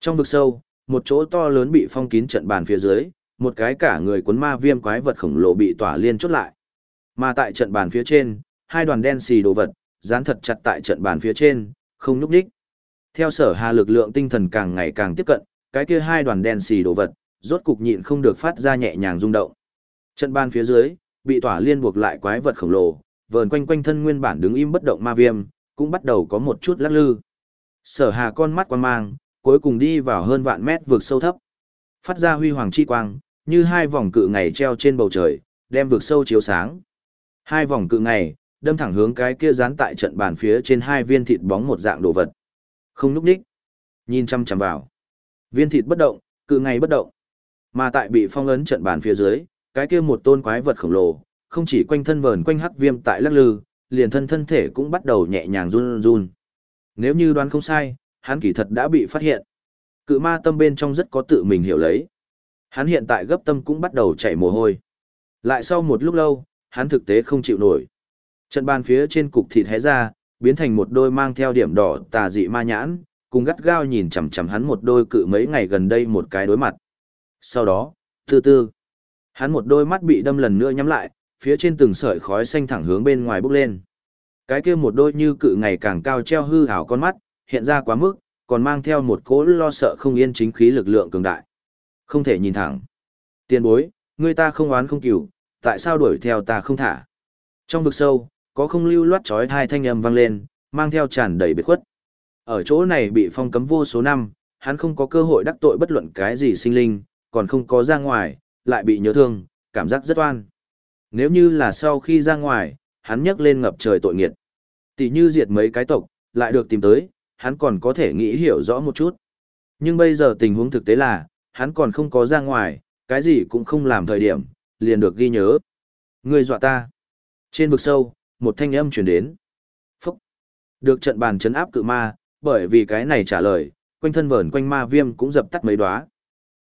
Trong vực sâu, một chỗ to lớn bị phong kín trận bàn phía dưới, một cái cả người cuốn ma viêm quái vật khổng lồ bị tỏa liên chốt lại. Mà tại trận bàn phía trên, hai đoàn đen xì đồ vật, dán thật chặt tại trận bàn phía trên, không nhúc nhích. Theo sở hà lực lượng tinh thần càng ngày càng tiếp cận, cái kia hai đoàn đen xì đồ vật, rốt cục nhịn không được phát ra nhẹ nhàng rung động. Trận bàn phía dưới, bị tỏa liên buộc lại quái vật khổng lồ, vờn quanh quanh thân nguyên bản đứng im bất động ma viêm, cũng bắt đầu có một chút lắc lư. Sở hà con mắt quan mang, cuối cùng đi vào hơn vạn mét vực sâu thấp. Phát ra huy hoàng chi quang, như hai vòng cự ngày treo trên bầu trời, đem vực sâu chiếu sáng. Hai vòng cự ngày, đâm thẳng hướng cái kia dán tại trận bàn phía trên hai viên thịt bóng một dạng đồ vật. Không núp đích. Nhìn chăm chăm vào. Viên thịt bất động, cự ngày bất động. Mà tại bị phong ấn trận bàn phía dưới, cái kia một tôn quái vật khổng lồ, không chỉ quanh thân vờn quanh hắc viêm tại lắc lư, liền thân thân thể cũng bắt đầu nhẹ nhàng run run. Nếu như đoán không sai, hắn kỳ thật đã bị phát hiện. Cự ma tâm bên trong rất có tự mình hiểu lấy. Hắn hiện tại gấp tâm cũng bắt đầu chảy mồ hôi. Lại sau một lúc lâu, hắn thực tế không chịu nổi. Trận bàn phía trên cục thịt hé ra, biến thành một đôi mang theo điểm đỏ tà dị ma nhãn, cùng gắt gao nhìn chằm chằm hắn một đôi cự mấy ngày gần đây một cái đối mặt. Sau đó, từ từ, hắn một đôi mắt bị đâm lần nữa nhắm lại, phía trên từng sợi khói xanh thẳng hướng bên ngoài bốc lên. Cái kia một đôi như cự ngày càng cao treo hư ảo con mắt, hiện ra quá mức, còn mang theo một cỗ lo sợ không yên chính khí lực lượng cường đại. Không thể nhìn thẳng. Tiền bối, người ta không oán không cửu, tại sao đuổi theo ta không thả? Trong vực sâu, có không lưu loát chói hai thanh âm vang lên, mang theo tràn đầy biệt khuất. Ở chỗ này bị phong cấm vô số năm, hắn không có cơ hội đắc tội bất luận cái gì sinh linh, còn không có ra ngoài, lại bị nhớ thương, cảm giác rất oan. Nếu như là sau khi ra ngoài, hắn nhấc lên ngập trời tội nghiệt. Tỷ như diệt mấy cái tộc, lại được tìm tới, hắn còn có thể nghĩ hiểu rõ một chút. Nhưng bây giờ tình huống thực tế là, hắn còn không có ra ngoài, cái gì cũng không làm thời điểm, liền được ghi nhớ. Người dọa ta. Trên vực sâu, một thanh âm chuyển đến. Phúc. Được trận bàn chấn áp cự ma, bởi vì cái này trả lời, quanh thân vờn quanh ma viêm cũng dập tắt mấy đóa.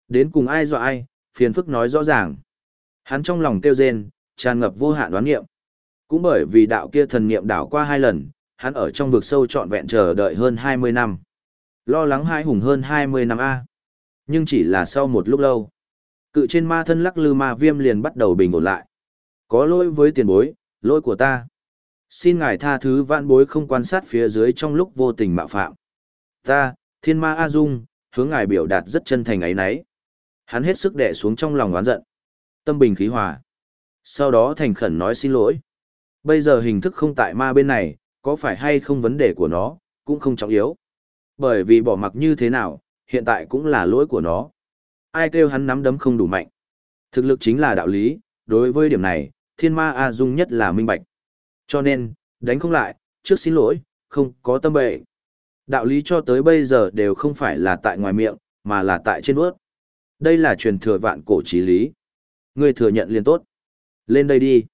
Đến cùng ai dọa ai, phiền phức nói rõ ràng. Hắn trong lòng kêu rên, tràn ngập vô hạn đoán nghiệm. Cũng bởi vì đạo kia thần niệm đảo qua hai lần, hắn ở trong vực sâu trọn vẹn chờ đợi hơn 20 năm. Lo lắng hai hùng hơn 20 năm A. Nhưng chỉ là sau một lúc lâu. Cự trên ma thân lắc lư ma viêm liền bắt đầu bình ổn lại. Có lỗi với tiền bối, lỗi của ta. Xin ngài tha thứ vạn bối không quan sát phía dưới trong lúc vô tình mạo phạm. Ta, thiên ma A Dung, hướng ngài biểu đạt rất chân thành ấy nấy. Hắn hết sức đè xuống trong lòng oán giận. Tâm bình khí hòa. Sau đó thành khẩn nói xin lỗi. Bây giờ hình thức không tại ma bên này, có phải hay không vấn đề của nó, cũng không trọng yếu. Bởi vì bỏ mặc như thế nào, hiện tại cũng là lỗi của nó. Ai kêu hắn nắm đấm không đủ mạnh. Thực lực chính là đạo lý, đối với điểm này, thiên ma A Dung nhất là minh bạch. Cho nên, đánh không lại, trước xin lỗi, không có tâm bệ. Đạo lý cho tới bây giờ đều không phải là tại ngoài miệng, mà là tại trên bước. Đây là truyền thừa vạn cổ trí lý. Người thừa nhận liền tốt. Lên đây đi.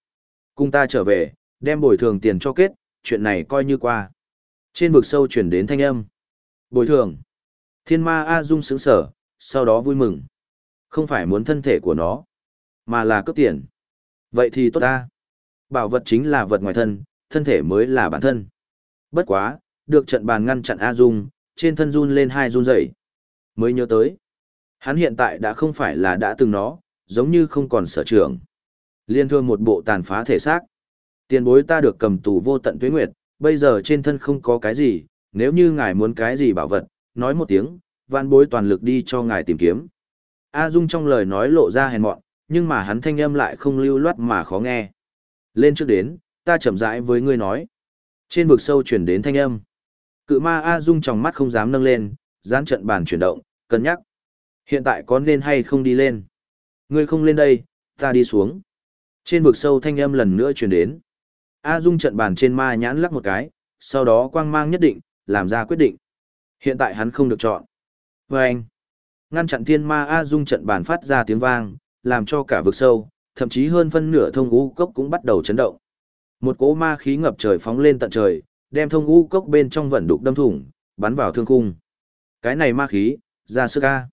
Cùng ta trở về, đem bồi thường tiền cho kết, chuyện này coi như qua. Trên vực sâu chuyển đến thanh âm. Bồi thường. Thiên ma A Dung sững sở, sau đó vui mừng. Không phải muốn thân thể của nó, mà là cấp tiền. Vậy thì tốt ta. Bảo vật chính là vật ngoài thân, thân thể mới là bản thân. Bất quá, được trận bàn ngăn chặn A Dung, trên thân run lên hai run dậy. Mới nhớ tới. Hắn hiện tại đã không phải là đã từng nó, giống như không còn sở trường. Liên thương một bộ tàn phá thể xác. Tiền bối ta được cầm tù vô tận tuế nguyệt, bây giờ trên thân không có cái gì, nếu như ngài muốn cái gì bảo vật, nói một tiếng, vạn bối toàn lực đi cho ngài tìm kiếm. A Dung trong lời nói lộ ra hèn mọn, nhưng mà hắn thanh âm lại không lưu loát mà khó nghe. Lên trước đến, ta chậm rãi với ngươi nói. Trên vực sâu chuyển đến thanh âm. Cự ma A Dung trong mắt không dám nâng lên, gián trận bàn chuyển động, cân nhắc. Hiện tại có nên hay không đi lên? Ngươi không lên đây, ta đi xuống. Trên vực sâu thanh âm lần nữa chuyển đến. A Dung trận bàn trên ma nhãn lắc một cái, sau đó quang mang nhất định, làm ra quyết định. Hiện tại hắn không được chọn. Và anh, ngăn chặn thiên ma A Dung trận bàn phát ra tiếng vang, làm cho cả vực sâu, thậm chí hơn phân nửa thông u cốc cũng bắt đầu chấn động. Một cỗ ma khí ngập trời phóng lên tận trời, đem thông u cốc bên trong vận đục đâm thủng, bắn vào thương khung. Cái này ma khí, ra sức A.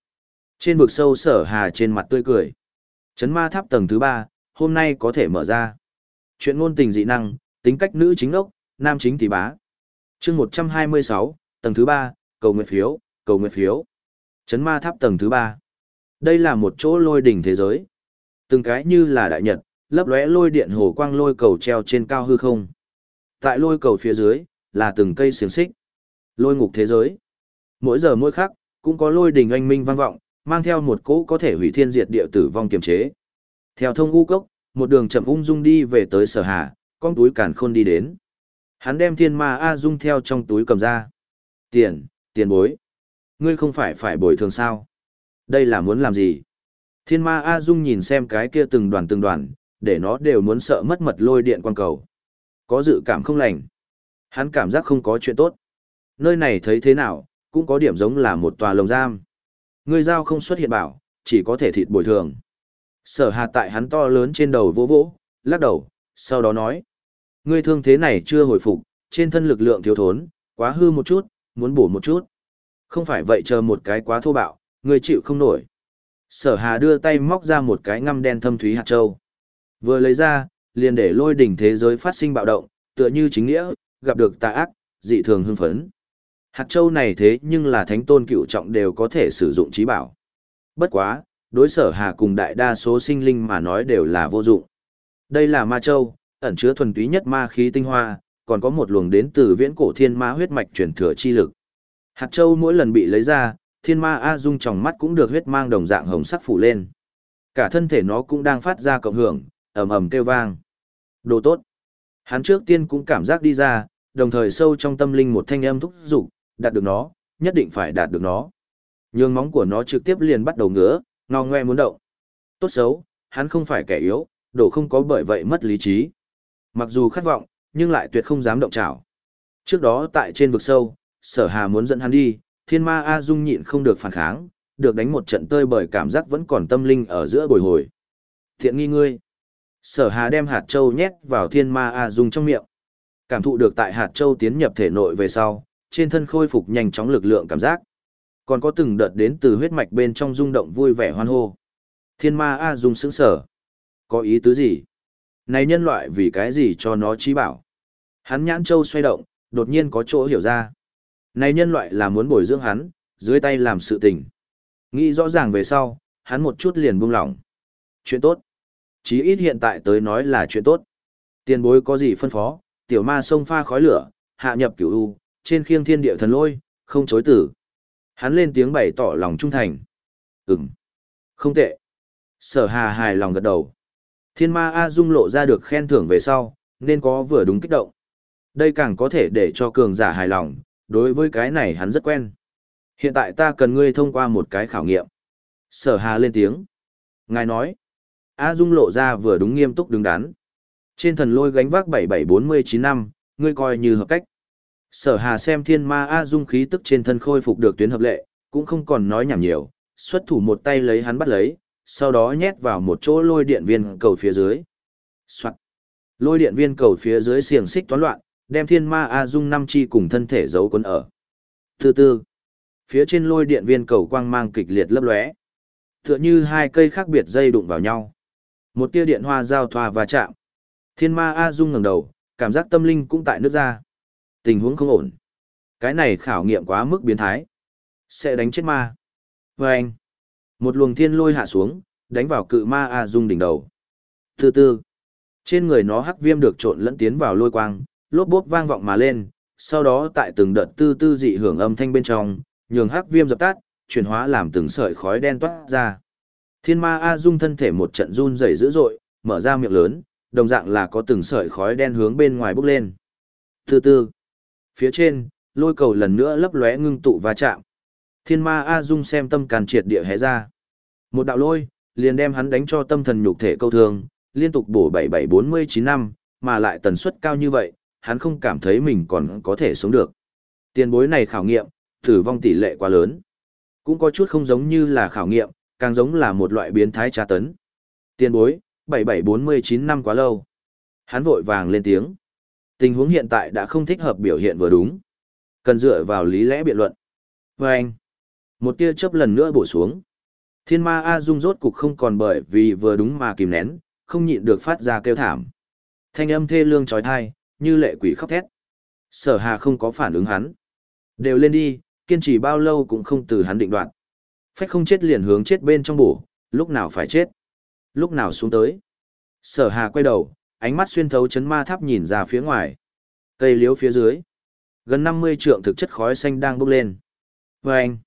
Trên vực sâu sở hà trên mặt tươi cười. Chấn ma tháp tầng thứ ba, hôm nay có thể mở ra. Chuyện ngôn tình dị năng, tính cách nữ chính ốc, nam chính tỷ bá. chương 126, tầng thứ ba, cầu nguyện phiếu, cầu nguyện phiếu. Chấn ma tháp tầng thứ ba. Đây là một chỗ lôi đỉnh thế giới. Từng cái như là đại nhật, lấp lóe lôi điện hồ quang lôi cầu treo trên cao hư không. Tại lôi cầu phía dưới, là từng cây xiềng xích. Lôi ngục thế giới. Mỗi giờ mỗi khắc, cũng có lôi đỉnh oanh minh vang vọng, mang theo một cỗ có thể hủy thiên diệt địa tử vong kiềm chế. Theo thông u cốc, một đường chậm ung dung đi về tới sở hà, con túi cản khôn đi đến. Hắn đem thiên ma A dung theo trong túi cầm ra. Tiền, tiền bối. Ngươi không phải phải bồi thường sao? Đây là muốn làm gì? Thiên ma A dung nhìn xem cái kia từng đoàn từng đoàn, để nó đều muốn sợ mất mật lôi điện quan cầu. Có dự cảm không lành. Hắn cảm giác không có chuyện tốt. Nơi này thấy thế nào, cũng có điểm giống là một tòa lồng giam. Ngươi giao không xuất hiện bảo, chỉ có thể thịt bồi thường. Sở hà tại hắn to lớn trên đầu vỗ vỗ, lắc đầu, sau đó nói. Ngươi thương thế này chưa hồi phục, trên thân lực lượng thiếu thốn, quá hư một chút, muốn bổ một chút. Không phải vậy chờ một cái quá thô bạo, ngươi chịu không nổi. Sở hà đưa tay móc ra một cái ngăm đen thâm thúy hạt châu. Vừa lấy ra, liền để lôi đỉnh thế giới phát sinh bạo động, tựa như chính nghĩa, gặp được tà ác, dị thường hưng phấn. Hạt châu này thế nhưng là thánh tôn cựu trọng đều có thể sử dụng trí bảo. Bất quá, đối sở hà cùng đại đa số sinh linh mà nói đều là vô dụng. Đây là ma châu, ẩn chứa thuần túy nhất ma khí tinh hoa, còn có một luồng đến từ viễn cổ thiên ma huyết mạch truyền thừa chi lực. Hạt châu mỗi lần bị lấy ra, thiên ma A Dung trong mắt cũng được huyết mang đồng dạng hồng sắc phủ lên. Cả thân thể nó cũng đang phát ra cộng hưởng, ầm ầm kêu vang. Đồ tốt. Hắn trước tiên cũng cảm giác đi ra, đồng thời sâu trong tâm linh một thanh âm thúc giục, đạt được nó, nhất định phải đạt được nó. nhương móng của nó trực tiếp liền bắt đầu ngứa, ngao ngoe muốn động. Tốt xấu, hắn không phải kẻ yếu, đổ không có bởi vậy mất lý trí. Mặc dù khát vọng, nhưng lại tuyệt không dám động chảo. Trước đó tại trên vực sâu, sở hà muốn dẫn hắn đi, thiên ma A Dung nhịn không được phản kháng, được đánh một trận tơi bởi cảm giác vẫn còn tâm linh ở giữa bồi hồi. Thiện nghi ngươi. Sở hà đem hạt châu nhét vào thiên ma A Dung trong miệng. Cảm thụ được tại hạt châu tiến nhập thể nội về sau, trên thân khôi phục nhanh chóng lực lượng cảm giác. Còn có từng đợt đến từ huyết mạch bên trong rung động vui vẻ hoan hô. Thiên ma A Dung sững sở. Có ý tứ gì? Này nhân loại vì cái gì cho nó trí bảo? Hắn nhãn châu xoay động, đột nhiên có chỗ hiểu ra. Này nhân loại là muốn bồi dưỡng hắn, dưới tay làm sự tình. Nghĩ rõ ràng về sau, hắn một chút liền buông lỏng. Chuyện tốt. Chí ít hiện tại tới nói là chuyện tốt. Tiền bối có gì phân phó, tiểu ma sông pha khói lửa, hạ nhập cửu u, trên khiêng thiên địa thần lôi, không chối tử. Hắn lên tiếng bày tỏ lòng trung thành. Ừm. Không tệ. Sở hà hài lòng gật đầu. Thiên ma A Dung lộ ra được khen thưởng về sau, nên có vừa đúng kích động. Đây càng có thể để cho cường giả hài lòng, đối với cái này hắn rất quen. Hiện tại ta cần ngươi thông qua một cái khảo nghiệm. Sở hà lên tiếng. Ngài nói. A Dung lộ ra vừa đúng nghiêm túc đứng đắn. Trên thần lôi gánh vác 7749 năm, ngươi coi như hợp cách. Sở hà xem thiên ma A Dung khí tức trên thân khôi phục được tuyến hợp lệ, cũng không còn nói nhảm nhiều, xuất thủ một tay lấy hắn bắt lấy, sau đó nhét vào một chỗ lôi điện viên cầu phía dưới. Soạn. Lôi điện viên cầu phía dưới xiềng xích toán loạn, đem thiên ma A Dung năm chi cùng thân thể giấu quân ở. Từ từ, phía trên lôi điện viên cầu quang mang kịch liệt lấp lóe, tựa như hai cây khác biệt dây đụng vào nhau. Một tia điện hoa giao thoa và chạm. Thiên ma A Dung ngẩng đầu, cảm giác tâm linh cũng tại nước ra. Tình huống không ổn. Cái này khảo nghiệm quá mức biến thái. Sẽ đánh chết ma. Và anh. Một luồng thiên lôi hạ xuống, đánh vào cự ma A Dung đỉnh đầu. Từ từ. Trên người nó hắc viêm được trộn lẫn tiến vào lôi quang, lốp bốp vang vọng mà lên, sau đó tại từng đợt tư tư dị hưởng âm thanh bên trong, nhường hắc viêm dập tắt, chuyển hóa làm từng sợi khói đen toát ra. Thiên ma A Dung thân thể một trận run rẩy dữ dội, mở ra miệng lớn, đồng dạng là có từng sợi khói đen hướng bên ngoài bốc lên. Từ từ, phía trên, lôi cầu lần nữa lấp lóe ngưng tụ và chạm. Thiên ma A Dung xem tâm càn triệt địa hé ra. Một đạo lôi, liền đem hắn đánh cho tâm thần nhục thể câu thương, liên tục bổ 7749 năm, mà lại tần suất cao như vậy, hắn không cảm thấy mình còn có thể sống được. Tiền bối này khảo nghiệm, tử vong tỷ lệ quá lớn. Cũng có chút không giống như là khảo nghiệm, càng giống là một loại biến thái tra tấn. Tiền bối, 7749 năm quá lâu. Hắn vội vàng lên tiếng. Tình huống hiện tại đã không thích hợp biểu hiện vừa đúng. Cần dựa vào lý lẽ biện luận. Và anh, một tia chớp lần nữa bổ xuống. Thiên ma A Dung rốt cục không còn bởi vì vừa đúng mà kìm nén, không nhịn được phát ra kêu thảm. Thanh âm thê lương trói thai, như lệ quỷ khóc thét. Sở hà không có phản ứng hắn. Đều lên đi, kiên trì bao lâu cũng không từ hắn định đoạt. Phách không chết liền hướng chết bên trong bổ, lúc nào phải chết, lúc nào xuống tới. Sở hà quay đầu, ánh mắt xuyên thấu chấn ma tháp nhìn ra phía ngoài. Cây liếu phía dưới. Gần 50 trượng thực chất khói xanh đang bốc lên. Và anh,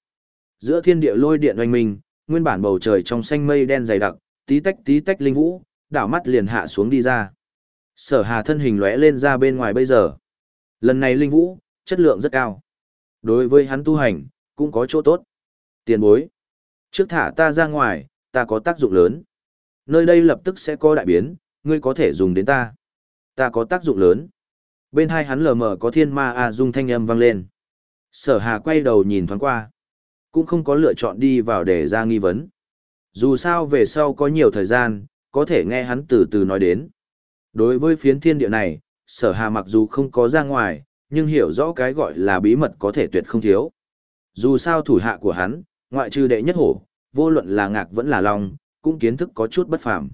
giữa thiên địa lôi điện oanh minh, nguyên bản bầu trời trong xanh mây đen dày đặc, tí tách tí tách linh vũ, đảo mắt liền hạ xuống đi ra. Sở hà thân hình lóe lên ra bên ngoài bây giờ. Lần này linh vũ, chất lượng rất cao. Đối với hắn tu hành, cũng có chỗ tốt. Tiền bối. Trước thả ta ra ngoài, ta có tác dụng lớn. Nơi đây lập tức sẽ có đại biến, ngươi có thể dùng đến ta. Ta có tác dụng lớn. Bên hai hắn lờ mờ có thiên ma a dung thanh âm vang lên. Sở hà quay đầu nhìn thoáng qua. Cũng không có lựa chọn đi vào để ra nghi vấn. Dù sao về sau có nhiều thời gian, có thể nghe hắn từ từ nói đến. Đối với phiến thiên địa này, sở hà mặc dù không có ra ngoài, nhưng hiểu rõ cái gọi là bí mật có thể tuyệt không thiếu. Dù sao thủ hạ của hắn, ngoại trừ đệ nhất hổ, vô luận là ngạc vẫn là long, cũng kiến thức có chút bất phàm.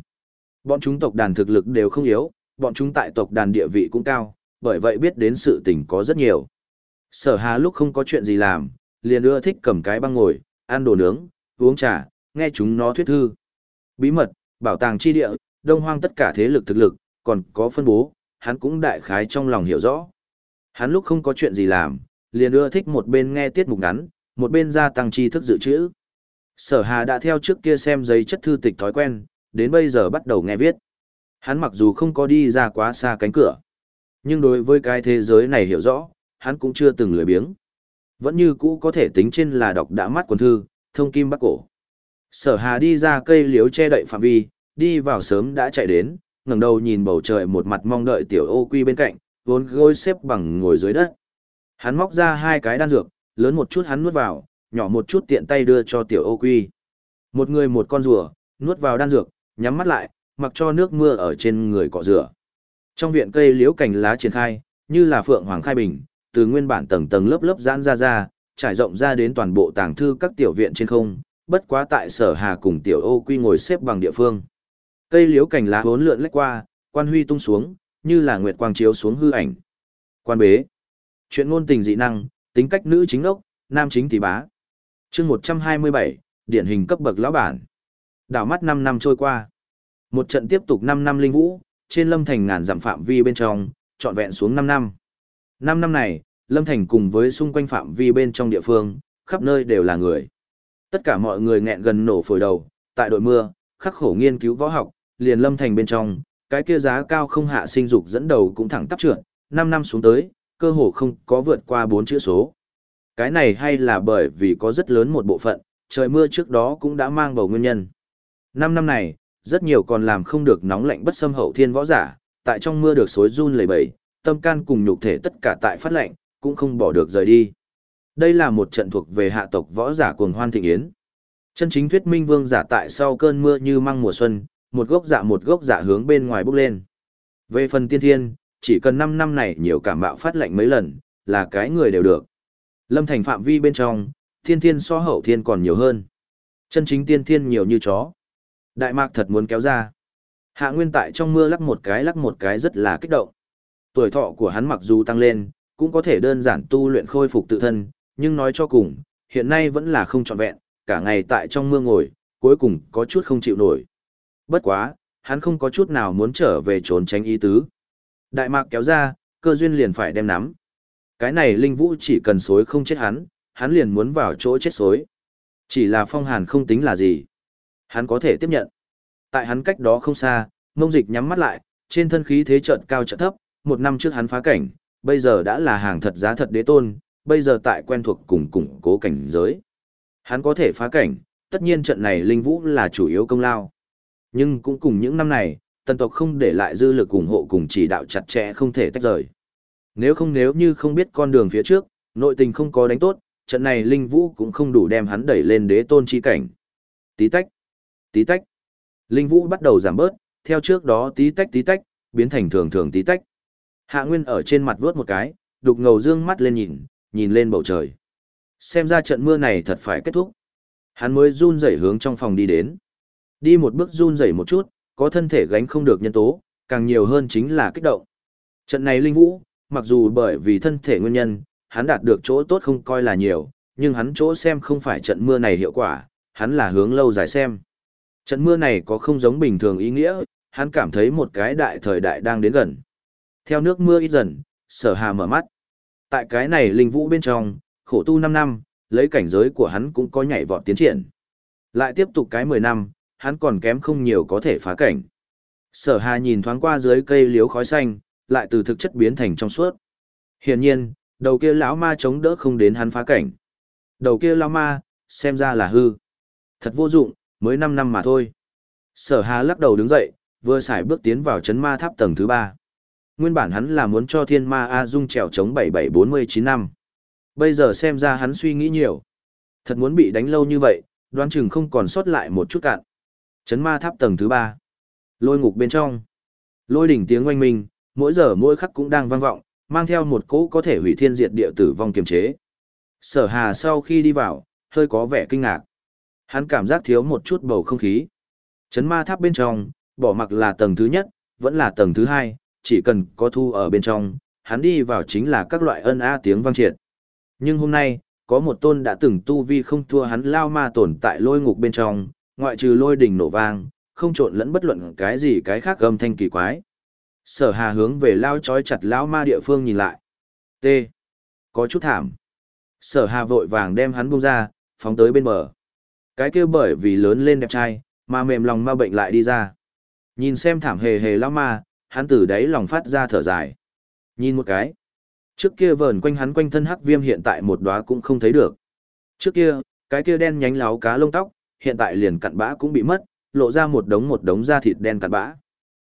Bọn chúng tộc đàn thực lực đều không yếu, bọn chúng tại tộc đàn địa vị cũng cao, bởi vậy biết đến sự tình có rất nhiều. Sở hà lúc không có chuyện gì làm, liền ưa thích cầm cái băng ngồi, ăn đồ nướng, uống trà, nghe chúng nó thuyết thư. Bí mật, bảo tàng chi địa, đông hoang tất cả thế lực thực lực, còn có phân bố, hắn cũng đại khái trong lòng hiểu rõ. Hắn lúc không có chuyện gì làm, liền ưa thích một bên nghe tiết mục ngắn, một bên gia tăng tri thức dự trữ. Sở Hà đã theo trước kia xem giấy chất thư tịch thói quen, đến bây giờ bắt đầu nghe viết. Hắn mặc dù không có đi ra quá xa cánh cửa, nhưng đối với cái thế giới này hiểu rõ, hắn cũng chưa từng lười biếng. Vẫn như cũ có thể tính trên là đọc đã mắt quần thư, thông kim bắc cổ. Sở Hà đi ra cây liếu che đậy phạm vi, đi vào sớm đã chạy đến, ngẩng đầu nhìn bầu trời một mặt mong đợi tiểu ô quy bên cạnh, vốn gối xếp bằng ngồi dưới đất. Hắn móc ra hai cái đan dược, lớn một chút hắn nuốt vào, nhỏ một chút tiện tay đưa cho tiểu ô quy. Một người một con rùa, nuốt vào đan dược, nhắm mắt lại, mặc cho nước mưa ở trên người cọ rửa. Trong viện cây liễu cành lá triển khai, như là phượng hoàng khai bình, từ nguyên bản tầng tầng lớp lớp giãn ra ra, trải rộng ra đến toàn bộ tàng thư các tiểu viện trên không, bất quá tại sở hà cùng tiểu ô quy ngồi xếp bằng địa phương. Cây liễu cành lá hốn lượn lách qua, quan huy tung xuống, như là nguyệt quang chiếu xuống hư ảnh. Quan bế. Chuyện ngôn tình dị năng, tính cách nữ chính ốc, nam chính tỷ bá. chương 127, điển hình cấp bậc lão bản. Đảo mắt 5 năm trôi qua. Một trận tiếp tục 5 năm linh vũ, trên lâm thành ngàn dặm phạm vi bên trong, trọn vẹn xuống 5 năm. 5 năm này, lâm thành cùng với xung quanh phạm vi bên trong địa phương, khắp nơi đều là người. Tất cả mọi người nghẹn gần nổ phổi đầu, tại đội mưa, khắc khổ nghiên cứu võ học, liền lâm thành bên trong, cái kia giá cao không hạ sinh dục dẫn đầu cũng thẳng tắp trượt, 5 năm xuống tới, cơ hồ không có vượt qua 4 chữ số. Cái này hay là bởi vì có rất lớn một bộ phận, trời mưa trước đó cũng đã mang bầu nguyên nhân năm năm này, rất nhiều còn làm không được nóng lạnh bất xâm hậu thiên võ giả, tại trong mưa được xối run lầy bầy, tâm can cùng nhục thể tất cả tại phát lạnh, cũng không bỏ được rời đi. Đây là một trận thuộc về hạ tộc võ giả cuồng hoan thịnh yến. Chân chính thuyết minh vương giả tại sau cơn mưa như măng mùa xuân, một gốc giả một gốc giả hướng bên ngoài bốc lên. Về phần tiên thiên, chỉ cần 5 năm này nhiều cảm bạo phát lạnh mấy lần, là cái người đều được. Lâm thành phạm vi bên trong, thiên thiên so hậu thiên còn nhiều hơn. Chân chính tiên thiên nhiều như chó. Đại mạc thật muốn kéo ra. Hạ nguyên tại trong mưa lắc một cái lắc một cái rất là kích động. Tuổi thọ của hắn mặc dù tăng lên, cũng có thể đơn giản tu luyện khôi phục tự thân, nhưng nói cho cùng, hiện nay vẫn là không trọn vẹn, cả ngày tại trong mưa ngồi, cuối cùng có chút không chịu nổi. Bất quá, hắn không có chút nào muốn trở về trốn tránh ý tứ. Đại mạc kéo ra, cơ duyên liền phải đem nắm. Cái này linh vũ chỉ cần xối không chết hắn, hắn liền muốn vào chỗ chết xối. Chỉ là phong hàn không tính là gì. Hắn có thể tiếp nhận. Tại hắn cách đó không xa, mông dịch nhắm mắt lại, trên thân khí thế trận cao trận thấp, một năm trước hắn phá cảnh, bây giờ đã là hàng thật giá thật đế tôn, bây giờ tại quen thuộc cùng củng cố cảnh giới. Hắn có thể phá cảnh, tất nhiên trận này linh vũ là chủ yếu công lao. Nhưng cũng cùng những năm này, tần tộc không để lại dư lực ủng hộ cùng chỉ đạo chặt chẽ không thể tách rời. Nếu không nếu như không biết con đường phía trước, nội tình không có đánh tốt, trận này linh vũ cũng không đủ đem hắn đẩy lên đế tôn chi cảnh. Tí tách, tí tách. Linh vũ bắt đầu giảm bớt, theo trước đó tí tách tí tách, biến thành thường thường tí tách. Hạ Nguyên ở trên mặt vớt một cái, đục ngầu dương mắt lên nhìn, nhìn lên bầu trời. Xem ra trận mưa này thật phải kết thúc. Hắn mới run rẩy hướng trong phòng đi đến. Đi một bước run rẩy một chút, có thân thể gánh không được nhân tố, càng nhiều hơn chính là kích động. Trận này linh vũ, mặc dù bởi vì thân thể nguyên nhân, hắn đạt được chỗ tốt không coi là nhiều, nhưng hắn chỗ xem không phải trận mưa này hiệu quả, hắn là hướng lâu dài xem. Trận mưa này có không giống bình thường ý nghĩa, hắn cảm thấy một cái đại thời đại đang đến gần. Theo nước mưa ít dần, sở hà mở mắt. Tại cái này linh vũ bên trong, khổ tu 5 năm, lấy cảnh giới của hắn cũng có nhảy vọt tiến triển. Lại tiếp tục cái 10 năm, hắn còn kém không nhiều có thể phá cảnh. Sở hà nhìn thoáng qua dưới cây liếu khói xanh, lại từ thực chất biến thành trong suốt. Hiển nhiên, đầu kia lão ma chống đỡ không đến hắn phá cảnh. Đầu kia lão ma, xem ra là hư. Thật vô dụng, mới 5 năm mà thôi. Sở hà lắc đầu đứng dậy, vừa xài bước tiến vào chấn ma tháp tầng thứ 3. Nguyên bản hắn là muốn cho thiên ma A Dung trèo chống 7749 năm. Bây giờ xem ra hắn suy nghĩ nhiều. Thật muốn bị đánh lâu như vậy, đoán chừng không còn sót lại một chút cạn. Chấn ma tháp tầng thứ 3. Lôi ngục bên trong. Lôi đỉnh tiếng oanh minh, mỗi giờ mỗi khắc cũng đang vang vọng, mang theo một cỗ có thể hủy thiên diệt địa tử vong kiềm chế. Sở hà sau khi đi vào, hơi có vẻ kinh ngạc. Hắn cảm giác thiếu một chút bầu không khí. Chấn ma tháp bên trong, bỏ mặc là tầng thứ nhất, vẫn là tầng thứ hai, chỉ cần có thu ở bên trong, hắn đi vào chính là các loại ân a tiếng vang triệt. Nhưng hôm nay, có một tôn đã từng tu vi không thua hắn lao ma tồn tại lôi ngục bên trong, ngoại trừ lôi đỉnh nổ vang, không trộn lẫn bất luận cái gì cái khác gầm thanh kỳ quái. Sở hà hướng về lao chói chặt lão ma địa phương nhìn lại. T. Có chút thảm. Sở hà vội vàng đem hắn buông ra, phóng tới bên bờ. Cái kia bởi vì lớn lên đẹp trai, mà mềm lòng ma bệnh lại đi ra. Nhìn xem thảm hề hề lão ma, hắn từ đáy lòng phát ra thở dài. Nhìn một cái. Trước kia vờn quanh hắn quanh thân hắc viêm hiện tại một đóa cũng không thấy được. Trước kia, cái kia đen nhánh láo cá lông tóc, hiện tại liền cặn bã cũng bị mất, lộ ra một đống một đống da thịt đen cặn bã.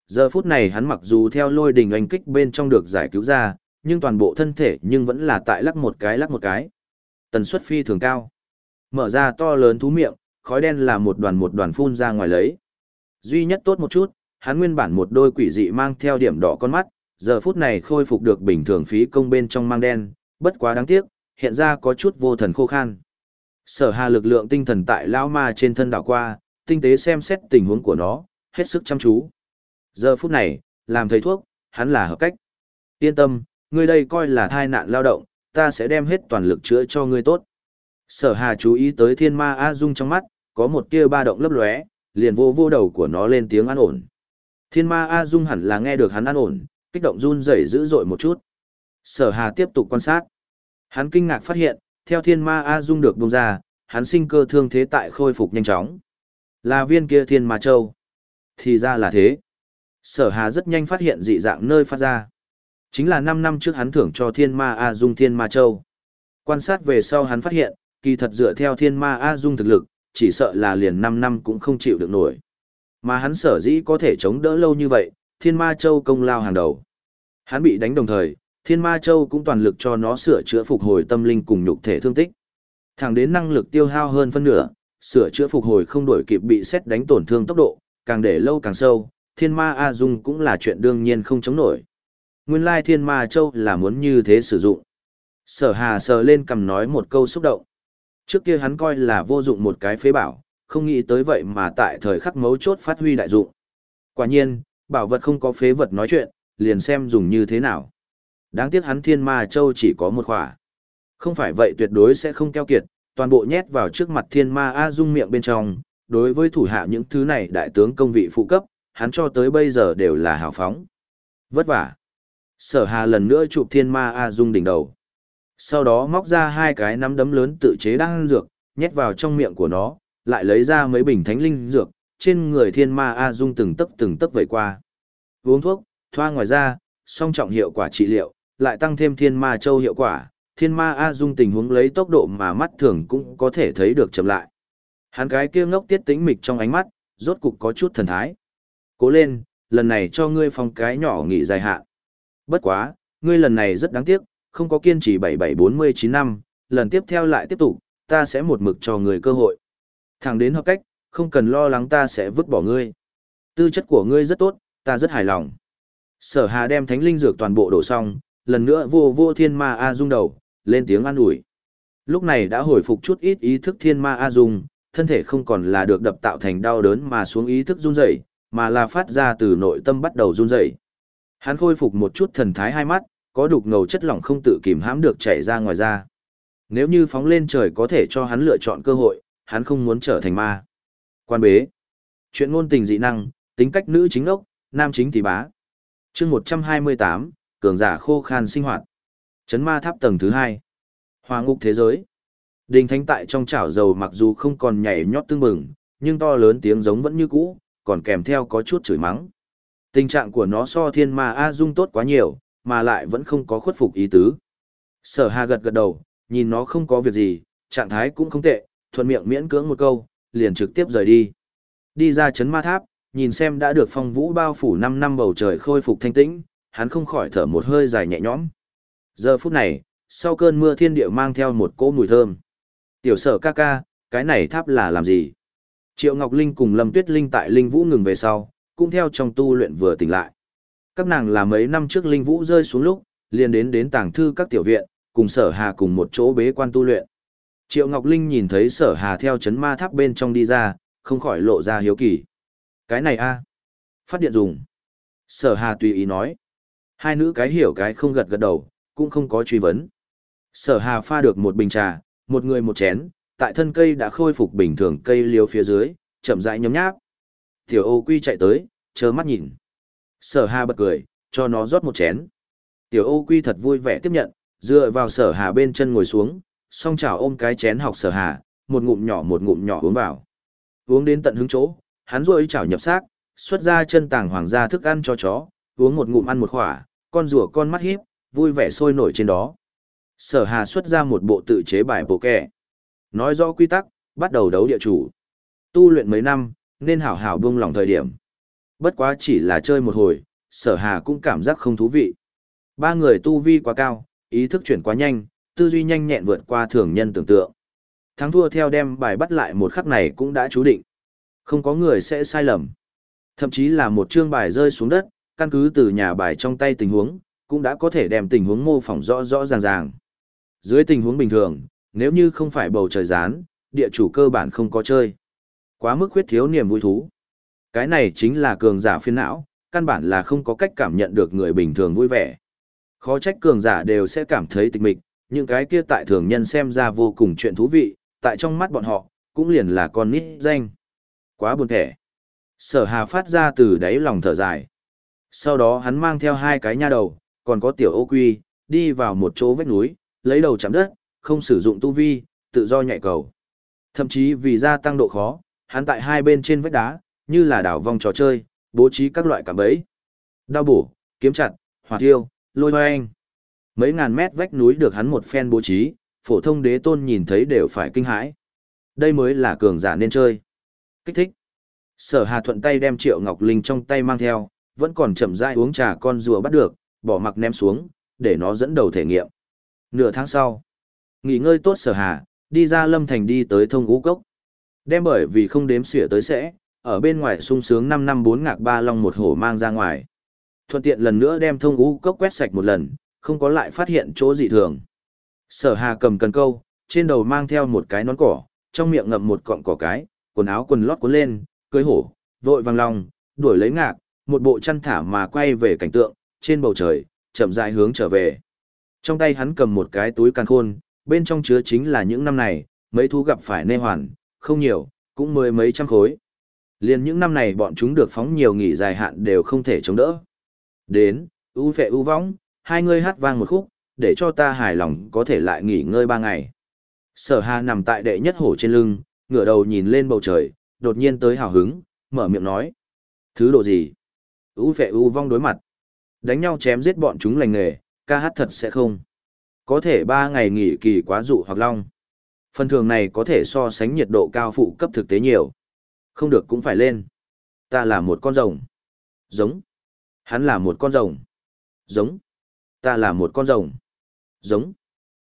Giờ phút này hắn mặc dù theo lôi đình anh kích bên trong được giải cứu ra, nhưng toàn bộ thân thể nhưng vẫn là tại lắc một cái lắc một cái. Tần suất phi thường cao. Mở ra to lớn thú miệng, khói đen là một đoàn một đoàn phun ra ngoài lấy. Duy nhất tốt một chút, hắn nguyên bản một đôi quỷ dị mang theo điểm đỏ con mắt, giờ phút này khôi phục được bình thường phí công bên trong mang đen, bất quá đáng tiếc, hiện ra có chút vô thần khô khan. Sở hà lực lượng tinh thần tại lão ma trên thân đảo qua, tinh tế xem xét tình huống của nó, hết sức chăm chú. Giờ phút này, làm thầy thuốc, hắn là hợp cách. Yên tâm, ngươi đây coi là thai nạn lao động, ta sẽ đem hết toàn lực chữa cho ngươi tốt. Sở hà chú ý tới thiên ma A Dung trong mắt, có một tia ba động lấp lóe, liền vô vô đầu của nó lên tiếng an ổn. Thiên ma A Dung hẳn là nghe được hắn an ổn, kích động run rẩy dữ dội một chút. Sở Hà tiếp tục quan sát. Hắn kinh ngạc phát hiện, theo thiên ma A Dung được bông ra, hắn sinh cơ thương thế tại khôi phục nhanh chóng. Là viên kia thiên ma châu. Thì ra là thế. Sở Hà rất nhanh phát hiện dị dạng nơi phát ra. Chính là 5 năm trước hắn thưởng cho thiên ma A Dung thiên ma châu. Quan sát về sau hắn phát hiện, kỳ thật dựa theo thiên ma A Dung thực lực, chỉ sợ là liền 5 năm cũng không chịu được nổi. Mà hắn sở dĩ có thể chống đỡ lâu như vậy, Thiên Ma Châu công lao hàng đầu. Hắn bị đánh đồng thời, Thiên Ma Châu cũng toàn lực cho nó sửa chữa phục hồi tâm linh cùng nhục thể thương tích. Thẳng đến năng lực tiêu hao hơn phân nửa, sửa chữa phục hồi không đổi kịp bị xét đánh tổn thương tốc độ, càng để lâu càng sâu, Thiên Ma A Dung cũng là chuyện đương nhiên không chống nổi. Nguyên lai Thiên Ma Châu là muốn như thế sử dụng. Sở Hà sờ lên cầm nói một câu xúc động. Trước kia hắn coi là vô dụng một cái phế bảo, không nghĩ tới vậy mà tại thời khắc mấu chốt phát huy đại dụng. Quả nhiên, bảo vật không có phế vật nói chuyện, liền xem dùng như thế nào. Đáng tiếc hắn thiên ma châu chỉ có một khỏa. Không phải vậy tuyệt đối sẽ không keo kiệt, toàn bộ nhét vào trước mặt thiên ma A dung miệng bên trong. Đối với thủ hạ những thứ này đại tướng công vị phụ cấp, hắn cho tới bây giờ đều là hào phóng. Vất vả. Sở hà lần nữa chụp thiên ma A dung đỉnh đầu. Sau đó móc ra hai cái nắm đấm lớn tự chế đang dược, nhét vào trong miệng của nó, lại lấy ra mấy bình thánh linh dược, trên người thiên ma A Dung từng tấc từng tấc vẩy qua. Uống thuốc, thoa ngoài ra, song trọng hiệu quả trị liệu, lại tăng thêm thiên ma châu hiệu quả, thiên ma A Dung tình huống lấy tốc độ mà mắt thường cũng có thể thấy được chậm lại. Hắn cái kia ngốc tiết tĩnh mịch trong ánh mắt, rốt cục có chút thần thái. Cố lên, lần này cho ngươi phòng cái nhỏ nghỉ dài hạn. Bất quá, ngươi lần này rất đáng tiếc, không có kiên trì 7749 năm, lần tiếp theo lại tiếp tục, ta sẽ một mực cho người cơ hội. Thẳng đến hợp cách, không cần lo lắng ta sẽ vứt bỏ ngươi. Tư chất của ngươi rất tốt, ta rất hài lòng. Sở Hà đem thánh linh dược toàn bộ đổ xong, lần nữa vô vô thiên ma A Dung đầu, lên tiếng an ủi. Lúc này đã hồi phục chút ít ý thức thiên ma A Dung, thân thể không còn là được đập tạo thành đau đớn mà xuống ý thức run rẩy, mà là phát ra từ nội tâm bắt đầu run rẩy. Hắn khôi phục một chút thần thái hai mắt, có đục ngầu chất lỏng không tự kìm hãm được chảy ra ngoài ra. Nếu như phóng lên trời có thể cho hắn lựa chọn cơ hội, hắn không muốn trở thành ma. Quan bế. Chuyện ngôn tình dị năng, tính cách nữ chính ốc, nam chính thì bá. chương 128, cường giả khô khan sinh hoạt. Chấn ma tháp tầng thứ hai Hòa ngục thế giới. Đình thánh tại trong chảo dầu mặc dù không còn nhảy nhót tương bừng, nhưng to lớn tiếng giống vẫn như cũ, còn kèm theo có chút chửi mắng. Tình trạng của nó so thiên ma A Dung tốt quá nhiều, mà lại vẫn không có khuất phục ý tứ. Sở Hà gật gật đầu, nhìn nó không có việc gì, trạng thái cũng không tệ, thuận miệng miễn cưỡng một câu, liền trực tiếp rời đi. Đi ra chấn ma tháp, nhìn xem đã được phong vũ bao phủ 5 năm bầu trời khôi phục thanh tĩnh, hắn không khỏi thở một hơi dài nhẹ nhõm. Giờ phút này, sau cơn mưa thiên địa mang theo một cỗ mùi thơm. Tiểu sở ca ca, cái này tháp là làm gì? Triệu Ngọc Linh cùng Lâm Tuyết Linh tại Linh Vũ ngừng về sau, cũng theo trong tu luyện vừa tỉnh lại. Các nàng là mấy năm trước Linh Vũ rơi xuống lúc, liền đến đến tàng thư các tiểu viện, cùng sở hà cùng một chỗ bế quan tu luyện. Triệu Ngọc Linh nhìn thấy sở hà theo chấn ma tháp bên trong đi ra, không khỏi lộ ra hiếu kỳ. Cái này a Phát điện dùng. Sở hà tùy ý nói. Hai nữ cái hiểu cái không gật gật đầu, cũng không có truy vấn. Sở hà pha được một bình trà, một người một chén, tại thân cây đã khôi phục bình thường cây liêu phía dưới, chậm rãi nhấm nháp. Tiểu ô quy chạy tới, chớ mắt nhìn. Sở hà bật cười, cho nó rót một chén. Tiểu ô quy thật vui vẻ tiếp nhận, dựa vào sở hà bên chân ngồi xuống, song chảo ôm cái chén học sở hà, một ngụm nhỏ một ngụm nhỏ uống vào. Uống đến tận hứng chỗ, hắn rôi chảo nhập xác, xuất ra chân tàng hoàng gia thức ăn cho chó, uống một ngụm ăn một khỏa, con rùa con mắt híp vui vẻ sôi nổi trên đó. Sở hà xuất ra một bộ tự chế bài bộ kẻ. Nói rõ quy tắc, bắt đầu đấu địa chủ. Tu luyện mấy năm, nên hảo hảo buông lòng thời điểm. Bất quá chỉ là chơi một hồi, sở hà cũng cảm giác không thú vị. Ba người tu vi quá cao, ý thức chuyển quá nhanh, tư duy nhanh nhẹn vượt qua thường nhân tưởng tượng. Thắng thua theo đem bài bắt lại một khắc này cũng đã chú định. Không có người sẽ sai lầm. Thậm chí là một chương bài rơi xuống đất, căn cứ từ nhà bài trong tay tình huống, cũng đã có thể đem tình huống mô phỏng rõ rõ ràng ràng. Dưới tình huống bình thường, nếu như không phải bầu trời rán, địa chủ cơ bản không có chơi. Quá mức khuyết thiếu niềm vui thú. Cái này chính là cường giả phiên não, căn bản là không có cách cảm nhận được người bình thường vui vẻ. Khó trách cường giả đều sẽ cảm thấy tịch mịch, những cái kia tại thường nhân xem ra vô cùng chuyện thú vị, tại trong mắt bọn họ, cũng liền là con nít danh. Quá buồn thẻ. Sở hà phát ra từ đáy lòng thở dài. Sau đó hắn mang theo hai cái nha đầu, còn có tiểu ô quy, đi vào một chỗ vách núi, lấy đầu chạm đất, không sử dụng tu vi, tự do nhạy cầu. Thậm chí vì gia tăng độ khó, hắn tại hai bên trên vách đá, như là đảo vòng trò chơi, bố trí các loại cạm bẫy. Đao bổ, kiếm chặt, hỏa tiêu, lôi hoanh. Mấy ngàn mét vách núi được hắn một phen bố trí, phổ thông đế tôn nhìn thấy đều phải kinh hãi. Đây mới là cường giả nên chơi. Kích thích. Sở Hà thuận tay đem Triệu Ngọc Linh trong tay mang theo, vẫn còn chậm rãi uống trà con rùa bắt được, bỏ mặc ném xuống, để nó dẫn đầu thể nghiệm. Nửa tháng sau, nghỉ ngơi tốt Sở Hà, đi ra Lâm Thành đi tới thông ngũ cốc. Đem bởi vì không đếm xỉa tới sẽ, ở bên ngoài sung sướng 5 năm 4 ngạc ba long một hổ mang ra ngoài. Thuận tiện lần nữa đem thông ngũ cốc quét sạch một lần, không có lại phát hiện chỗ dị thường. Sở Hà cầm cần câu, trên đầu mang theo một cái nón cỏ, trong miệng ngậm một cọng cỏ cái, quần áo quần lót cuốn lên, cưới hổ, vội vàng lòng, đuổi lấy ngạc, một bộ chăn thả mà quay về cảnh tượng, trên bầu trời, chậm rãi hướng trở về. Trong tay hắn cầm một cái túi càng khôn, bên trong chứa chính là những năm này, mấy thú gặp phải nê hoàn, không nhiều, cũng mười mấy trăm khối. Liên những năm này bọn chúng được phóng nhiều nghỉ dài hạn đều không thể chống đỡ. Đến, ưu phệ ưu võng, hai ngươi hát vang một khúc, để cho ta hài lòng có thể lại nghỉ ngơi ba ngày. Sở hà nằm tại đệ nhất hổ trên lưng, ngửa đầu nhìn lên bầu trời, đột nhiên tới hào hứng, mở miệng nói. Thứ độ gì? ưu phệ ưu vong đối mặt. Đánh nhau chém giết bọn chúng lành nghề, ca hát thật sẽ không. Có thể ba ngày nghỉ kỳ quá dụ hoặc long. Phần thường này có thể so sánh nhiệt độ cao phụ cấp thực tế nhiều. Không được cũng phải lên. Ta là một con rồng. Giống. Hắn là một con rồng. Giống. Ta là một con rồng. Giống.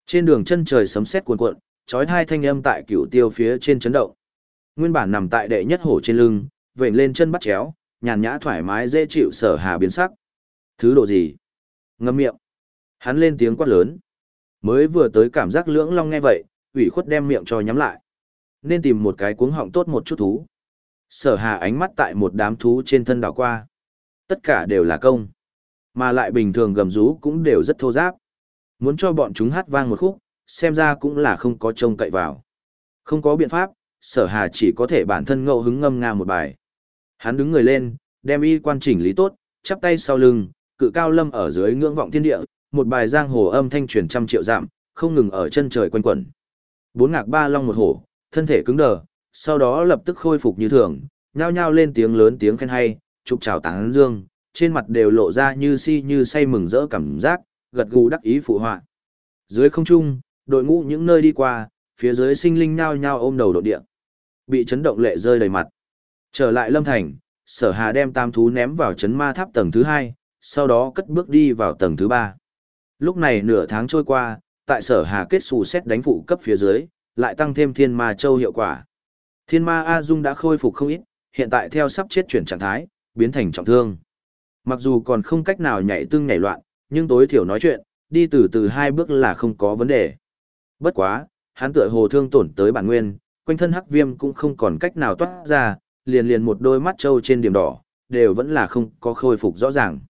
Trên đường chân trời sấm sét cuồn cuộn, trói hai thanh âm tại cửu tiêu phía trên chấn động. Nguyên bản nằm tại đệ nhất hổ trên lưng, vểnh lên chân bắt chéo, nhàn nhã thoải mái dễ chịu sở hà biến sắc. Thứ độ gì? Ngâm miệng. Hắn lên tiếng quát lớn. Mới vừa tới cảm giác lưỡng long nghe vậy, ủy khuất đem miệng cho nhắm lại. Nên tìm một cái cuống họng tốt một chút thú. Sở hà ánh mắt tại một đám thú trên thân đảo qua. Tất cả đều là công. Mà lại bình thường gầm rú cũng đều rất thô giáp. Muốn cho bọn chúng hát vang một khúc, xem ra cũng là không có trông cậy vào. Không có biện pháp, sở hà chỉ có thể bản thân ngẫu hứng ngâm nga một bài. Hắn đứng người lên, đem y quan chỉnh lý tốt, chắp tay sau lưng, cự cao lâm ở dưới ngưỡng vọng thiên địa, một bài giang hồ âm thanh truyền trăm triệu dặm, không ngừng ở chân trời quanh quẩn. Bốn ngạc ba long một hổ, thân thể cứng đờ, sau đó lập tức khôi phục như thường, nhao nhao lên tiếng lớn tiếng khen hay, chụp chào tán dương, trên mặt đều lộ ra như si như say mừng rỡ cảm giác, gật gù đắc ý phụ họa. Dưới không trung, đội ngũ những nơi đi qua, phía dưới sinh linh nhao nhao ôm đầu độ địa. Bị chấn động lệ rơi đầy mặt. Trở lại Lâm Thành, Sở Hà đem tam thú ném vào chấn ma tháp tầng thứ hai, sau đó cất bước đi vào tầng thứ ba. Lúc này nửa tháng trôi qua, tại Sở Hà kết xù xét đánh phụ cấp phía dưới, lại tăng thêm thiên ma châu hiệu quả. Thiên ma A Dung đã khôi phục không ít, hiện tại theo sắp chết chuyển trạng thái, biến thành trọng thương. Mặc dù còn không cách nào nhảy tương nhảy loạn, nhưng tối thiểu nói chuyện, đi từ từ hai bước là không có vấn đề. Bất quá, hắn tựa hồ thương tổn tới bản nguyên, quanh thân hắc viêm cũng không còn cách nào toát ra, liền liền một đôi mắt trâu trên điểm đỏ, đều vẫn là không có khôi phục rõ ràng.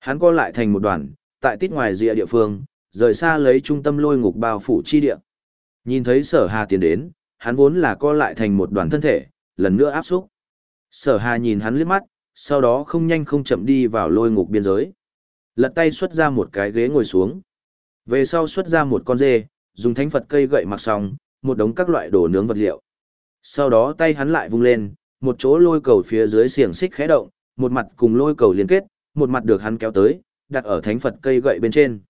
Hắn co lại thành một đoàn, tại tít ngoài rìa địa phương, rời xa lấy trung tâm lôi ngục bao phủ chi địa. Nhìn thấy sở hà tiến đến, hắn vốn là co lại thành một đoàn thân thể, lần nữa áp xúc. Sở hà nhìn hắn liếc mắt, sau đó không nhanh không chậm đi vào lôi ngục biên giới. Lật tay xuất ra một cái ghế ngồi xuống. Về sau xuất ra một con dê, dùng thánh Phật cây gậy mặc xong, một đống các loại đồ nướng vật liệu. Sau đó tay hắn lại vung lên, một chỗ lôi cầu phía dưới xiềng xích khẽ động, một mặt cùng lôi cầu liên kết, một mặt được hắn kéo tới, đặt ở thánh Phật cây gậy bên trên.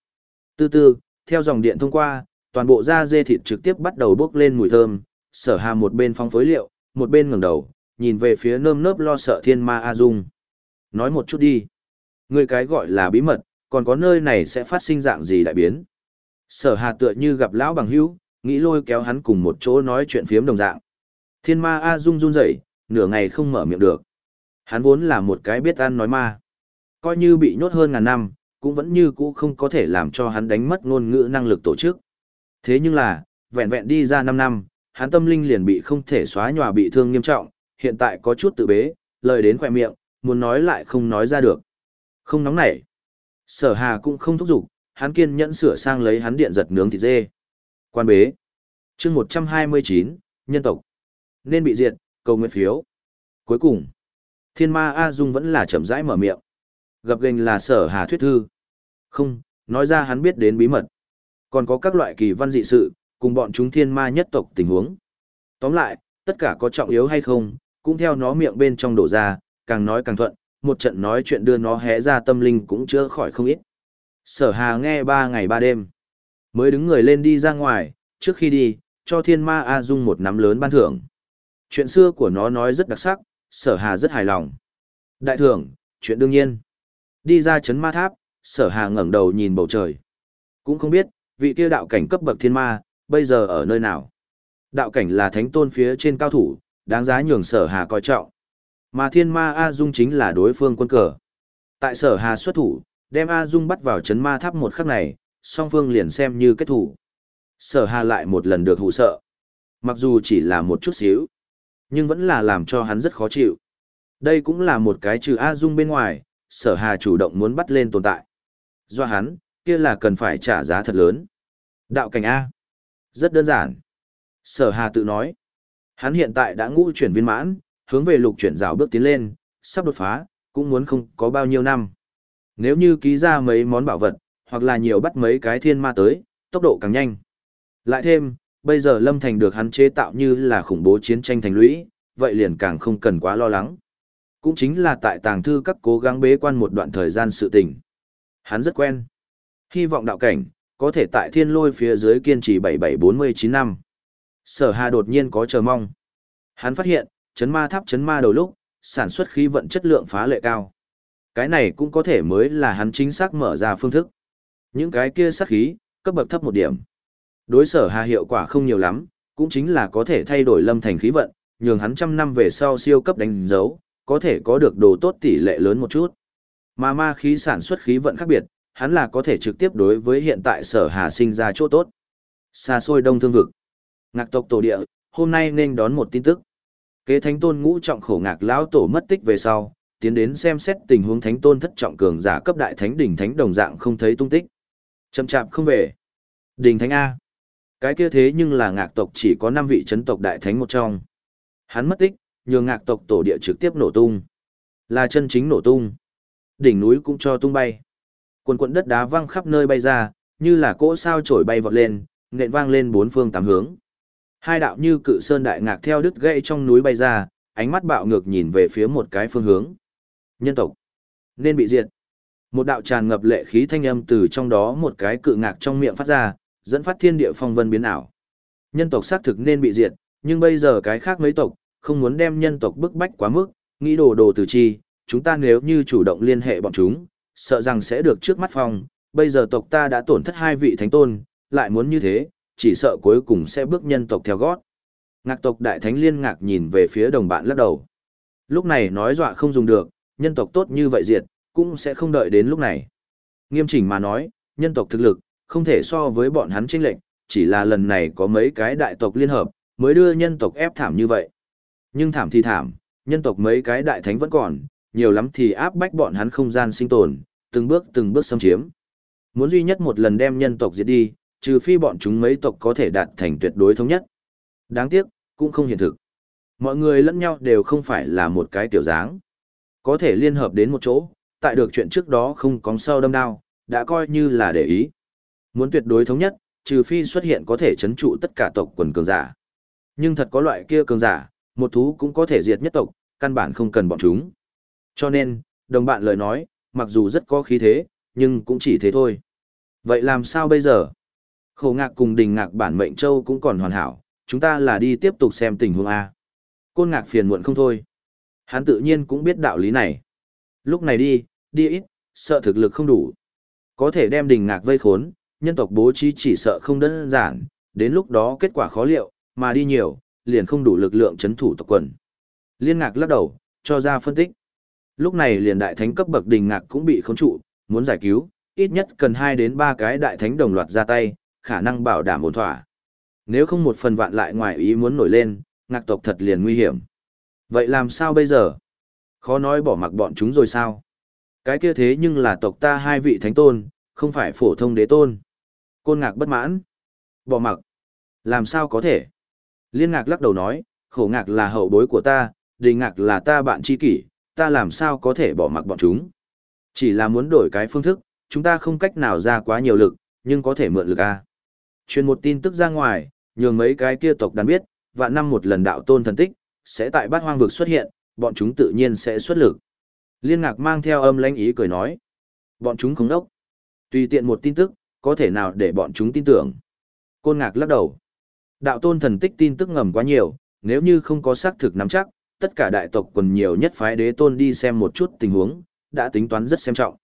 Từ từ, theo dòng điện thông qua, toàn bộ da dê thịt trực tiếp bắt đầu bốc lên mùi thơm, sở hà một bên phong phối liệu, một bên ngẩng đầu, nhìn về phía nơm nớp lo sợ thiên ma A Dung. Nói một chút đi. Người cái gọi là bí mật, còn có nơi này sẽ phát sinh dạng gì đại biến. Sở hà tựa như gặp lão bằng hữu, nghĩ lôi kéo hắn cùng một chỗ nói chuyện phiếm đồng dạng. Thiên ma A Dung run rẩy, nửa ngày không mở miệng được. Hắn vốn là một cái biết ăn nói ma. Coi như bị nhốt hơn ngàn năm, cũng vẫn như cũ không có thể làm cho hắn đánh mất ngôn ngữ năng lực tổ chức. Thế nhưng là, vẹn vẹn đi ra 5 năm, hắn tâm linh liền bị không thể xóa nhòa bị thương nghiêm trọng, hiện tại có chút tự bế, lời đến khỏe miệng, muốn nói lại không nói ra được. Không nóng nảy. Sở Hà cũng không thúc giục, hắn kiên nhẫn sửa sang lấy hắn điện giật nướng thịt dê. Quan bế. chương 129, nhân tộc. Nên bị diệt, cầu nguyện phiếu. Cuối cùng, thiên ma A Dung vẫn là chậm rãi mở miệng. Gặp gành là sở hà thuyết thư. Không, nói ra hắn biết đến bí mật. Còn có các loại kỳ văn dị sự, cùng bọn chúng thiên ma nhất tộc tình huống. Tóm lại, tất cả có trọng yếu hay không, cũng theo nó miệng bên trong đổ ra, càng nói càng thuận, một trận nói chuyện đưa nó hé ra tâm linh cũng chưa khỏi không ít. Sở hà nghe ba ngày ba đêm. Mới đứng người lên đi ra ngoài, trước khi đi, cho thiên ma A Dung một nắm lớn ban thưởng. Chuyện xưa của nó nói rất đặc sắc, sở hà rất hài lòng. Đại thưởng, chuyện đương nhiên. Đi ra chấn ma tháp, sở hà ngẩng đầu nhìn bầu trời. Cũng không biết, vị kia đạo cảnh cấp bậc thiên ma, bây giờ ở nơi nào. Đạo cảnh là thánh tôn phía trên cao thủ, đáng giá nhường sở hà coi trọng. Mà thiên ma A Dung chính là đối phương quân cờ. Tại sở hà xuất thủ, đem A Dung bắt vào chấn ma tháp một khắc này, song phương liền xem như kết thủ. Sở hà lại một lần được hụ sợ. Mặc dù chỉ là một chút xíu, nhưng vẫn là làm cho hắn rất khó chịu. Đây cũng là một cái trừ A Dung bên ngoài, sở hà chủ động muốn bắt lên tồn tại. Do hắn, kia là cần phải trả giá thật lớn. Đạo cảnh A. Rất đơn giản. Sở hà tự nói. Hắn hiện tại đã ngũ chuyển viên mãn, hướng về lục chuyển rào bước tiến lên, sắp đột phá, cũng muốn không có bao nhiêu năm. Nếu như ký ra mấy món bảo vật, hoặc là nhiều bắt mấy cái thiên ma tới, tốc độ càng nhanh. Lại thêm, bây giờ Lâm Thành được hắn chế tạo như là khủng bố chiến tranh thành lũy, vậy liền càng không cần quá lo lắng. Cũng chính là tại tàng thư các cố gắng bế quan một đoạn thời gian sự tình. Hắn rất quen. Hy vọng đạo cảnh, có thể tại thiên lôi phía dưới kiên trì 7749 năm. Sở Hà đột nhiên có chờ mong. Hắn phát hiện, chấn ma tháp chấn ma đầu lúc, sản xuất khí vận chất lượng phá lệ cao. Cái này cũng có thể mới là hắn chính xác mở ra phương thức. Những cái kia sát khí, cấp bậc thấp một điểm. Đối sở hà hiệu quả không nhiều lắm, cũng chính là có thể thay đổi lâm thành khí vận, nhường hắn trăm năm về sau siêu cấp đánh dấu, có thể có được đồ tốt tỷ lệ lớn một chút. Mà ma khí sản xuất khí vận khác biệt, hắn là có thể trực tiếp đối với hiện tại sở hà sinh ra chỗ tốt. Xa xôi đông thương vực. Ngạc tộc tổ địa, hôm nay nên đón một tin tức. Kế thánh tôn ngũ trọng khổ ngạc lão tổ mất tích về sau, tiến đến xem xét tình huống thánh tôn thất trọng cường giả cấp đại thánh đỉnh thánh đồng dạng không thấy tung tích. Chậm chạp không về. Đỉnh thánh A. Cái kia thế nhưng là ngạc tộc chỉ có 5 vị chấn tộc đại thánh một trong. Hắn mất tích, nhường ngạc tộc tổ địa trực tiếp nổ tung. Là chân chính nổ tung. Đỉnh núi cũng cho tung bay. Quần quận đất đá văng khắp nơi bay ra, như là cỗ sao trổi bay vọt lên, nện vang lên bốn phương tám hướng. Hai đạo như cự sơn đại ngạc theo đứt gãy trong núi bay ra, ánh mắt bạo ngược nhìn về phía một cái phương hướng. Nhân tộc nên bị diệt. Một đạo tràn ngập lệ khí thanh âm từ trong đó một cái cự ngạc trong miệng phát ra, dẫn phát thiên địa phong vân biến ảo. Nhân tộc xác thực nên bị diệt, nhưng bây giờ cái khác mấy tộc, không muốn đem nhân tộc bức bách quá mức, nghĩ đồ đồ từ chi, chúng ta nếu như chủ động liên hệ bọn chúng, sợ rằng sẽ được trước mắt phong, bây giờ tộc ta đã tổn thất hai vị thánh tôn, lại muốn như thế, chỉ sợ cuối cùng sẽ bước nhân tộc theo gót. Ngạc tộc đại thánh liên ngạc nhìn về phía đồng bạn lắc đầu. Lúc này nói dọa không dùng được, nhân tộc tốt như vậy diệt, cũng sẽ không đợi đến lúc này. Nghiêm chỉnh mà nói, nhân tộc thực lực, không thể so với bọn hắn chênh lệnh, chỉ là lần này có mấy cái đại tộc liên hợp, mới đưa nhân tộc ép thảm như vậy. Nhưng thảm thì thảm, nhân tộc mấy cái đại thánh vẫn còn, nhiều lắm thì áp bách bọn hắn không gian sinh tồn, từng bước từng bước xâm chiếm. Muốn duy nhất một lần đem nhân tộc diệt đi, trừ phi bọn chúng mấy tộc có thể đạt thành tuyệt đối thống nhất. Đáng tiếc, cũng không hiện thực. Mọi người lẫn nhau đều không phải là một cái tiểu dáng. Có thể liên hợp đến một chỗ, tại được chuyện trước đó không có sâu đâm đao, đã coi như là để ý. Muốn tuyệt đối thống nhất, trừ phi xuất hiện có thể chấn trụ tất cả tộc quần cường giả. Nhưng thật có loại kia cường giả, một thú cũng có thể diệt nhất tộc, căn bản không cần bọn chúng. Cho nên, đồng bạn lời nói, mặc dù rất có khí thế, nhưng cũng chỉ thế thôi. Vậy làm sao bây giờ? Khổ ngạc cùng đình ngạc bản mệnh châu cũng còn hoàn hảo, chúng ta là đi tiếp tục xem tình huống A. Côn ngạc phiền muộn không thôi. Hắn tự nhiên cũng biết đạo lý này. Lúc này đi, đi ít, sợ thực lực không đủ. Có thể đem đình ngạc vây khốn, nhân tộc bố trí chỉ sợ không đơn giản, đến lúc đó kết quả khó liệu, mà đi nhiều, liền không đủ lực lượng chấn thủ tộc quần. Liên ngạc lắc đầu, cho ra phân tích. Lúc này liền đại thánh cấp bậc đình ngạc cũng bị khống trụ, muốn giải cứu, ít nhất cần 2 đến 3 cái đại thánh đồng loạt ra tay, khả năng bảo đảm ổn thỏa. Nếu không một phần vạn lại ngoài ý muốn nổi lên, ngạc tộc thật liền nguy hiểm. Vậy làm sao bây giờ? Khó nói bỏ mặc bọn chúng rồi sao? Cái kia thế nhưng là tộc ta hai vị thánh tôn, không phải phổ thông đế tôn. Côn ngạc bất mãn. Bỏ mặc. Làm sao có thể? Liên ngạc lắc đầu nói, khổ ngạc là hậu bối của ta, đình ngạc là ta bạn tri kỷ, ta làm sao có thể bỏ mặc bọn chúng. Chỉ là muốn đổi cái phương thức, chúng ta không cách nào ra quá nhiều lực, nhưng có thể mượn lực A. Truyền một tin tức ra ngoài, nhường mấy cái kia tộc đàn biết, và năm một lần đạo tôn thần tích, sẽ tại bát hoang vực xuất hiện, bọn chúng tự nhiên sẽ xuất lực. Liên ngạc mang theo âm lãnh ý cười nói. Bọn chúng không đốc. Tùy tiện một tin tức, có thể nào để bọn chúng tin tưởng. Côn ngạc lắc đầu. Đạo tôn thần tích tin tức ngầm quá nhiều, nếu như không có xác thực nắm chắc, tất cả đại tộc quần nhiều nhất phái đế tôn đi xem một chút tình huống, đã tính toán rất xem trọng.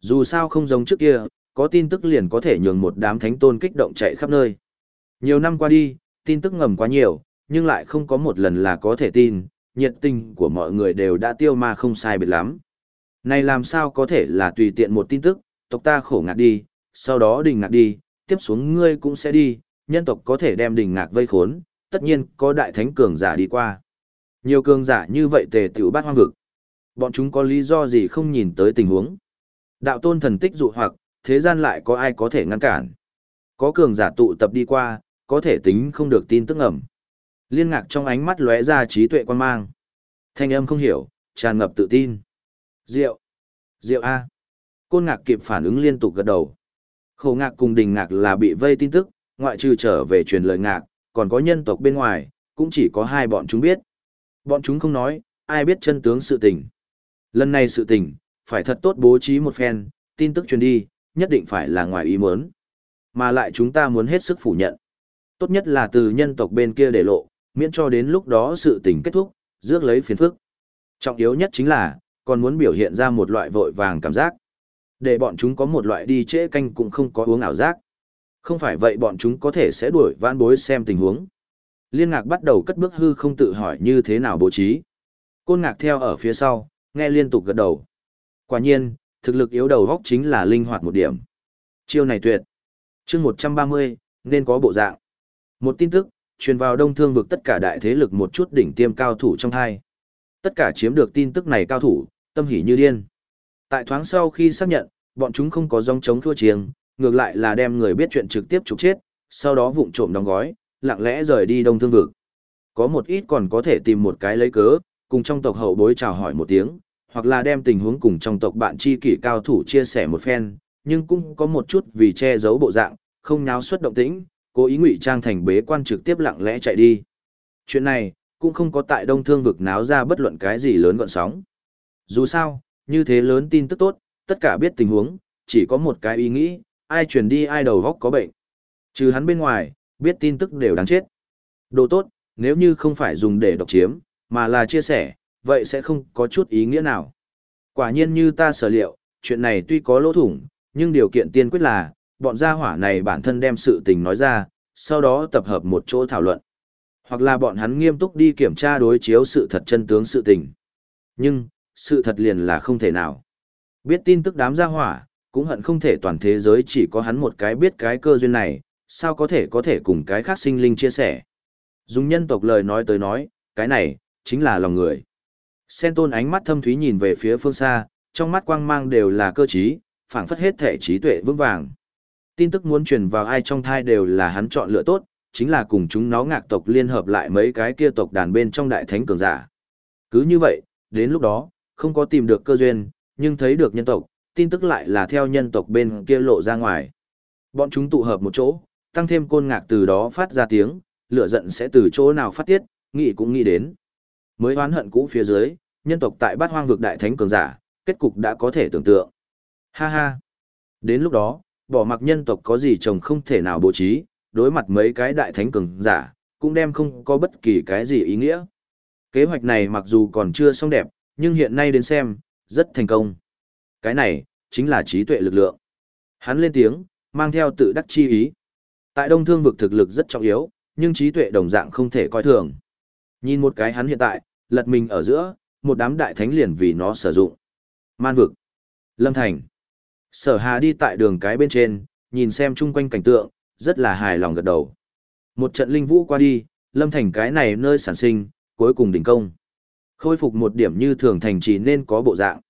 Dù sao không giống trước kia, có tin tức liền có thể nhường một đám thánh tôn kích động chạy khắp nơi. Nhiều năm qua đi, tin tức ngầm quá nhiều, nhưng lại không có một lần là có thể tin, nhiệt tình của mọi người đều đã tiêu ma không sai biệt lắm. Này làm sao có thể là tùy tiện một tin tức, tộc ta khổ ngạc đi, sau đó đình ngạc đi, tiếp xuống ngươi cũng sẽ đi, nhân tộc có thể đem đình ngạc vây khốn, tất nhiên có đại thánh cường giả đi qua. Nhiều cường giả như vậy tề tiểu bát hoang vực. Bọn chúng có lý do gì không nhìn tới tình huống. Đạo tôn thần tích dụ hoặc, thế gian lại có ai có thể ngăn cản. Có cường giả tụ tập đi qua, có thể tính không được tin tức ẩm. Liên ngạc trong ánh mắt lóe ra trí tuệ quan mang. Thanh âm không hiểu, tràn ngập tự tin. Diệu. Diệu A. Côn ngạc kịp phản ứng liên tục gật đầu. Khổ ngạc cùng đình ngạc là bị vây tin tức, ngoại trừ trở về truyền lời ngạc, còn có nhân tộc bên ngoài, cũng chỉ có hai bọn chúng biết. Bọn chúng không nói, ai biết chân tướng sự tình. Lần này sự tình, phải thật tốt bố trí một phen, tin tức truyền đi, nhất định phải là ngoài ý muốn. Mà lại chúng ta muốn hết sức phủ nhận. Tốt nhất là từ nhân tộc bên kia để lộ, miễn cho đến lúc đó sự tình kết thúc, rước lấy phiền phức. Trọng yếu nhất chính là, còn muốn biểu hiện ra một loại vội vàng cảm giác. Để bọn chúng có một loại đi trễ canh cũng không có uống ảo giác. Không phải vậy bọn chúng có thể sẽ đuổi vãn bối xem tình huống. Liên ngạc bắt đầu cất bước hư không tự hỏi như thế nào bố trí. Côn ngạc theo ở phía sau, nghe liên tục gật đầu. Quả nhiên, thực lực yếu đầu góc chính là linh hoạt một điểm. Chiêu này tuyệt. chương 130, nên có bộ dạng. Một tin tức, truyền vào đông thương vực tất cả đại thế lực một chút đỉnh tiêm cao thủ trong hai. Tất cả chiếm được tin tức này cao thủ, tâm hỉ như điên. Tại thoáng sau khi xác nhận, bọn chúng không có dòng chống thua chiêng, ngược lại là đem người biết chuyện trực tiếp trục chết, sau đó vụng trộm đóng gói, lặng lẽ rời đi đông thương vực. Có một ít còn có thể tìm một cái lấy cớ, cùng trong tộc hậu bối chào hỏi một tiếng, hoặc là đem tình huống cùng trong tộc bạn chi kỷ cao thủ chia sẻ một phen, nhưng cũng có một chút vì che giấu bộ dạng, không nháo xuất động tĩnh, cố ý ngụy trang thành bế quan trực tiếp lặng lẽ chạy đi. Chuyện này, cũng không có tại đông thương vực náo ra bất luận cái gì lớn gọn sóng. Dù sao, như thế lớn tin tức tốt, tất cả biết tình huống, chỉ có một cái ý nghĩ, ai truyền đi ai đầu góc có bệnh. Trừ hắn bên ngoài, biết tin tức đều đáng chết. Đồ tốt, nếu như không phải dùng để độc chiếm, mà là chia sẻ, vậy sẽ không có chút ý nghĩa nào. Quả nhiên như ta sở liệu, chuyện này tuy có lỗ thủng, nhưng điều kiện tiên quyết là, bọn gia hỏa này bản thân đem sự tình nói ra, sau đó tập hợp một chỗ thảo luận. Hoặc là bọn hắn nghiêm túc đi kiểm tra đối chiếu sự thật chân tướng sự tình. Nhưng, sự thật liền là không thể nào. Biết tin tức đám gia hỏa, cũng hận không thể toàn thế giới chỉ có hắn một cái biết cái cơ duyên này, sao có thể có thể cùng cái khác sinh linh chia sẻ. Dùng nhân tộc lời nói tới nói, cái này, chính là lòng người. Sen tôn ánh mắt thâm thúy nhìn về phía phương xa, trong mắt quang mang đều là cơ trí, phảng phất hết thể trí tuệ vững vàng. Tin tức muốn truyền vào ai trong thai đều là hắn chọn lựa tốt, chính là cùng chúng nó ngạc tộc liên hợp lại mấy cái kia tộc đàn bên trong đại thánh cường giả. Cứ như vậy, đến lúc đó, không có tìm được cơ duyên, nhưng thấy được nhân tộc, tin tức lại là theo nhân tộc bên kia lộ ra ngoài. Bọn chúng tụ hợp một chỗ, tăng thêm côn ngạc từ đó phát ra tiếng, lửa giận sẽ từ chỗ nào phát tiết, nghĩ cũng nghĩ đến. Mới oán hận cũ phía dưới, nhân tộc tại bát hoang vực đại thánh cường giả, kết cục đã có thể tưởng tượng. Ha ha. Đến lúc đó, bỏ mặc nhân tộc có gì chồng không thể nào bố trí, đối mặt mấy cái đại thánh cường giả, cũng đem không có bất kỳ cái gì ý nghĩa. Kế hoạch này mặc dù còn chưa xong đẹp, nhưng hiện nay đến xem, rất thành công. Cái này, chính là trí tuệ lực lượng. Hắn lên tiếng, mang theo tự đắc chi ý. Tại Đông Thương vực thực lực rất trọng yếu, nhưng trí tuệ đồng dạng không thể coi thường. Nhìn một cái hắn hiện tại, lật mình ở giữa, một đám đại thánh liền vì nó sử dụng. Man vực. Lâm Thành. Sở Hà đi tại đường cái bên trên, nhìn xem chung quanh cảnh tượng, rất là hài lòng gật đầu. Một trận linh vũ qua đi, Lâm Thành cái này nơi sản sinh, cuối cùng đỉnh công. Khôi phục một điểm như thường thành chỉ nên có bộ dạng.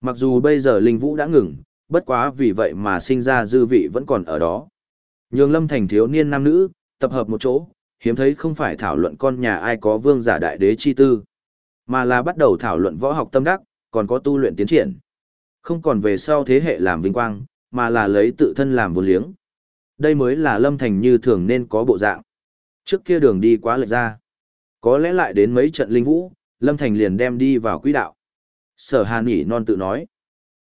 Mặc dù bây giờ linh vũ đã ngừng, bất quá vì vậy mà sinh ra dư vị vẫn còn ở đó. Nhường Lâm Thành thiếu niên nam nữ, tập hợp một chỗ, hiếm thấy không phải thảo luận con nhà ai có vương giả đại đế chi tư, mà là bắt đầu thảo luận võ học tâm đắc, còn có tu luyện tiến triển. Không còn về sau thế hệ làm vinh quang, mà là lấy tự thân làm vốn liếng. Đây mới là lâm thành như thường nên có bộ dạng. Trước kia đường đi quá lệch ra. Có lẽ lại đến mấy trận linh vũ, lâm thành liền đem đi vào quỹ đạo. Sở hàn nghỉ non tự nói.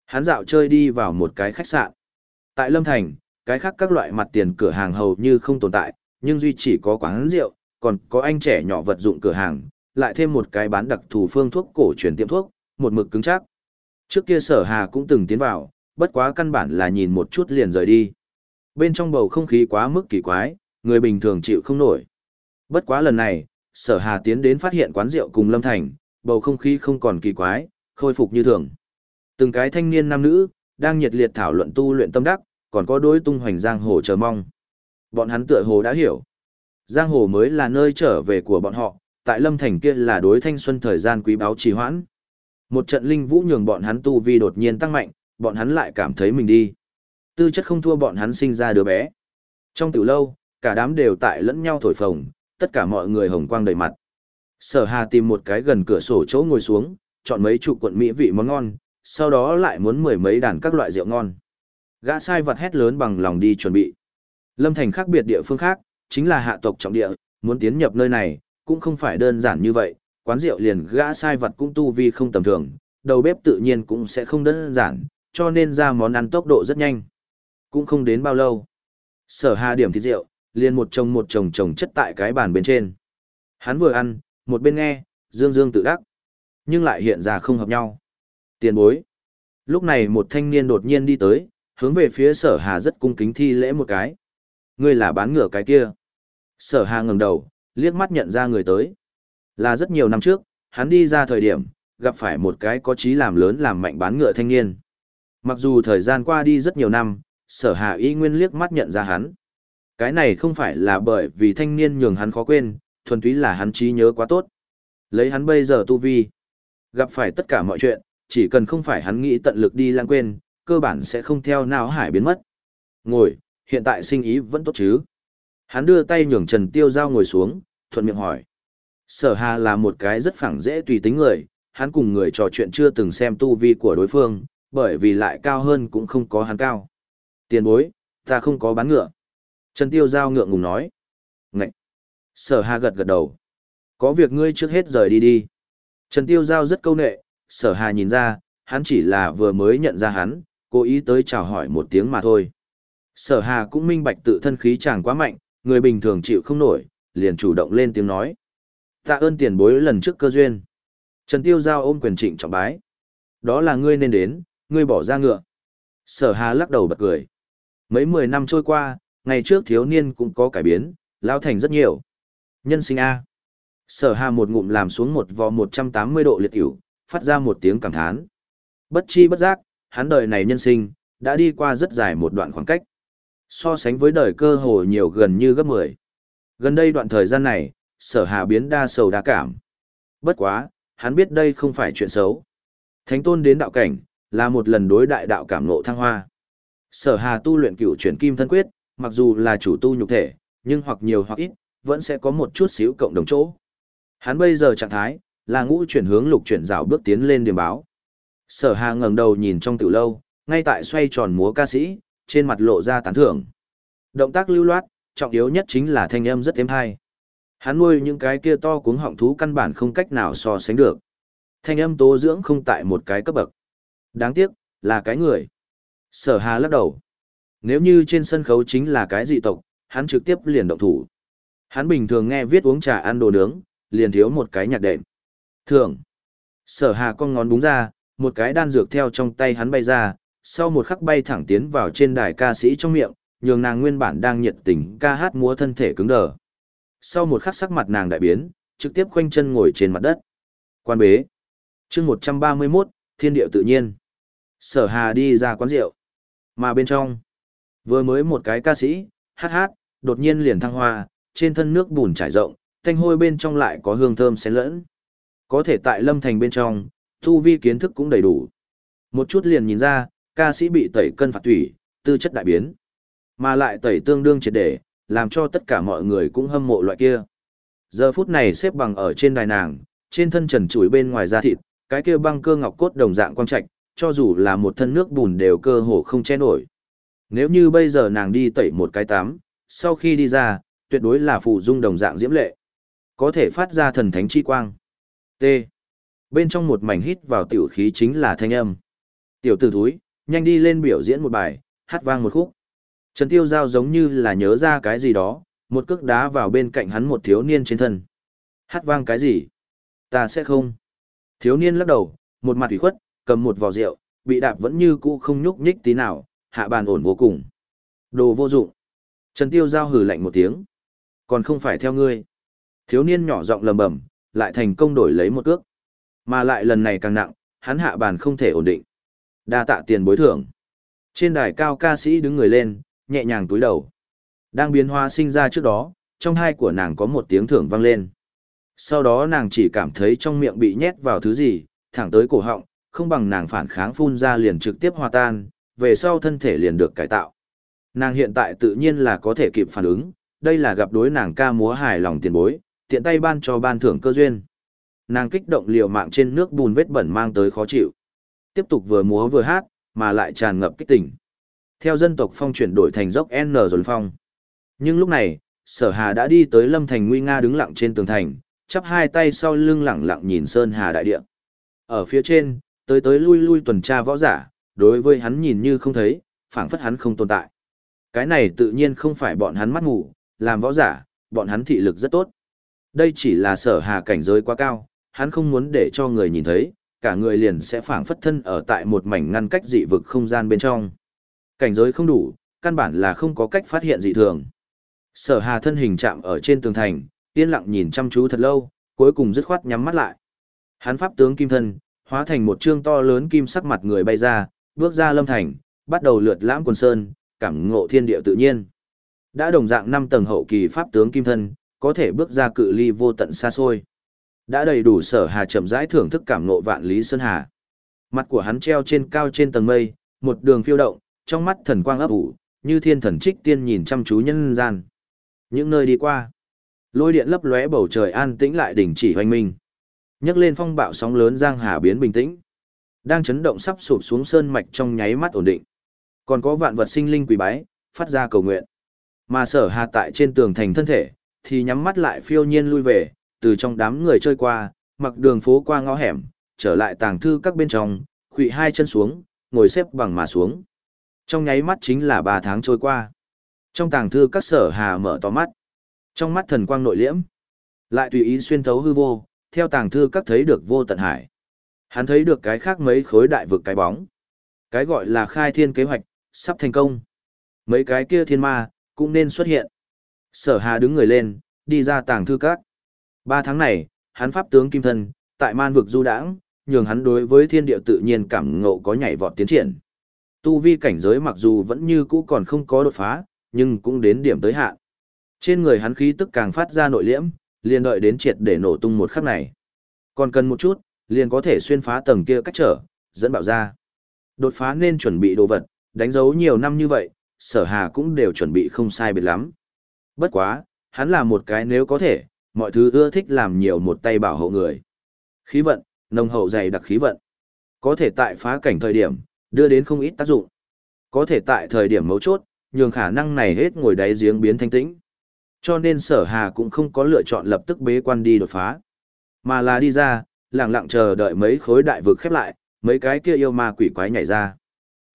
Hắn dạo chơi đi vào một cái khách sạn. Tại Lâm Thành, cái khác các loại mặt tiền cửa hàng hầu như không tồn tại, nhưng duy chỉ có quán rượu, còn có anh trẻ nhỏ vật dụng cửa hàng, lại thêm một cái bán đặc thù phương thuốc cổ truyền tiệm thuốc, một mực cứng chắc. Trước kia sở hà cũng từng tiến vào, bất quá căn bản là nhìn một chút liền rời đi. Bên trong bầu không khí quá mức kỳ quái, người bình thường chịu không nổi. Bất quá lần này, sở hà tiến đến phát hiện quán rượu cùng lâm thành, bầu không khí không còn kỳ quái, khôi phục như thường. Từng cái thanh niên nam nữ, đang nhiệt liệt thảo luận tu luyện tâm đắc, còn có đối tung hoành giang hồ chờ mong. Bọn hắn tựa hồ đã hiểu. Giang hồ mới là nơi trở về của bọn họ, tại lâm thành kia là đối thanh xuân thời gian quý báu trì hoãn. Một trận linh vũ nhường bọn hắn tu vi đột nhiên tăng mạnh, bọn hắn lại cảm thấy mình đi. Tư chất không thua bọn hắn sinh ra đứa bé. Trong tiểu lâu, cả đám đều tại lẫn nhau thổi phồng, tất cả mọi người hồng quang đầy mặt. Sở Hà tìm một cái gần cửa sổ chỗ ngồi xuống, chọn mấy trụ quận mỹ vị món ngon, sau đó lại muốn mười mấy đàn các loại rượu ngon. Gã sai vật hét lớn bằng lòng đi chuẩn bị. Lâm Thành khác biệt địa phương khác, chính là hạ tộc trọng địa, muốn tiến nhập nơi này, cũng không phải đơn giản như vậy, quán rượu liền gã sai vật cũng tu vi không tầm thường, đầu bếp tự nhiên cũng sẽ không đơn giản, cho nên ra món ăn tốc độ rất nhanh. Cũng không đến bao lâu. Sở hà điểm thịt rượu, liền một chồng một chồng chồng chất tại cái bàn bên trên. Hắn vừa ăn, một bên nghe, dương dương tự đắc. Nhưng lại hiện ra không hợp nhau. Tiền bối. Lúc này một thanh niên đột nhiên đi tới, hướng về phía sở hà rất cung kính thi lễ một cái. Ngươi là bán ngựa cái kia. Sở hà ngẩng đầu, liếc mắt nhận ra người tới. Là rất nhiều năm trước, hắn đi ra thời điểm, gặp phải một cái có chí làm lớn làm mạnh bán ngựa thanh niên. Mặc dù thời gian qua đi rất nhiều năm, sở hà y nguyên liếc mắt nhận ra hắn. Cái này không phải là bởi vì thanh niên nhường hắn khó quên, thuần túy là hắn trí nhớ quá tốt. Lấy hắn bây giờ tu vi, gặp phải tất cả mọi chuyện, chỉ cần không phải hắn nghĩ tận lực đi lãng quên, cơ bản sẽ không theo nào hải biến mất. Ngồi, hiện tại sinh ý vẫn tốt chứ. Hắn đưa tay nhường Trần Tiêu Giao ngồi xuống, thuận miệng hỏi. Sở Hà là một cái rất phẳng dễ tùy tính người, hắn cùng người trò chuyện chưa từng xem tu vi của đối phương, bởi vì lại cao hơn cũng không có hắn cao. Tiền bối, ta không có bán ngựa. Trần Tiêu Giao ngượng ngùng nói. Ngậy! Sở Hà gật gật đầu. Có việc ngươi trước hết rời đi đi. Trần Tiêu Giao rất câu nệ, sở Hà nhìn ra, hắn chỉ là vừa mới nhận ra hắn, cố ý tới chào hỏi một tiếng mà thôi. Sở Hà cũng minh bạch tự thân khí chàng quá mạnh, người bình thường chịu không nổi, liền chủ động lên tiếng nói. Tạ ơn tiền bối lần trước cơ duyên. Trần Tiêu Giao ôm quyền trịnh trọng bái. Đó là ngươi nên đến, ngươi bỏ ra ngựa. Sở Hà lắc đầu bật cười. Mấy mười năm trôi qua, ngày trước thiếu niên cũng có cải biến, lao thành rất nhiều. Nhân sinh A. Sở Hà một ngụm làm xuống một vò 180 độ liệt hữu, phát ra một tiếng cảm thán. Bất chi bất giác, hắn đời này nhân sinh, đã đi qua rất dài một đoạn khoảng cách. So sánh với đời cơ hồ nhiều gần như gấp 10. Gần đây đoạn thời gian này, sở hà biến đa sầu đa cảm. Bất quá, hắn biết đây không phải chuyện xấu. Thánh tôn đến đạo cảnh, là một lần đối đại đạo cảm ngộ thăng hoa. Sở hà tu luyện cửu chuyển kim thân quyết, mặc dù là chủ tu nhục thể, nhưng hoặc nhiều hoặc ít, vẫn sẽ có một chút xíu cộng đồng chỗ. Hắn bây giờ trạng thái, là ngũ chuyển hướng lục chuyển rào bước tiến lên điểm báo. Sở hà ngẩng đầu nhìn trong tiểu lâu, ngay tại xoay tròn múa ca sĩ, trên mặt lộ ra tán thưởng. Động tác lưu loát, trọng yếu nhất chính là thanh âm rất êm hay. Hắn nuôi những cái kia to cuống họng thú căn bản không cách nào so sánh được. Thanh âm tố dưỡng không tại một cái cấp bậc. Đáng tiếc, là cái người. Sở hà lắc đầu. Nếu như trên sân khấu chính là cái dị tộc, hắn trực tiếp liền động thủ. Hắn bình thường nghe viết uống trà ăn đồ nướng, liền thiếu một cái nhạc đệm. Thường. Sở hà con ngón búng ra, một cái đan dược theo trong tay hắn bay ra, sau một khắc bay thẳng tiến vào trên đài ca sĩ trong miệng, nhường nàng nguyên bản đang nhiệt tình ca hát múa thân thể cứng đờ. Sau một khắc sắc mặt nàng đại biến, trực tiếp khoanh chân ngồi trên mặt đất. Quan bế. chương 131, thiên điệu tự nhiên. Sở hà đi ra quán rượu. Mà bên trong, vừa mới một cái ca sĩ, hát hát, đột nhiên liền thăng hoa, trên thân nước bùn trải rộng, thanh hôi bên trong lại có hương thơm xen lẫn. Có thể tại lâm thành bên trong, thu vi kiến thức cũng đầy đủ. Một chút liền nhìn ra, ca sĩ bị tẩy cân phạt thủy, tư chất đại biến. Mà lại tẩy tương đương triệt để, làm cho tất cả mọi người cũng hâm mộ loại kia. Giờ phút này xếp bằng ở trên đài nàng, trên thân trần chuối bên ngoài da thịt, cái kia băng cơ ngọc cốt đồng dạng quang trạch, cho dù là một thân nước bùn đều cơ hồ không che nổi. Nếu như bây giờ nàng đi tẩy một cái tắm, sau khi đi ra, tuyệt đối là phụ dung đồng dạng diễm lệ. Có thể phát ra thần thánh chi quang. T. Bên trong một mảnh hít vào tiểu khí chính là thanh âm. Tiểu tử thúi, nhanh đi lên biểu diễn một bài, hát vang một khúc. Trần Tiêu Giao giống như là nhớ ra cái gì đó, một cước đá vào bên cạnh hắn một thiếu niên trên thân. Hát vang cái gì? Ta sẽ không. Thiếu niên lắc đầu, một mặt ủy khuất, cầm một vò rượu, bị đạp vẫn như cũ không nhúc nhích tí nào, hạ bàn ổn vô cùng. Đồ vô dụng. Trần Tiêu Giao hừ lạnh một tiếng. Còn không phải theo ngươi. Thiếu niên nhỏ giọng lầm bầm, lại thành công đổi lấy một cước. Mà lại lần này càng nặng, hắn hạ bàn không thể ổn định. Đa tạ tiền bối thưởng. Trên đài cao ca sĩ đứng người lên, nhẹ nhàng túi đầu. Đang biến hóa sinh ra trước đó, trong hai của nàng có một tiếng thưởng vang lên. Sau đó nàng chỉ cảm thấy trong miệng bị nhét vào thứ gì, thẳng tới cổ họng, không bằng nàng phản kháng phun ra liền trực tiếp hòa tan, về sau thân thể liền được cải tạo. Nàng hiện tại tự nhiên là có thể kịp phản ứng, đây là gặp đối nàng ca múa hài lòng tiền bối, tiện tay ban cho ban thưởng cơ duyên. Nàng kích động liều mạng trên nước bùn vết bẩn mang tới khó chịu. Tiếp tục vừa múa vừa hát, mà lại tràn ngập kích tỉnh. Theo dân tộc phong chuyển đổi thành dốc N dồn phong. Nhưng lúc này, sở hà đã đi tới lâm thành nguy nga đứng lặng trên tường thành, chắp hai tay sau lưng lặng lặng nhìn sơn hà đại địa. Ở phía trên, tới tới lui lui tuần tra võ giả, đối với hắn nhìn như không thấy, phảng phất hắn không tồn tại. Cái này tự nhiên không phải bọn hắn mắt ngủ, làm võ giả, bọn hắn thị lực rất tốt. Đây chỉ là sở hà cảnh giới quá cao, hắn không muốn để cho người nhìn thấy, cả người liền sẽ phảng phất thân ở tại một mảnh ngăn cách dị vực không gian bên trong. Cảnh giới không đủ, căn bản là không có cách phát hiện dị thường. Sở hà thân hình chạm ở trên tường thành, yên lặng nhìn chăm chú thật lâu, cuối cùng dứt khoát nhắm mắt lại. Hắn pháp tướng kim thân, hóa thành một trương to lớn kim sắc mặt người bay ra, bước ra lâm thành, bắt đầu lượt lãm quần sơn, cảm ngộ thiên địa tự nhiên. Đã đồng dạng năm tầng hậu kỳ pháp tướng kim thân, có thể bước ra cự ly vô tận xa xôi. Đã đầy đủ sở hà chậm rãi thưởng thức cảm ngộ vạn lý sơn hà. Mặt của hắn treo trên cao trên tầng mây, một đường phiêu động, trong mắt thần quang ấp ủ, như thiên thần trích tiên nhìn chăm chú nhân gian. Những nơi đi qua, Lôi điện lấp lóe bầu trời an tĩnh lại đỉnh chỉ hoành minh. Nhấc lên phong bạo sóng lớn giang hà biến bình tĩnh. Đang chấn động sắp sụp xuống sơn mạch trong nháy mắt ổn định. Còn có vạn vật sinh linh quỳ bái, phát ra cầu nguyện. Mà sở hà tại trên tường thành thân thể, thì nhắm mắt lại phiêu nhiên lui về, từ trong đám người chơi qua, mặc đường phố qua ngõ hẻm, trở lại tàng thư các bên trong, khụy hai chân xuống, ngồi xếp bằng mà xuống. Trong nháy mắt chính là ba tháng trôi qua. Trong tàng thư các sở hà mở to mắt. Trong mắt thần quang nội liễm, lại tùy ý xuyên thấu hư vô, theo tàng thư các thấy được vô tận hải. Hắn thấy được cái khác mấy khối đại vực cái bóng. Cái gọi là khai thiên kế hoạch, sắp thành công. Mấy cái kia thiên ma, cũng nên xuất hiện. Sở hà đứng người lên, đi ra tàng thư các. Ba tháng này, hắn pháp tướng kim thân, tại man vực du đãng, nhường hắn đối với thiên địa tự nhiên cảm ngộ có nhảy vọt tiến triển. Tu vi cảnh giới mặc dù vẫn như cũ còn không có đột phá, nhưng cũng đến điểm tới hạn. Trên người hắn khí tức càng phát ra nội liễm, liền đợi đến triệt để nổ tung một khắc này. Còn cần một chút, liền có thể xuyên phá tầng kia cách trở, dẫn bạo ra. Đột phá nên chuẩn bị đồ vật, đánh dấu nhiều năm như vậy, sở hà cũng đều chuẩn bị không sai biệt lắm. Bất quá, hắn là một cái nếu có thể, mọi thứ ưa thích làm nhiều một tay bảo hộ người. Khí vận, nồng hậu dày đặc khí vận. Có thể tại phá cảnh thời điểm, đưa đến không ít tác dụng. Có thể tại thời điểm mấu chốt, nhường khả năng này hết ngồi đáy giếng biến thanh tĩnh. Cho nên sở hà cũng không có lựa chọn lập tức bế quan đi đột phá. Mà là đi ra, lặng lặng chờ đợi mấy khối đại vực khép lại, mấy cái kia yêu ma quỷ quái nhảy ra.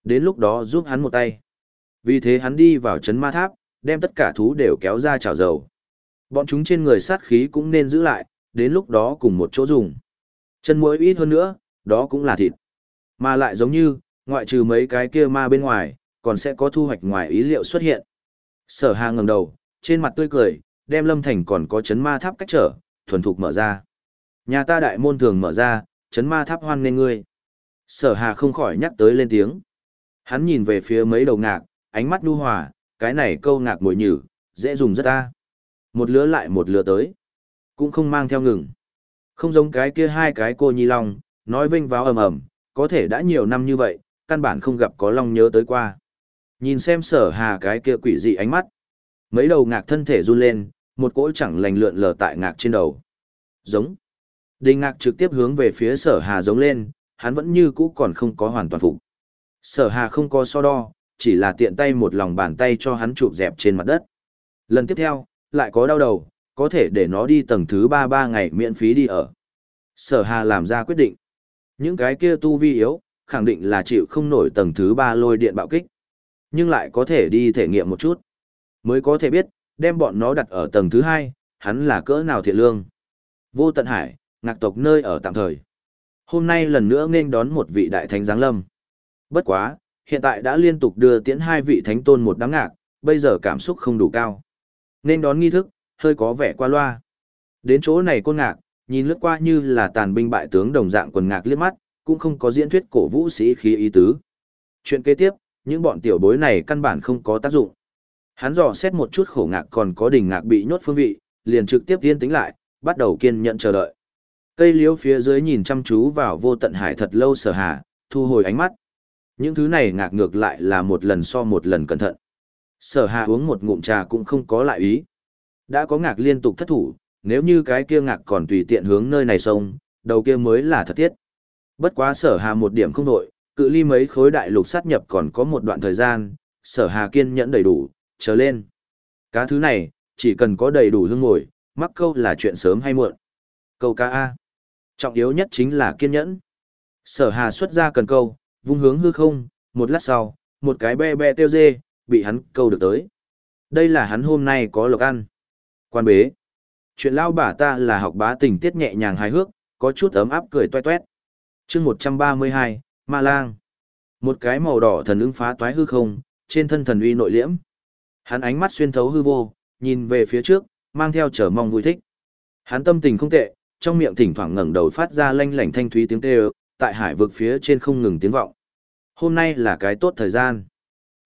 Đến lúc đó giúp hắn một tay. Vì thế hắn đi vào chấn ma tháp, đem tất cả thú đều kéo ra chảo dầu. Bọn chúng trên người sát khí cũng nên giữ lại, đến lúc đó cùng một chỗ dùng. Chân muối ít hơn nữa, đó cũng là thịt. Mà lại giống như, ngoại trừ mấy cái kia ma bên ngoài, còn sẽ có thu hoạch ngoài ý liệu xuất hiện. Sở Hà ngẩng đầu, trên mặt tươi cười, đem Lâm Thành còn có chấn ma tháp cách trở, thuần thục mở ra. Nhà ta đại môn thường mở ra, chấn ma tháp hoan nên ngươi. Sở Hà không khỏi nhắc tới lên tiếng. Hắn nhìn về phía mấy đầu ngạc, ánh mắt nhu hòa, cái này câu ngạc mồi nhử, dễ dùng rất ta. Một lứa lại một lứa tới. Cũng không mang theo ngừng. Không giống cái kia hai cái cô nhi long, nói vinh váo ầm ầm, có thể đã nhiều năm như vậy, căn bản không gặp có long nhớ tới qua. Nhìn xem sở hà cái kia quỷ dị ánh mắt. Mấy đầu ngạc thân thể run lên, một cỗ chẳng lành lượn lờ tại ngạc trên đầu. Giống. Đinh ngạc trực tiếp hướng về phía sở hà giống lên, hắn vẫn như cũ còn không có hoàn toàn phục. Sở hà không có so đo, chỉ là tiện tay một lòng bàn tay cho hắn chụp dẹp trên mặt đất. Lần tiếp theo, lại có đau đầu, có thể để nó đi tầng thứ ba ba ngày miễn phí đi ở. Sở hà làm ra quyết định. Những cái kia tu vi yếu, khẳng định là chịu không nổi tầng thứ ba lôi điện bạo kích. Nhưng lại có thể đi thể nghiệm một chút. Mới có thể biết, đem bọn nó đặt ở tầng thứ hai, hắn là cỡ nào thiện lương. Vô tận hải, ngạc tộc nơi ở tạm thời. Hôm nay lần nữa nên đón một vị đại thánh giáng lâm. Bất quá, hiện tại đã liên tục đưa tiễn hai vị thánh tôn một đám ngạc, bây giờ cảm xúc không đủ cao. Nên đón nghi thức, hơi có vẻ qua loa. Đến chỗ này côn ngạc, nhìn lướt qua như là tàn binh bại tướng đồng dạng quần ngạc liếc mắt, cũng không có diễn thuyết cổ vũ sĩ khí ý tứ. Chuyện kế tiếp, những bọn tiểu bối này căn bản không có tác dụng. Hắn dò xét một chút khổ ngạc còn có đỉnh ngạc bị nhốt phương vị, liền trực tiếp yên tĩnh lại, bắt đầu kiên nhận chờ đợi. Cây liễu phía dưới nhìn chăm chú vào vô tận hải thật lâu sở hà thu hồi ánh mắt. Những thứ này ngạc ngược lại là một lần so một lần cẩn thận. Sở Hà uống một ngụm trà cũng không có lại ý. Đã có ngạc liên tục thất thủ, nếu như cái kia ngạc còn tùy tiện hướng nơi này sông, đầu kia mới là thật thiết. Bất quá sở hà một điểm không đổi, cự ly mấy khối đại lục sát nhập còn có một đoạn thời gian, sở hà kiên nhẫn đầy đủ, chờ lên. Cá thứ này, chỉ cần có đầy đủ hương ngồi, mắc câu là chuyện sớm hay muộn. Câu cá A. Trọng yếu nhất chính là kiên nhẫn. Sở hà xuất ra cần câu, vung hướng hư không, một lát sau, một cái be be tiêu dê, bị hắn câu được tới. Đây là hắn hôm nay có lộc ăn. Quan bế. Chuyện lao bà ta là học bá tình tiết nhẹ nhàng hài hước, có chút ấm áp cười toe toét. chương 132, Ma Lang. Một cái màu đỏ thần ứng phá toái hư không, trên thân thần uy nội liễm. Hắn ánh mắt xuyên thấu hư vô, nhìn về phía trước, mang theo trở mong vui thích. Hắn tâm tình không tệ, trong miệng thỉnh thoảng ngẩng đầu phát ra lanh lảnh thanh thúy tiếng kêu, tại hải vực phía trên không ngừng tiếng vọng. Hôm nay là cái tốt thời gian.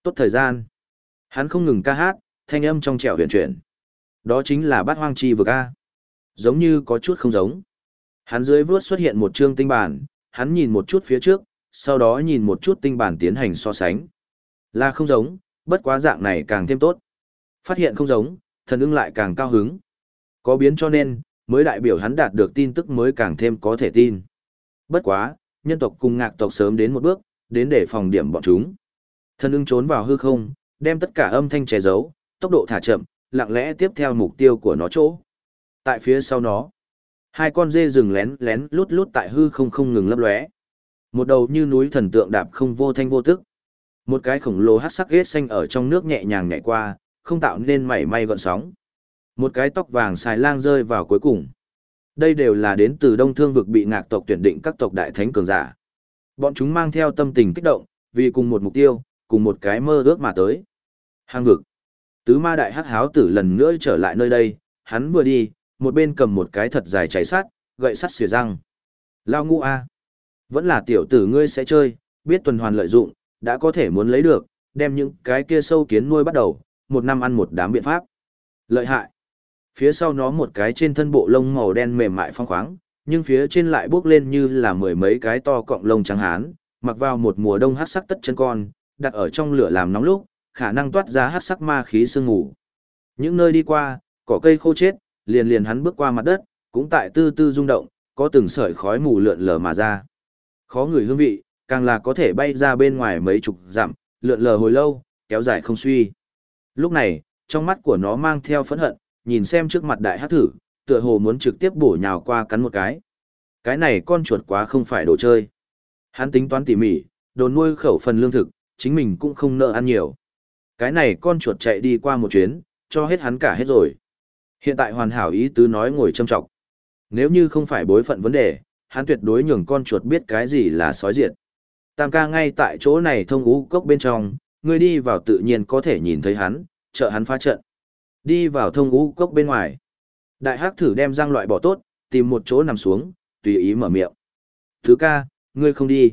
Tốt thời gian. Hắn không ngừng ca hát, thanh âm trong trẻo huyền chuyển. Đó chính là bát hoang chi vực A. Giống như có chút không giống. Hắn dưới vướt xuất hiện một chương tinh bản, hắn nhìn một chút phía trước, sau đó nhìn một chút tinh bản tiến hành so sánh. Là không giống, bất quá dạng này càng thêm tốt. Phát hiện không giống, thần ưng lại càng cao hứng. Có biến cho nên, mới đại biểu hắn đạt được tin tức mới càng thêm có thể tin. Bất quá, nhân tộc cùng ngạc tộc sớm đến một bước, đến để phòng điểm bọn chúng. Thân ưng trốn vào hư không, đem tất cả âm thanh che giấu, tốc độ thả chậm, lặng lẽ tiếp theo mục tiêu của nó chỗ. Tại phía sau nó, hai con dê rừng lén lén lút lút tại hư không không ngừng lấp lóe. Một đầu như núi thần tượng đạp không vô thanh vô tức. Một cái khổng lồ hắc sắc ghét xanh ở trong nước nhẹ nhàng nhảy qua, không tạo nên mảy may gợn sóng. Một cái tóc vàng xài lang rơi vào cuối cùng. Đây đều là đến từ đông thương vực bị ngạc tộc tuyển định các tộc đại thánh cường giả. Bọn chúng mang theo tâm tình kích động, vì cùng một mục tiêu, cùng một cái mơ ước mà tới. Hang vực. Tứ ma đại hắc háo tử lần nữa trở lại nơi đây, hắn vừa đi, một bên cầm một cái thật dài cháy sắt, gậy sắt xỉa răng. Lao ngu a, Vẫn là tiểu tử ngươi sẽ chơi, biết tuần hoàn lợi dụng, đã có thể muốn lấy được, đem những cái kia sâu kiến nuôi bắt đầu, một năm ăn một đám biện pháp. Lợi hại. Phía sau nó một cái trên thân bộ lông màu đen mềm mại phong khoáng, nhưng phía trên lại bước lên như là mười mấy cái to cọng lông trắng hán, mặc vào một mùa đông hát sắc tất chân con, đặt ở trong lửa làm nóng lúc, khả năng toát ra hắc sắc ma khí sương ngủ. Những nơi đi qua, cỏ cây khô chết, liền liền hắn bước qua mặt đất, cũng tại tư tư rung động, có từng sợi khói mù lượn lờ mà ra. Khó người hương vị, càng là có thể bay ra bên ngoài mấy chục dặm, lượn lờ hồi lâu, kéo dài không suy. Lúc này, trong mắt của nó mang theo phẫn hận, nhìn xem trước mặt đại hắc thử, tựa hồ muốn trực tiếp bổ nhào qua cắn một cái. Cái này con chuột quá không phải đồ chơi. Hắn tính toán tỉ mỉ, đồn nuôi khẩu phần lương thực, chính mình cũng không nợ ăn nhiều. Cái này con chuột chạy đi qua một chuyến, cho hết hắn cả hết rồi. Hiện tại hoàn hảo ý tứ nói ngồi châm trọng. Nếu như không phải bối phận vấn đề, hắn tuyệt đối nhường con chuột biết cái gì là sói diệt. Tam ca ngay tại chỗ này thông ú cốc bên trong, người đi vào tự nhiên có thể nhìn thấy hắn, trợ hắn phá trận. Đi vào thông ú cốc bên ngoài. Đại hắc thử đem răng loại bỏ tốt, tìm một chỗ nằm xuống, tùy ý mở miệng. Thứ ca, ngươi không đi.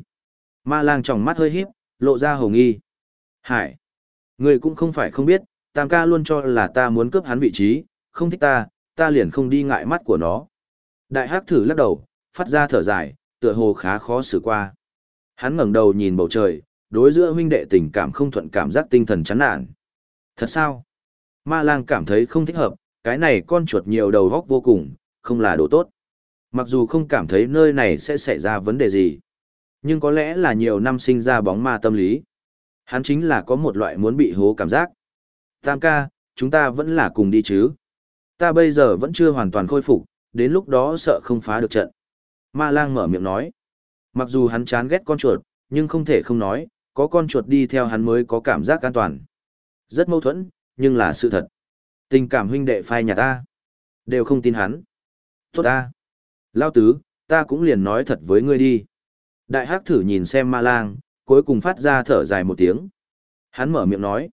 Ma lang tròng mắt hơi híp, lộ ra hồng nghi. Hải, ngươi cũng không phải không biết, tam ca luôn cho là ta muốn cướp hắn vị trí, không thích ta, ta liền không đi ngại mắt của nó. Đại hắc thử lắc đầu, phát ra thở dài, tựa hồ khá khó xử qua. Hắn ngẩng đầu nhìn bầu trời, đối giữa huynh đệ tình cảm không thuận cảm giác tinh thần chán nản. Thật sao? Ma lang cảm thấy không thích hợp, cái này con chuột nhiều đầu góc vô cùng, không là đồ tốt. Mặc dù không cảm thấy nơi này sẽ xảy ra vấn đề gì, nhưng có lẽ là nhiều năm sinh ra bóng ma tâm lý. Hắn chính là có một loại muốn bị hố cảm giác. Tam ca, chúng ta vẫn là cùng đi chứ. Ta bây giờ vẫn chưa hoàn toàn khôi phục, đến lúc đó sợ không phá được trận. Ma lang mở miệng nói. Mặc dù hắn chán ghét con chuột, nhưng không thể không nói, có con chuột đi theo hắn mới có cảm giác an toàn. Rất mâu thuẫn, nhưng là sự thật. Tình cảm huynh đệ phai nhà ta. Đều không tin hắn. Tốt ta. Lao tứ, ta cũng liền nói thật với ngươi đi. Đại hắc thử nhìn xem ma lang, cuối cùng phát ra thở dài một tiếng. Hắn mở miệng nói.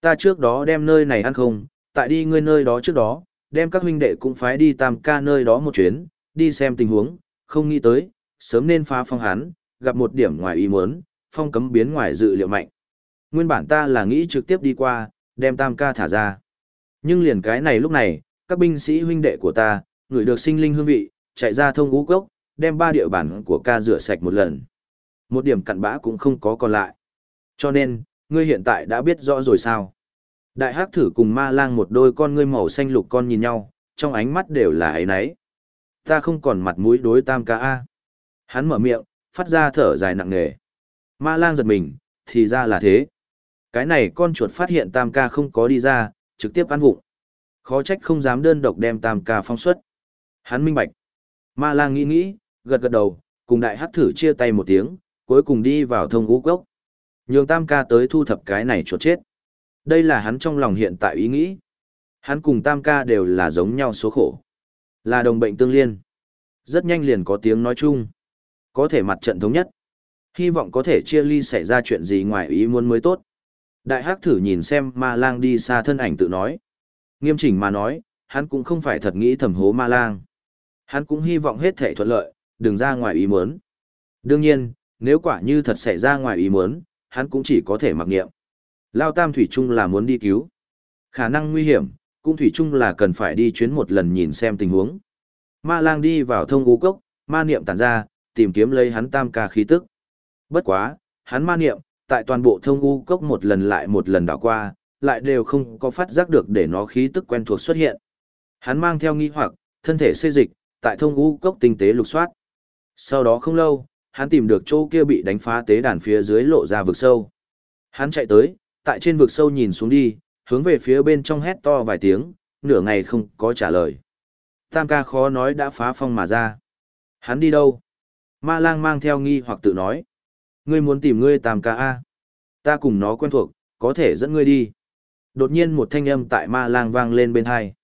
Ta trước đó đem nơi này ăn không, tại đi ngươi nơi đó trước đó, đem các huynh đệ cũng phái đi tam ca nơi đó một chuyến, đi xem tình huống, không nghĩ tới, sớm nên phá phong hắn, gặp một điểm ngoài ý muốn, phong cấm biến ngoài dự liệu mạnh. Nguyên bản ta là nghĩ trực tiếp đi qua, đem tam ca thả ra. Nhưng liền cái này lúc này, các binh sĩ huynh đệ của ta, người được sinh linh hương vị, chạy ra thông ngũ cốc, đem ba địa bản của ca rửa sạch một lần. Một điểm cặn bã cũng không có còn lại. Cho nên, ngươi hiện tại đã biết rõ rồi sao? Đại hắc thử cùng ma lang một đôi con ngươi màu xanh lục con nhìn nhau, trong ánh mắt đều là ấy nấy. Ta không còn mặt mũi đối tam ca A. Hắn mở miệng, phát ra thở dài nặng nề. Ma lang giật mình, thì ra là thế. Cái này con chuột phát hiện tam ca không có đi ra, trực tiếp ăn vụng. Khó trách không dám đơn độc đem tam ca phong xuất. Hắn minh bạch. Ma lang nghĩ nghĩ, gật gật đầu, cùng đại hắc thử chia tay một tiếng, cuối cùng đi vào thông ngũ cốc. Nhường tam ca tới thu thập cái này chuột chết. Đây là hắn trong lòng hiện tại ý nghĩ. Hắn cùng tam ca đều là giống nhau số khổ. Là đồng bệnh tương liên. Rất nhanh liền có tiếng nói chung. Có thể mặt trận thống nhất. Hy vọng có thể chia ly xảy ra chuyện gì ngoài ý muốn mới tốt. Đại hắc thử nhìn xem ma lang đi xa thân ảnh tự nói. Nghiêm chỉnh mà nói, hắn cũng không phải thật nghĩ thầm hố ma lang. Hắn cũng hy vọng hết thể thuận lợi, đừng ra ngoài ý muốn. Đương nhiên, nếu quả như thật xảy ra ngoài ý muốn, hắn cũng chỉ có thể mặc nghiệm. Lao Tam Thủy Trung là muốn đi cứu. Khả năng nguy hiểm, cũng Thủy Trung là cần phải đi chuyến một lần nhìn xem tình huống. Ma lang đi vào thông ngũ cốc, ma niệm tản ra, tìm kiếm lấy hắn tam ca khí tức. Bất quá, hắn ma niệm, tại toàn bộ thông u cốc một lần lại một lần đảo qua, lại đều không có phát giác được để nó khí tức quen thuộc xuất hiện. Hắn mang theo nghi hoặc, thân thể xê dịch, tại thông u cốc tinh tế lục soát. Sau đó không lâu, hắn tìm được chỗ kia bị đánh phá tế đàn phía dưới lộ ra vực sâu. Hắn chạy tới, tại trên vực sâu nhìn xuống đi, hướng về phía bên trong hét to vài tiếng, nửa ngày không có trả lời. Tam ca khó nói đã phá phong mà ra. Hắn đi đâu? Ma lang mang theo nghi hoặc tự nói. Ngươi muốn tìm ngươi tam ca A. Ta cùng nó quen thuộc, có thể dẫn ngươi đi. Đột nhiên một thanh âm tại ma lang vang lên bên hai.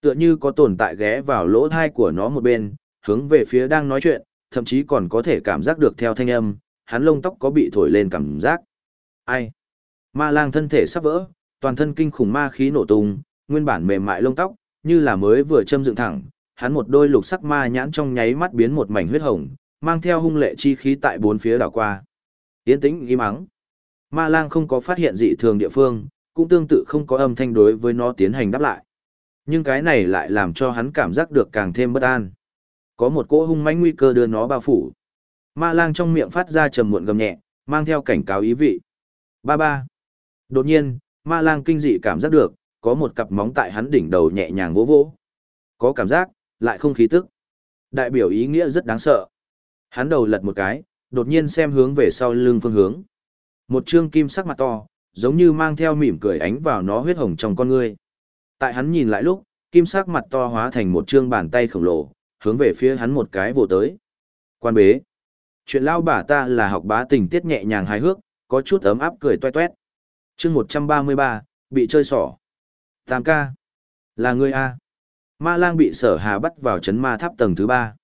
Tựa như có tồn tại ghé vào lỗ thai của nó một bên, hướng về phía đang nói chuyện, thậm chí còn có thể cảm giác được theo thanh âm, hắn lông tóc có bị thổi lên cảm giác. Ai? Ma lang thân thể sắp vỡ, toàn thân kinh khủng ma khí nổ tung, nguyên bản mềm mại lông tóc, như là mới vừa châm dựng thẳng, hắn một đôi lục sắc ma nhãn trong nháy mắt biến một mảnh huyết hồng, mang theo hung lệ chi khí tại bốn phía đảo qua. Yên tĩnh im mắng, Ma lang không có phát hiện dị thường địa phương, cũng tương tự không có âm thanh đối với nó tiến hành đáp lại. Nhưng cái này lại làm cho hắn cảm giác được càng thêm bất an. Có một cỗ hung mãnh nguy cơ đưa nó bao phủ. Ma lang trong miệng phát ra trầm muộn gầm nhẹ, mang theo cảnh cáo ý vị. Ba ba. Đột nhiên, ma lang kinh dị cảm giác được, có một cặp móng tại hắn đỉnh đầu nhẹ nhàng vỗ vỗ. Có cảm giác, lại không khí tức. Đại biểu ý nghĩa rất đáng sợ. Hắn đầu lật một cái, đột nhiên xem hướng về sau lưng phương hướng. Một trương kim sắc mặt to, giống như mang theo mỉm cười ánh vào nó huyết hồng trong con ngươi. Tại hắn nhìn lại lúc, kim sắc mặt to hóa thành một trương bàn tay khổng lồ, hướng về phía hắn một cái vồ tới. Quan bế. Chuyện lao bà ta là học bá tình tiết nhẹ nhàng hài hước, có chút ấm áp cười toe toét. chương 133, bị chơi xỏ. Tam ca. Là ngươi A. Ma lang bị sở hà bắt vào chấn ma tháp tầng thứ ba.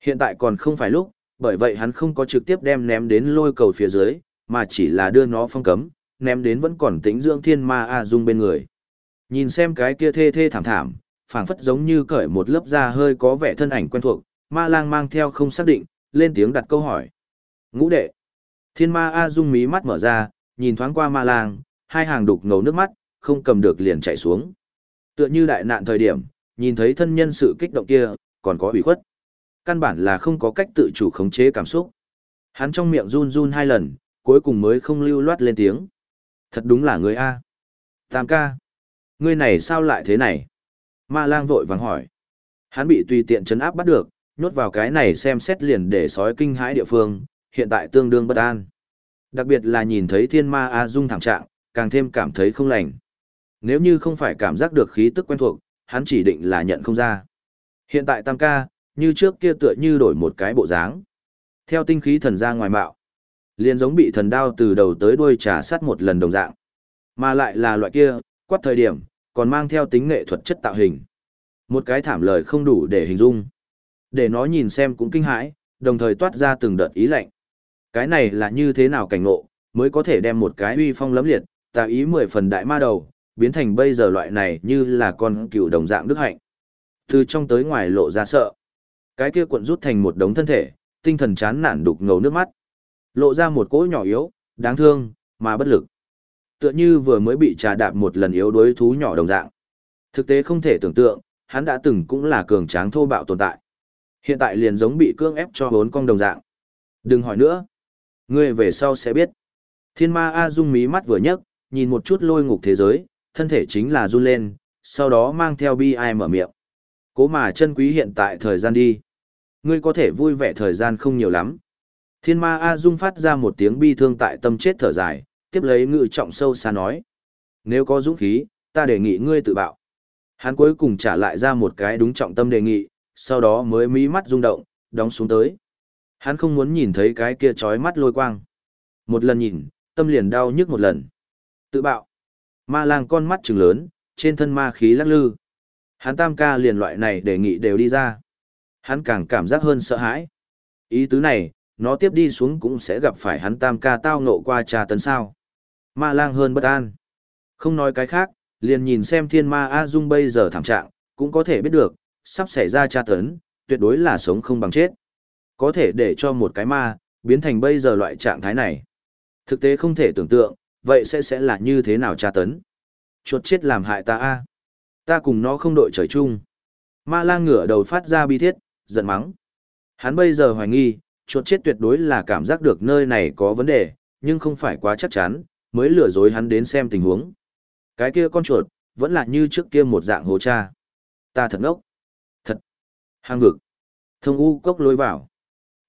Hiện tại còn không phải lúc, bởi vậy hắn không có trực tiếp đem ném đến lôi cầu phía dưới, mà chỉ là đưa nó phong cấm, ném đến vẫn còn tĩnh dưỡng thiên ma A dung bên người. Nhìn xem cái kia thê thê thảm thảm, phảng phất giống như cởi một lớp da hơi có vẻ thân ảnh quen thuộc, ma lang mang theo không xác định, lên tiếng đặt câu hỏi. Ngũ đệ. Thiên ma A dung mí mắt mở ra, nhìn thoáng qua ma lang, hai hàng đục ngầu nước mắt, không cầm được liền chạy xuống. Tựa như đại nạn thời điểm, nhìn thấy thân nhân sự kích động kia, còn có ủy khuất. Căn bản là không có cách tự chủ khống chế cảm xúc. Hắn trong miệng run run hai lần, cuối cùng mới không lưu loát lên tiếng. Thật đúng là người A. Tam ca. Ngươi này sao lại thế này? Ma lang vội vàng hỏi. Hắn bị tùy tiện chấn áp bắt được, nhốt vào cái này xem xét liền để sói kinh hãi địa phương, hiện tại tương đương bất an. Đặc biệt là nhìn thấy thiên ma A Dung thảm trạng, càng thêm cảm thấy không lành. Nếu như không phải cảm giác được khí tức quen thuộc, hắn chỉ định là nhận không ra. Hiện tại tam ca, như trước kia tựa như đổi một cái bộ dáng. Theo tinh khí thần ra ngoài mạo, liền giống bị thần đao từ đầu tới đuôi trà sát một lần đồng dạng. Mà lại là loại kia, quát thời điểm, còn mang theo tính nghệ thuật chất tạo hình. Một cái thảm lời không đủ để hình dung. Để nó nhìn xem cũng kinh hãi, đồng thời toát ra từng đợt ý lạnh. Cái này là như thế nào cảnh ngộ, mới có thể đem một cái uy phong lấm liệt, tạo ý mười phần đại ma đầu, biến thành bây giờ loại này như là con cựu đồng dạng đức hạnh. Từ trong tới ngoài lộ ra sợ. Cái kia cuộn rút thành một đống thân thể, tinh thần chán nản đục ngầu nước mắt. Lộ ra một cỗ nhỏ yếu, đáng thương, mà bất lực. Tựa như vừa mới bị trà đạp một lần yếu đối thú nhỏ đồng dạng. Thực tế không thể tưởng tượng, hắn đã từng cũng là cường tráng thô bạo tồn tại. Hiện tại liền giống bị cương ép cho hốn cong đồng dạng. Đừng hỏi nữa. Ngươi về sau sẽ biết. Thiên ma A Dung mí mắt vừa nhấc, nhìn một chút lôi ngục thế giới, thân thể chính là run lên, sau đó mang theo bi ai mở miệng. Cố mà chân quý hiện tại thời gian đi. Ngươi có thể vui vẻ thời gian không nhiều lắm. Thiên ma A Dung phát ra một tiếng bi thương tại tâm chết thở dài, tiếp lấy ngự trọng sâu xa nói. Nếu có dũng khí, ta đề nghị ngươi tự bạo. Hắn cuối cùng trả lại ra một cái đúng trọng tâm đề nghị, sau đó mới mí mắt rung động, đóng xuống tới. Hắn không muốn nhìn thấy cái kia trói mắt lôi quang. Một lần nhìn, tâm liền đau nhức một lần. Tự bạo. Ma lang con mắt trừng lớn, trên thân ma khí lắc lư. Hắn tam ca liền loại này đề nghị đều đi ra. Hắn càng cảm giác hơn sợ hãi. Ý tứ này, nó tiếp đi xuống cũng sẽ gặp phải hắn tam ca tao ngộ qua trà tấn sao. Ma lang hơn bất an. Không nói cái khác, liền nhìn xem thiên ma A Dung bây giờ thảm trạng, cũng có thể biết được, sắp xảy ra tra tấn, tuyệt đối là sống không bằng chết. Có thể để cho một cái ma, biến thành bây giờ loại trạng thái này. Thực tế không thể tưởng tượng, vậy sẽ sẽ là như thế nào tra tấn? Chuột chết làm hại ta a Ta cùng nó không đội trời chung. Ma lang ngửa đầu phát ra bi thiết, giận mắng. Hắn bây giờ hoài nghi, chuột chết tuyệt đối là cảm giác được nơi này có vấn đề, nhưng không phải quá chắc chắn, mới lừa dối hắn đến xem tình huống. Cái kia con chuột, vẫn là như trước kia một dạng hồ cha. Ta thật ngốc. Thật. Hang vực. Thông u cốc lối vào.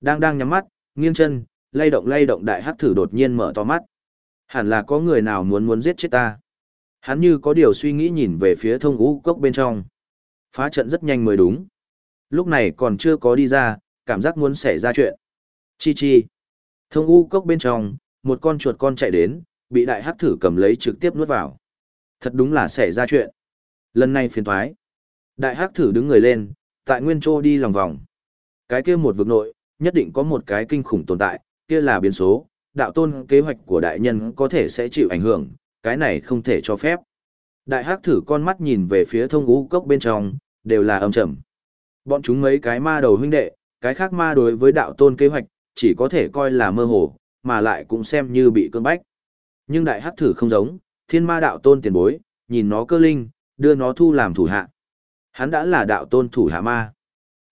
Đang đang nhắm mắt, nghiêng chân, lay động lay động đại hắc thử đột nhiên mở to mắt. Hẳn là có người nào muốn muốn giết chết ta. Hắn như có điều suy nghĩ nhìn về phía thông u cốc bên trong. Phá trận rất nhanh mới đúng. Lúc này còn chưa có đi ra, cảm giác muốn xảy ra chuyện. Chi chi. Thông u cốc bên trong, một con chuột con chạy đến, bị đại hắc thử cầm lấy trực tiếp nuốt vào. Thật đúng là xảy ra chuyện. Lần này phiền thoái. Đại hắc thử đứng người lên, tại nguyên trô đi lòng vòng. Cái kia một vực nội, nhất định có một cái kinh khủng tồn tại, kia là biến số, đạo tôn kế hoạch của đại nhân có thể sẽ chịu ảnh hưởng, cái này không thể cho phép. Đại hắc thử con mắt nhìn về phía thông ngũ cốc bên trong, đều là âm trầm. Bọn chúng mấy cái ma đầu huynh đệ, cái khác ma đối với đạo tôn kế hoạch, chỉ có thể coi là mơ hồ, mà lại cũng xem như bị cơn bách. Nhưng đại hắc thử không giống, thiên ma đạo tôn tiền bối, nhìn nó cơ linh, đưa nó thu làm thủ hạ. Hắn đã là đạo tôn thủ hạ ma.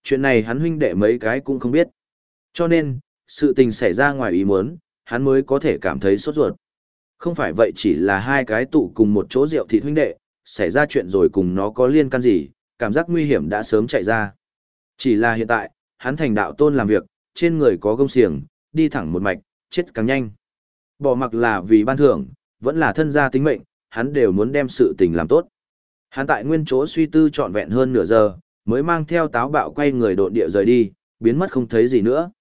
Chuyện này hắn huynh đệ mấy cái cũng không biết. Cho nên, sự tình xảy ra ngoài ý muốn, hắn mới có thể cảm thấy sốt ruột. Không phải vậy chỉ là hai cái tụ cùng một chỗ rượu thịt huynh đệ, xảy ra chuyện rồi cùng nó có liên can gì, cảm giác nguy hiểm đã sớm chạy ra. Chỉ là hiện tại, hắn thành đạo tôn làm việc, trên người có gông xiềng, đi thẳng một mạch, chết càng nhanh. Bỏ mặc là vì ban thưởng, vẫn là thân gia tính mệnh, hắn đều muốn đem sự tình làm tốt. Hắn tại nguyên chỗ suy tư trọn vẹn hơn nửa giờ, mới mang theo táo bạo quay người độn địa rời đi, biến mất không thấy gì nữa.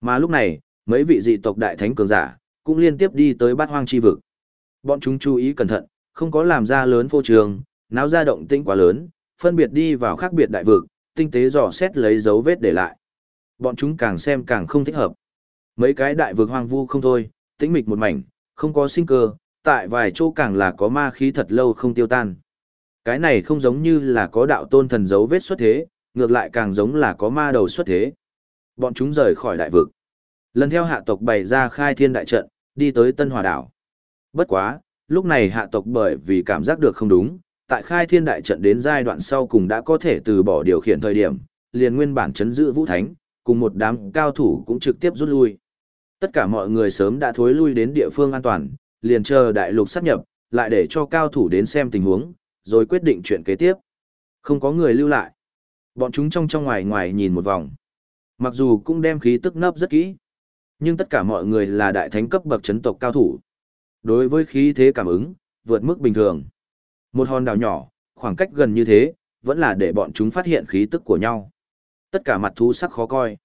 Mà lúc này, mấy vị dị tộc đại thánh cường giả, cũng liên tiếp đi tới bát hoang chi vực. Bọn chúng chú ý cẩn thận, không có làm ra lớn phô trường, náo ra động tĩnh quá lớn, phân biệt đi vào khác biệt đại vực, tinh tế dò xét lấy dấu vết để lại. Bọn chúng càng xem càng không thích hợp. Mấy cái đại vực hoang vu không thôi, tĩnh mịch một mảnh, không có sinh cơ, tại vài chỗ càng là có ma khí thật lâu không tiêu tan. Cái này không giống như là có đạo tôn thần dấu vết xuất thế, ngược lại càng giống là có ma đầu xuất thế. Bọn chúng rời khỏi đại vực. Lần theo hạ tộc bày ra khai thiên đại trận, đi tới Tân Hòa đảo. Bất quá, lúc này hạ tộc bởi vì cảm giác được không đúng, tại khai thiên đại trận đến giai đoạn sau cùng đã có thể từ bỏ điều khiển thời điểm, liền nguyên bản chấn giữ vũ thánh, cùng một đám cao thủ cũng trực tiếp rút lui. Tất cả mọi người sớm đã thối lui đến địa phương an toàn, liền chờ đại lục sắp nhập, lại để cho cao thủ đến xem tình huống, rồi quyết định chuyện kế tiếp. Không có người lưu lại. Bọn chúng trong trong ngoài ngoài nhìn một vòng. Mặc dù cũng đem khí tức nấp rất kỹ, nhưng tất cả mọi người là đại thánh cấp bậc chấn tộc cao thủ. Đối với khí thế cảm ứng, vượt mức bình thường. Một hòn đảo nhỏ, khoảng cách gần như thế, vẫn là để bọn chúng phát hiện khí tức của nhau. Tất cả mặt thú sắc khó coi.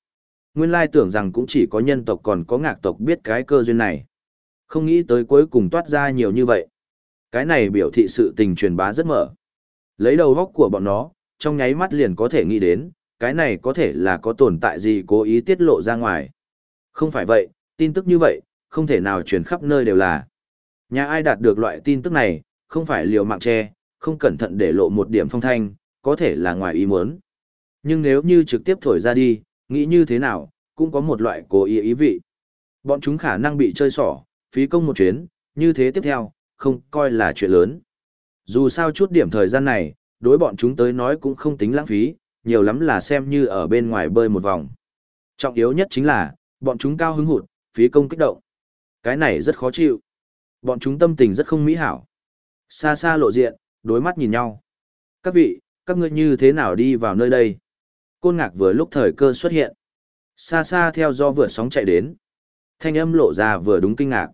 Nguyên lai tưởng rằng cũng chỉ có nhân tộc còn có ngạc tộc biết cái cơ duyên này. Không nghĩ tới cuối cùng toát ra nhiều như vậy. Cái này biểu thị sự tình truyền bá rất mở. Lấy đầu góc của bọn nó, trong nháy mắt liền có thể nghĩ đến, cái này có thể là có tồn tại gì cố ý tiết lộ ra ngoài. Không phải vậy, tin tức như vậy, không thể nào truyền khắp nơi đều là. Nhà ai đạt được loại tin tức này, không phải liều mạng che, không cẩn thận để lộ một điểm phong thanh, có thể là ngoài ý muốn. Nhưng nếu như trực tiếp thổi ra đi, nghĩ như thế nào, cũng có một loại cố ý ý vị. Bọn chúng khả năng bị chơi xỏ, phí công một chuyến, như thế tiếp theo, không coi là chuyện lớn. Dù sao chút điểm thời gian này, đối bọn chúng tới nói cũng không tính lãng phí, nhiều lắm là xem như ở bên ngoài bơi một vòng. Trọng yếu nhất chính là, bọn chúng cao hứng hụt, phí công kích động. Cái này rất khó chịu. Bọn chúng tâm tình rất không mỹ hảo. Xa xa lộ diện, đối mắt nhìn nhau. Các vị, các ngươi như thế nào đi vào nơi đây? Côn ngạc vừa lúc thời cơ xuất hiện. Xa xa theo do vượt sóng chạy đến. Thanh âm lộ ra vừa đúng kinh ngạc.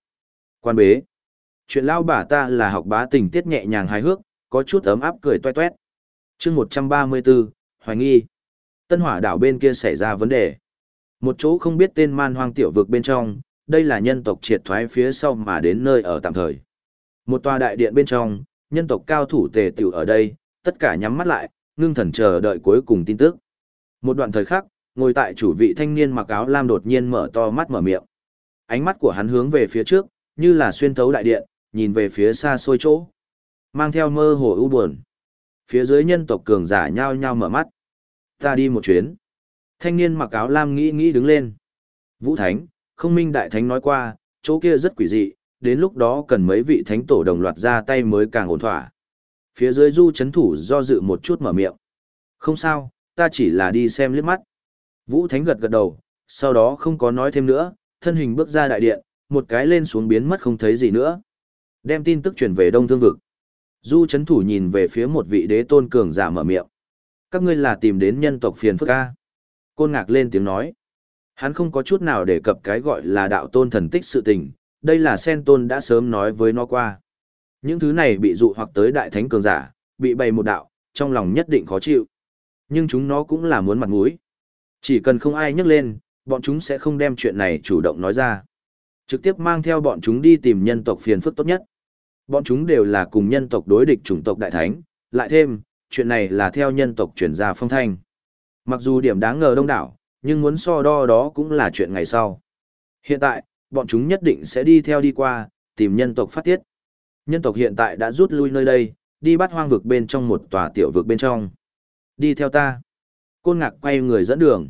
Quan bế. Chuyện lao bà ta là học bá tình tiết nhẹ nhàng hài hước, có chút ấm áp cười toe toét. chương 134, hoài nghi. Tân hỏa đảo bên kia xảy ra vấn đề. Một chỗ không biết tên man hoang tiểu vực bên trong, đây là nhân tộc triệt thoái phía sau mà đến nơi ở tạm thời. Một tòa đại điện bên trong, nhân tộc cao thủ tề tiểu ở đây, tất cả nhắm mắt lại, ngưng thần chờ đợi cuối cùng tin tức. Một đoạn thời khắc, ngồi tại chủ vị thanh niên mặc áo lam đột nhiên mở to mắt mở miệng. Ánh mắt của hắn hướng về phía trước, như là xuyên thấu đại điện, nhìn về phía xa xôi chỗ. Mang theo mơ hồ ưu buồn. Phía dưới nhân tộc cường giả nhao nhao mở mắt. Ta đi một chuyến. Thanh niên mặc áo lam nghĩ nghĩ đứng lên. Vũ Thánh, không minh đại thánh nói qua, chỗ kia rất quỷ dị, đến lúc đó cần mấy vị thánh tổ đồng loạt ra tay mới càng ổn thỏa. Phía dưới du chấn thủ do dự một chút mở miệng. Không sao, ta chỉ là đi xem liếc mắt. Vũ Thánh gật gật đầu, sau đó không có nói thêm nữa, thân hình bước ra đại điện, một cái lên xuống biến mất không thấy gì nữa. Đem tin tức truyền về Đông Thương Vực. Du chấn thủ nhìn về phía một vị đế tôn cường giả mở miệng. Các ngươi là tìm đến nhân tộc phiền phức A. Côn ngạc lên tiếng nói. Hắn không có chút nào đề cập cái gọi là đạo tôn thần tích sự tình, đây là sen tôn đã sớm nói với nó qua. Những thứ này bị dụ hoặc tới đại thánh cường giả, bị bày một đạo, trong lòng nhất định khó chịu. Nhưng chúng nó cũng là muốn mặt mũi. Chỉ cần không ai nhắc lên, bọn chúng sẽ không đem chuyện này chủ động nói ra. Trực tiếp mang theo bọn chúng đi tìm nhân tộc phiền phức tốt nhất. Bọn chúng đều là cùng nhân tộc đối địch chủng tộc đại thánh, lại thêm, chuyện này là theo nhân tộc chuyển ra phong thanh. Mặc dù điểm đáng ngờ đông đảo, nhưng muốn so đo đó cũng là chuyện ngày sau. Hiện tại, bọn chúng nhất định sẽ đi theo đi qua, tìm nhân tộc phát tiết. Nhân tộc hiện tại đã rút lui nơi đây, đi bắt hoang vực bên trong một tòa tiểu vực bên trong. Đi theo ta. Côn ngạc quay người dẫn đường.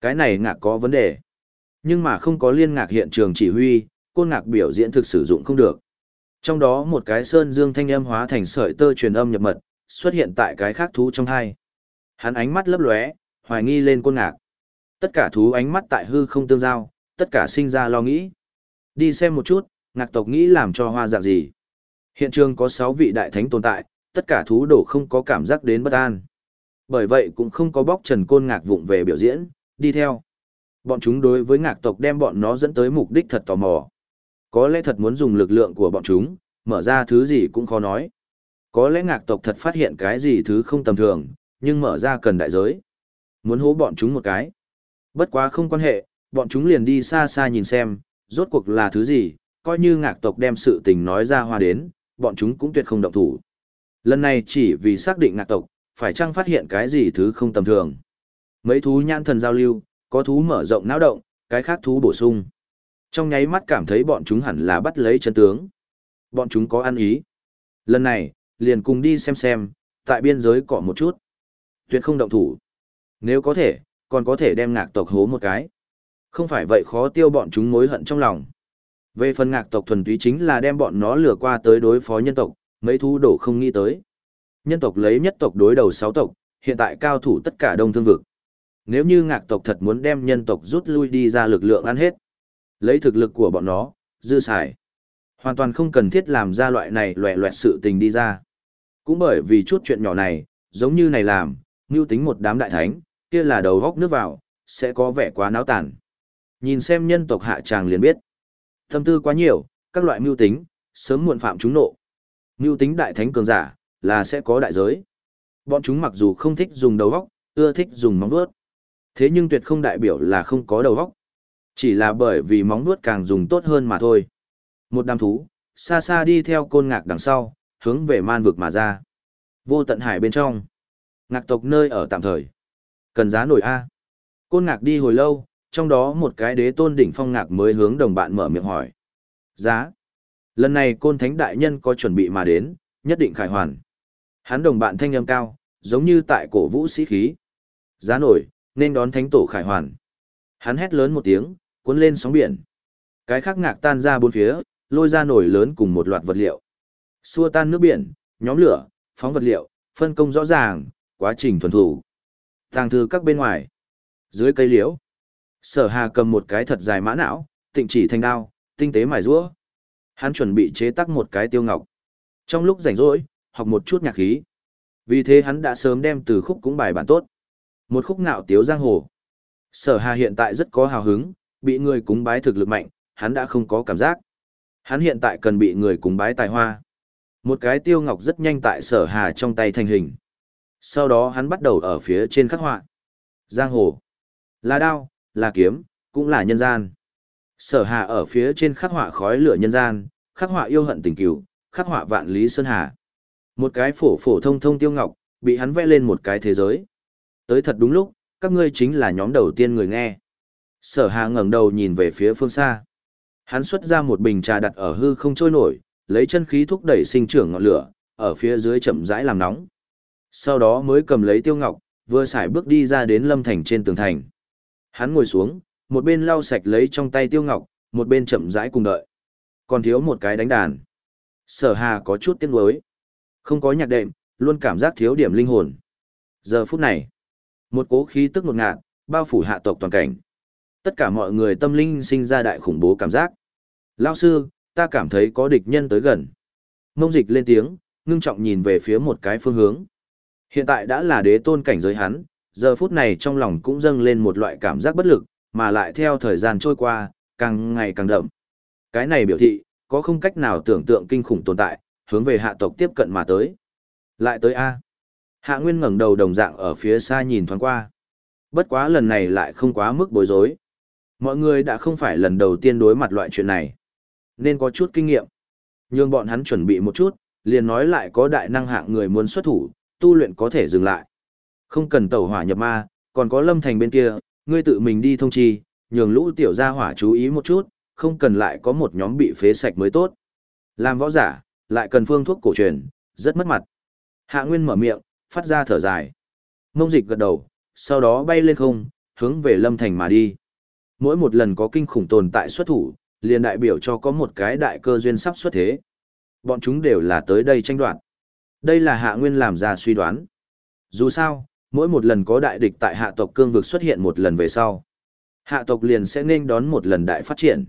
Cái này ngạc có vấn đề. Nhưng mà không có liên ngạc hiện trường chỉ huy, côn ngạc biểu diễn thực sử dụng không được. Trong đó một cái sơn dương thanh âm hóa thành sợi tơ truyền âm nhập mật, xuất hiện tại cái khác thú trong hai. Hắn ánh mắt lấp lóe, hoài nghi lên côn ngạc. Tất cả thú ánh mắt tại hư không tương giao, tất cả sinh ra lo nghĩ. Đi xem một chút, ngạc tộc nghĩ làm cho hoa dạng gì. Hiện trường có 6 vị đại thánh tồn tại, tất cả thú đổ không có cảm giác đến bất an. Bởi vậy cũng không có bóc trần côn ngạc vụng về biểu diễn, đi theo. Bọn chúng đối với ngạc tộc đem bọn nó dẫn tới mục đích thật tò mò. Có lẽ thật muốn dùng lực lượng của bọn chúng, mở ra thứ gì cũng khó nói. Có lẽ ngạc tộc thật phát hiện cái gì thứ không tầm thường, nhưng mở ra cần đại giới. Muốn hố bọn chúng một cái. Bất quá không quan hệ, bọn chúng liền đi xa xa nhìn xem, rốt cuộc là thứ gì, coi như ngạc tộc đem sự tình nói ra hoa đến, bọn chúng cũng tuyệt không động thủ. Lần này chỉ vì xác định ngạc tộc, phải chăng phát hiện cái gì thứ không tầm thường. Mấy thú nhãn thần giao lưu, có thú mở rộng não động, cái khác thú bổ sung. Trong nháy mắt cảm thấy bọn chúng hẳn là bắt lấy chân tướng. Bọn chúng có ăn ý. Lần này, liền cùng đi xem xem, tại biên giới cọ một chút. Tuyệt không động thủ. Nếu có thể, còn có thể đem ngạc tộc hố một cái. Không phải vậy khó tiêu bọn chúng mối hận trong lòng. Về phần ngạc tộc thuần túy chính là đem bọn nó lừa qua tới đối phó nhân tộc, mấy thú đổ không nghĩ tới. Nhân tộc lấy nhất tộc đối đầu sáu tộc, hiện tại cao thủ tất cả đông thương vực. Nếu như ngạc tộc thật muốn đem nhân tộc rút lui đi ra lực lượng ăn hết, lấy thực lực của bọn nó, dư xài. Hoàn toàn không cần thiết làm ra loại này loẹ loẹt sự tình đi ra. Cũng bởi vì chút chuyện nhỏ này, giống như này làm, mưu tính một đám đại thánh, kia là đầu góc nước vào, sẽ có vẻ quá náo tản. Nhìn xem nhân tộc hạ tràng liền biết. Tâm tư quá nhiều, các loại mưu tính, sớm muộn phạm chúng nộ. Mưu tính đại thánh cường giả, là sẽ có đại giới. Bọn chúng mặc dù không thích dùng đầu góc, ưa thích dùng móng vuốt. Thế nhưng tuyệt không đại biểu là không có đầu góc. Chỉ là bởi vì móng vuốt càng dùng tốt hơn mà thôi. Một đám thú, xa xa đi theo côn ngạc đằng sau, hướng về man vực mà ra. Vô tận hải bên trong. Ngạc tộc nơi ở tạm thời. Cần giá nổi A. Côn ngạc đi hồi lâu, trong đó một cái đế tôn đỉnh phong ngạc mới hướng đồng bạn mở miệng hỏi. Giá. Lần này côn thánh đại nhân có chuẩn bị mà đến, nhất định khải hoàn. Hắn đồng bạn thanh âm cao, giống như tại cổ vũ sĩ khí. Giá nổi, nên đón thánh tổ khải hoàn. Hắn hét lớn một tiếng, cuốn lên sóng biển. Cái khác ngạc tan ra bốn phía, lôi ra nổi lớn cùng một loạt vật liệu. Xua tan nước biển, nhóm lửa, phóng vật liệu, phân công rõ ràng, quá trình thuần thủ. Tàng thư các bên ngoài. Dưới cây liễu. Sở hà cầm một cái thật dài mã não, tịnh chỉ thành đao, tinh tế mài rũa. Hắn chuẩn bị chế tác một cái tiêu ngọc. Trong lúc rảnh rỗi, học một chút nhạc khí. Vì thế hắn đã sớm đem từ khúc cũng bài bản tốt. Một khúc ngạo tiếu giang hồ. Sở hà hiện tại rất có hào hứng, bị người cúng bái thực lực mạnh, hắn đã không có cảm giác. Hắn hiện tại cần bị người cúng bái tài hoa. Một cái tiêu ngọc rất nhanh tại sở hà trong tay thành hình. Sau đó hắn bắt đầu ở phía trên khắc họa. Giang hồ. Là đao, là kiếm, cũng là nhân gian. Sở hà ở phía trên khắc họa khói lửa nhân gian, khắc họa yêu hận tình cửu, khắc họa vạn lý sơn hà. Một cái phổ phổ thông thông tiêu ngọc, bị hắn vẽ lên một cái thế giới. Tới thật đúng lúc, các ngươi chính là nhóm đầu tiên người nghe. Sở hà ngẩng đầu nhìn về phía phương xa. Hắn xuất ra một bình trà đặt ở hư không trôi nổi, lấy chân khí thúc đẩy sinh trưởng ngọn lửa, ở phía dưới chậm rãi làm nóng. Sau đó mới cầm lấy tiêu ngọc, vừa xài bước đi ra đến lâm thành trên tường thành. Hắn ngồi xuống, một bên lau sạch lấy trong tay tiêu ngọc, một bên chậm rãi cùng đợi. Còn thiếu một cái đánh đàn. Sở hà có chút tiếc nuối. Không có nhạc đệm, luôn cảm giác thiếu điểm linh hồn. Giờ phút này, một cố khí tức ngột ngạt, bao phủ hạ tộc toàn cảnh. Tất cả mọi người tâm linh sinh ra đại khủng bố cảm giác. Lao sư, ta cảm thấy có địch nhân tới gần. Mông dịch lên tiếng, ngưng trọng nhìn về phía một cái phương hướng. Hiện tại đã là đế tôn cảnh giới hắn, giờ phút này trong lòng cũng dâng lên một loại cảm giác bất lực, mà lại theo thời gian trôi qua, càng ngày càng đậm. Cái này biểu thị, có không cách nào tưởng tượng kinh khủng tồn tại, hướng về hạ tộc tiếp cận mà tới. Lại tới A. Hạ Nguyên ngẩng đầu đồng dạng ở phía xa nhìn thoáng qua. Bất quá lần này lại không quá mức bối rối. Mọi người đã không phải lần đầu tiên đối mặt loại chuyện này. Nên có chút kinh nghiệm. Nhưng bọn hắn chuẩn bị một chút, liền nói lại có đại năng hạng người muốn xuất thủ, tu luyện có thể dừng lại. Không cần tẩu hỏa nhập ma, còn có lâm thành bên kia, ngươi tự mình đi thông chi, nhường lũ tiểu gia hỏa chú ý một chút, không cần lại có một nhóm bị phế sạch mới tốt. Làm võ giả, lại cần phương thuốc cổ truyền, rất mất mặt. Hạ Nguyên mở miệng, phát ra thở dài. Mông dịch gật đầu, sau đó bay lên không, hướng về lâm thành mà đi. Mỗi một lần có kinh khủng tồn tại xuất thủ, liền đại biểu cho có một cái đại cơ duyên sắp xuất thế. Bọn chúng đều là tới đây tranh đoạt. Đây là hạ nguyên làm ra suy đoán. Dù sao, mỗi một lần có đại địch tại hạ tộc cương vực xuất hiện một lần về sau. Hạ tộc liền sẽ nên đón một lần đại phát triển.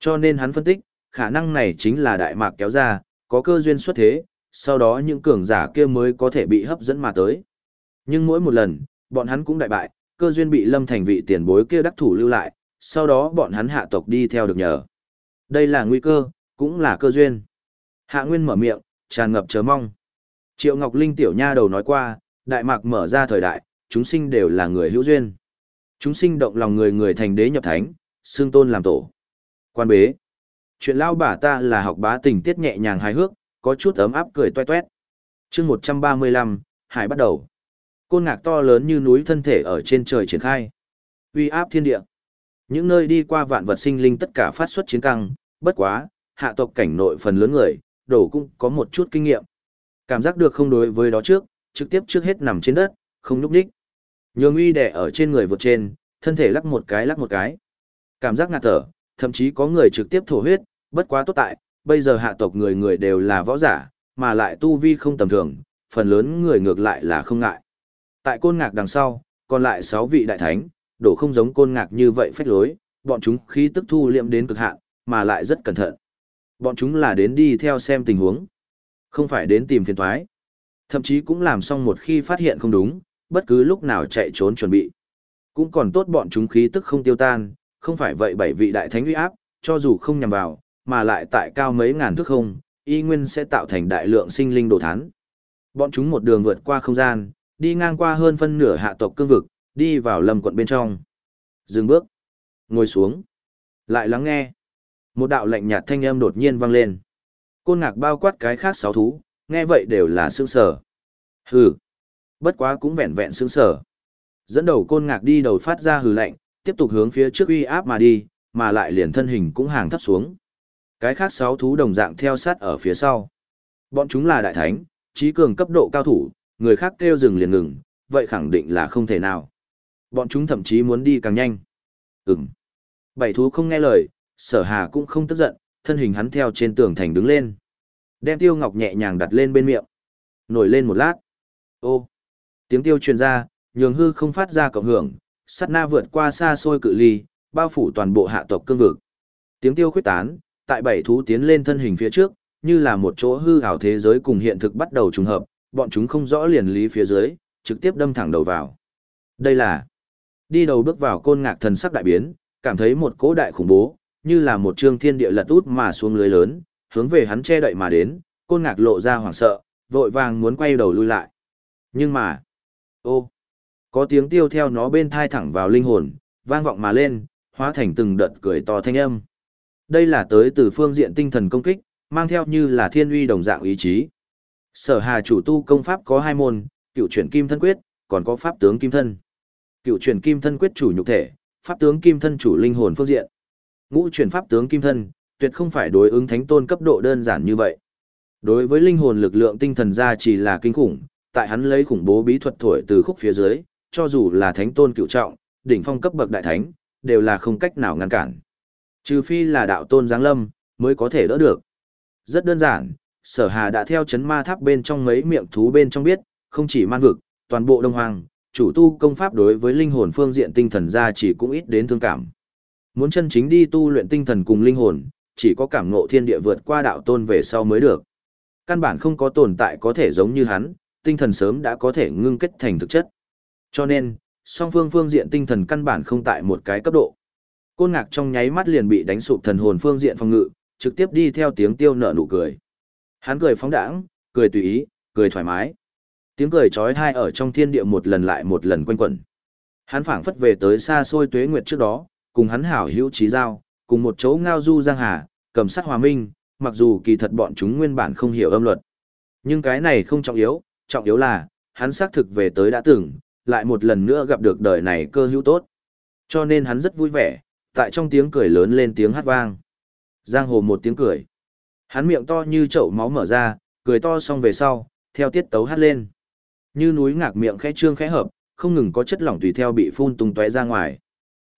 Cho nên hắn phân tích, khả năng này chính là đại mạc kéo ra, có cơ duyên xuất thế, sau đó những cường giả kia mới có thể bị hấp dẫn mà tới. Nhưng mỗi một lần, bọn hắn cũng đại bại, cơ duyên bị lâm thành vị tiền bối kia đắc thủ lưu lại, sau đó bọn hắn hạ tộc đi theo được nhờ. Đây là nguy cơ, cũng là cơ duyên. Hạ Nguyên mở miệng, tràn ngập chờ mong. Triệu Ngọc Linh tiểu nha đầu nói qua, đại mạc mở ra thời đại, chúng sinh đều là người hữu duyên. Chúng sinh động lòng người người thành đế nhập thánh, xương tôn làm tổ. Quan bế. Chuyện lao bà ta là học bá tình tiết nhẹ nhàng hài hước, có chút ấm áp cười toe toét. chương 135, Hải bắt đầu. Côn ngạc to lớn như núi thân thể ở trên trời triển khai. uy áp thiên địa. Những nơi đi qua vạn vật sinh linh tất cả phát xuất chiến căng, bất quá, hạ tộc cảnh nội phần lớn người, đổ cũng có một chút kinh nghiệm. Cảm giác được không đối với đó trước, trực tiếp trước hết nằm trên đất, không nhúc đích. Nhường uy đẻ ở trên người vượt trên, thân thể lắc một cái lắc một cái. Cảm giác ngạt thở, thậm chí có người trực tiếp thổ huyết, bất quá tốt tại, bây giờ hạ tộc người người đều là võ giả, mà lại tu vi không tầm thường, phần lớn người ngược lại là không ngại. Tại côn ngạc đằng sau, còn lại 6 vị đại thánh, đổ không giống côn ngạc như vậy phách lối, bọn chúng khí tức thu liệm đến cực hạn, mà lại rất cẩn thận. Bọn chúng là đến đi theo xem tình huống, không phải đến tìm phiền toái. Thậm chí cũng làm xong một khi phát hiện không đúng, bất cứ lúc nào chạy trốn chuẩn bị. Cũng còn tốt bọn chúng khí tức không tiêu tan, không phải vậy bảy vị đại thánh uy áp, cho dù không nhằm vào, mà lại tại cao mấy ngàn thước không, y nguyên sẽ tạo thành đại lượng sinh linh đồ thán. Bọn chúng một đường vượt qua không gian, đi ngang qua hơn phân nửa hạ tộc cương vực, đi vào lâm quận bên trong. Dừng bước, ngồi xuống, lại lắng nghe. Một đạo lạnh nhạt thanh âm đột nhiên vang lên. Côn ngạc bao quát cái khác sáu thú, nghe vậy đều là sương sở. Hừ, bất quá cũng vẹn vẹn sương sở. Dẫn đầu côn ngạc đi đầu phát ra hừ lạnh, tiếp tục hướng phía trước uy áp mà đi, mà lại liền thân hình cũng hàng thấp xuống. Cái khác sáu thú đồng dạng theo sát ở phía sau. Bọn chúng là đại thánh, trí cường cấp độ cao thủ, người khác kêu dừng liền ngừng, vậy khẳng định là không thể nào. Bọn chúng thậm chí muốn đi càng nhanh. Ừm. Bảy thú không nghe lời, sở hà cũng không tức giận, thân hình hắn theo trên tường thành đứng lên. Đem tiêu ngọc nhẹ nhàng đặt lên bên miệng. Nổi lên một lát. Ô. Tiếng tiêu truyền ra, nhường hư không phát ra cộng hưởng, sát na vượt qua xa xôi cự ly, bao phủ toàn bộ hạ tộc cương vực. Tiếng tiêu khuyết tán, tại bảy thú tiến lên thân hình phía trước, như là một chỗ hư ảo thế giới cùng hiện thực bắt đầu trùng hợp, bọn chúng không rõ liền lý phía dưới, trực tiếp đâm thẳng đầu vào. Đây là đi đầu bước vào côn ngạc thần sắc đại biến, cảm thấy một cỗ đại khủng bố, như là một trương thiên địa lật út mà xuống lưới lớn, hướng về hắn che đậy mà đến, côn ngạc lộ ra hoảng sợ, vội vàng muốn quay đầu lui lại. Nhưng mà, ô, có tiếng tiêu theo nó bên thai thẳng vào linh hồn, vang vọng mà lên, hóa thành từng đợt cười to thanh âm. Đây là tới từ phương diện tinh thần công kích, mang theo như là thiên uy đồng dạng ý chí. Sở Hà chủ tu công pháp có hai môn, cựu chuyển kim thân quyết, còn có pháp tướng kim thân. Cựu chuyển kim thân quyết chủ nhục thể, pháp tướng kim thân chủ linh hồn phương diện. Ngũ chuyển pháp tướng kim thân, tuyệt không phải đối ứng thánh tôn cấp độ đơn giản như vậy. Đối với linh hồn lực lượng tinh thần ra chỉ là kinh khủng, tại hắn lấy khủng bố bí thuật thổi từ khúc phía dưới, cho dù là thánh tôn cựu trọng, đỉnh phong cấp bậc đại thánh, đều là không cách nào ngăn cản. Trừ phi là đạo tôn giáng lâm, mới có thể đỡ được. Rất đơn giản, sở hà đã theo chấn ma tháp bên trong mấy miệng thú bên trong biết, không chỉ man vực, toàn bộ đông hoàng, chủ tu công pháp đối với linh hồn phương diện tinh thần ra chỉ cũng ít đến thương cảm. Muốn chân chính đi tu luyện tinh thần cùng linh hồn, chỉ có cảm ngộ thiên địa vượt qua đạo tôn về sau mới được. Căn bản không có tồn tại có thể giống như hắn, tinh thần sớm đã có thể ngưng kết thành thực chất. Cho nên, song phương phương diện tinh thần căn bản không tại một cái cấp độ. Côn ngạc trong nháy mắt liền bị đánh sụp thần hồn phương diện phòng ngự, trực tiếp đi theo tiếng tiêu nở nụ cười. Hắn cười phóng đãng, cười tùy ý, cười thoải mái. Tiếng cười trói thai ở trong thiên địa một lần lại một lần quanh quẩn. Hắn phảng phất về tới xa xôi tuế nguyệt trước đó, cùng hắn hảo hữu trí giao, cùng một chỗ ngao du giang hà, cầm sắt hòa minh, mặc dù kỳ thật bọn chúng nguyên bản không hiểu âm luật. Nhưng cái này không trọng yếu, trọng yếu là, hắn xác thực về tới đã từng, lại một lần nữa gặp được đời này cơ hữu tốt. Cho nên hắn rất vui vẻ, tại trong tiếng cười lớn lên tiếng hát vang. Giang hồ một tiếng cười. Hắn miệng to như chậu máu mở ra, cười to xong về sau, theo tiết tấu hát lên. Như núi ngạc miệng khẽ trương khẽ hợp, không ngừng có chất lỏng tùy theo bị phun tung tóe ra ngoài.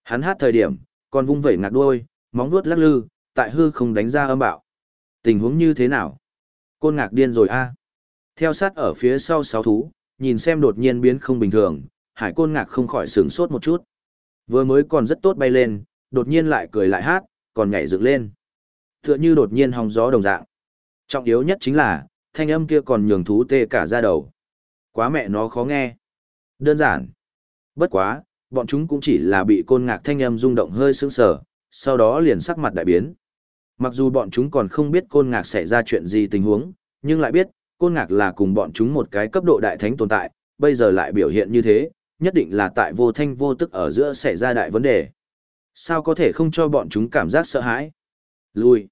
Hắn hát thời điểm, còn vung vẩy ngạc đuôi, móng vuốt lắc lư, tại hư không đánh ra âm bạo. Tình huống như thế nào? Côn ngạc điên rồi a. Theo sát ở phía sau sáu thú, nhìn xem đột nhiên biến không bình thường, hải côn ngạc không khỏi sửng sốt một chút. Vừa mới còn rất tốt bay lên, đột nhiên lại cười lại hát, còn nhảy dựng lên. Tựa như đột nhiên hòng gió đồng dạng. Trọng yếu nhất chính là, thanh âm kia còn nhường thú tê cả ra đầu. Quá mẹ nó khó nghe. Đơn giản. Bất quá, bọn chúng cũng chỉ là bị côn ngạc thanh âm rung động hơi sững sờ, sau đó liền sắc mặt đại biến. Mặc dù bọn chúng còn không biết côn ngạc xảy ra chuyện gì tình huống, nhưng lại biết, côn ngạc là cùng bọn chúng một cái cấp độ đại thánh tồn tại, bây giờ lại biểu hiện như thế, nhất định là tại vô thanh vô tức ở giữa xảy ra đại vấn đề. Sao có thể không cho bọn chúng cảm giác sợ hãi? Lui.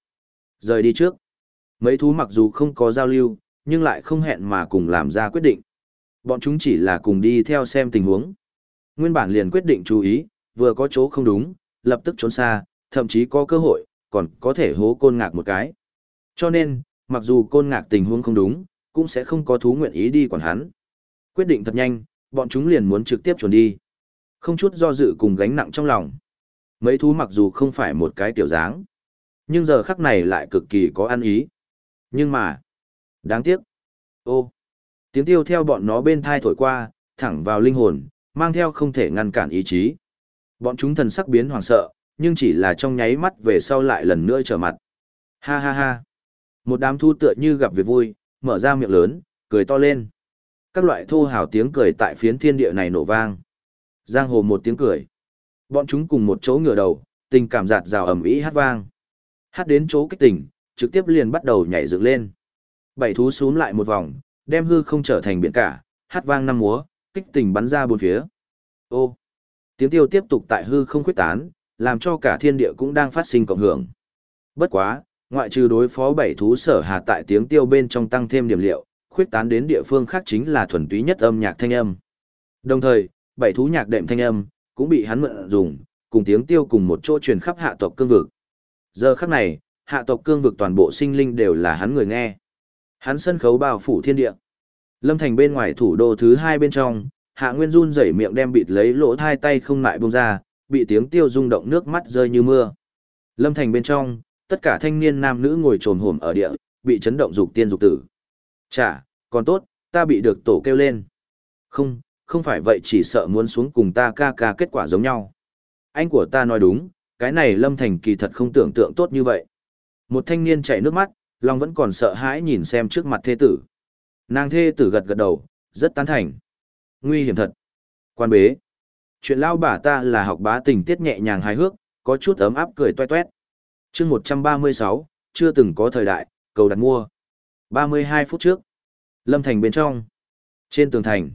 Rời đi trước. Mấy thú mặc dù không có giao lưu, nhưng lại không hẹn mà cùng làm ra quyết định. Bọn chúng chỉ là cùng đi theo xem tình huống. Nguyên bản liền quyết định chú ý, vừa có chỗ không đúng, lập tức trốn xa, thậm chí có cơ hội, còn có thể hố côn ngạc một cái. Cho nên, mặc dù côn ngạc tình huống không đúng, cũng sẽ không có thú nguyện ý đi quản hắn. Quyết định thật nhanh, bọn chúng liền muốn trực tiếp trốn đi. Không chút do dự cùng gánh nặng trong lòng. Mấy thú mặc dù không phải một cái tiểu dáng, nhưng giờ khắc này lại cực kỳ có ăn ý. Nhưng mà, đáng tiếc. Ô, tiếng tiêu theo bọn nó bên thai thổi qua, thẳng vào linh hồn, mang theo không thể ngăn cản ý chí. Bọn chúng thần sắc biến hoảng sợ, nhưng chỉ là trong nháy mắt về sau lại lần nữa trở mặt. Ha ha ha. Một đám thu tựa như gặp việc vui, mở ra miệng lớn, cười to lên. Các loại thô hào tiếng cười tại phiến thiên địa này nổ vang. Giang hồ một tiếng cười. Bọn chúng cùng một chỗ ngửa đầu, tình cảm giạt rào ầm ĩ hát vang. Hát đến chỗ kích tỉnh, trực tiếp liền bắt đầu nhảy dựng lên. Bảy thú xuống lại một vòng, đem hư không trở thành biển cả, hát vang năm múa, kích tình bắn ra bốn phía. Ô! Tiếng tiêu tiếp tục tại hư không khuyết tán, làm cho cả thiên địa cũng đang phát sinh cộng hưởng. Bất quá, ngoại trừ đối phó bảy thú sở hà tại tiếng tiêu bên trong tăng thêm điểm liệu, khuyết tán đến địa phương khác chính là thuần túy nhất âm nhạc thanh âm. Đồng thời, bảy thú nhạc đệm thanh âm cũng bị hắn mượn dùng, cùng tiếng tiêu cùng một chỗ truyền khắp hạ tộc cương vực. Giờ khắc này, hạ tộc cương vực toàn bộ sinh linh đều là hắn người nghe. Hắn sân khấu bao phủ thiên địa. Lâm Thành bên ngoài thủ đô thứ hai bên trong, Hạ Nguyên run rẩy miệng đem bịt lấy lỗ hai tay không lại buông ra, bị tiếng tiêu rung động nước mắt rơi như mưa. Lâm Thành bên trong, tất cả thanh niên nam nữ ngồi trồm hổm ở địa, bị chấn động dục tiên dục tử. Chả, còn tốt, ta bị được tổ kêu lên. Không, không phải vậy chỉ sợ muốn xuống cùng ta ca ca kết quả giống nhau. Anh của ta nói đúng, cái này Lâm Thành kỳ thật không tưởng tượng tốt như vậy. Một thanh niên chảy nước mắt, lòng vẫn còn sợ hãi nhìn xem trước mặt thê tử. Nàng thê tử gật gật đầu, rất tán thành. Nguy hiểm thật. Quan bế. Chuyện lao bà ta là học bá tình tiết nhẹ nhàng hài hước, có chút ấm áp cười toe toét. chương 136, chưa từng có thời đại, cầu đặt mua. 32 phút trước. Lâm Thành bên trong. Trên tường thành.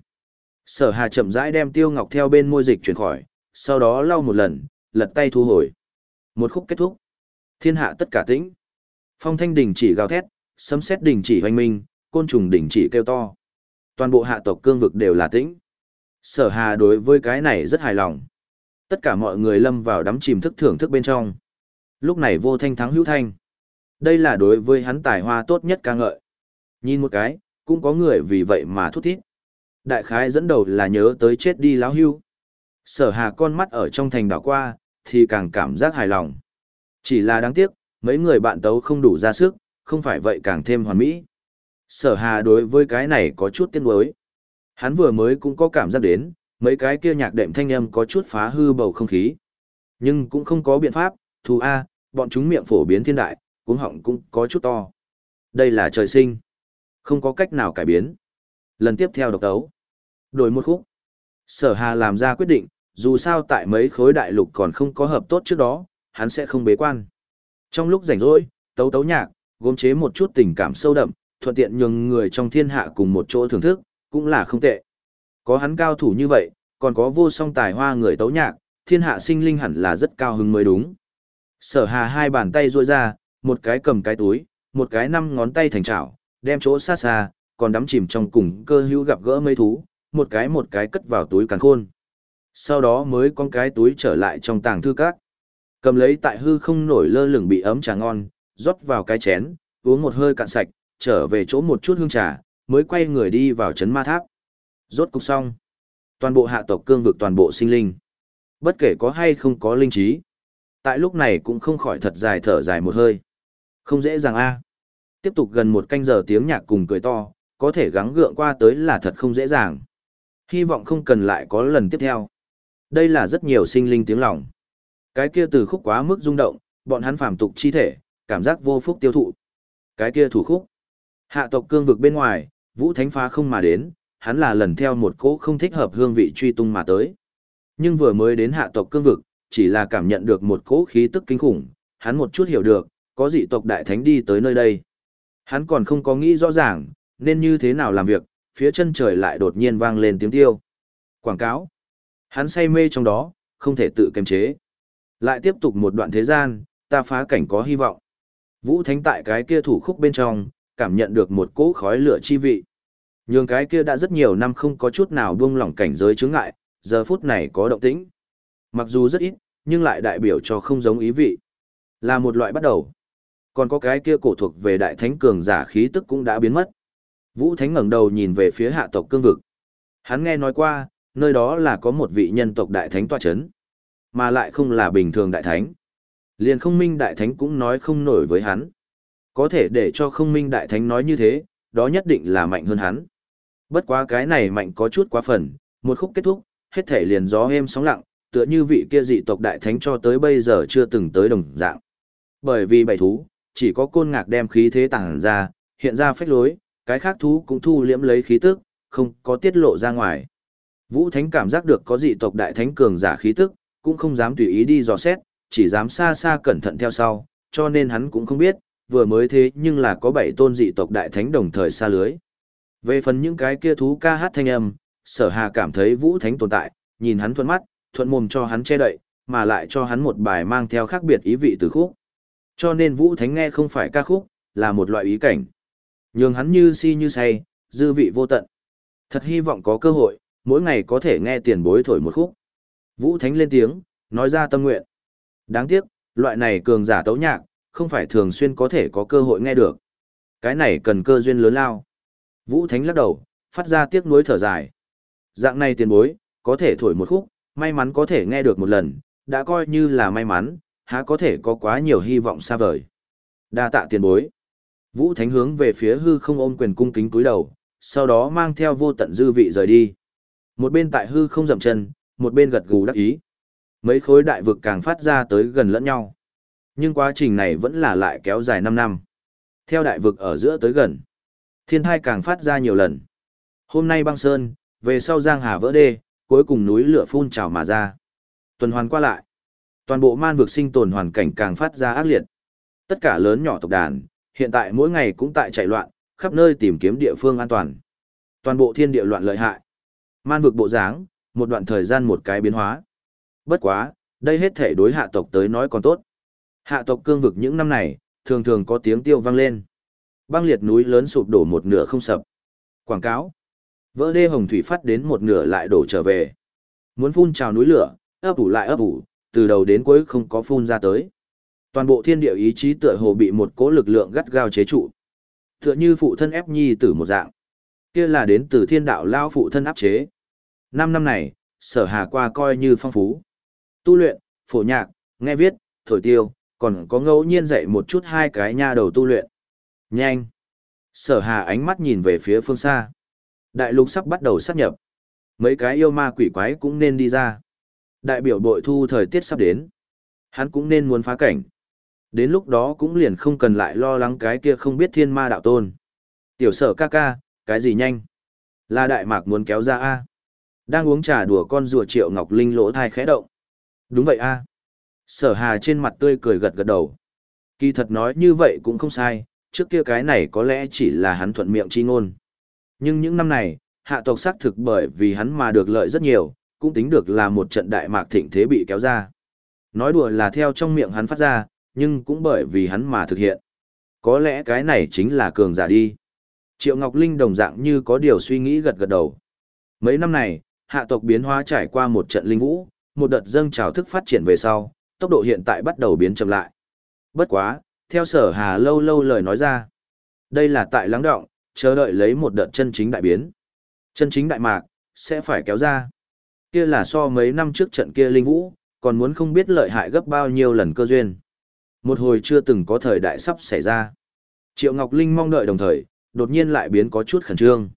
Sở Hà chậm rãi đem Tiêu Ngọc theo bên môi dịch chuyển khỏi, sau đó lau một lần, lật tay thu hồi. Một khúc kết thúc. Thiên hạ tất cả tĩnh. Phong thanh đình chỉ gào thét, sấm sét đình chỉ hoành minh, côn trùng đình chỉ kêu to. Toàn bộ hạ tộc cương vực đều là tĩnh. Sở Hà đối với cái này rất hài lòng. Tất cả mọi người lâm vào đắm chìm thức thưởng thức bên trong. Lúc này vô thanh thắng hữu thanh. Đây là đối với hắn tài hoa tốt nhất ca ngợi. Nhìn một cái, cũng có người vì vậy mà thút thít. Đại khái dẫn đầu là nhớ tới chết đi lão hưu. Sở hà con mắt ở trong thành đảo qua, thì càng cảm giác hài lòng. Chỉ là đáng tiếc, mấy người bạn tấu không đủ ra sức, không phải vậy càng thêm hoàn mỹ. Sở hà đối với cái này có chút tiếc nuối. Hắn vừa mới cũng có cảm giác đến, mấy cái kia nhạc đệm thanh âm có chút phá hư bầu không khí. Nhưng cũng không có biện pháp, thù A, bọn chúng miệng phổ biến thiên đại, cuống họng cũng có chút to. Đây là trời sinh. Không có cách nào cải biến. Lần tiếp theo độc tấu. Đổi một khúc. Sở Hà làm ra quyết định, dù sao tại mấy khối đại lục còn không có hợp tốt trước đó, hắn sẽ không bế quan. Trong lúc rảnh rỗi, tấu tấu nhạc, gốm chế một chút tình cảm sâu đậm, thuận tiện nhường người trong thiên hạ cùng một chỗ thưởng thức, cũng là không tệ. Có hắn cao thủ như vậy, còn có vô song tài hoa người tấu nhạc, thiên hạ sinh linh hẳn là rất cao hứng mới đúng. Sở hà hai bàn tay duỗi ra, một cái cầm cái túi, một cái năm ngón tay thành chảo, đem chỗ xa xa, còn đắm chìm trong cùng cơ hữu gặp gỡ mấy thú, một cái một cái cất vào túi càn khôn. Sau đó mới con cái túi trở lại trong tàng thư các. Cầm lấy tại hư không nổi lơ lửng bị ấm trà ngon, rót vào cái chén, uống một hơi cạn sạch, trở về chỗ một chút hương trà, mới quay người đi vào chấn ma tháp. Rốt cục xong. Toàn bộ hạ tộc cương vực toàn bộ sinh linh. Bất kể có hay không có linh trí. Tại lúc này cũng không khỏi thật dài thở dài một hơi. Không dễ dàng a. À. Tiếp tục gần một canh giờ tiếng nhạc cùng cười to, có thể gắng gượng qua tới là thật không dễ dàng. Hy vọng không cần lại có lần tiếp theo. Đây là rất nhiều sinh linh tiếng lòng. Cái kia từ khúc quá mức rung động, bọn hắn phàm tục chi thể, cảm giác vô phúc tiêu thụ. Cái kia thủ khúc. Hạ tộc cương vực bên ngoài, Vũ Thánh phá không mà đến, hắn là lần theo một cỗ không thích hợp hương vị truy tung mà tới. Nhưng vừa mới đến hạ tộc cương vực, chỉ là cảm nhận được một cỗ khí tức kinh khủng, hắn một chút hiểu được, có dị tộc đại thánh đi tới nơi đây. Hắn còn không có nghĩ rõ ràng, nên như thế nào làm việc, phía chân trời lại đột nhiên vang lên tiếng tiêu. Quảng cáo. Hắn say mê trong đó, không thể tự kiềm chế. Lại tiếp tục một đoạn thế gian, ta phá cảnh có hy vọng. Vũ Thánh tại cái kia thủ khúc bên trong, cảm nhận được một cỗ khói lửa chi vị. Nhường cái kia đã rất nhiều năm không có chút nào buông lỏng cảnh giới chướng ngại, giờ phút này có động tĩnh. Mặc dù rất ít, nhưng lại đại biểu cho không giống ý vị. Là một loại bắt đầu. Còn có cái kia cổ thuộc về đại thánh cường giả khí tức cũng đã biến mất. Vũ Thánh ngẩng đầu nhìn về phía hạ tộc cương vực. Hắn nghe nói qua, nơi đó là có một vị nhân tộc đại thánh tọa chấn, mà lại không là bình thường đại thánh. Liền không minh đại thánh cũng nói không nổi với hắn. Có thể để cho không minh đại thánh nói như thế, đó nhất định là mạnh hơn hắn. Bất quá cái này mạnh có chút quá phần, một khúc kết thúc, hết thể liền gió êm sóng lặng, tựa như vị kia dị tộc đại thánh cho tới bây giờ chưa từng tới đồng dạng. Bởi vì bảy thú, chỉ có côn ngạc đem khí thế tàng ra, hiện ra phách lối, cái khác thú cũng thu liễm lấy khí tức, không có tiết lộ ra ngoài. Vũ Thánh cảm giác được có dị tộc đại thánh cường giả khí tức, cũng không dám tùy ý đi dò xét, chỉ dám xa xa cẩn thận theo sau, cho nên hắn cũng không biết, vừa mới thế nhưng là có bảy tôn dị tộc đại thánh đồng thời xa lưới. Về phần những cái kia thú ca hát thanh âm, sở hà cảm thấy Vũ Thánh tồn tại, nhìn hắn thuận mắt, thuận mồm cho hắn che đậy, mà lại cho hắn một bài mang theo khác biệt ý vị từ khúc. Cho nên Vũ Thánh nghe không phải ca khúc, là một loại ý cảnh. Nhường hắn như si như say, dư vị vô tận. Thật hy vọng có cơ hội, mỗi ngày có thể nghe tiền bối thổi một khúc. Vũ Thánh lên tiếng, nói ra tâm nguyện. Đáng tiếc, loại này cường giả tấu nhạc, không phải thường xuyên có thể có cơ hội nghe được. Cái này cần cơ duyên lớn lao. Vũ Thánh lắc đầu, phát ra tiếc nuối thở dài. Dạng này tiền bối, có thể thổi một khúc, may mắn có thể nghe được một lần, đã coi như là may mắn, há có thể có quá nhiều hy vọng xa vời. Đa tạ tiền bối. Vũ Thánh hướng về phía hư không ôm quyền cung kính cúi đầu, sau đó mang theo vô tận dư vị rời đi. Một bên tại hư không dậm chân, một bên gật gù đắc ý. Mấy khối đại vực càng phát ra tới gần lẫn nhau. Nhưng quá trình này vẫn là lại kéo dài 5 năm. Theo đại vực ở giữa tới gần, thiên thai càng phát ra nhiều lần. Hôm nay băng sơn, về sau giang hà vỡ đê, cuối cùng núi lửa phun trào mà ra. Tuần hoàn qua lại. Toàn bộ man vực sinh tồn hoàn cảnh càng phát ra ác liệt. Tất cả lớn nhỏ tộc đàn, hiện tại mỗi ngày cũng tại chạy loạn, khắp nơi tìm kiếm địa phương an toàn. Toàn bộ thiên địa loạn lợi hại. Man vực bộ dáng, một đoạn thời gian một cái biến hóa. Bất quá, đây hết thể đối hạ tộc tới nói còn tốt. Hạ tộc cương vực những năm này, thường thường có tiếng tiêu vang lên. Băng liệt núi lớn sụp đổ một nửa không sập. Quảng cáo. Vỡ đê hồng thủy phát đến một nửa lại đổ trở về. Muốn phun trào núi lửa, ấp ủ lại ấp ủ, từ đầu đến cuối không có phun ra tới. Toàn bộ thiên địa ý chí tựa hồ bị một cỗ lực lượng gắt gao chế trụ. Tựa như phụ thân ép nhi tử một dạng. Kia là đến từ thiên đạo lao phụ thân áp chế. Năm năm này, sở hà qua coi như phong phú. Tu luyện, phổ nhạc, nghe viết, thổi tiêu, còn có ngẫu nhiên dạy một chút hai cái nha đầu tu luyện. Nhanh! Sở hà ánh mắt nhìn về phía phương xa. Đại lục sắp bắt đầu sát nhập. Mấy cái yêu ma quỷ quái cũng nên đi ra. Đại biểu bội thu thời tiết sắp đến. Hắn cũng nên muốn phá cảnh. Đến lúc đó cũng liền không cần lại lo lắng cái kia không biết thiên ma đạo tôn. Tiểu sở ca ca, cái gì nhanh? Là Đại Mạc muốn kéo ra A. Đang uống trà đùa con rùa Triệu Ngọc Linh lỗ thai khẽ động. Đúng vậy A. Sở Hà trên mặt tươi cười gật gật đầu. Kỳ thật nói như vậy cũng không sai, trước kia cái này có lẽ chỉ là hắn thuận miệng chi ngôn. Nhưng những năm này, hạ tộc xác thực bởi vì hắn mà được lợi rất nhiều, cũng tính được là một trận đại mạc thịnh thế bị kéo ra. Nói đùa là theo trong miệng hắn phát ra, nhưng cũng bởi vì hắn mà thực hiện. Có lẽ cái này chính là cường giả đi. Triệu Ngọc Linh đồng dạng như có điều suy nghĩ gật gật đầu. Mấy năm này, hạ tộc biến hóa trải qua một trận linh vũ, một đợt dâng trào thức phát triển về sau, tốc độ hiện tại bắt đầu biến chậm lại. Bất quá, theo sở hà lâu lâu lời nói ra. Đây là tại lắng động, chờ đợi lấy một đợt chân chính đại biến. Chân chính đại mạc, sẽ phải kéo ra. Kia là so mấy năm trước trận kia linh vũ, còn muốn không biết lợi hại gấp bao nhiêu lần cơ duyên. Một hồi chưa từng có thời đại sắp xảy ra. Triệu Ngọc Linh mong đợi đồng thời, đột nhiên lại biến có chút khẩn trương.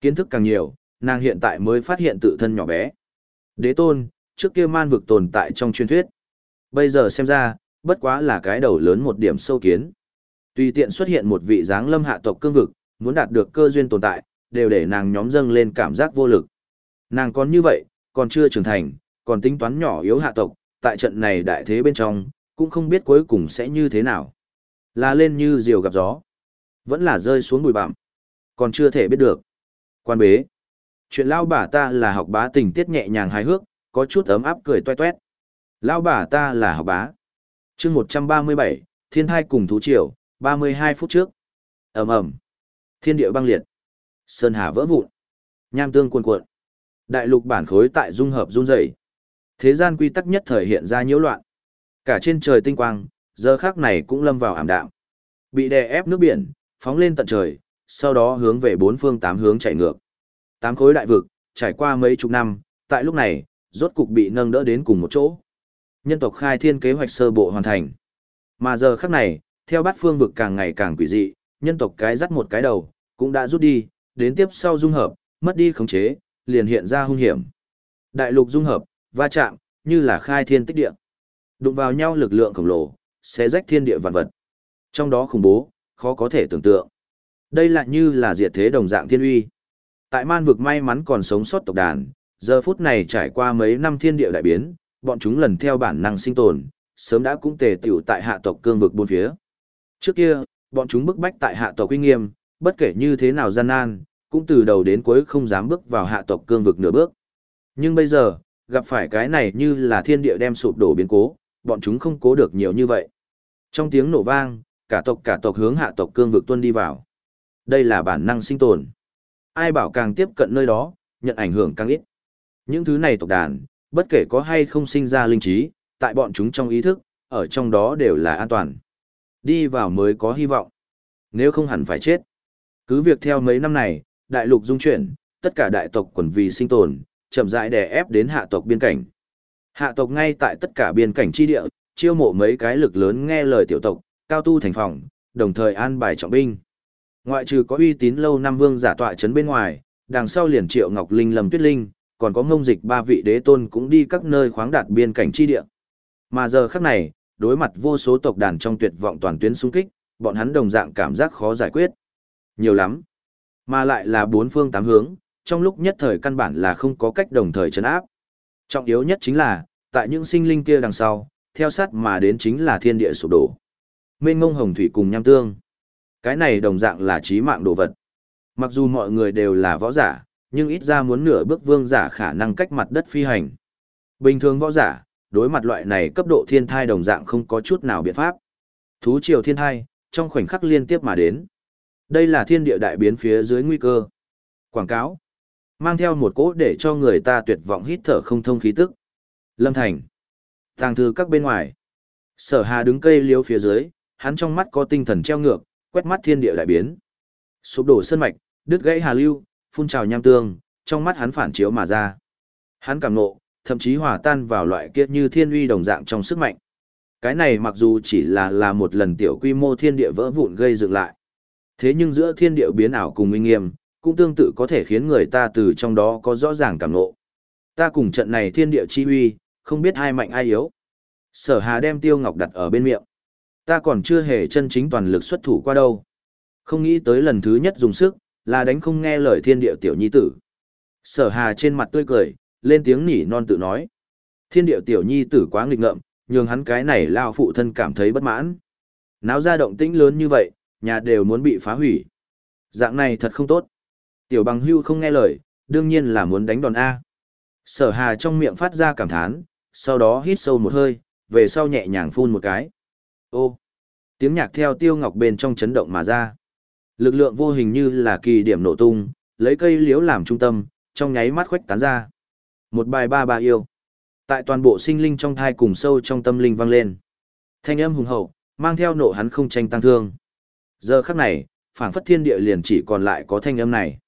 Kiến thức càng nhiều, nàng hiện tại mới phát hiện tự thân nhỏ bé. Đế tôn, trước kia man vực tồn tại trong truyền thuyết. Bây giờ xem ra, bất quá là cái đầu lớn một điểm sâu kiến. Tùy tiện xuất hiện một vị dáng lâm hạ tộc cương vực, muốn đạt được cơ duyên tồn tại, đều để nàng nhóm dâng lên cảm giác vô lực. Nàng còn như vậy, còn chưa trưởng thành, còn tính toán nhỏ yếu hạ tộc, tại trận này đại thế bên trong, cũng không biết cuối cùng sẽ như thế nào. Là lên như diều gặp gió, vẫn là rơi xuống bụi bặm, còn chưa thể biết được. Quan bế. Chuyện lao bà ta là học bá tình tiết nhẹ nhàng hài hước, có chút ấm áp cười toe toét. Lao bà ta là học bá. chương 137, thiên thai cùng thú triều, 32 phút trước. ầm ầm Thiên địa băng liệt. Sơn hà vỡ vụn. Nham tương cuồn cuộn. Đại lục bản khối tại dung hợp run rẩy. Thế gian quy tắc nhất thời hiện ra nhiễu loạn. Cả trên trời tinh quang, giờ khác này cũng lâm vào ảm đạm. Bị đè ép nước biển, phóng lên tận trời, sau đó hướng về bốn phương tám hướng chạy ngược. Tám khối đại vực, trải qua mấy chục năm, tại lúc này, rốt cục bị nâng đỡ đến cùng một chỗ. Nhân tộc khai thiên kế hoạch sơ bộ hoàn thành. Mà giờ khắc này, theo bát phương vực càng ngày càng quỷ dị, nhân tộc cái dắt một cái đầu, cũng đã rút đi, đến tiếp sau dung hợp, mất đi khống chế, liền hiện ra hung hiểm. Đại lục dung hợp, va chạm, như là khai thiên tích địa. Đụng vào nhau lực lượng khổng lồ, sẽ rách thiên địa vạn vật. Trong đó khủng bố, khó có thể tưởng tượng. Đây lại như là diệt thế đồng dạng thiên uy. Tại man vực may mắn còn sống sót tộc đàn, giờ phút này trải qua mấy năm thiên địa đại biến, bọn chúng lần theo bản năng sinh tồn, sớm đã cũng tề tiểu tại hạ tộc cương vực bốn phía. Trước kia, bọn chúng bức bách tại hạ tộc uy nghiêm, bất kể như thế nào gian nan, cũng từ đầu đến cuối không dám bước vào hạ tộc cương vực nửa bước. Nhưng bây giờ, gặp phải cái này như là thiên địa đem sụp đổ biến cố, bọn chúng không cố được nhiều như vậy. Trong tiếng nổ vang, cả tộc cả tộc hướng hạ tộc cương vực tuân đi vào. Đây là bản năng sinh tồn. Ai bảo càng tiếp cận nơi đó, nhận ảnh hưởng càng ít. Những thứ này tộc đàn, bất kể có hay không sinh ra linh trí, tại bọn chúng trong ý thức, ở trong đó đều là an toàn. Đi vào mới có hy vọng. Nếu không hẳn phải chết. Cứ việc theo mấy năm này, đại lục dung chuyển, tất cả đại tộc quần vì sinh tồn, chậm rãi đè ép đến hạ tộc biên cảnh. Hạ tộc ngay tại tất cả biên cảnh chi địa, chiêu mộ mấy cái lực lớn nghe lời tiểu tộc, cao tu thành phòng, đồng thời an bài trọng binh. Ngoại trừ có uy tín lâu năm vương giả tọa trấn bên ngoài, đằng sau liền Triệu Ngọc Linh Lâm Tuyết Linh, còn có ngông dịch ba vị đế tôn cũng đi các nơi khoáng đạt biên cảnh chi địa. Mà giờ khắc này, đối mặt vô số tộc đàn trong tuyệt vọng toàn tuyến xung kích, bọn hắn đồng dạng cảm giác khó giải quyết. Nhiều lắm. Mà lại là bốn phương tám hướng, trong lúc nhất thời căn bản là không có cách đồng thời chấn áp. Trọng yếu nhất chính là, tại những sinh linh kia đằng sau, theo sát mà đến chính là thiên địa sụp đổ. Mênh ngông hồng thủy cùng nham tương. Cái này đồng dạng là trí mạng đồ vật. Mặc dù mọi người đều là võ giả, nhưng ít ra muốn nửa bước vương giả khả năng cách mặt đất phi hành. Bình thường võ giả, đối mặt loại này cấp độ thiên thai đồng dạng không có chút nào biện pháp. Thú triều thiên thai, trong khoảnh khắc liên tiếp mà đến. Đây là thiên địa đại biến phía dưới nguy cơ. Quảng cáo. Mang theo một cỗ để cho người ta tuyệt vọng hít thở không thông khí tức. Lâm Thành. Tàng thư các bên ngoài. Sở Hà đứng cây liếu phía dưới, hắn trong mắt có tinh thần treo ngược, quét mắt thiên địa đại biến. Sụp đổ sơn mạch, đứt gãy hà lưu, phun trào nham tương, trong mắt hắn phản chiếu mà ra. Hắn cảm nộ, thậm chí hòa tan vào loại kia như thiên uy đồng dạng trong sức mạnh. Cái này mặc dù chỉ là là một lần tiểu quy mô thiên địa vỡ vụn gây dựng lại. Thế nhưng giữa thiên địa biến ảo cùng uy nghiêm, cũng tương tự có thể khiến người ta từ trong đó có rõ ràng cảm nộ. Ta cùng trận này thiên địa chi uy, không biết ai mạnh ai yếu. Sở Hà đem Tiêu Ngọc đặt ở bên miệng. Ta còn chưa hề chân chính toàn lực xuất thủ qua đâu. Không nghĩ tới lần thứ nhất dùng sức, là đánh không nghe lời thiên địa tiểu nhi tử. Sở hà trên mặt tươi cười, lên tiếng nỉ non tự nói. Thiên địa tiểu nhi tử quá nghịch ngợm, nhường hắn cái này lao phụ thân cảm thấy bất mãn. Náo ra động tĩnh lớn như vậy, nhà đều muốn bị phá hủy. Dạng này thật không tốt. Tiểu bằng hưu không nghe lời, đương nhiên là muốn đánh đòn A. Sở hà trong miệng phát ra cảm thán, sau đó hít sâu một hơi, về sau nhẹ nhàng phun một cái. Ô! Tiếng nhạc theo tiêu ngọc bên trong chấn động mà ra. Lực lượng vô hình như là kỳ điểm nổ tung, lấy cây liễu làm trung tâm, trong nháy mắt khuếch tán ra. Một bài ba ba yêu. Tại toàn bộ sinh linh trong thai cùng sâu trong tâm linh vang lên. Thanh âm hùng hậu, mang theo nộ hắn không tranh tăng thương. Giờ khắc này, phảng phất thiên địa liền chỉ còn lại có thanh âm này.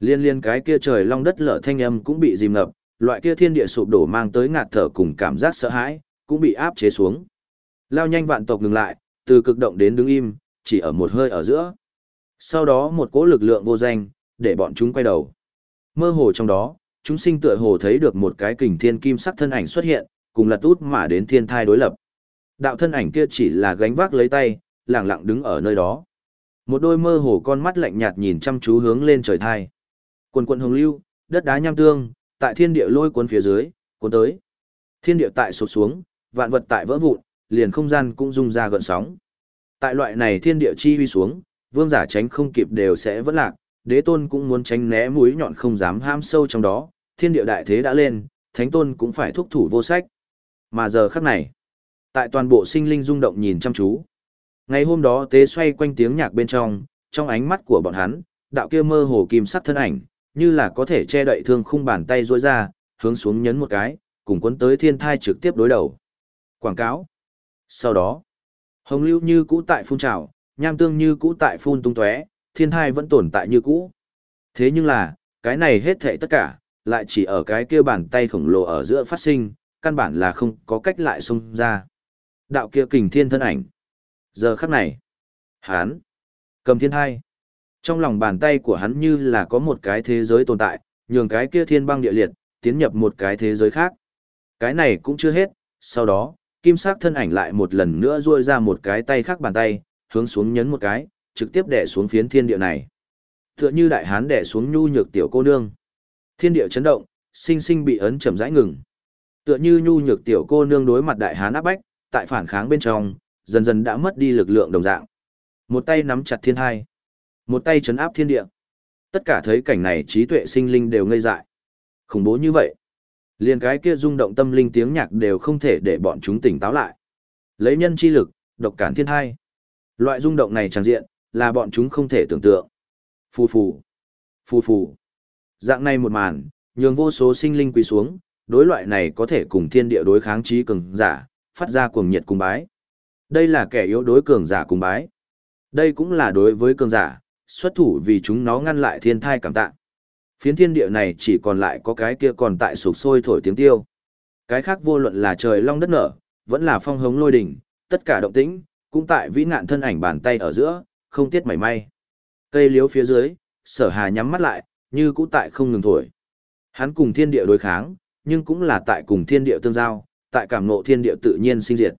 Liên liên cái kia trời long đất lở thanh âm cũng bị dìm ngập, loại kia thiên địa sụp đổ mang tới ngạt thở cùng cảm giác sợ hãi, cũng bị áp chế xuống. Lao nhanh vạn tộc ngừng lại, từ cực động đến đứng im, chỉ ở một hơi ở giữa. Sau đó một cỗ lực lượng vô danh, để bọn chúng quay đầu. Mơ hồ trong đó, chúng sinh tựa hồ thấy được một cái kình thiên kim sắc thân ảnh xuất hiện, cùng lật út mà đến thiên thai đối lập. Đạo thân ảnh kia chỉ là gánh vác lấy tay, lặng lặng đứng ở nơi đó. Một đôi mơ hồ con mắt lạnh nhạt nhìn chăm chú hướng lên trời thai. Quần quần hồng lưu, đất đá nham tương, tại thiên địa lôi cuốn phía dưới, cuốn tới. Thiên địa tại sụp xuống, vạn vật tại vỡ vụn, liền không gian cũng rung ra gợn sóng. Tại loại này thiên địa chi huy xuống, vương giả tránh không kịp đều sẽ vẫn lạc, đế tôn cũng muốn tránh né mũi nhọn không dám ham sâu trong đó, thiên địa đại thế đã lên, thánh tôn cũng phải thúc thủ vô sách. Mà giờ khắc này, tại toàn bộ sinh linh rung động nhìn chăm chú. Ngày hôm đó tế xoay quanh tiếng nhạc bên trong, trong ánh mắt của bọn hắn, đạo kia mơ hồ kim sắc thân ảnh, như là có thể che đậy thương khung bàn tay rối ra, hướng xuống nhấn một cái, cùng cuốn tới thiên thai trực tiếp đối đầu. Quảng cáo. Sau đó, hồng lưu như cũ tại phun trào, nham tương như cũ tại phun tung tóe, thiên thai vẫn tồn tại như cũ. Thế nhưng là, cái này hết thảy tất cả, lại chỉ ở cái kia bàn tay khổng lồ ở giữa phát sinh, căn bản là không có cách lại xông ra. Đạo kia kình thiên thân ảnh. Giờ khắc này, hán, cầm thiên thai. Trong lòng bàn tay của hắn như là có một cái thế giới tồn tại, nhường cái kia thiên băng địa liệt, tiến nhập một cái thế giới khác. Cái này cũng chưa hết, sau đó, kim sắc thân ảnh lại một lần nữa ruôi ra một cái tay khác bàn tay, hướng xuống nhấn một cái, trực tiếp đè xuống phiến thiên địa này. Tựa như đại hán đè xuống nhu nhược tiểu cô nương. Thiên địa chấn động, sinh sinh bị ấn chậm rãi ngừng. Tựa như nhu nhược tiểu cô nương đối mặt đại hán áp bách, tại phản kháng bên trong, dần dần đã mất đi lực lượng đồng dạng. Một tay nắm chặt thiên hai, một tay chấn áp thiên địa. Tất cả thấy cảnh này trí tuệ sinh linh đều ngây dại. Khủng bố như vậy. Liền cái kia rung động tâm linh tiếng nhạc đều không thể để bọn chúng tỉnh táo lại. Lấy nhân chi lực, độc cản thiên hai. Loại rung động này tràn diện, là bọn chúng không thể tưởng tượng. Phù phù. Phù phù. Dạng này một màn, nhường vô số sinh linh quỳ xuống, đối loại này có thể cùng thiên địa đối kháng trí cường giả, phát ra cuồng nhiệt cùng bái. Đây là kẻ yếu đối cường giả cùng bái. Đây cũng là đối với cường giả, xuất thủ vì chúng nó ngăn lại thiên thai cảm tạ. Phiến thiên địa này chỉ còn lại có cái kia còn tại sụp sôi thổi tiếng tiêu. Cái khác vô luận là trời long đất nở, vẫn là phong hống lôi đỉnh, tất cả động tĩnh, cũng tại vĩ nạn thân ảnh bàn tay ở giữa, không tiết mảy may. Cây liếu phía dưới, sở hà nhắm mắt lại, như cũ tại không ngừng thổi. Hắn cùng thiên địa đối kháng, nhưng cũng là tại cùng thiên địa tương giao, tại cảm ngộ thiên địa tự nhiên sinh diệt.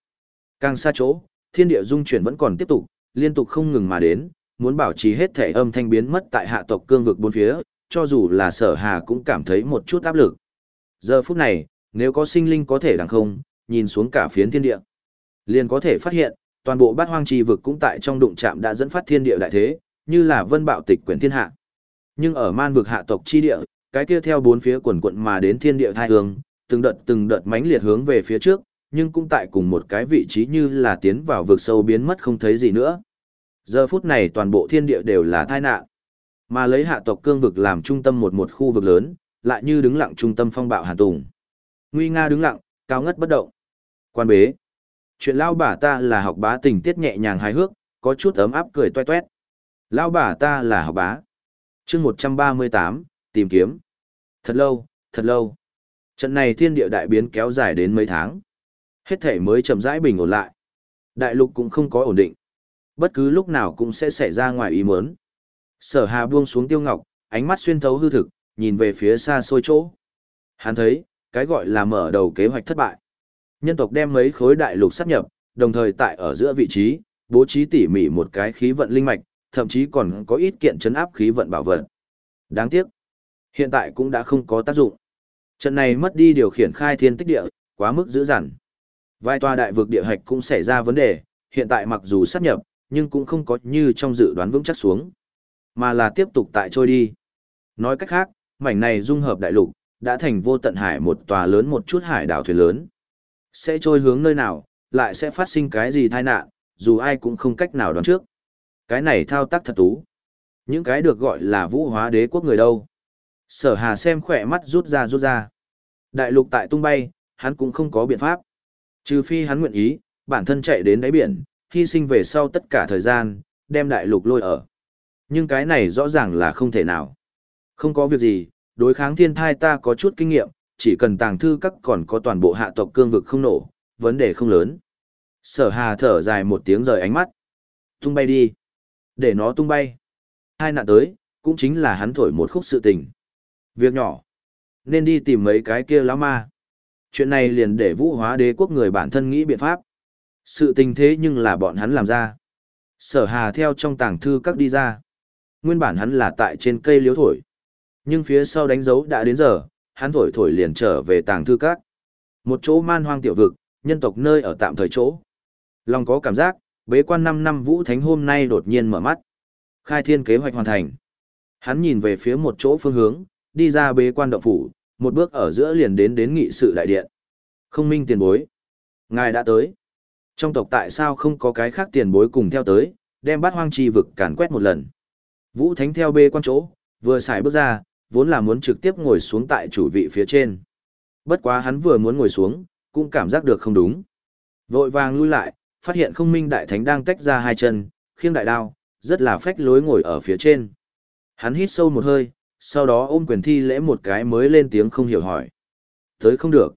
Càng xa chỗ, thiên địa dung chuyển vẫn còn tiếp tục, liên tục không ngừng mà đến, muốn bảo trì hết thể âm thanh biến mất tại hạ tộc cương vực bốn phía, cho dù là sở hà cũng cảm thấy một chút áp lực. Giờ phút này, nếu có sinh linh có thể đằng không, nhìn xuống cả phiến thiên địa, liền có thể phát hiện, toàn bộ bát hoang trì vực cũng tại trong đụng chạm đã dẫn phát thiên địa đại thế, như là vân bạo tịch quyển thiên hạ. Nhưng ở man vực hạ tộc chi địa, cái kia theo bốn phía quần quận mà đến thiên địa thai hương, từng đợt từng đợt mãnh liệt hướng về phía trước, nhưng cũng tại cùng một cái vị trí như là tiến vào vực sâu biến mất không thấy gì nữa. Giờ phút này toàn bộ thiên địa đều là tai nạn. Mà lấy hạ tộc cương vực làm trung tâm một một khu vực lớn, lại như đứng lặng trung tâm phong bạo hàn tùng. Nguy nga đứng lặng, cao ngất bất động. Quan bế. Chuyện lao bà ta là học bá tình tiết nhẹ nhàng hài hước, có chút ấm áp cười toe toét. Lao bà ta là học bá. chương 138, tìm kiếm. Thật lâu, thật lâu. Trận này thiên địa đại biến kéo dài đến mấy tháng. Hết thể mới chậm rãi bình ổn lại. Đại lục cũng không có ổn định. Bất cứ lúc nào cũng sẽ xảy ra ngoài ý muốn. Sở hà buông xuống tiêu ngọc, ánh mắt xuyên thấu hư thực, nhìn về phía xa xôi chỗ. Hắn thấy, cái gọi là mở đầu kế hoạch thất bại. Nhân tộc đem mấy khối đại lục sắp nhập, đồng thời tại ở giữa vị trí, bố trí tỉ mỉ một cái khí vận linh mạch, thậm chí còn có ít kiện chấn áp khí vận bảo vật. Đáng tiếc, hiện tại cũng đã không có tác dụng. Trận này mất đi điều khiển khai thiên tích địa, quá mức dữ dằn. Vài tòa đại vực địa hạch cũng xảy ra vấn đề, hiện tại mặc dù sát nhập, nhưng cũng không có như trong dự đoán vững chắc xuống, mà là tiếp tục tại trôi đi. Nói cách khác, mảnh này dung hợp đại lục, đã thành vô tận hải một tòa lớn một chút hải đảo thuyền lớn. Sẽ trôi hướng nơi nào, lại sẽ phát sinh cái gì tai nạn, dù ai cũng không cách nào đoán trước. Cái này thao tác thật tú. Những cái được gọi là vũ hóa đế quốc người đâu. Sở hà xem khỏe mắt rút ra rút ra. Đại lục tại tung bay, hắn cũng không có biện pháp. Trừ phi hắn nguyện ý, bản thân chạy đến đáy biển, hy sinh về sau tất cả thời gian, đem đại lục lôi ở. Nhưng cái này rõ ràng là không thể nào. Không có việc gì, đối kháng thiên thai ta có chút kinh nghiệm, chỉ cần tàng thư các còn có toàn bộ hạ tộc cương vực không nổ, vấn đề không lớn. Sở hà thở dài một tiếng rời ánh mắt. Tung bay đi. Để nó tung bay. Hai nạn tới, cũng chính là hắn thổi một khúc sự tình. Việc nhỏ. Nên đi tìm mấy cái kia lão ma. Chuyện này liền để vũ hóa đế quốc người bản thân nghĩ biện pháp. Sự tình thế nhưng là bọn hắn làm ra. Sở hà theo trong tàng thư các đi ra. Nguyên bản hắn là tại trên cây liếu thổi. Nhưng phía sau đánh dấu đã đến giờ, hắn thổi thổi liền trở về tàng thư các. Một chỗ man hoang tiểu vực, nhân tộc nơi ở tạm thời chỗ. Lòng có cảm giác, bế quan 5 năm Vũ Thánh hôm nay đột nhiên mở mắt. Khai thiên kế hoạch hoàn thành. Hắn nhìn về phía một chỗ phương hướng, đi ra bế quan động phủ, một bước ở giữa liền đến đến nghị sự đại điện. Không minh tiền bối. Ngài đã tới. Trong tộc tại sao không có cái khác tiền bối cùng theo tới, đem bát hoang chi vực càn quét một lần. Vũ Thánh theo bê quan chỗ, vừa xài bước ra, vốn là muốn trực tiếp ngồi xuống tại chủ vị phía trên. Bất quá hắn vừa muốn ngồi xuống, cũng cảm giác được không đúng. Vội vàng lui lại, phát hiện không minh đại thánh đang tách ra hai chân, khiêng đại đao, rất là phách lối ngồi ở phía trên. Hắn hít sâu một hơi, sau đó ôm quyền thi lễ một cái mới lên tiếng không hiểu hỏi. Tới không được.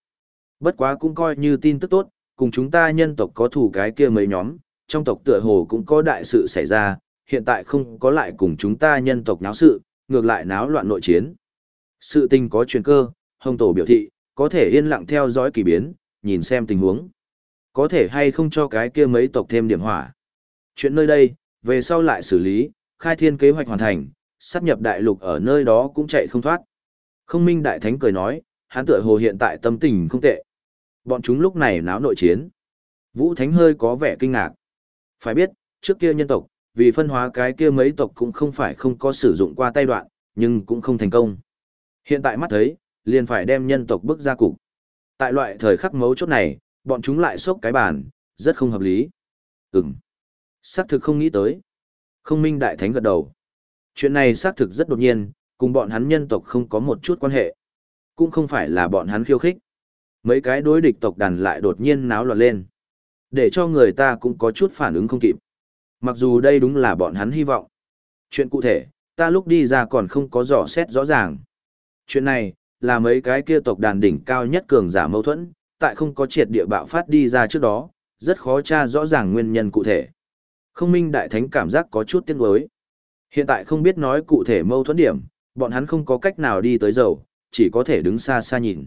Bất quá cũng coi như tin tức tốt, cùng chúng ta nhân tộc có thủ cái kia mấy nhóm, trong tộc tựa hồ cũng có đại sự xảy ra, hiện tại không có lại cùng chúng ta nhân tộc náo sự, ngược lại náo loạn nội chiến. Sự tình có truyền cơ, hồng tổ biểu thị, có thể yên lặng theo dõi kỳ biến, nhìn xem tình huống. Có thể hay không cho cái kia mấy tộc thêm điểm hỏa. Chuyện nơi đây, về sau lại xử lý, khai thiên kế hoạch hoàn thành, sát nhập đại lục ở nơi đó cũng chạy không thoát. Không minh đại thánh cười nói, hắn tựa hồ hiện tại tâm tình không tệ. Bọn chúng lúc này náo nội chiến. Vũ thánh hơi có vẻ kinh ngạc. Phải biết, trước kia nhân tộc, vì phân hóa cái kia mấy tộc cũng không phải không có sử dụng qua tay đoạn, nhưng cũng không thành công. Hiện tại mắt thấy, liền phải đem nhân tộc bước ra cục. Tại loại thời khắc mấu chốt này, bọn chúng lại sốc cái bàn, rất không hợp lý. Ừm. Xác thực không nghĩ tới. Không minh đại thánh gật đầu. Chuyện này xác thực rất đột nhiên, cùng bọn hắn nhân tộc không có một chút quan hệ. Cũng không phải là bọn hắn khiêu khích. Mấy cái đối địch tộc đàn lại đột nhiên náo loạn lên. Để cho người ta cũng có chút phản ứng không kịp. Mặc dù đây đúng là bọn hắn hy vọng. Chuyện cụ thể, ta lúc đi ra còn không có dò xét rõ ràng. Chuyện này, là mấy cái kia tộc đàn đỉnh cao nhất cường giả mâu thuẫn, tại không có triệt địa bạo phát đi ra trước đó, rất khó tra rõ ràng nguyên nhân cụ thể. Không minh đại thánh cảm giác có chút tiếc nuối. Hiện tại không biết nói cụ thể mâu thuẫn điểm, bọn hắn không có cách nào đi tới dầu, chỉ có thể đứng xa xa nhìn.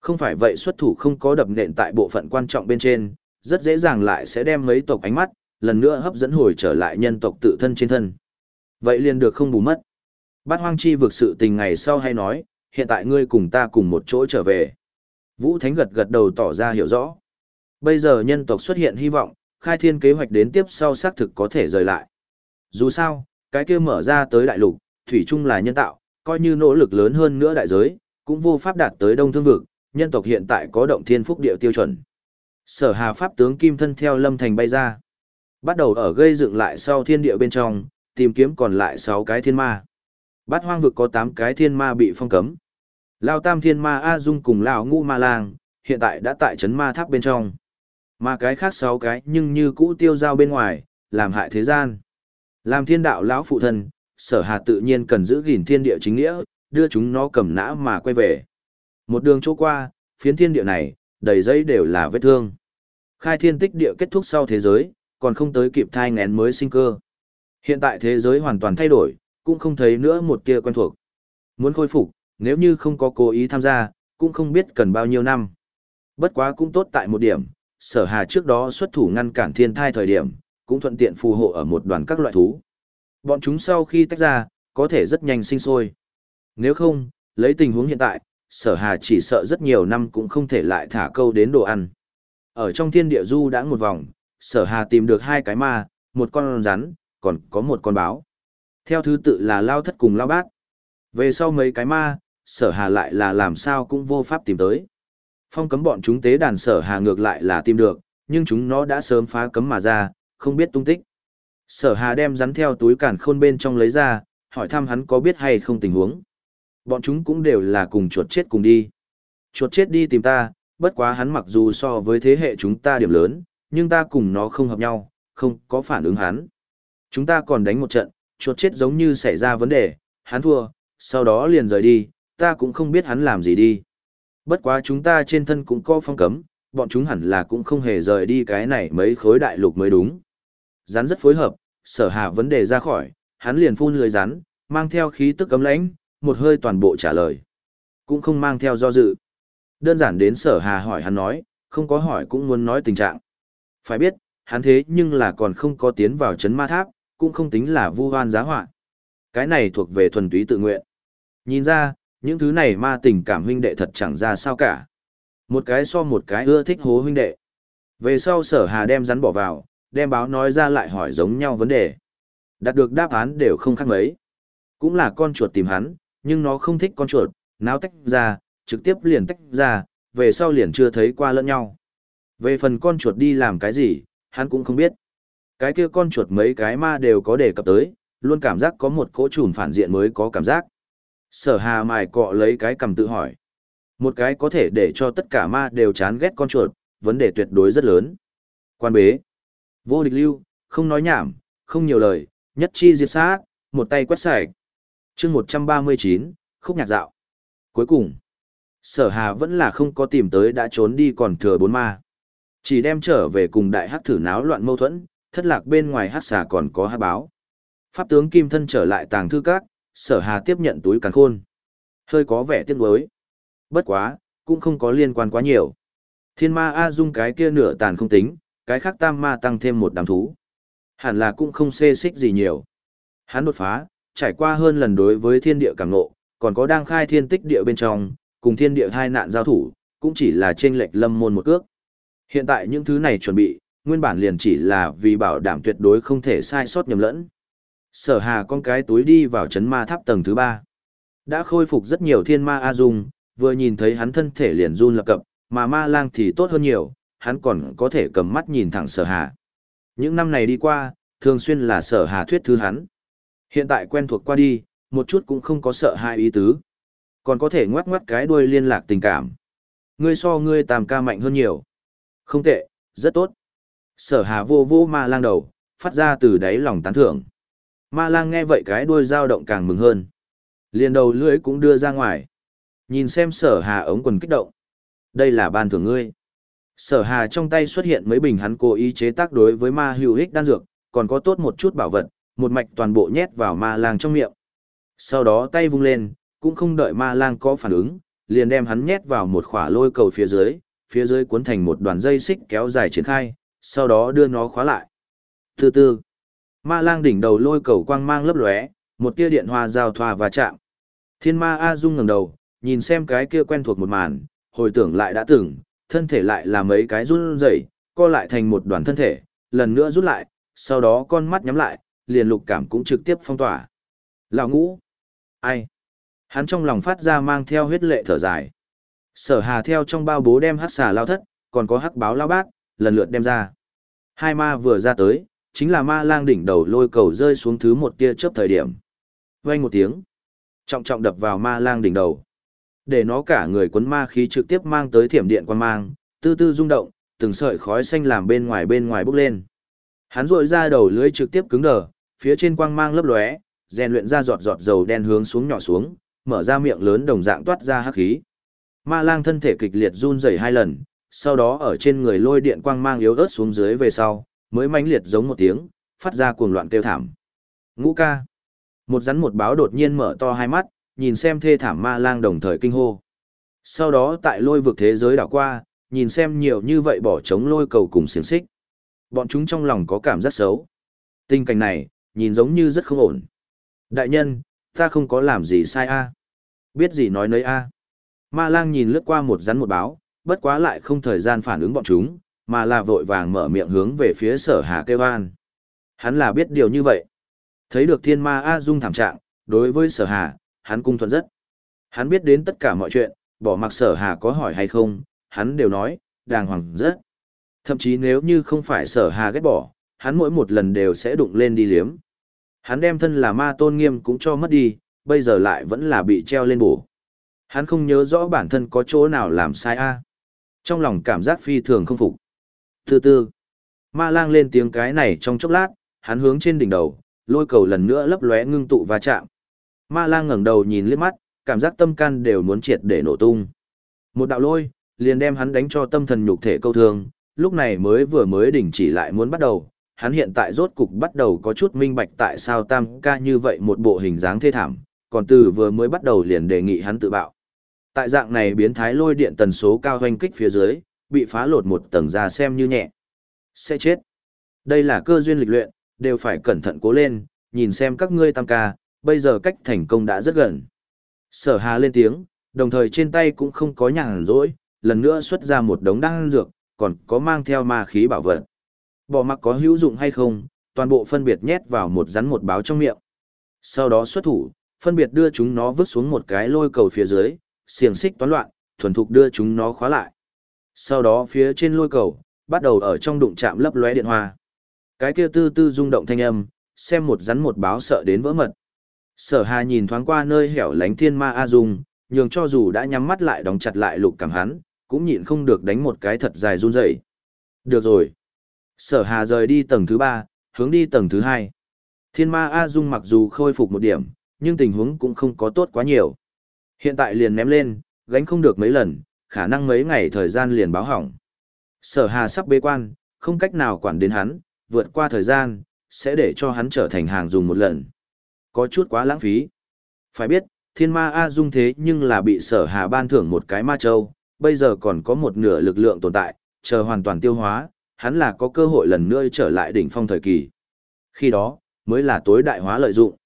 Không phải vậy xuất thủ không có đập nện tại bộ phận quan trọng bên trên, rất dễ dàng lại sẽ đem mấy tộc ánh mắt, lần nữa hấp dẫn hồi trở lại nhân tộc tự thân trên thân. Vậy liền được không bù mất. Bát hoang chi vực sự tình ngày sau hay nói, hiện tại ngươi cùng ta cùng một chỗ trở về. Vũ Thánh gật gật đầu tỏ ra hiểu rõ. Bây giờ nhân tộc xuất hiện hy vọng, khai thiên kế hoạch đến tiếp sau xác thực có thể rời lại. Dù sao, cái kia mở ra tới đại lục, thủy chung là nhân tạo, coi như nỗ lực lớn hơn nữa đại giới, cũng vô pháp đạt tới đông thương vực, nhân tộc hiện tại có động thiên phúc địa tiêu chuẩn. Sở Hà pháp tướng kim thân theo Lâm Thành bay ra, bắt đầu ở gây dựng lại sau thiên địa bên trong, tìm kiếm còn lại 6 cái thiên ma. Bát hoang vực có 8 cái thiên ma bị phong cấm. Lao Tam thiên ma A Dung cùng Lão Ngũ ma lang, hiện tại đã tại trấn ma tháp bên trong. Mà cái khác 6 cái nhưng như cũ tiêu giao bên ngoài, làm hại thế gian. Làm thiên đạo lão phụ thân, sở hà tự nhiên cần giữ gìn thiên địa chính nghĩa, đưa chúng nó cầm nã mà quay về. Một đường chỗ qua, phiến thiên địa này, đầy giấy đều là vết thương. Khai thiên tích địa kết thúc sau thế giới, còn không tới kịp thai ngén mới sinh cơ. Hiện tại thế giới hoàn toàn thay đổi, cũng không thấy nữa một tia quen thuộc. Muốn khôi phục, nếu như không có cố ý tham gia, cũng không biết cần bao nhiêu năm. Bất quá cũng tốt tại một điểm, sở hà trước đó xuất thủ ngăn cản thiên thai thời điểm, cũng thuận tiện phù hộ ở một đoàn các loại thú. Bọn chúng sau khi tách ra, có thể rất nhanh sinh sôi. Nếu không, lấy tình huống hiện tại, sở hà chỉ sợ rất nhiều năm cũng không thể lại thả câu đến đồ ăn. Ở trong thiên địa du đã một vòng, sở hà tìm được hai cái ma, một con rắn, còn có một con báo. Theo thứ tự là lao thất cùng lao bát. Về sau mấy cái ma, sở hà lại là làm sao cũng vô pháp tìm tới. Phong cấm bọn chúng tế đàn sở hà ngược lại là tìm được, nhưng chúng nó đã sớm phá cấm mà ra, không biết tung tích. Sở hà đem rắn theo túi cản khôn bên trong lấy ra, hỏi thăm hắn có biết hay không tình huống. Bọn chúng cũng đều là cùng chuột chết cùng đi. Chuột chết đi tìm ta, bất quá hắn mặc dù so với thế hệ chúng ta điểm lớn, nhưng ta cùng nó không hợp nhau, không có phản ứng hắn. Chúng ta còn đánh một trận, chuột chết giống như xảy ra vấn đề, hắn thua, sau đó liền rời đi, ta cũng không biết hắn làm gì đi. Bất quá chúng ta trên thân cũng có phong cấm, bọn chúng hẳn là cũng không hề rời đi cái này mấy khối đại lục mới đúng. Rắn rất phối hợp, sở hạ vấn đề ra khỏi, hắn liền phun lưới rắn, mang theo khí tức cấm lãnh, một hơi toàn bộ trả lời. Cũng không mang theo do dự. Đơn giản đến sở hà hỏi hắn nói, không có hỏi cũng muốn nói tình trạng. Phải biết, hắn thế nhưng là còn không có tiến vào chấn ma tháp, cũng không tính là vu hoan giá họa Cái này thuộc về thuần túy tự nguyện. Nhìn ra, những thứ này ma tình cảm huynh đệ thật chẳng ra sao cả. Một cái so một cái ưa thích hố huynh đệ. Về sau sở hà đem rắn bỏ vào, đem báo nói ra lại hỏi giống nhau vấn đề. Đạt được đáp án đều không khác mấy. Cũng là con chuột tìm hắn, nhưng nó không thích con chuột, náo tách ra, trực tiếp liền tách ra, về sau liền chưa thấy qua lẫn nhau. Về phần con chuột đi làm cái gì, hắn cũng không biết. Cái kia con chuột mấy cái ma đều có đề cập tới, luôn cảm giác có một cỗ trùn phản diện mới có cảm giác. Sở hà mài cọ lấy cái cầm tự hỏi. Một cái có thể để cho tất cả ma đều chán ghét con chuột, vấn đề tuyệt đối rất lớn. Quan bế. Vô địch lưu, không nói nhảm, không nhiều lời, nhất chi diệt sát, một tay quét sạch chương 139, khúc nhạc dạo. Cuối cùng, sở hà vẫn là không có tìm tới đã trốn đi còn thừa bốn ma. Chỉ đem trở về cùng đại hắc thử náo loạn mâu thuẫn, thất lạc bên ngoài hắc xà còn có hắc báo. Pháp tướng Kim Thân trở lại tàng thư cát sở hà tiếp nhận túi càn khôn. Hơi có vẻ tiếc nuối. Bất quá, cũng không có liên quan quá nhiều. Thiên ma A dung cái kia nửa tàn không tính, cái khác tam ma tăng thêm một đám thú. Hẳn là cũng không xê xích gì nhiều. Hắn đột phá, trải qua hơn lần đối với thiên địa càng ngộ, còn có đang khai thiên tích địa bên trong, cùng thiên địa hai nạn giao thủ, cũng chỉ là trên lệch lâm môn một cước. Hiện tại những thứ này chuẩn bị, nguyên bản liền chỉ là vì bảo đảm tuyệt đối không thể sai sót nhầm lẫn. Sở hà con cái túi đi vào chấn ma tháp tầng thứ ba Đã khôi phục rất nhiều thiên ma A Dung, vừa nhìn thấy hắn thân thể liền run lập cập, mà ma lang thì tốt hơn nhiều, hắn còn có thể cầm mắt nhìn thẳng sở hà. Những năm này đi qua, thường xuyên là sở hà thuyết thứ hắn. Hiện tại quen thuộc qua đi, một chút cũng không có sợ hai ý tứ. Còn có thể ngoắc ngoắc cái đuôi liên lạc tình cảm. Ngươi so ngươi tam ca mạnh hơn nhiều. Không tệ, rất tốt. Sở hà vô vô ma lang đầu, phát ra từ đáy lòng tán thưởng. Ma lang nghe vậy cái đuôi dao động càng mừng hơn. Liền đầu lưỡi cũng đưa ra ngoài. Nhìn xem sở hà ống quần kích động. Đây là ban thưởng ngươi. Sở hà trong tay xuất hiện mấy bình hắn cố ý chế tác đối với ma hữu Hích đan dược, còn có tốt một chút bảo vật, một mạch toàn bộ nhét vào ma lang trong miệng. Sau đó tay vung lên, cũng không đợi ma lang có phản ứng, liền đem hắn nhét vào một khỏa lôi cầu phía dưới, phía dưới cuốn thành một đoàn dây xích kéo dài triển khai, sau đó đưa nó khóa lại. Từ từ, ma lang đỉnh đầu lôi cầu quang mang lấp lóe, một tia điện hoa giao thoa và chạm. Thiên ma A Dung ngẩng đầu, nhìn xem cái kia quen thuộc một màn, hồi tưởng lại đã từng, thân thể lại là mấy cái run rẩy, co lại thành một đoàn thân thể, lần nữa rút lại, sau đó con mắt nhắm lại, liền lục cảm cũng trực tiếp phong tỏa. Lão ngũ, ai? Hắn trong lòng phát ra mang theo huyết lệ thở dài. Sở hà theo trong bao bố đem hắc xà lao thất, còn có hắc báo lao bác, lần lượt đem ra. Hai ma vừa ra tới, chính là ma lang đỉnh đầu lôi cầu rơi xuống thứ một tia chớp thời điểm. Vang một tiếng, trọng trọng đập vào ma lang đỉnh đầu. Để nó cả người quấn ma khí trực tiếp mang tới thiểm điện quan mang, tư tư rung động, từng sợi khói xanh làm bên ngoài bên ngoài bốc lên. Hắn rội ra đầu lưới trực tiếp cứng đờ, phía trên quang mang lấp lóe, rèn luyện ra giọt giọt dầu đen hướng xuống nhỏ xuống, mở ra miệng lớn đồng dạng toát ra hắc khí. Ma lang thân thể kịch liệt run rẩy hai lần, sau đó ở trên người lôi điện quang mang yếu ớt xuống dưới về sau, mới mãnh liệt giống một tiếng, phát ra cuồng loạn kêu thảm. Ngũ ca. Một rắn một báo đột nhiên mở to hai mắt, nhìn xem thê thảm ma lang đồng thời kinh hô. Sau đó tại lôi vực thế giới đảo qua, nhìn xem nhiều như vậy bỏ trống lôi cầu cùng xiềng xích. Bọn chúng trong lòng có cảm giác xấu. Tình cảnh này, nhìn giống như rất không ổn. Đại nhân, ta không có làm gì sai a Biết gì nói nấy a Ma lang nhìn lướt qua một rắn một báo, bất quá lại không thời gian phản ứng bọn chúng, mà là vội vàng mở miệng hướng về phía sở hà kêu an. Hắn là biết điều như vậy. Thấy được thiên ma A Dung thảm trạng, đối với sở hà, hắn cung thuận rất. Hắn biết đến tất cả mọi chuyện, bỏ mặc sở hà có hỏi hay không, hắn đều nói, đàng hoàng rất. Thậm chí nếu như không phải sở hà ghét bỏ, hắn mỗi một lần đều sẽ đụng lên đi liếm. Hắn đem thân là ma tôn nghiêm cũng cho mất đi, bây giờ lại vẫn là bị treo lên bổ. Hắn không nhớ rõ bản thân có chỗ nào làm sai a. Trong lòng cảm giác phi thường không phục. Từ từ, ma lang lên tiếng cái này trong chốc lát, hắn hướng trên đỉnh đầu, lôi cầu lần nữa lấp lóe ngưng tụ va chạm. Ma lang ngẩng đầu nhìn liếc mắt, cảm giác tâm can đều muốn triệt để nổ tung. Một đạo lôi, liền đem hắn đánh cho tâm thần nhục thể câu thương, lúc này mới vừa mới đỉnh chỉ lại muốn bắt đầu, hắn hiện tại rốt cục bắt đầu có chút minh bạch tại sao tam ca như vậy một bộ hình dáng thê thảm, còn từ vừa mới bắt đầu liền đề nghị hắn tự bạo. Tại dạng này biến thái lôi điện tần số cao hoanh kích phía dưới, bị phá lột một tầng ra xem như nhẹ. Sẽ chết. Đây là cơ duyên lịch luyện, đều phải cẩn thận cố lên, nhìn xem các ngươi tam ca, bây giờ cách thành công đã rất gần. Sở hà lên tiếng, đồng thời trên tay cũng không có nhàn rỗi, lần nữa xuất ra một đống đan dược, còn có mang theo ma khí bảo vật. Bỏ mặc có hữu dụng hay không, toàn bộ phân biệt nhét vào một rắn một báo trong miệng. Sau đó xuất thủ, phân biệt đưa chúng nó vứt xuống một cái lôi cầu phía dưới, xiềng xích toán loạn, thuần thục đưa chúng nó khóa lại. Sau đó phía trên lôi cầu, bắt đầu ở trong đụng chạm lấp lóe điện hoa. Cái kia tư tư rung động thanh âm, xem một rắn một báo sợ đến vỡ mật. Sở Hà nhìn thoáng qua nơi hẻo lánh thiên ma A Dung, nhường cho dù đã nhắm mắt lại đóng chặt lại lục cảm hắn, cũng nhịn không được đánh một cái thật dài run rẩy. Được rồi. Sở Hà rời đi tầng thứ ba, hướng đi tầng thứ hai. Thiên ma A Dung mặc dù khôi phục một điểm, nhưng tình huống cũng không có tốt quá nhiều. Hiện tại liền ném lên, gánh không được mấy lần, khả năng mấy ngày thời gian liền báo hỏng. Sở Hà sắp bế quan, không cách nào quản đến hắn, vượt qua thời gian, sẽ để cho hắn trở thành hàng dùng một lần. Có chút quá lãng phí. Phải biết, thiên ma A Dung thế nhưng là bị sở Hà ban thưởng một cái ma châu, bây giờ còn có một nửa lực lượng tồn tại, chờ hoàn toàn tiêu hóa, hắn là có cơ hội lần nữa trở lại đỉnh phong thời kỳ. Khi đó, mới là tối đại hóa lợi dụng.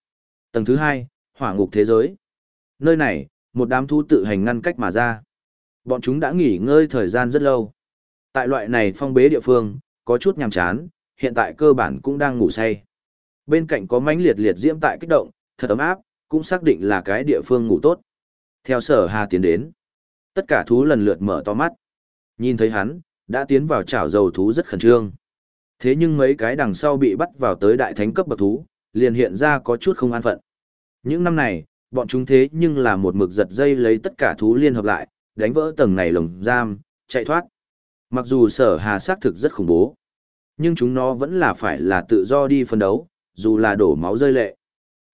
Tầng thứ hai, hỏa ngục thế giới. Nơi này, một đám thú tự hành ngăn cách mà ra. Bọn chúng đã nghỉ ngơi thời gian rất lâu. Tại loại này phong bế địa phương, có chút nhàm chán, hiện tại cơ bản cũng đang ngủ say. Bên cạnh có mãnh liệt liệt diễm tại kích động, thật ấm áp, cũng xác định là cái địa phương ngủ tốt. Theo sở hà tiến đến, tất cả thú lần lượt mở to mắt. Nhìn thấy hắn, đã tiến vào chảo dầu thú rất khẩn trương. Thế nhưng mấy cái đằng sau bị bắt vào tới đại thánh cấp bậc thú, liền hiện ra có chút không an phận. Những năm này, bọn chúng thế nhưng là một mực giật dây lấy tất cả thú liên hợp lại, đánh vỡ tầng này lồng giam, chạy thoát. Mặc dù sở hà xác thực rất khủng bố, nhưng chúng nó vẫn là phải là tự do đi phân đấu, dù là đổ máu rơi lệ.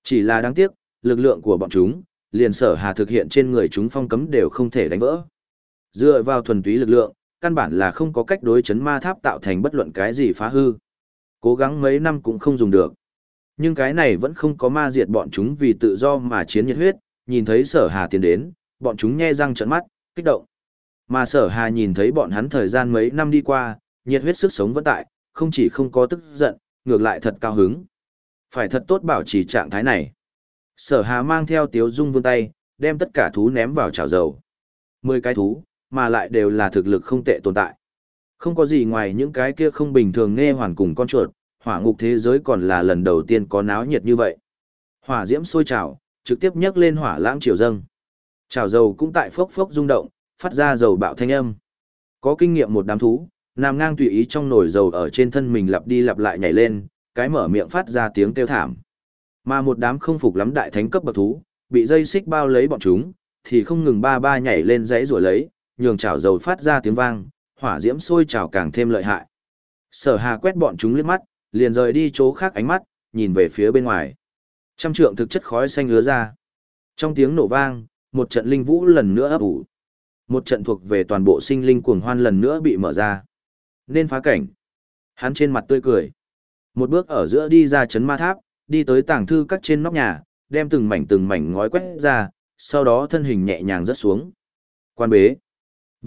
Chỉ là đáng tiếc, lực lượng của bọn chúng, liền sở hà thực hiện trên người chúng phong cấm đều không thể đánh vỡ. Dựa vào thuần túy lực lượng, căn bản là không có cách đối chấn ma tháp tạo thành bất luận cái gì phá hư. Cố gắng mấy năm cũng không dùng được. Nhưng cái này vẫn không có ma diệt bọn chúng vì tự do mà chiến nhiệt huyết, nhìn thấy sở hà tiến đến, bọn chúng nhe răng trợn mắt, kích động. Mà sở hà nhìn thấy bọn hắn thời gian mấy năm đi qua, nhiệt huyết sức sống vẫn tại, không chỉ không có tức giận, ngược lại thật cao hứng. Phải thật tốt bảo trì trạng thái này. Sở hà mang theo tiếu dung vươn tay, đem tất cả thú ném vào chảo dầu. Mười cái thú, mà lại đều là thực lực không tệ tồn tại. Không có gì ngoài những cái kia không bình thường nghe hoàn cùng con chuột, hỏa ngục thế giới còn là lần đầu tiên có náo nhiệt như vậy. Hỏa diễm sôi trào, trực tiếp nhấc lên hỏa lãng triều dâng. Trào dầu cũng tại phốc phốc rung động, phát ra dầu bạo thanh âm. Có kinh nghiệm một đám thú, nằm ngang tùy ý trong nồi dầu ở trên thân mình lặp đi lặp lại nhảy lên, cái mở miệng phát ra tiếng kêu thảm. Mà một đám không phục lắm đại thánh cấp bậc thú, bị dây xích bao lấy bọn chúng, thì không ngừng ba ba nhảy lên dãy rủa lấy, nhường chảo dầu phát ra tiếng vang, hỏa diễm sôi trào càng thêm lợi hại. Sở Hà quét bọn chúng liếc mắt, liền rời đi chỗ khác ánh mắt, nhìn về phía bên ngoài. Trăm trượng thực chất khói xanh ứa ra. Trong tiếng nổ vang, một trận linh vũ lần nữa ấp ủ. Một trận thuộc về toàn bộ sinh linh cuồng hoan lần nữa bị mở ra. Nên phá cảnh. Hắn trên mặt tươi cười. Một bước ở giữa đi ra chấn ma tháp, đi tới tảng thư cắt trên nóc nhà, đem từng mảnh từng mảnh ngói quét ra, sau đó thân hình nhẹ nhàng rớt xuống. Quan bế.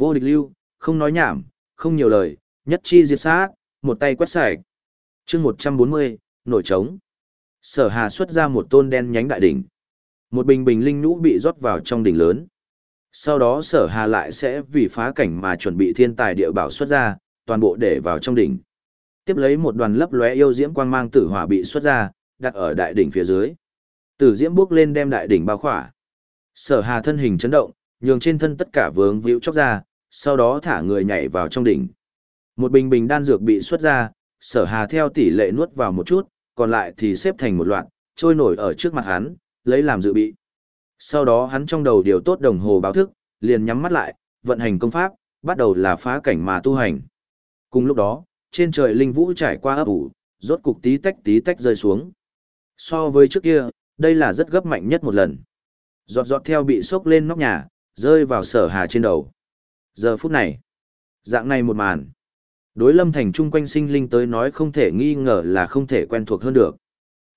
Vô địch lưu, không nói nhảm, không nhiều lời, nhất chi diệt sát, một tay quét sạch. chương 140, nổi trống. Sở Hà xuất ra một tôn đen nhánh đại đỉnh. Một bình bình linh nhũ bị rót vào trong đỉnh lớn. Sau đó sở hà lại sẽ vì phá cảnh mà chuẩn bị thiên tài địa bảo xuất ra, toàn bộ để vào trong đỉnh. Tiếp lấy một đoàn lấp lóe yêu diễm quang mang tử hỏa bị xuất ra, đặt ở đại đỉnh phía dưới. Tử diễm bước lên đem đại đỉnh bao khỏa. Sở hà thân hình chấn động, nhường trên thân tất cả vướng víu chóc ra, sau đó thả người nhảy vào trong đỉnh. Một bình bình đan dược bị xuất ra, sở hà theo tỷ lệ nuốt vào một chút, còn lại thì xếp thành một loạt, trôi nổi ở trước mặt hắn, lấy làm dự bị. Sau đó hắn trong đầu điều tốt đồng hồ báo thức, liền nhắm mắt lại, vận hành công pháp, bắt đầu là phá cảnh mà tu hành. Cùng lúc đó, trên trời linh vũ trải qua ấp ủ, rốt cục tí tách tí tách rơi xuống. So với trước kia, đây là rất gấp mạnh nhất một lần. Giọt giọt theo bị sốc lên nóc nhà, rơi vào sở hà trên đầu. Giờ phút này, dạng này một màn. Đối lâm thành chung quanh sinh linh tới nói không thể nghi ngờ là không thể quen thuộc hơn được.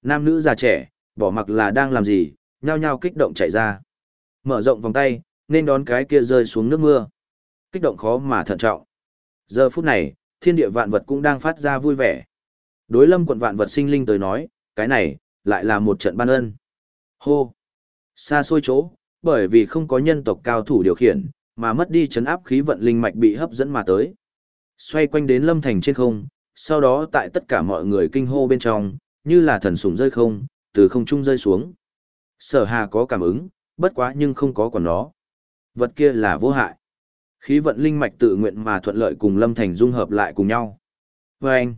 Nam nữ già trẻ, bỏ mặc là đang làm gì, nhao nhao kích động chạy ra. Mở rộng vòng tay, nên đón cái kia rơi xuống nước mưa. Kích động khó mà thận trọng. Giờ phút này, thiên địa vạn vật cũng đang phát ra vui vẻ. Đối lâm quận vạn vật sinh linh tới nói, cái này, lại là một trận ban ân. Hô! Xa xôi chỗ, bởi vì không có nhân tộc cao thủ điều khiển, mà mất đi chấn áp khí vận linh mạch bị hấp dẫn mà tới. Xoay quanh đến lâm thành trên không, sau đó tại tất cả mọi người kinh hô bên trong, như là thần sủng rơi không, từ không trung rơi xuống. Sở hà có cảm ứng, bất quá nhưng không có còn nó. Vật kia là vô hại. Khí vận linh mạch tự nguyện mà thuận lợi cùng lâm thành dung hợp lại cùng nhau. Và anh,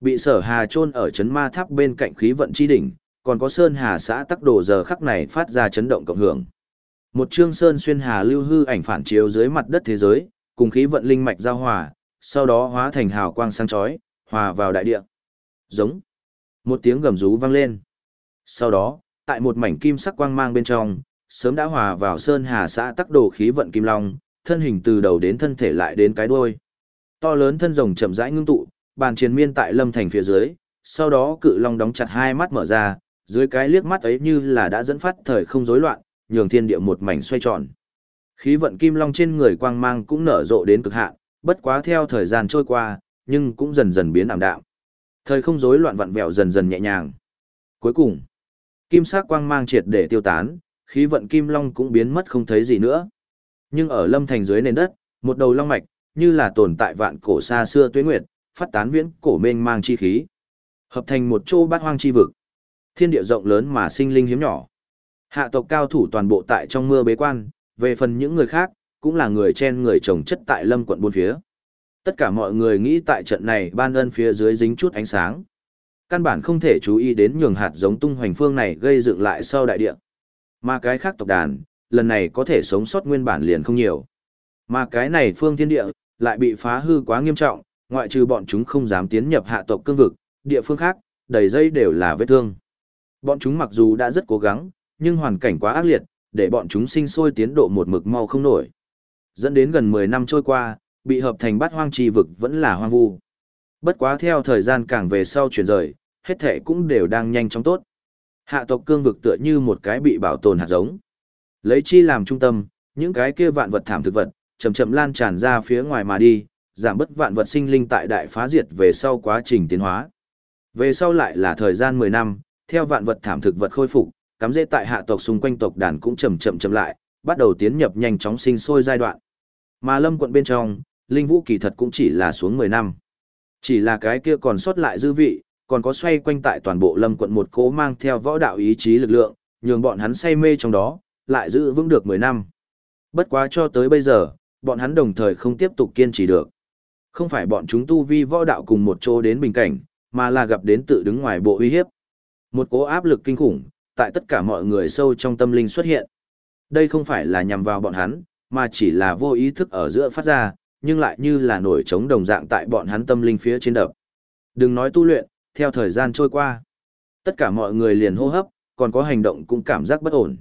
bị sở hà chôn ở chấn ma tháp bên cạnh khí vận chi đỉnh, còn có sơn hà xã tắc đồ giờ khắc này phát ra chấn động cộng hưởng. Một trương sơn xuyên hà lưu hư ảnh phản chiếu dưới mặt đất thế giới, cùng khí vận linh mạch giao hòa, sau đó hóa thành hào quang sáng chói, hòa vào đại địa. Giống. Một tiếng gầm rú vang lên. Sau đó, tại một mảnh kim sắc quang mang bên trong, sớm đã hòa vào sơn hà xã tắc đồ khí vận kim long, thân hình từ đầu đến thân thể lại đến cái đuôi. To lớn thân rồng chậm rãi ngưng tụ, bàn chiến miên tại lâm thành phía dưới, sau đó cự long đóng chặt hai mắt mở ra, dưới cái liếc mắt ấy như là đã dẫn phát thời không rối loạn, nhường thiên địa một mảnh xoay tròn. Khí vận kim long trên người quang mang cũng nở rộ đến cực hạn, bất quá theo thời gian trôi qua, nhưng cũng dần dần biến ảm đạm. Thời không rối loạn vặn vẹo dần dần nhẹ nhàng. Cuối cùng, kim sắc quang mang triệt để tiêu tán, khí vận kim long cũng biến mất không thấy gì nữa. Nhưng ở lâm thành dưới nền đất, một đầu long mạch, như là tồn tại vạn cổ xa xưa tuyết nguyệt, phát tán viễn cổ mênh mang chi khí. Hợp thành một chỗ bát hoang chi vực. Thiên địa rộng lớn mà sinh linh hiếm nhỏ. Hạ tộc cao thủ toàn bộ tại trong mưa bế quan, về phần những người khác, cũng là người chen người chồng chất tại lâm quận buôn phía. Tất cả mọi người nghĩ tại trận này ban ân phía dưới dính chút ánh sáng. Căn bản không thể chú ý đến nhường hạt giống tung hoành phương này gây dựng lại sau đại địa. Mà cái khác tộc đàn, lần này có thể sống sót nguyên bản liền không nhiều. Mà cái này phương thiên địa, lại bị phá hư quá nghiêm trọng, ngoại trừ bọn chúng không dám tiến nhập hạ tộc cương vực, địa phương khác, đầy dây đều là vết thương. Bọn chúng mặc dù đã rất cố gắng, nhưng hoàn cảnh quá ác liệt, để bọn chúng sinh sôi tiến độ một mực mau không nổi. Dẫn đến gần 10 năm trôi qua, bị hợp thành bát hoang trì vực vẫn là hoang vu. Bất quá theo thời gian càng về sau chuyển rời, hết thể cũng đều đang nhanh chóng tốt. Hạ tộc cương vực tựa như một cái bị bảo tồn hạt giống. Lấy chi làm trung tâm, những cái kia vạn vật thảm thực vật, chậm chậm lan tràn ra phía ngoài mà đi, giảm bớt vạn vật sinh linh tại đại phá diệt về sau quá trình tiến hóa. Về sau lại là thời gian 10 năm, theo vạn vật thảm thực vật khôi phục, cắm rễ tại hạ tộc xung quanh tộc đàn cũng chậm chậm chậm lại, bắt đầu tiến nhập nhanh chóng sinh sôi giai đoạn. Mà lâm quận bên trong, linh vũ kỳ thật cũng chỉ là xuống 10 năm. Chỉ là cái kia còn sót lại dư vị, còn có xoay quanh tại toàn bộ lâm quận một cố mang theo võ đạo ý chí lực lượng, nhường bọn hắn say mê trong đó, lại giữ vững được 10 năm. Bất quá cho tới bây giờ, bọn hắn đồng thời không tiếp tục kiên trì được. Không phải bọn chúng tu vi võ đạo cùng một chỗ đến bình cảnh, mà là gặp đến tự đứng ngoài bộ uy hiếp. Một cố áp lực kinh khủng, tại tất cả mọi người sâu trong tâm linh xuất hiện. Đây không phải là nhằm vào bọn hắn, mà chỉ là vô ý thức ở giữa phát ra, nhưng lại như là nổi trống đồng dạng tại bọn hắn tâm linh phía trên đập. Đừng nói tu luyện, theo thời gian trôi qua. Tất cả mọi người liền hô hấp, còn có hành động cũng cảm giác bất ổn.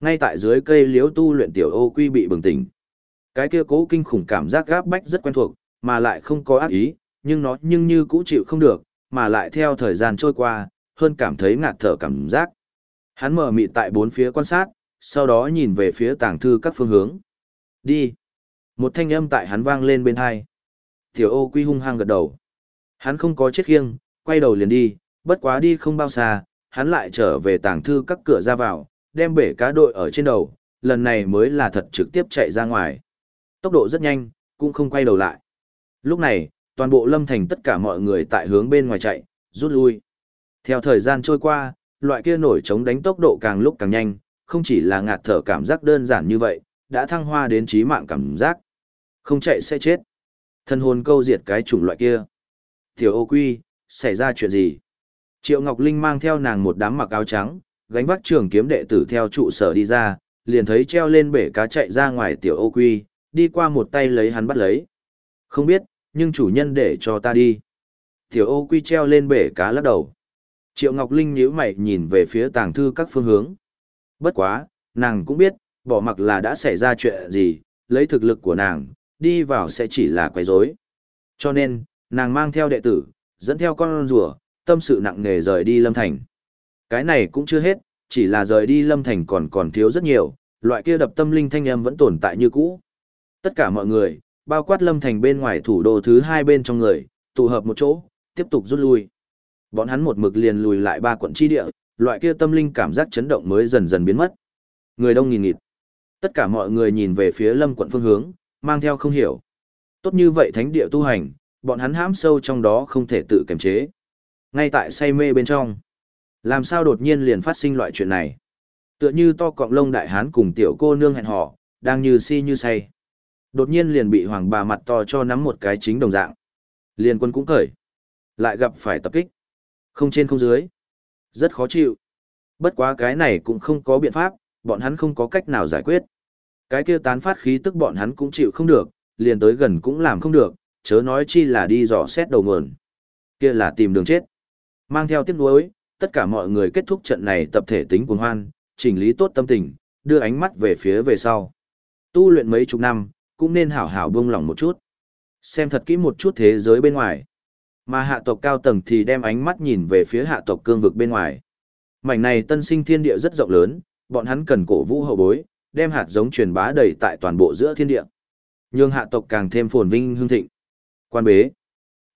Ngay tại dưới cây liếu tu luyện tiểu ô quy bị bừng tỉnh. Cái kia cố kinh khủng cảm giác gáp bách rất quen thuộc, mà lại không có ác ý, nhưng nó nhưng như cũ chịu không được, mà lại theo thời gian trôi qua, hơn cảm thấy ngạt thở cảm giác. Hắn mở mịt tại bốn phía quan sát, sau đó nhìn về phía tàng thư các phương hướng. Đi. Một thanh âm tại hắn vang lên bên hai. Tiểu ô quy hung hăng gật đầu. Hắn không có chết khiêng, quay đầu liền đi, bất quá đi không bao xa, hắn lại trở về tàng thư các cửa ra vào, đem bể cá đội ở trên đầu, lần này mới là thật trực tiếp chạy ra ngoài. Tốc độ rất nhanh, cũng không quay đầu lại. Lúc này, toàn bộ lâm thành tất cả mọi người tại hướng bên ngoài chạy, rút lui. Theo thời gian trôi qua, loại kia nổi chống đánh tốc độ càng lúc càng nhanh, không chỉ là ngạt thở cảm giác đơn giản như vậy, đã thăng hoa đến trí mạng cảm giác. Không chạy sẽ chết. Thân hồn câu diệt cái chủng loại kia. Tiểu ô quy, xảy ra chuyện gì? Triệu Ngọc Linh mang theo nàng một đám mặc áo trắng, gánh vác trường kiếm đệ tử theo trụ sở đi ra, liền thấy treo lên bể cá chạy ra ngoài tiểu ô quy, đi qua một tay lấy hắn bắt lấy. Không biết, nhưng chủ nhân để cho ta đi. Tiểu ô quy treo lên bể cá lắc đầu. Triệu Ngọc Linh nhíu mày nhìn về phía tàng thư các phương hướng. Bất quá, nàng cũng biết, bỏ mặc là đã xảy ra chuyện gì, lấy thực lực của nàng, đi vào sẽ chỉ là quấy rối. Cho nên, nàng mang theo đệ tử, dẫn theo con rùa, tâm sự nặng nề rời đi Lâm Thành. Cái này cũng chưa hết, chỉ là rời đi Lâm Thành còn còn thiếu rất nhiều, loại kia đập tâm linh thanh âm vẫn tồn tại như cũ. Tất cả mọi người, bao quát Lâm Thành bên ngoài thủ đô thứ hai bên trong người, tụ hợp một chỗ, tiếp tục rút lui. Bọn hắn một mực liền lùi lại ba quận chi địa, loại kia tâm linh cảm giác chấn động mới dần dần biến mất. Người đông nghìn nghịt. Tất cả mọi người nhìn về phía Lâm quận phương hướng, mang theo không hiểu. Tốt như vậy thánh địa tu hành, bọn hắn hãm sâu trong đó không thể tự kiềm chế. Ngay tại say mê bên trong, làm sao đột nhiên liền phát sinh loại chuyện này? Tựa như to cọng lông đại hán cùng tiểu cô nương hẹn hò, đang như si như say. Đột nhiên liền bị hoàng bà mặt to cho nắm một cái chính đồng dạng. liền quân cũng cởi. Lại gặp phải tập kích. Không trên không dưới. Rất khó chịu. Bất quá cái này cũng không có biện pháp, bọn hắn không có cách nào giải quyết. Cái kia tán phát khí tức bọn hắn cũng chịu không được, liền tới gần cũng làm không được, chớ nói chi là đi dò xét đầu nguồn. Kia là tìm đường chết. Mang theo tiếc nuối, tất cả mọi người kết thúc trận này tập thể tính cuồng hoan, chỉnh lý tốt tâm tình, đưa ánh mắt về phía về sau. Tu luyện mấy chục năm, cũng nên hảo hảo buông lỏng một chút. Xem thật kỹ một chút thế giới bên ngoài. Mà hạ tộc cao tầng thì đem ánh mắt nhìn về phía hạ tộc cương vực bên ngoài. Mảnh này tân sinh thiên địa rất rộng lớn, bọn hắn cần cổ vũ hậu bối, đem hạt giống truyền bá đầy tại toàn bộ giữa thiên địa. Nhưng hạ tộc càng thêm phồn vinh hương thịnh. Quan bế.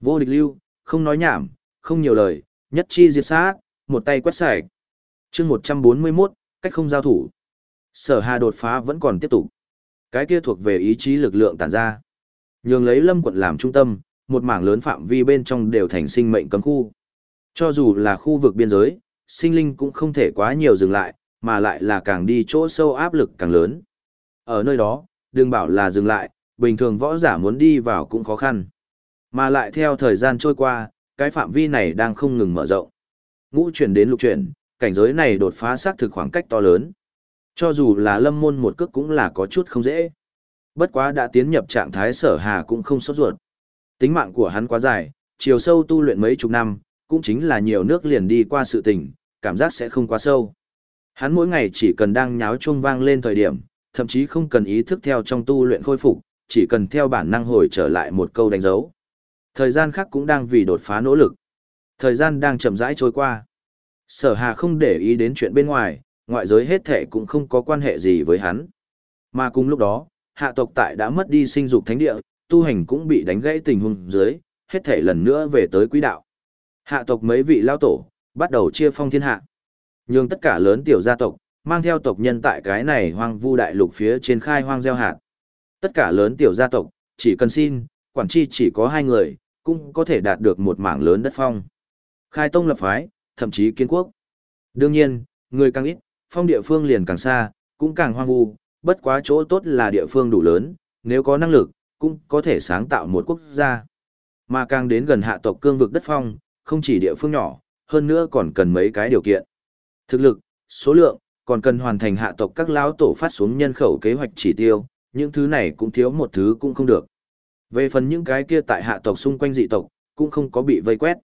Vô địch lưu, không nói nhảm, không nhiều lời, nhất chi diệt sát, một tay quét sạch. chương 141, cách không giao thủ. Sở hà đột phá vẫn còn tiếp tục. Cái kia thuộc về ý chí lực lượng tản ra. Nhường lấy lâm quận làm trung tâm, một mảng lớn phạm vi bên trong đều thành sinh mệnh cấm khu. Cho dù là khu vực biên giới, sinh linh cũng không thể quá nhiều dừng lại, mà lại là càng đi chỗ sâu áp lực càng lớn. Ở nơi đó, đừng bảo là dừng lại, bình thường võ giả muốn đi vào cũng khó khăn. Mà lại theo thời gian trôi qua, cái phạm vi này đang không ngừng mở rộng. Ngũ chuyển đến lục chuyển, cảnh giới này đột phá xác thực khoảng cách to lớn. Cho dù là lâm môn một cước cũng là có chút không dễ. Bất quá đã tiến nhập trạng thái sở hà cũng không sốt ruột. Tính mạng của hắn quá dài, chiều sâu tu luyện mấy chục năm, cũng chính là nhiều nước liền đi qua sự tình, cảm giác sẽ không quá sâu. Hắn mỗi ngày chỉ cần đang nháo chuông vang lên thời điểm, thậm chí không cần ý thức theo trong tu luyện khôi phục, chỉ cần theo bản năng hồi trở lại một câu đánh dấu. Thời gian khác cũng đang vì đột phá nỗ lực. Thời gian đang chậm rãi trôi qua. Sở Hà không để ý đến chuyện bên ngoài, ngoại giới hết thể cũng không có quan hệ gì với hắn. Mà cùng lúc đó, hạ tộc tại đã mất đi sinh dục thánh địa, tu hành cũng bị đánh gãy tình huống dưới, hết thể lần nữa về tới quỹ đạo. Hạ tộc mấy vị lao tổ, bắt đầu chia phong thiên hạ. Nhưng tất cả lớn tiểu gia tộc, mang theo tộc nhân tại cái này hoang vu đại lục phía trên khai hoang gieo hạt. Tất cả lớn tiểu gia tộc, chỉ cần xin, quản chi chỉ có hai người, cũng có thể đạt được một mảng lớn đất phong. Khai tông lập phái, thậm chí kiến quốc. Đương nhiên, người càng ít, phong địa phương liền càng xa, cũng càng hoang vu, bất quá chỗ tốt là địa phương đủ lớn, nếu có năng lực, cũng có thể sáng tạo một quốc gia. Mà càng đến gần hạ tộc cương vực đất phong, không chỉ địa phương nhỏ, hơn nữa còn cần mấy cái điều kiện. Thực lực, số lượng, còn cần hoàn thành hạ tộc các lão tổ phát xuống nhân khẩu kế hoạch chỉ tiêu, những thứ này cũng thiếu một thứ cũng không được. Về phần những cái kia tại hạ tộc xung quanh dị tộc, cũng không có bị vây quét.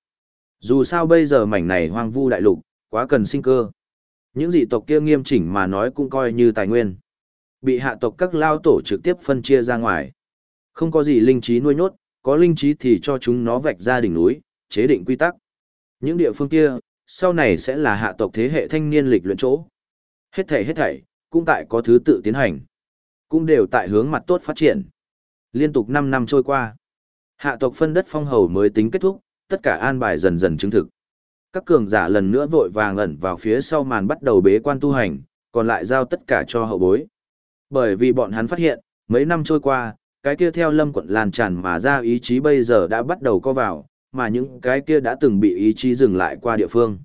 Dù sao bây giờ mảnh này hoang vu đại lục, quá cần sinh cơ. Những dị tộc kia nghiêm chỉnh mà nói cũng coi như tài nguyên. Bị hạ tộc các lao tổ trực tiếp phân chia ra ngoài. Không có gì linh trí nuôi nhốt, có linh trí thì cho chúng nó vạch ra đỉnh núi, chế định quy tắc. Những địa phương kia, sau này sẽ là hạ tộc thế hệ thanh niên lịch luyện chỗ. Hết thảy hết thảy, cũng tại có thứ tự tiến hành. Cũng đều tại hướng mặt tốt phát triển. Liên tục 5 năm trôi qua. Hạ tộc phân đất phong hầu mới tính kết thúc, tất cả an bài dần dần chứng thực. Các cường giả lần nữa vội vàng ẩn vào phía sau màn bắt đầu bế quan tu hành, còn lại giao tất cả cho hậu bối. Bởi vì bọn hắn phát hiện, mấy năm trôi qua, cái kia theo lâm quận lan tràn mà ra ý chí bây giờ đã bắt đầu co vào, mà những cái kia đã từng bị ý chí dừng lại qua địa phương.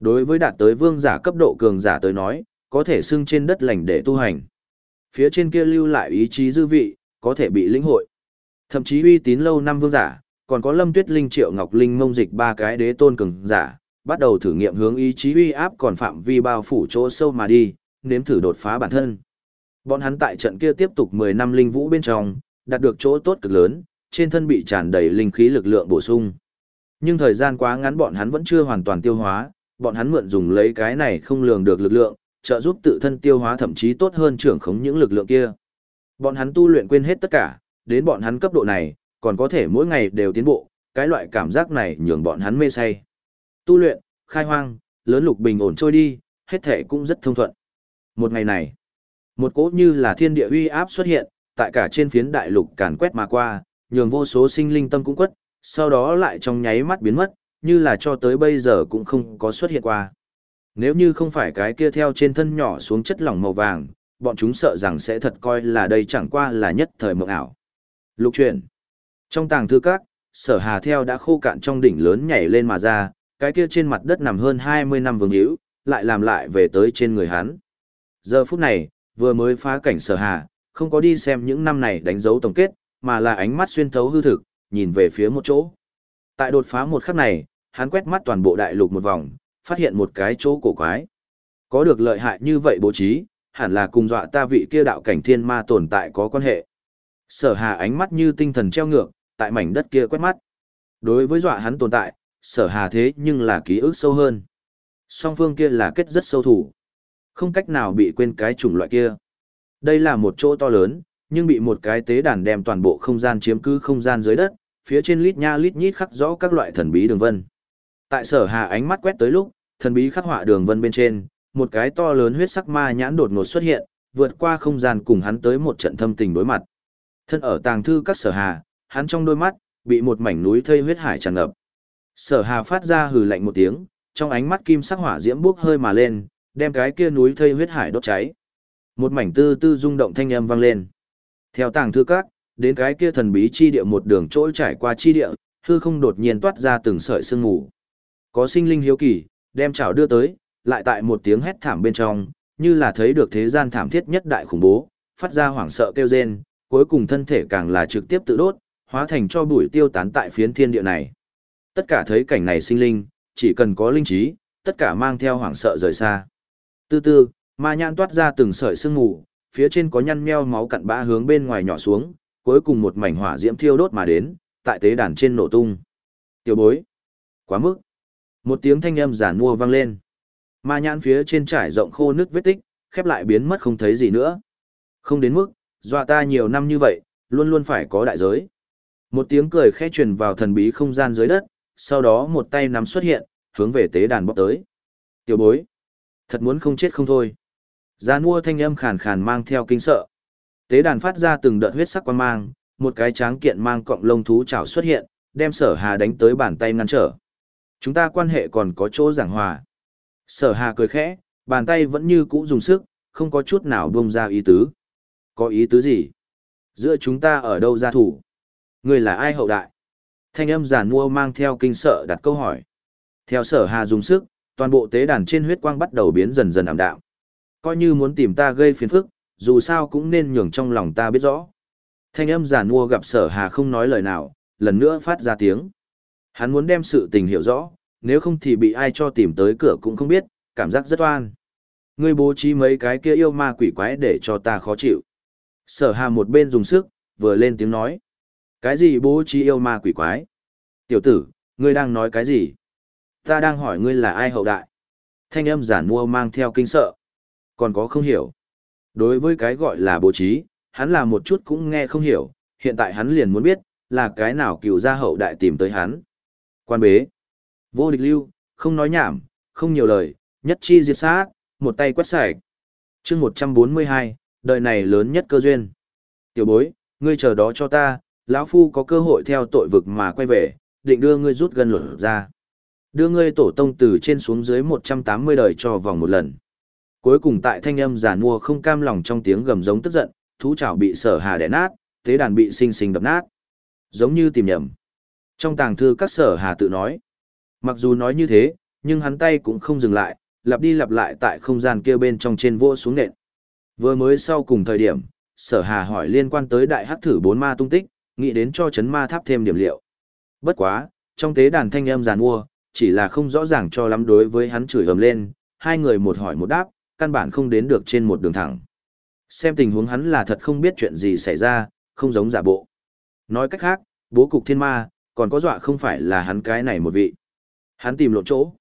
Đối với đạt tới vương giả cấp độ cường giả tới nói, có thể xưng trên đất lành để tu hành. Phía trên kia lưu lại ý chí dư vị, có thể bị lĩnh hội. Thậm chí uy tín lâu năm vương giả, còn có Lâm Tuyết Linh Triệu Ngọc Linh mông dịch ba cái đế tôn cường giả, bắt đầu thử nghiệm hướng ý chí uy áp còn phạm vi bao phủ chỗ sâu mà đi, nếm thử đột phá bản thân. Bọn hắn tại trận kia tiếp tục 10 năm linh vũ bên trong, đạt được chỗ tốt cực lớn, trên thân bị tràn đầy linh khí lực lượng bổ sung. Nhưng thời gian quá ngắn bọn hắn vẫn chưa hoàn toàn tiêu hóa, bọn hắn mượn dùng lấy cái này không lường được lực lượng, trợ giúp tự thân tiêu hóa thậm chí tốt hơn trưởng khống những lực lượng kia. Bọn hắn tu luyện quên hết tất cả, đến bọn hắn cấp độ này, còn có thể mỗi ngày đều tiến bộ, cái loại cảm giác này nhường bọn hắn mê say. Tu luyện, khai hoang, lớn lục bình ổn trôi đi, hết thể cũng rất thông thuận. Một ngày này, một cỗ như là thiên địa uy áp xuất hiện, tại cả trên phiến đại lục càn quét mà qua, nhường vô số sinh linh tâm cũng quất, sau đó lại trong nháy mắt biến mất, như là cho tới bây giờ cũng không có xuất hiện qua. Nếu như không phải cái kia theo trên thân nhỏ xuống chất lỏng màu vàng, bọn chúng sợ rằng sẽ thật coi là đây chẳng qua là nhất thời mộng ảo. Lục truyền. Trong tàng thư các, sở hà theo đã khô cạn trong đỉnh lớn nhảy lên mà ra, cái kia trên mặt đất nằm hơn 20 năm vương hữu, lại làm lại về tới trên người hắn. Giờ phút này, vừa mới phá cảnh sở hà, không có đi xem những năm này đánh dấu tổng kết, mà là ánh mắt xuyên thấu hư thực, nhìn về phía một chỗ. Tại đột phá một khắc này, hắn quét mắt toàn bộ đại lục một vòng, phát hiện một cái chỗ cổ quái. Có được lợi hại như vậy bố trí, hẳn là cùng dọa ta vị kia đạo cảnh thiên ma tồn tại có quan hệ. Sở hà ánh mắt như tinh thần treo ngược, tại mảnh đất kia quét mắt. Đối với dọa hắn tồn tại, sở hà thế nhưng là ký ức sâu hơn. Song phương kia là kết rất sâu thủ. Không cách nào bị quên cái chủng loại kia. Đây là một chỗ to lớn, nhưng bị một cái tế đàn đem toàn bộ không gian chiếm cứ không gian dưới đất, phía trên lít nha lít nhít khắc rõ các loại thần bí đường vân. Tại sở hà ánh mắt quét tới lúc, thần bí khắc họa đường vân bên trên, một cái to lớn huyết sắc ma nhãn đột ngột xuất hiện, vượt qua không gian cùng hắn tới một trận thâm tình đối mặt. Thân ở tàng thư các sở hà, hắn trong đôi mắt, bị một mảnh núi thây huyết hải tràn ngập. Sở hà phát ra hừ lạnh một tiếng, trong ánh mắt kim sắc hỏa diễm bốc hơi mà lên, đem cái kia núi thây huyết hải đốt cháy. Một mảnh tư tư rung động thanh âm vang lên. Theo tàng thư các, đến cái kia thần bí chi địa một đường trỗi trải qua chi địa, hư không đột nhiên toát ra từng sợi sương mù. Có sinh linh hiếu kỳ, đem chảo đưa tới, lại tại một tiếng hét thảm bên trong, như là thấy được thế gian thảm thiết nhất đại khủng bố, phát ra hoảng sợ kêu rên, cuối cùng thân thể càng là trực tiếp tự đốt, hóa thành cho bụi tiêu tán tại phiến thiên địa này. Tất cả thấy cảnh này sinh linh, chỉ cần có linh trí, tất cả mang theo hoảng sợ rời xa. Từ từ, ma nhãn toát ra từng sợi sương mù, phía trên có nhăn meo máu cặn bã hướng bên ngoài nhỏ xuống, cuối cùng một mảnh hỏa diễm thiêu đốt mà đến, tại tế đàn trên nổ tung. Tiểu bối. Quá mức. Một tiếng thanh âm giản mua vang lên. Ma nhãn phía trên trải rộng khô nước vết tích, khép lại biến mất không thấy gì nữa. Không đến mức, dọa ta nhiều năm như vậy, luôn luôn phải có đại giới. Một tiếng cười khẽ truyền vào thần bí không gian dưới đất, sau đó một tay nắm xuất hiện, hướng về tế đàn bóc tới. Tiểu bối. Thật muốn không chết không thôi. Gia mua thanh âm khàn khàn mang theo kinh sợ. Tế đàn phát ra từng đợt huyết sắc quan mang, một cái tráng kiện mang cọng lông thú chảo xuất hiện, đem sở hà đánh tới bàn tay ngăn trở. Chúng ta quan hệ còn có chỗ giảng hòa. Sở hà cười khẽ, bàn tay vẫn như cũ dùng sức, không có chút nào buông ra ý tứ. Có ý tứ gì? Giữa chúng ta ở đâu ra thủ? Người là ai hậu đại? Thanh âm giản mua mang theo kinh sợ đặt câu hỏi. Theo sở hà dùng sức, toàn bộ tế đàn trên huyết quang bắt đầu biến dần dần ảm đạm. Coi như muốn tìm ta gây phiền phức, dù sao cũng nên nhường trong lòng ta biết rõ. Thanh âm giả mua gặp sở hà không nói lời nào, lần nữa phát ra tiếng. Hắn muốn đem sự tình hiểu rõ, nếu không thì bị ai cho tìm tới cửa cũng không biết, cảm giác rất oan. Ngươi bố trí mấy cái kia yêu ma quỷ quái để cho ta khó chịu. Sở hà một bên dùng sức, vừa lên tiếng nói. Cái gì bố trí yêu ma quỷ quái? Tiểu tử, ngươi đang nói cái gì? Ta đang hỏi ngươi là ai hậu đại? Thanh âm giản mua mang theo kinh sợ. Còn có không hiểu. Đối với cái gọi là bố trí, hắn là một chút cũng nghe không hiểu, hiện tại hắn liền muốn biết, là cái nào cựu gia hậu đại tìm tới hắn. Quan bế. Vô địch lưu, không nói nhảm, không nhiều lời, nhất chi diệt sát, một tay quét sạch. chương 142, đời này lớn nhất cơ duyên. Tiểu bối, ngươi chờ đó cho ta, lão phu có cơ hội theo tội vực mà quay về, định đưa ngươi rút gần luật ra. Đưa ngươi tổ tông từ trên xuống dưới 180 đời cho vòng một lần. Cuối cùng tại thanh âm giả mua không cam lòng trong tiếng gầm giống tức giận, thú chảo bị sở hà đẻ nát, tế đàn bị sinh sinh đập nát. Giống như tìm nhầm. Trong tàng thư các sở hà tự nói. Mặc dù nói như thế, nhưng hắn tay cũng không dừng lại, lặp đi lặp lại tại không gian kia bên trong trên vô xuống nện. Vừa mới sau cùng thời điểm, sở hà hỏi liên quan tới đại hắc thử bốn ma tung tích, nghĩ đến cho chấn ma tháp thêm điểm liệu. Bất quá, trong tế đàn thanh âm giàn mua, chỉ là không rõ ràng cho lắm đối với hắn chửi ầm lên, hai người một hỏi một đáp, căn bản không đến được trên một đường thẳng. Xem tình huống hắn là thật không biết chuyện gì xảy ra, không giống giả bộ. Nói cách khác, bố cục thiên ma, còn có dọa không phải là hắn cái này một vị. Hắn tìm lộn chỗ.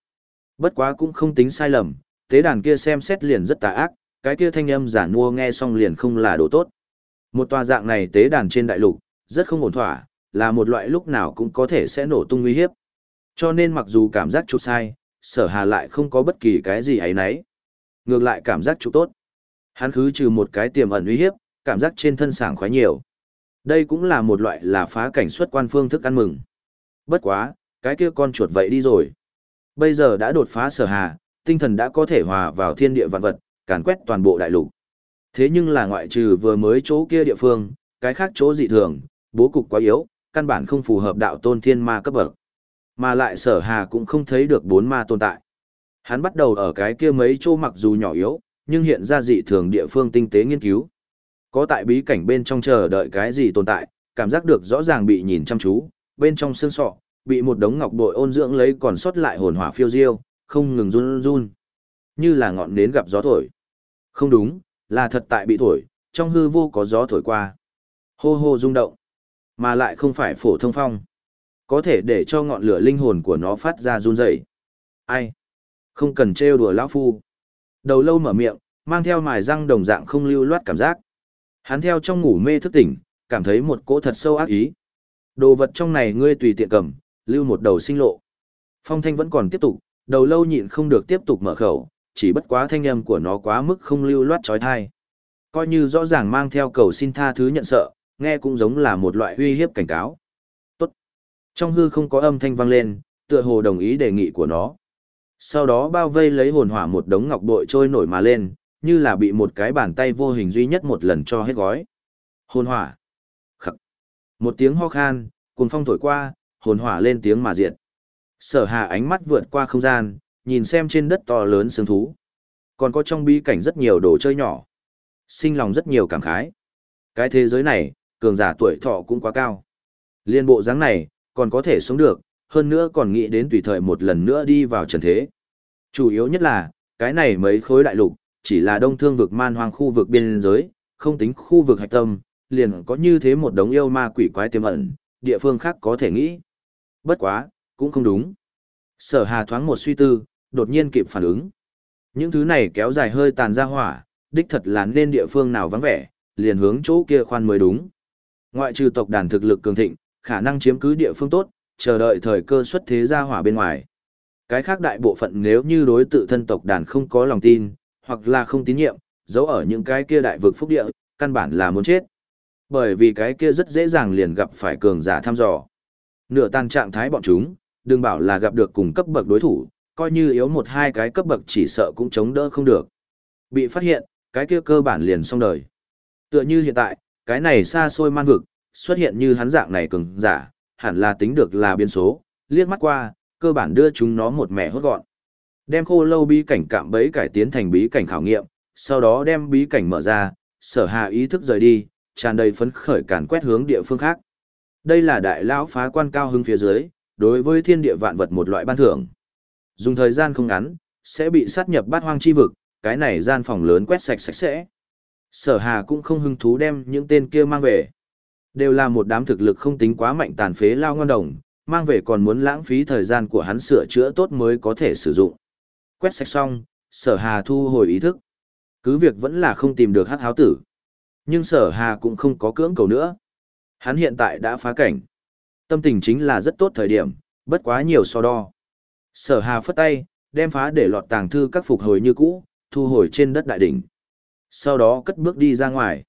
Bất quá cũng không tính sai lầm, tế đàn kia xem xét liền rất tà ác, cái kia thanh âm giả mua nghe xong liền không là đồ tốt. Một tòa dạng này tế đàn trên đại lục, rất không ổn thỏa, là một loại lúc nào cũng có thể sẽ nổ tung nguy hiếp. Cho nên mặc dù cảm giác chút sai, sở hà lại không có bất kỳ cái gì ấy nấy. Ngược lại cảm giác chút tốt. Hắn khứ trừ một cái tiềm ẩn uy hiếp, cảm giác trên thân sảng khoái nhiều. Đây cũng là một loại là phá cảnh xuất quan phương thức ăn mừng. Bất quá, cái kia con chuột vậy đi rồi. Bây giờ đã đột phá sở hà, tinh thần đã có thể hòa vào thiên địa vạn vật, càn quét toàn bộ đại lục. Thế nhưng là ngoại trừ vừa mới chỗ kia địa phương, cái khác chỗ dị thường, bố cục quá yếu, căn bản không phù hợp đạo tôn thiên ma cấp bậc. Mà lại sở hà cũng không thấy được bốn ma tồn tại. Hắn bắt đầu ở cái kia mấy chỗ mặc dù nhỏ yếu, nhưng hiện ra dị thường địa phương tinh tế nghiên cứu. Có tại bí cảnh bên trong chờ đợi cái gì tồn tại, cảm giác được rõ ràng bị nhìn chăm chú, bên trong xương sọ, bị một đống ngọc bội ôn dưỡng lấy còn sót lại hồn hỏa phiêu diêu, không ngừng run run. Như là ngọn nến gặp gió thổi. Không đúng, là thật tại bị thổi, trong hư vô có gió thổi qua. Hô hô rung động, mà lại không phải phổ thông phong. Có thể để cho ngọn lửa linh hồn của nó phát ra run rẩy. Ai? Không cần trêu đùa lão phu. Đầu lâu mở miệng, mang theo mài răng đồng dạng không lưu loát cảm giác. Hắn theo trong ngủ mê thức tỉnh, cảm thấy một cỗ thật sâu ác ý. Đồ vật trong này ngươi tùy tiện cầm, lưu một đầu sinh lộ. Phong thanh vẫn còn tiếp tục, đầu lâu nhịn không được tiếp tục mở khẩu, chỉ bất quá thanh âm của nó quá mức không lưu loát trói thai. Coi như rõ ràng mang theo cầu xin tha thứ nhận sợ, nghe cũng giống là một loại uy hiếp cảnh cáo. Trong hư không có âm thanh vang lên, tựa hồ đồng ý đề nghị của nó. Sau đó bao vây lấy hồn hỏa một đống ngọc bội trôi nổi mà lên, như là bị một cái bàn tay vô hình duy nhất một lần cho hết gói. Hồn hỏa. Khắc. Một tiếng ho khan, cuồng phong thổi qua, hồn hỏa lên tiếng mà diệt. Sở hà ánh mắt vượt qua không gian, nhìn xem trên đất to lớn sương thú. Còn có trong bi cảnh rất nhiều đồ chơi nhỏ. Sinh lòng rất nhiều cảm khái. Cái thế giới này, cường giả tuổi thọ cũng quá cao. Liên bộ dáng này, còn có thể sống được, hơn nữa còn nghĩ đến tùy thời một lần nữa đi vào trần thế. Chủ yếu nhất là, cái này mấy khối đại lục, chỉ là đông thương vực man hoang khu vực biên giới, không tính khu vực hạch tâm, liền có như thế một đống yêu ma quỷ quái tiềm ẩn, địa phương khác có thể nghĩ. Bất quá, cũng không đúng. Sở hà thoáng một suy tư, đột nhiên kịp phản ứng. Những thứ này kéo dài hơi tàn ra hỏa, đích thật là nên địa phương nào vắng vẻ, liền hướng chỗ kia khoan mới đúng. Ngoại trừ tộc đàn thực lực cường thịnh, khả năng chiếm cứ địa phương tốt, chờ đợi thời cơ xuất thế ra hỏa bên ngoài. Cái khác đại bộ phận nếu như đối tự thân tộc đàn không có lòng tin, hoặc là không tín nhiệm, giấu ở những cái kia đại vực phúc địa, căn bản là muốn chết. Bởi vì cái kia rất dễ dàng liền gặp phải cường giả thăm dò. Nửa tan trạng thái bọn chúng, đừng bảo là gặp được cùng cấp bậc đối thủ, coi như yếu một hai cái cấp bậc chỉ sợ cũng chống đỡ không được. Bị phát hiện, cái kia cơ bản liền xong đời. Tựa như hiện tại, cái này xa xôi man vực, xuất hiện như hắn dạng này cường giả, hẳn là tính được là biến số, liếc mắt qua, cơ bản đưa chúng nó một mẻ hốt gọn. Đem khô lâu bí cảnh cạm bẫy cải tiến thành bí cảnh khảo nghiệm, sau đó đem bí cảnh mở ra, sở hạ ý thức rời đi, tràn đầy phấn khởi càn quét hướng địa phương khác. Đây là đại lão phá quan cao hứng phía dưới, đối với thiên địa vạn vật một loại ban thưởng. Dùng thời gian không ngắn, sẽ bị sát nhập bát hoang chi vực, cái này gian phòng lớn quét sạch sạch sẽ. Sở Hà cũng không hứng thú đem những tên kia mang về. Đều là một đám thực lực không tính quá mạnh tàn phế lao ngon đồng, mang về còn muốn lãng phí thời gian của hắn sửa chữa tốt mới có thể sử dụng. Quét sạch xong, sở hà thu hồi ý thức. Cứ việc vẫn là không tìm được hắc háo tử. Nhưng sở hà cũng không có cưỡng cầu nữa. Hắn hiện tại đã phá cảnh. Tâm tình chính là rất tốt thời điểm, bất quá nhiều so đo. Sở hà phất tay, đem phá để lọt tàng thư các phục hồi như cũ, thu hồi trên đất đại đỉnh. Sau đó cất bước đi ra ngoài.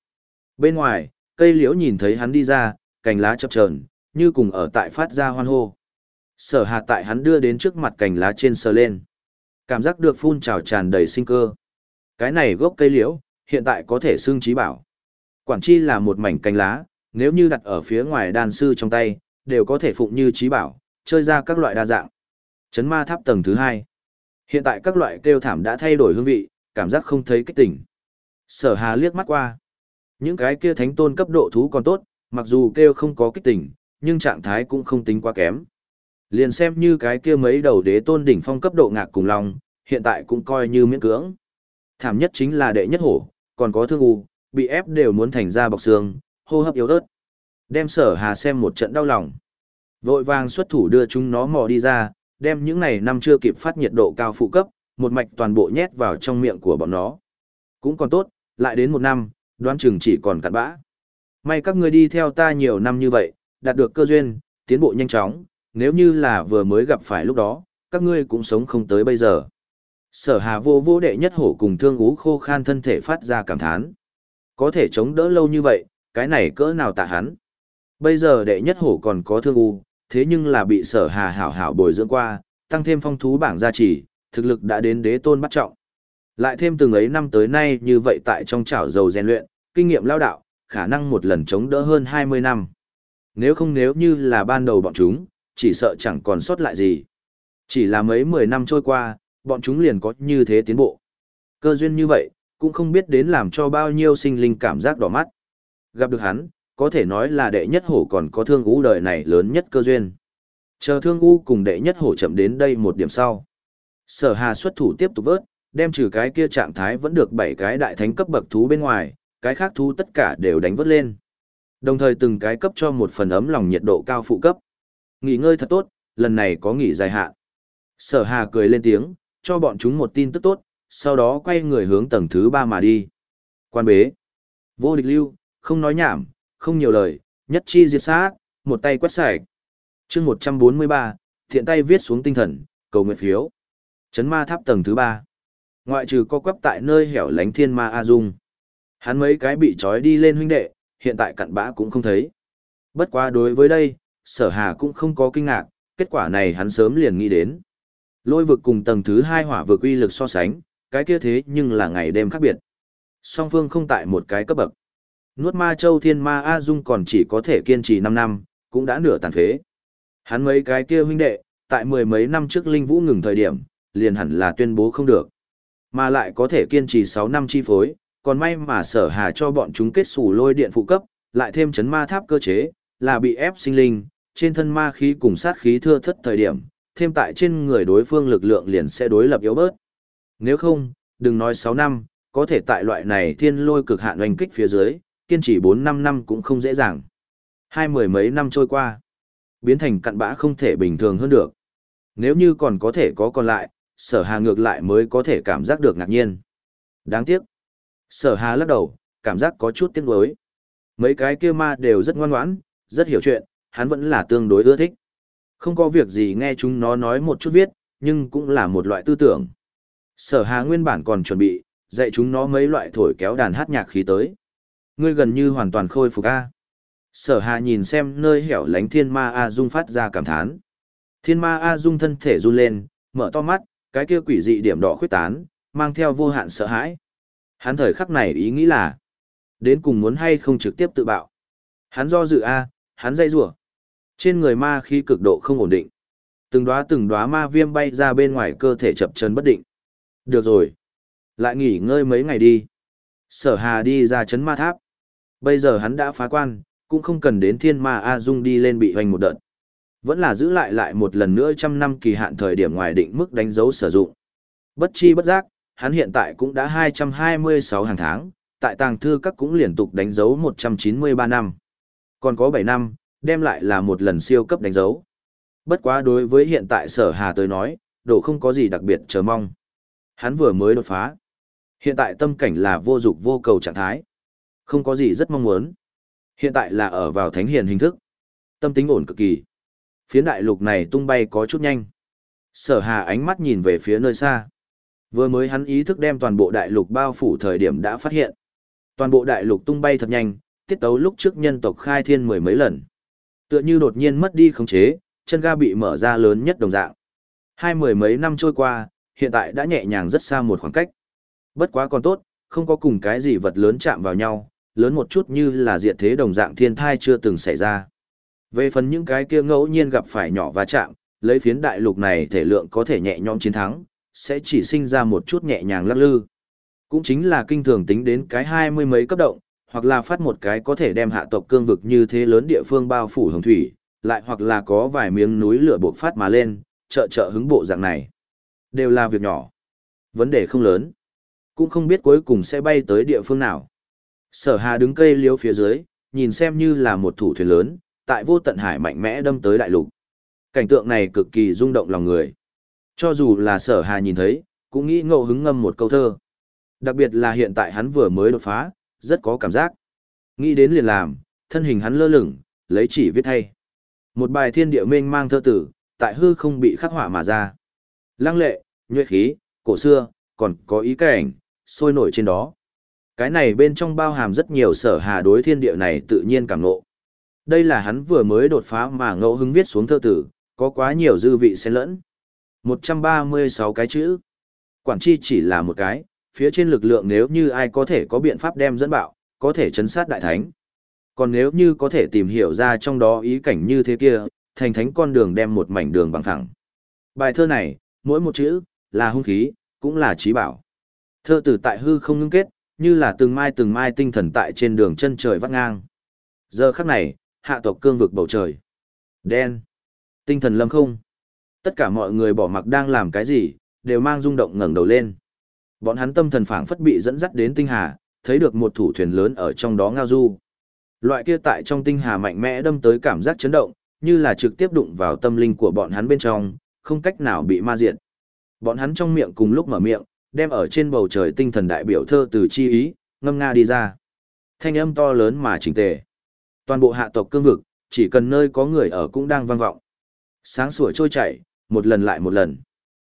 Bên ngoài, cây liễu nhìn thấy hắn đi ra, cành lá chập chờn, như cùng ở tại phát ra hoan hô. Sở hà tại hắn đưa đến trước mặt cành lá trên sờ lên. Cảm giác được phun trào tràn đầy sinh cơ. Cái này gốc cây liễu, hiện tại có thể xương trí bảo. Quản chi là một mảnh cành lá, nếu như đặt ở phía ngoài đan sư trong tay, đều có thể phụng như trí bảo, chơi ra các loại đa dạng. Chấn ma tháp tầng thứ hai. Hiện tại các loại kêu thảm đã thay đổi hương vị, cảm giác không thấy kích tỉnh. Sở hà liếc mắt qua. Những cái kia thánh tôn cấp độ thú còn tốt, mặc dù kêu không có kích tỉnh, nhưng trạng thái cũng không tính quá kém. Liền xem như cái kia mấy đầu đế tôn đỉnh phong cấp độ ngạc cùng lòng, hiện tại cũng coi như miễn cưỡng. Thảm nhất chính là đệ nhất hổ, còn có thương u, bị ép đều muốn thành ra bọc xương, hô hấp yếu ớt. Đem sở hà xem một trận đau lòng. Vội vàng xuất thủ đưa chúng nó mò đi ra, đem những này năm chưa kịp phát nhiệt độ cao phụ cấp, một mạch toàn bộ nhét vào trong miệng của bọn nó. Cũng còn tốt, lại đến một năm, đoán chừng chỉ còn cặn bã. May các ngươi đi theo ta nhiều năm như vậy, đạt được cơ duyên, tiến bộ nhanh chóng, nếu như là vừa mới gặp phải lúc đó, các ngươi cũng sống không tới bây giờ. Sở hà vô vô đệ nhất hổ cùng thương ú khô khan thân thể phát ra cảm thán. Có thể chống đỡ lâu như vậy, cái này cỡ nào tạ hắn. Bây giờ đệ nhất hổ còn có thương u, thế nhưng là bị sở hà hảo hảo bồi dưỡng qua, tăng thêm phong thú bảng gia trì, thực lực đã đến đế tôn bắt trọng. Lại thêm từng ấy năm tới nay như vậy tại trong chảo dầu rèn luyện, kinh nghiệm lao đạo, khả năng một lần chống đỡ hơn 20 năm. Nếu không nếu như là ban đầu bọn chúng, chỉ sợ chẳng còn sót lại gì. Chỉ là mấy mười năm trôi qua, bọn chúng liền có như thế tiến bộ. Cơ duyên như vậy, cũng không biết đến làm cho bao nhiêu sinh linh cảm giác đỏ mắt. Gặp được hắn, có thể nói là đệ nhất hổ còn có thương u đời này lớn nhất cơ duyên. Chờ thương u cùng đệ nhất hổ chậm đến đây một điểm sau. Sở hà xuất thủ tiếp tục vớt, đem trừ cái kia trạng thái vẫn được bảy cái đại thánh cấp bậc thú bên ngoài, cái khác thú tất cả đều đánh vớt lên. Đồng thời từng cái cấp cho một phần ấm lòng nhiệt độ cao phụ cấp. Nghỉ ngơi thật tốt, lần này có nghỉ dài hạn. Sở hà cười lên tiếng, cho bọn chúng một tin tức tốt, sau đó quay người hướng tầng thứ ba mà đi. Quan bế. Vô địch lưu, không nói nhảm, không nhiều lời, nhất chi diệt sát, một tay quét sạch. chương 143, thiện tay viết xuống tinh thần, cầu nguyện phiếu. Chấn ma tháp tầng thứ ba. Ngoại trừ co quắp tại nơi hẻo lánh thiên ma A Dung. Hắn mấy cái bị trói đi lên huynh đệ, hiện tại cặn bã cũng không thấy. Bất quá đối với đây, sở hà cũng không có kinh ngạc, kết quả này hắn sớm liền nghĩ đến. Lôi vực cùng tầng thứ hai hỏa vực uy lực so sánh, cái kia thế nhưng là ngày đêm khác biệt. Song phương không tại một cái cấp bậc. Nuốt ma châu thiên ma A Dung còn chỉ có thể kiên trì 5 năm, cũng đã nửa tàn phế. Hắn mấy cái kia huynh đệ, tại mười mấy năm trước Linh Vũ ngừng thời điểm, liền hẳn là tuyên bố không được. Mà lại có thể kiên trì 6 năm chi phối, còn may mà sở hà cho bọn chúng kết xù lôi điện phụ cấp, lại thêm chấn ma tháp cơ chế, là bị ép sinh linh, trên thân ma khí cùng sát khí thưa thất thời điểm, thêm tại trên người đối phương lực lượng liền sẽ đối lập yếu bớt. Nếu không, đừng nói 6 năm, có thể tại loại này thiên lôi cực hạn oanh kích phía dưới, kiên trì 4-5 năm cũng không dễ dàng. Hai mười mấy năm trôi qua, biến thành cặn bã không thể bình thường hơn được. Nếu như còn có thể có còn lại, sở hà ngược lại mới có thể cảm giác được ngạc nhiên. Đáng tiếc. Sở hà lắc đầu, cảm giác có chút tiếc nuối. Mấy cái kia ma đều rất ngoan ngoãn, rất hiểu chuyện, hắn vẫn là tương đối ưa thích. Không có việc gì nghe chúng nó nói một chút viết, nhưng cũng là một loại tư tưởng. Sở hà nguyên bản còn chuẩn bị, dạy chúng nó mấy loại thổi kéo đàn hát nhạc khí tới. Ngươi gần như hoàn toàn khôi phục A. Sở hà nhìn xem nơi hẻo lánh thiên ma A Dung phát ra cảm thán. Thiên ma A Dung thân thể run lên, mở to mắt, cái kia quỷ dị điểm đỏ khuyết tán, mang theo vô hạn sợ hãi. Hắn thời khắc này ý nghĩ là, đến cùng muốn hay không trực tiếp tự bạo. Hắn do dự A, hắn dây rủa Trên người ma khí cực độ không ổn định. Từng đóa từng đóa ma viêm bay ra bên ngoài cơ thể chập chân bất định. Được rồi. Lại nghỉ ngơi mấy ngày đi. Sở hà đi ra chấn ma tháp. Bây giờ hắn đã phá quan, cũng không cần đến thiên ma A Dung đi lên bị hoành một đợt. Vẫn là giữ lại lại một lần nữa trăm năm kỳ hạn thời điểm ngoài định mức đánh dấu sử dụng. Bất chi bất giác, hắn hiện tại cũng đã 226 hàng tháng, tại tàng thư các cũng liên tục đánh dấu 193 năm. Còn có 7 năm, đem lại là một lần siêu cấp đánh dấu. Bất quá đối với hiện tại sở hà tới nói, đồ không có gì đặc biệt chờ mong. Hắn vừa mới đột phá. Hiện tại tâm cảnh là vô dục vô cầu trạng thái. Không có gì rất mong muốn. Hiện tại là ở vào thánh hiền hình thức. Tâm tính ổn cực kỳ. Phía đại lục này tung bay có chút nhanh. Sở hà ánh mắt nhìn về phía nơi xa. Vừa mới hắn ý thức đem toàn bộ đại lục bao phủ thời điểm đã phát hiện. Toàn bộ đại lục tung bay thật nhanh, tiết tấu lúc trước nhân tộc khai thiên mười mấy lần. Tựa như đột nhiên mất đi khống chế, chân ga bị mở ra lớn nhất đồng dạng. Hai mười mấy năm trôi qua, hiện tại đã nhẹ nhàng rất xa một khoảng cách. Bất quá còn tốt, không có cùng cái gì vật lớn chạm vào nhau, lớn một chút như là diệt thế đồng dạng thiên thai chưa từng xảy ra. Về phần những cái kia ngẫu nhiên gặp phải nhỏ và chạm, lấy phiến đại lục này thể lượng có thể nhẹ nhõm chiến thắng, sẽ chỉ sinh ra một chút nhẹ nhàng lắc lư. Cũng chính là kinh thường tính đến cái hai mươi mấy cấp động, hoặc là phát một cái có thể đem hạ tộc cương vực như thế lớn địa phương bao phủ hồng thủy, lại hoặc là có vài miếng núi lửa bộc phát mà lên, trợ trợ hứng bộ dạng này. Đều là việc nhỏ. Vấn đề không lớn. Cũng không biết cuối cùng sẽ bay tới địa phương nào. Sở hà đứng cây liếu phía dưới, nhìn xem như là một thủ thuyền lớn, tại vô tận hải mạnh mẽ đâm tới đại lục. Cảnh tượng này cực kỳ rung động lòng người. Cho dù là sở hà nhìn thấy, cũng nghĩ ngẫu hứng ngâm một câu thơ. Đặc biệt là hiện tại hắn vừa mới đột phá, rất có cảm giác. Nghĩ đến liền làm, thân hình hắn lơ lửng, lấy chỉ viết thay. Một bài thiên địa mênh mang thơ tử, tại hư không bị khắc họa mà ra. Lăng lệ, nhuệ khí, cổ xưa, còn có ý cảnh, sôi nổi trên đó. Cái này bên trong bao hàm rất nhiều sở hà đối thiên địa này tự nhiên cảm ngộ. Đây là hắn vừa mới đột phá mà ngẫu hứng viết xuống thơ tử, có quá nhiều dư vị xen lẫn. 136 cái chữ. Quản chi chỉ là một cái, phía trên lực lượng nếu như ai có thể có biện pháp đem dẫn bạo, có thể chấn sát đại thánh. Còn nếu như có thể tìm hiểu ra trong đó ý cảnh như thế kia, thành thánh con đường đem một mảnh đường bằng phẳng. Bài thơ này, mỗi một chữ, là hung khí, cũng là trí bảo. Thơ tử tại hư không ngưng kết, như là từng mai từng mai tinh thần tại trên đường chân trời vắt ngang. Giờ khắc này, hạ tộc cương vực bầu trời. Đen. Tinh thần lâm không. Tất cả mọi người bỏ mặc đang làm cái gì, đều mang rung động ngẩng đầu lên. Bọn hắn tâm thần phảng phất bị dẫn dắt đến tinh hà, thấy được một thủ thuyền lớn ở trong đó ngao du. Loại kia tại trong tinh hà mạnh mẽ đâm tới cảm giác chấn động, như là trực tiếp đụng vào tâm linh của bọn hắn bên trong, không cách nào bị ma diệt. Bọn hắn trong miệng cùng lúc mở miệng, đem ở trên bầu trời tinh thần đại biểu thơ từ chi ý, ngâm nga đi ra. Thanh âm to lớn mà chỉnh tề. Toàn bộ hạ tộc cương vực, chỉ cần nơi có người ở cũng đang vang vọng. Sáng sủa trôi chảy, một lần lại một lần.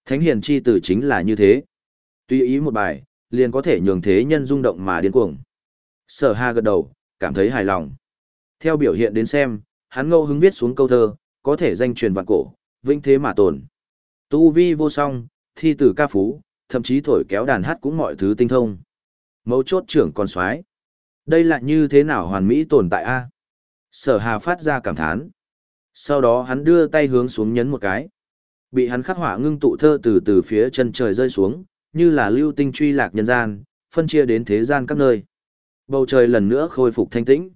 Thánh hiền chi tử chính là như thế. Tuy ý một bài, liền có thể nhường thế nhân rung động mà điên cuồng. Sở Hà gật đầu, cảm thấy hài lòng. Theo biểu hiện đến xem, hắn ngẫu hứng viết xuống câu thơ, có thể danh truyền vạn cổ, vĩnh thế mà tồn. Tu vi vô song, thi tử ca phú, thậm chí thổi kéo đàn hát cũng mọi thứ tinh thông. Mấu chốt trưởng còn soái Đây là như thế nào hoàn mỹ tồn tại a Sở Hà phát ra cảm thán. Sau đó hắn đưa tay hướng xuống nhấn một cái. Bị hắn khắc họa ngưng tụ thơ từ từ phía chân trời rơi xuống, như là lưu tinh truy lạc nhân gian, phân chia đến thế gian các nơi. Bầu trời lần nữa khôi phục thanh tĩnh.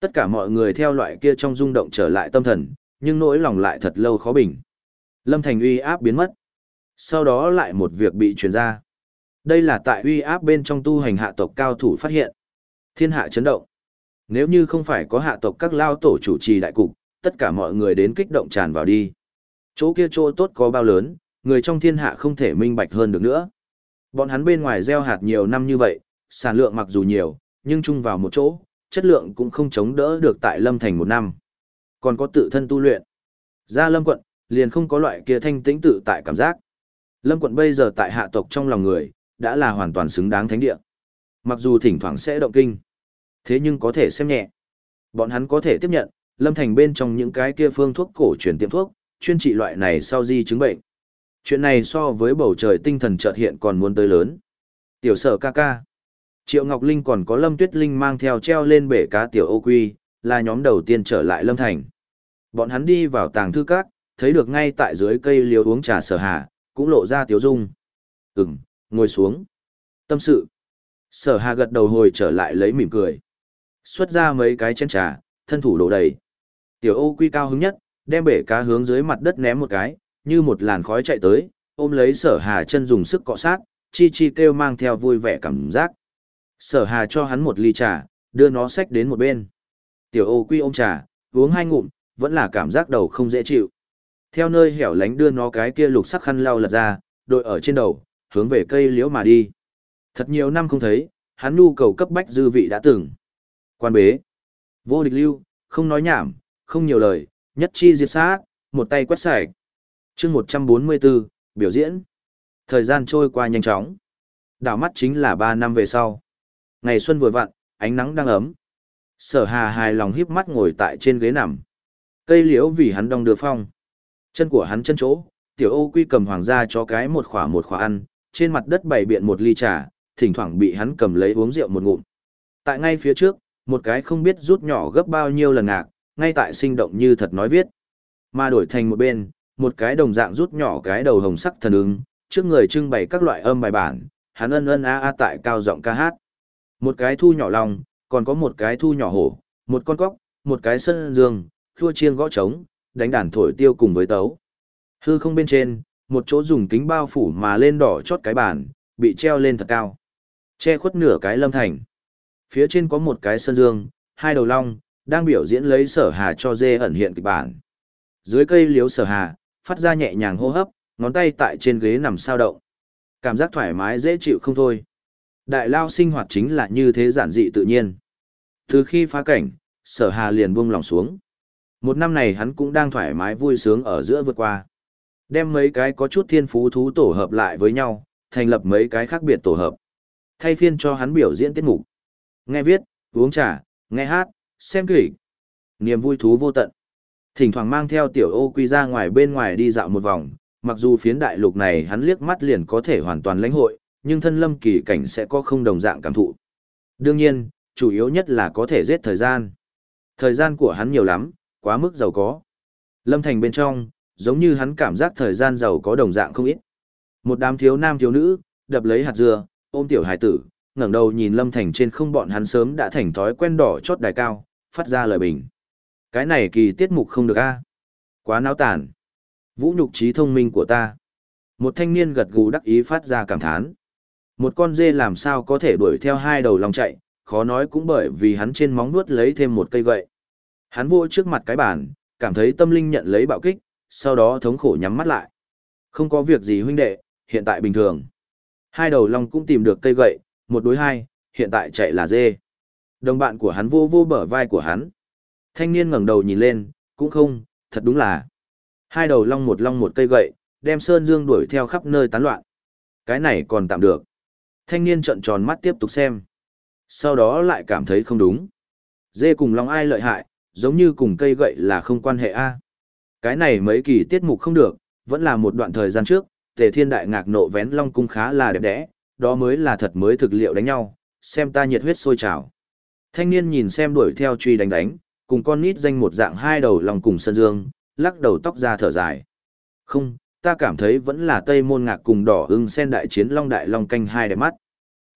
Tất cả mọi người theo loại kia trong rung động trở lại tâm thần, nhưng nỗi lòng lại thật lâu khó bình. Lâm Thành uy áp biến mất. Sau đó lại một việc bị truyền ra. Đây là tại uy áp bên trong tu hành hạ tộc cao thủ phát hiện. Thiên hạ chấn động. Nếu như không phải có hạ tộc các lao tổ chủ trì đại cục, tất cả mọi người đến kích động tràn vào đi. Chỗ kia chỗ tốt có bao lớn, người trong thiên hạ không thể minh bạch hơn được nữa. Bọn hắn bên ngoài gieo hạt nhiều năm như vậy, sản lượng mặc dù nhiều, nhưng chung vào một chỗ, chất lượng cũng không chống đỡ được tại Lâm Thành một năm. Còn có tự thân tu luyện. Ra Lâm quận, liền không có loại kia thanh tĩnh tự tại cảm giác. Lâm quận bây giờ tại hạ tộc trong lòng người, đã là hoàn toàn xứng đáng thánh địa. Mặc dù thỉnh thoảng sẽ động kinh, thế nhưng có thể xem nhẹ. Bọn hắn có thể tiếp nhận, Lâm Thành bên trong những cái kia phương thuốc cổ truyền tiệm thuốc, chuyên trị loại này sau di chứng bệnh. Chuyện này so với bầu trời tinh thần chợt hiện còn muốn tới lớn. Tiểu sở ca ca. Triệu Ngọc Linh còn có Lâm Tuyết Linh mang theo treo lên bể cá tiểu ô quy, là nhóm đầu tiên trở lại Lâm Thành. Bọn hắn đi vào tàng thư các, thấy được ngay tại dưới cây liều uống trà sở hà, cũng lộ ra tiếu dung. Ừm, ngồi xuống. Tâm sự. Sở hà gật đầu hồi trở lại lấy mỉm cười. Xuất ra mấy cái chén trà, thân thủ đổ đầy. Tiểu ô quy cao hứng nhất, đem bể cá hướng dưới mặt đất ném một cái, như một làn khói chạy tới, ôm lấy sở hà chân dùng sức cọ sát, chi chi kêu mang theo vui vẻ cảm giác. Sở hà cho hắn một ly trà, đưa nó xách đến một bên. Tiểu ô quy ôm trà, uống hai ngụm, vẫn là cảm giác đầu không dễ chịu. Theo nơi hẻo lánh đưa nó cái kia lục sắc khăn lau lật ra, đội ở trên đầu, hướng về cây liễu mà đi. Thật nhiều năm không thấy, hắn nhu cầu cấp bách dư vị đã từng. Quan bế. Vô địch lưu, không nói nhảm, không nhiều lời, nhất chi diệt sát, một tay quét sạch. chương 144, biểu diễn. Thời gian trôi qua nhanh chóng. Đảo mắt chính là 3 năm về sau. Ngày xuân vừa vặn, ánh nắng đang ấm. Sở hà hài lòng híp mắt ngồi tại trên ghế nằm. Cây liễu vì hắn đong đưa phong. Chân của hắn chân chỗ, tiểu ô quy cầm hoàng gia cho cái một khỏa một khỏa ăn, trên mặt đất bày biện một ly trà, thỉnh thoảng bị hắn cầm lấy uống rượu một ngụm. Tại ngay phía trước, một cái không biết rút nhỏ gấp bao nhiêu lần ngạc, ngay tại sinh động như thật nói viết. Mà đổi thành một bên, một cái đồng dạng rút nhỏ cái đầu hồng sắc thần ứng, trước người trưng bày các loại âm bài bản, hắn ân ân a a tại cao giọng ca hát. Một cái thu nhỏ lòng, còn có một cái thu nhỏ hổ, một con cóc, một cái sân dương, khua chiêng gõ trống, đánh đàn thổi tiêu cùng với tấu. Hư không bên trên, một chỗ dùng kính bao phủ mà lên đỏ chót cái bàn, bị treo lên thật cao. Che khuất nửa cái lâm thành. Phía trên có một cái sân dương, hai đầu long, đang biểu diễn lấy sở hà cho dê ẩn hiện kịch bản. Dưới cây liếu sở hà, phát ra nhẹ nhàng hô hấp, ngón tay tại trên ghế nằm sao động. Cảm giác thoải mái dễ chịu không thôi. Đại lao sinh hoạt chính là như thế giản dị tự nhiên. Từ khi phá cảnh, sở hà liền buông lòng xuống. Một năm này hắn cũng đang thoải mái vui sướng ở giữa vượt qua. Đem mấy cái có chút thiên phú thú tổ hợp lại với nhau, thành lập mấy cái khác biệt tổ hợp. Thay phiên cho hắn biểu diễn tiết mục. Nghe viết, uống trà, nghe hát, xem kịch. Niềm vui thú vô tận. Thỉnh thoảng mang theo tiểu ô quy ra ngoài bên ngoài đi dạo một vòng, mặc dù phiến đại lục này hắn liếc mắt liền có thể hoàn toàn lãnh hội, nhưng thân lâm kỳ cảnh sẽ có không đồng dạng cảm thụ. Đương nhiên, chủ yếu nhất là có thể giết thời gian. Thời gian của hắn nhiều lắm, quá mức giàu có. Lâm thành bên trong, giống như hắn cảm giác thời gian giàu có đồng dạng không ít. Một đám thiếu nam thiếu nữ, đập lấy hạt dưa, ôm tiểu hải tử, ngẩng đầu nhìn lâm thành trên không bọn hắn sớm đã thành thói quen đỏ chót đài cao, phát ra lời bình. Cái này kỳ tiết mục không được a Quá náo tàn. Vũ nhục trí thông minh của ta. Một thanh niên gật gù đắc ý phát ra cảm thán. Một con dê làm sao có thể đuổi theo hai đầu lòng chạy, khó nói cũng bởi vì hắn trên móng nuốt lấy thêm một cây gậy. Hắn vô trước mặt cái bàn, cảm thấy tâm linh nhận lấy bạo kích, sau đó thống khổ nhắm mắt lại. Không có việc gì huynh đệ, hiện tại bình thường. Hai đầu long cũng tìm được cây gậy, một đối hai, hiện tại chạy là dê. Đồng bạn của hắn vô vô bờ vai của hắn. Thanh niên ngẩng đầu nhìn lên, cũng không, thật đúng là. Hai đầu long một long một cây gậy, đem Sơn Dương đuổi theo khắp nơi tán loạn. Cái này còn tạm được. Thanh niên trợn tròn mắt tiếp tục xem. Sau đó lại cảm thấy không đúng. Dê cùng long ai lợi hại, giống như cùng cây gậy là không quan hệ a. Cái này mấy kỳ tiết mục không được, vẫn là một đoạn thời gian trước, Tề Thiên Đại ngạc nộ vén long cung khá là đẹp đẽ, đó mới là thật mới thực liệu đánh nhau, xem ta nhiệt huyết sôi trào. Thanh niên nhìn xem đuổi theo truy đánh đánh, cùng con nít danh một dạng hai đầu lòng cùng sân dương, lắc đầu tóc ra thở dài. Không, ta cảm thấy vẫn là Tây Môn Ngạc cùng đỏ ưng sen đại chiến long đại long canh hai đẹp mắt.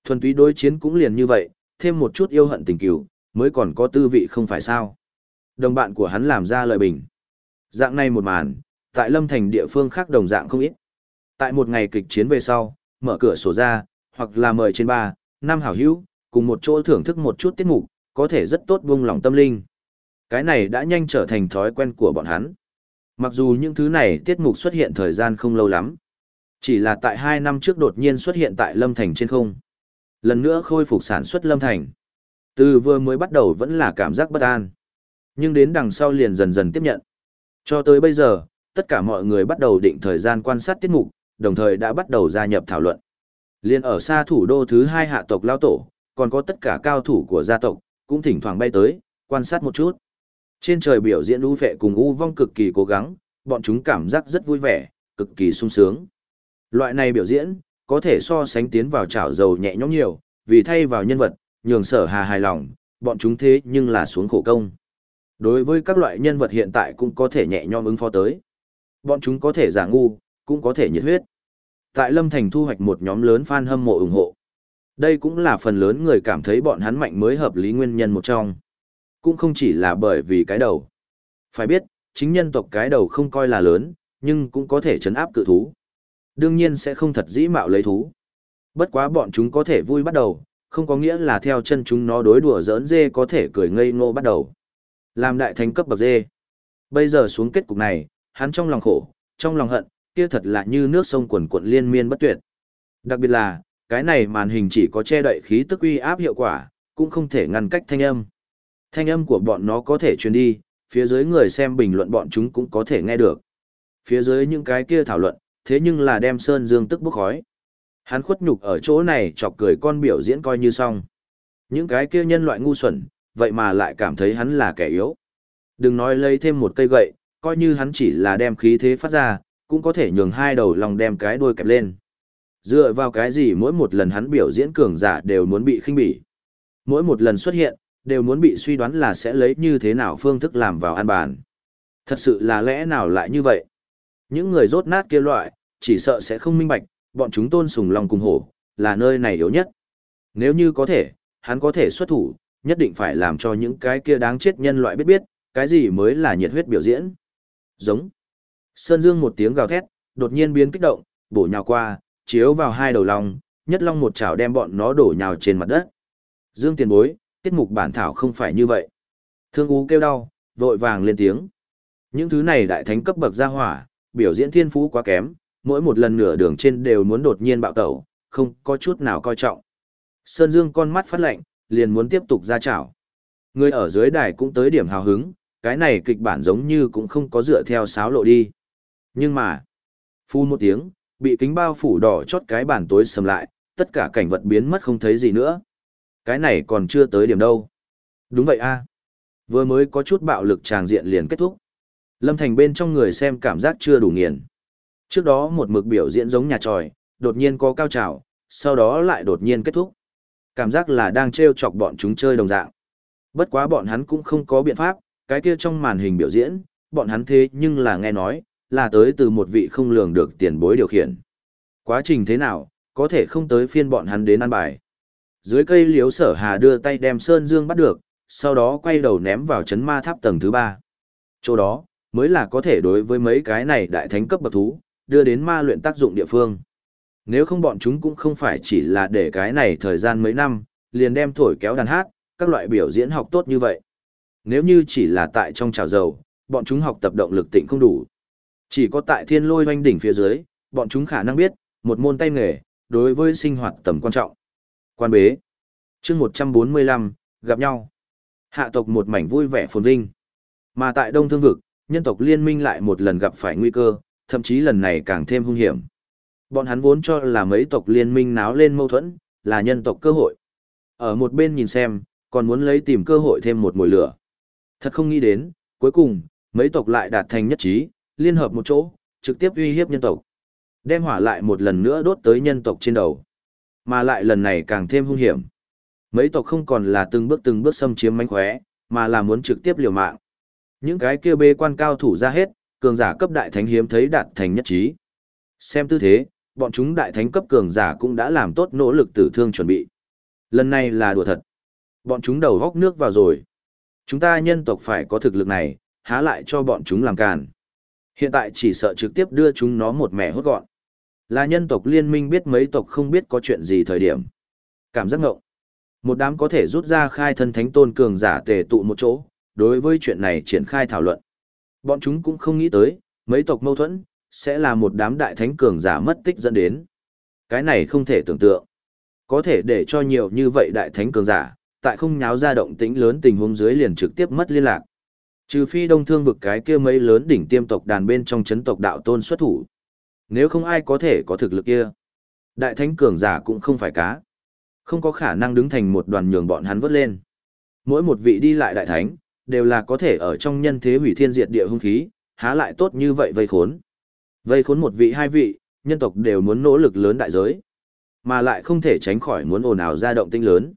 Thuần túy đối chiến cũng liền như vậy, thêm một chút yêu hận tình cừu, mới còn có tư vị không phải sao. Đồng bạn của hắn làm ra lời bình. Dạng này một màn, tại Lâm Thành địa phương khác đồng dạng không ít. Tại một ngày kịch chiến về sau, mở cửa sổ ra, hoặc là mời trên ba, năm hảo hữu, cùng một chỗ thưởng thức một chút tiết mục, có thể rất tốt buông lòng tâm linh. Cái này đã nhanh trở thành thói quen của bọn hắn. Mặc dù những thứ này tiết mục xuất hiện thời gian không lâu lắm. Chỉ là tại hai năm trước đột nhiên xuất hiện tại Lâm Thành trên không. Lần nữa khôi phục sản xuất Lâm Thành. Từ vừa mới bắt đầu vẫn là cảm giác bất an. Nhưng đến đằng sau liền dần dần tiếp nhận. Cho tới bây giờ, tất cả mọi người bắt đầu định thời gian quan sát tiết mục, đồng thời đã bắt đầu gia nhập thảo luận. Liên ở xa thủ đô thứ hai hạ tộc lao tổ, còn có tất cả cao thủ của gia tộc, cũng thỉnh thoảng bay tới, quan sát một chút. Trên trời biểu diễn u vệ cùng u vong cực kỳ cố gắng, bọn chúng cảm giác rất vui vẻ, cực kỳ sung sướng. Loại này biểu diễn, có thể so sánh tiến vào chảo dầu nhẹ nhõm nhiều, vì thay vào nhân vật, nhường sở hà hài lòng, bọn chúng thế nhưng là xuống khổ công. Đối với các loại nhân vật hiện tại cũng có thể nhẹ nhõm ứng phó tới. Bọn chúng có thể giả ngu, cũng có thể nhiệt huyết. Tại Lâm Thành thu hoạch một nhóm lớn fan hâm mộ ủng hộ. Đây cũng là phần lớn người cảm thấy bọn hắn mạnh mới hợp lý nguyên nhân một trong. Cũng không chỉ là bởi vì cái đầu. Phải biết, chính nhân tộc cái đầu không coi là lớn, nhưng cũng có thể chấn áp cự thú. Đương nhiên sẽ không thật dĩ mạo lấy thú. Bất quá bọn chúng có thể vui bắt đầu, không có nghĩa là theo chân chúng nó đối đùa giỡn dê có thể cười ngây ngô bắt đầu. Làm đại thánh cấp bậc dê. Bây giờ xuống kết cục này, hắn trong lòng khổ, trong lòng hận, kia thật là như nước sông quần cuộn liên miên bất tuyệt. Đặc biệt là, cái này màn hình chỉ có che đậy khí tức uy áp hiệu quả, cũng không thể ngăn cách thanh âm. Thanh âm của bọn nó có thể truyền đi, phía dưới người xem bình luận bọn chúng cũng có thể nghe được. Phía dưới những cái kia thảo luận, thế nhưng là đem Sơn Dương tức bốc khói. Hắn khuất nhục ở chỗ này chọc cười con biểu diễn coi như xong. Những cái kia nhân loại ngu xuẩn, vậy mà lại cảm thấy hắn là kẻ yếu. Đừng nói lấy thêm một cây gậy, coi như hắn chỉ là đem khí thế phát ra, cũng có thể nhường hai đầu lòng đem cái đuôi kẹp lên. Dựa vào cái gì mỗi một lần hắn biểu diễn cường giả đều muốn bị khinh bỉ. Mỗi một lần xuất hiện, đều muốn bị suy đoán là sẽ lấy như thế nào phương thức làm vào an bàn. Thật sự là lẽ nào lại như vậy? Những người rốt nát kia loại, chỉ sợ sẽ không minh bạch, bọn chúng tôn sùng lòng cùng hổ, là nơi này yếu nhất. Nếu như có thể, hắn có thể xuất thủ, nhất định phải làm cho những cái kia đáng chết nhân loại biết biết, cái gì mới là nhiệt huyết biểu diễn. Giống. Sơn Dương một tiếng gào thét, đột nhiên biến kích động, bổ nhào qua, chiếu vào hai đầu long, nhất long một chảo đem bọn nó đổ nhào trên mặt đất. Dương tiền bối, tiết mục bản thảo không phải như vậy. Thương Ú kêu đau, vội vàng lên tiếng. Những thứ này đại thánh cấp bậc gia hỏa, biểu diễn thiên phú quá kém, mỗi một lần nửa đường trên đều muốn đột nhiên bạo tẩu, không có chút nào coi trọng. Sơn Dương con mắt phát lạnh, liền muốn tiếp tục ra chảo. Người ở dưới đài cũng tới điểm hào hứng, cái này kịch bản giống như cũng không có dựa theo sáo lộ đi. Nhưng mà, phu một tiếng, bị kính bao phủ đỏ chót cái bản tối sầm lại, tất cả cảnh vật biến mất không thấy gì nữa. Cái này còn chưa tới điểm đâu. Đúng vậy a à. Vừa mới có chút bạo lực tràng diện liền kết thúc. Lâm Thành bên trong người xem cảm giác chưa đủ nghiền. Trước đó một mực biểu diễn giống nhà tròi, đột nhiên có cao trào, sau đó lại đột nhiên kết thúc. Cảm giác là đang trêu chọc bọn chúng chơi đồng dạng. Bất quá bọn hắn cũng không có biện pháp, cái kia trong màn hình biểu diễn, bọn hắn thế nhưng là nghe nói, là tới từ một vị không lường được tiền bối điều khiển. Quá trình thế nào, có thể không tới phiên bọn hắn đến ăn bài. Dưới cây liếu sở hà đưa tay đem Sơn Dương bắt được, sau đó quay đầu ném vào chấn ma tháp tầng thứ ba. Chỗ đó, mới là có thể đối với mấy cái này đại thánh cấp bậc thú, đưa đến ma luyện tác dụng địa phương. Nếu không bọn chúng cũng không phải chỉ là để cái này thời gian mấy năm, liền đem thổi kéo đàn hát, các loại biểu diễn học tốt như vậy. Nếu như chỉ là tại trong trào dầu, bọn chúng học tập động lực tịnh không đủ. Chỉ có tại thiên lôi hoanh đỉnh phía dưới, bọn chúng khả năng biết, một môn tay nghề, đối với sinh hoạt tầm quan trọng. Quan bế. chương 145, gặp nhau. Hạ tộc một mảnh vui vẻ phồn vinh. Mà tại Đông Thương Vực, nhân tộc liên minh lại một lần gặp phải nguy cơ, thậm chí lần này càng thêm hung hiểm. Bọn hắn vốn cho là mấy tộc liên minh náo lên mâu thuẫn, là nhân tộc cơ hội. Ở một bên nhìn xem, còn muốn lấy tìm cơ hội thêm một mùi lửa. Thật không nghĩ đến, cuối cùng, mấy tộc lại đạt thành nhất trí, liên hợp một chỗ, trực tiếp uy hiếp nhân tộc. Đem hỏa lại một lần nữa đốt tới nhân tộc trên đầu. Mà lại lần này càng thêm hung hiểm. Mấy tộc không còn là từng bước từng bước xâm chiếm mánh khóe, mà là muốn trực tiếp liều mạng. Những cái kia bê quan cao thủ ra hết, cường giả cấp đại thánh hiếm thấy đạt thành nhất trí. Xem tư thế, bọn chúng đại thánh cấp cường giả cũng đã làm tốt nỗ lực tử thương chuẩn bị. Lần này là đùa thật. Bọn chúng đầu góc nước vào rồi. Chúng ta nhân tộc phải có thực lực này, há lại cho bọn chúng làm càn. Hiện tại chỉ sợ trực tiếp đưa chúng nó một mẻ hốt gọn. Là nhân tộc liên minh biết mấy tộc không biết có chuyện gì thời điểm. Cảm giác ngộng. Một đám có thể rút ra khai thân thánh tôn cường giả tề tụ một chỗ, đối với chuyện này triển khai thảo luận. Bọn chúng cũng không nghĩ tới, mấy tộc mâu thuẫn, sẽ là một đám đại thánh cường giả mất tích dẫn đến. Cái này không thể tưởng tượng. Có thể để cho nhiều như vậy đại thánh cường giả, tại không nháo ra động tĩnh lớn tình huống dưới liền trực tiếp mất liên lạc. Trừ phi đông thương vực cái kia mấy lớn đỉnh tiêm tộc đàn bên trong chấn tộc đạo tôn xuất thủ. Nếu không ai có thể có thực lực kia. Đại thánh cường giả cũng không phải cá. Không có khả năng đứng thành một đoàn nhường bọn hắn vớt lên. Mỗi một vị đi lại đại thánh, đều là có thể ở trong nhân thế hủy thiên diệt địa hung khí, há lại tốt như vậy vây khốn. Vây khốn một vị hai vị, nhân tộc đều muốn nỗ lực lớn đại giới, mà lại không thể tránh khỏi muốn ồn ào ra động tinh lớn.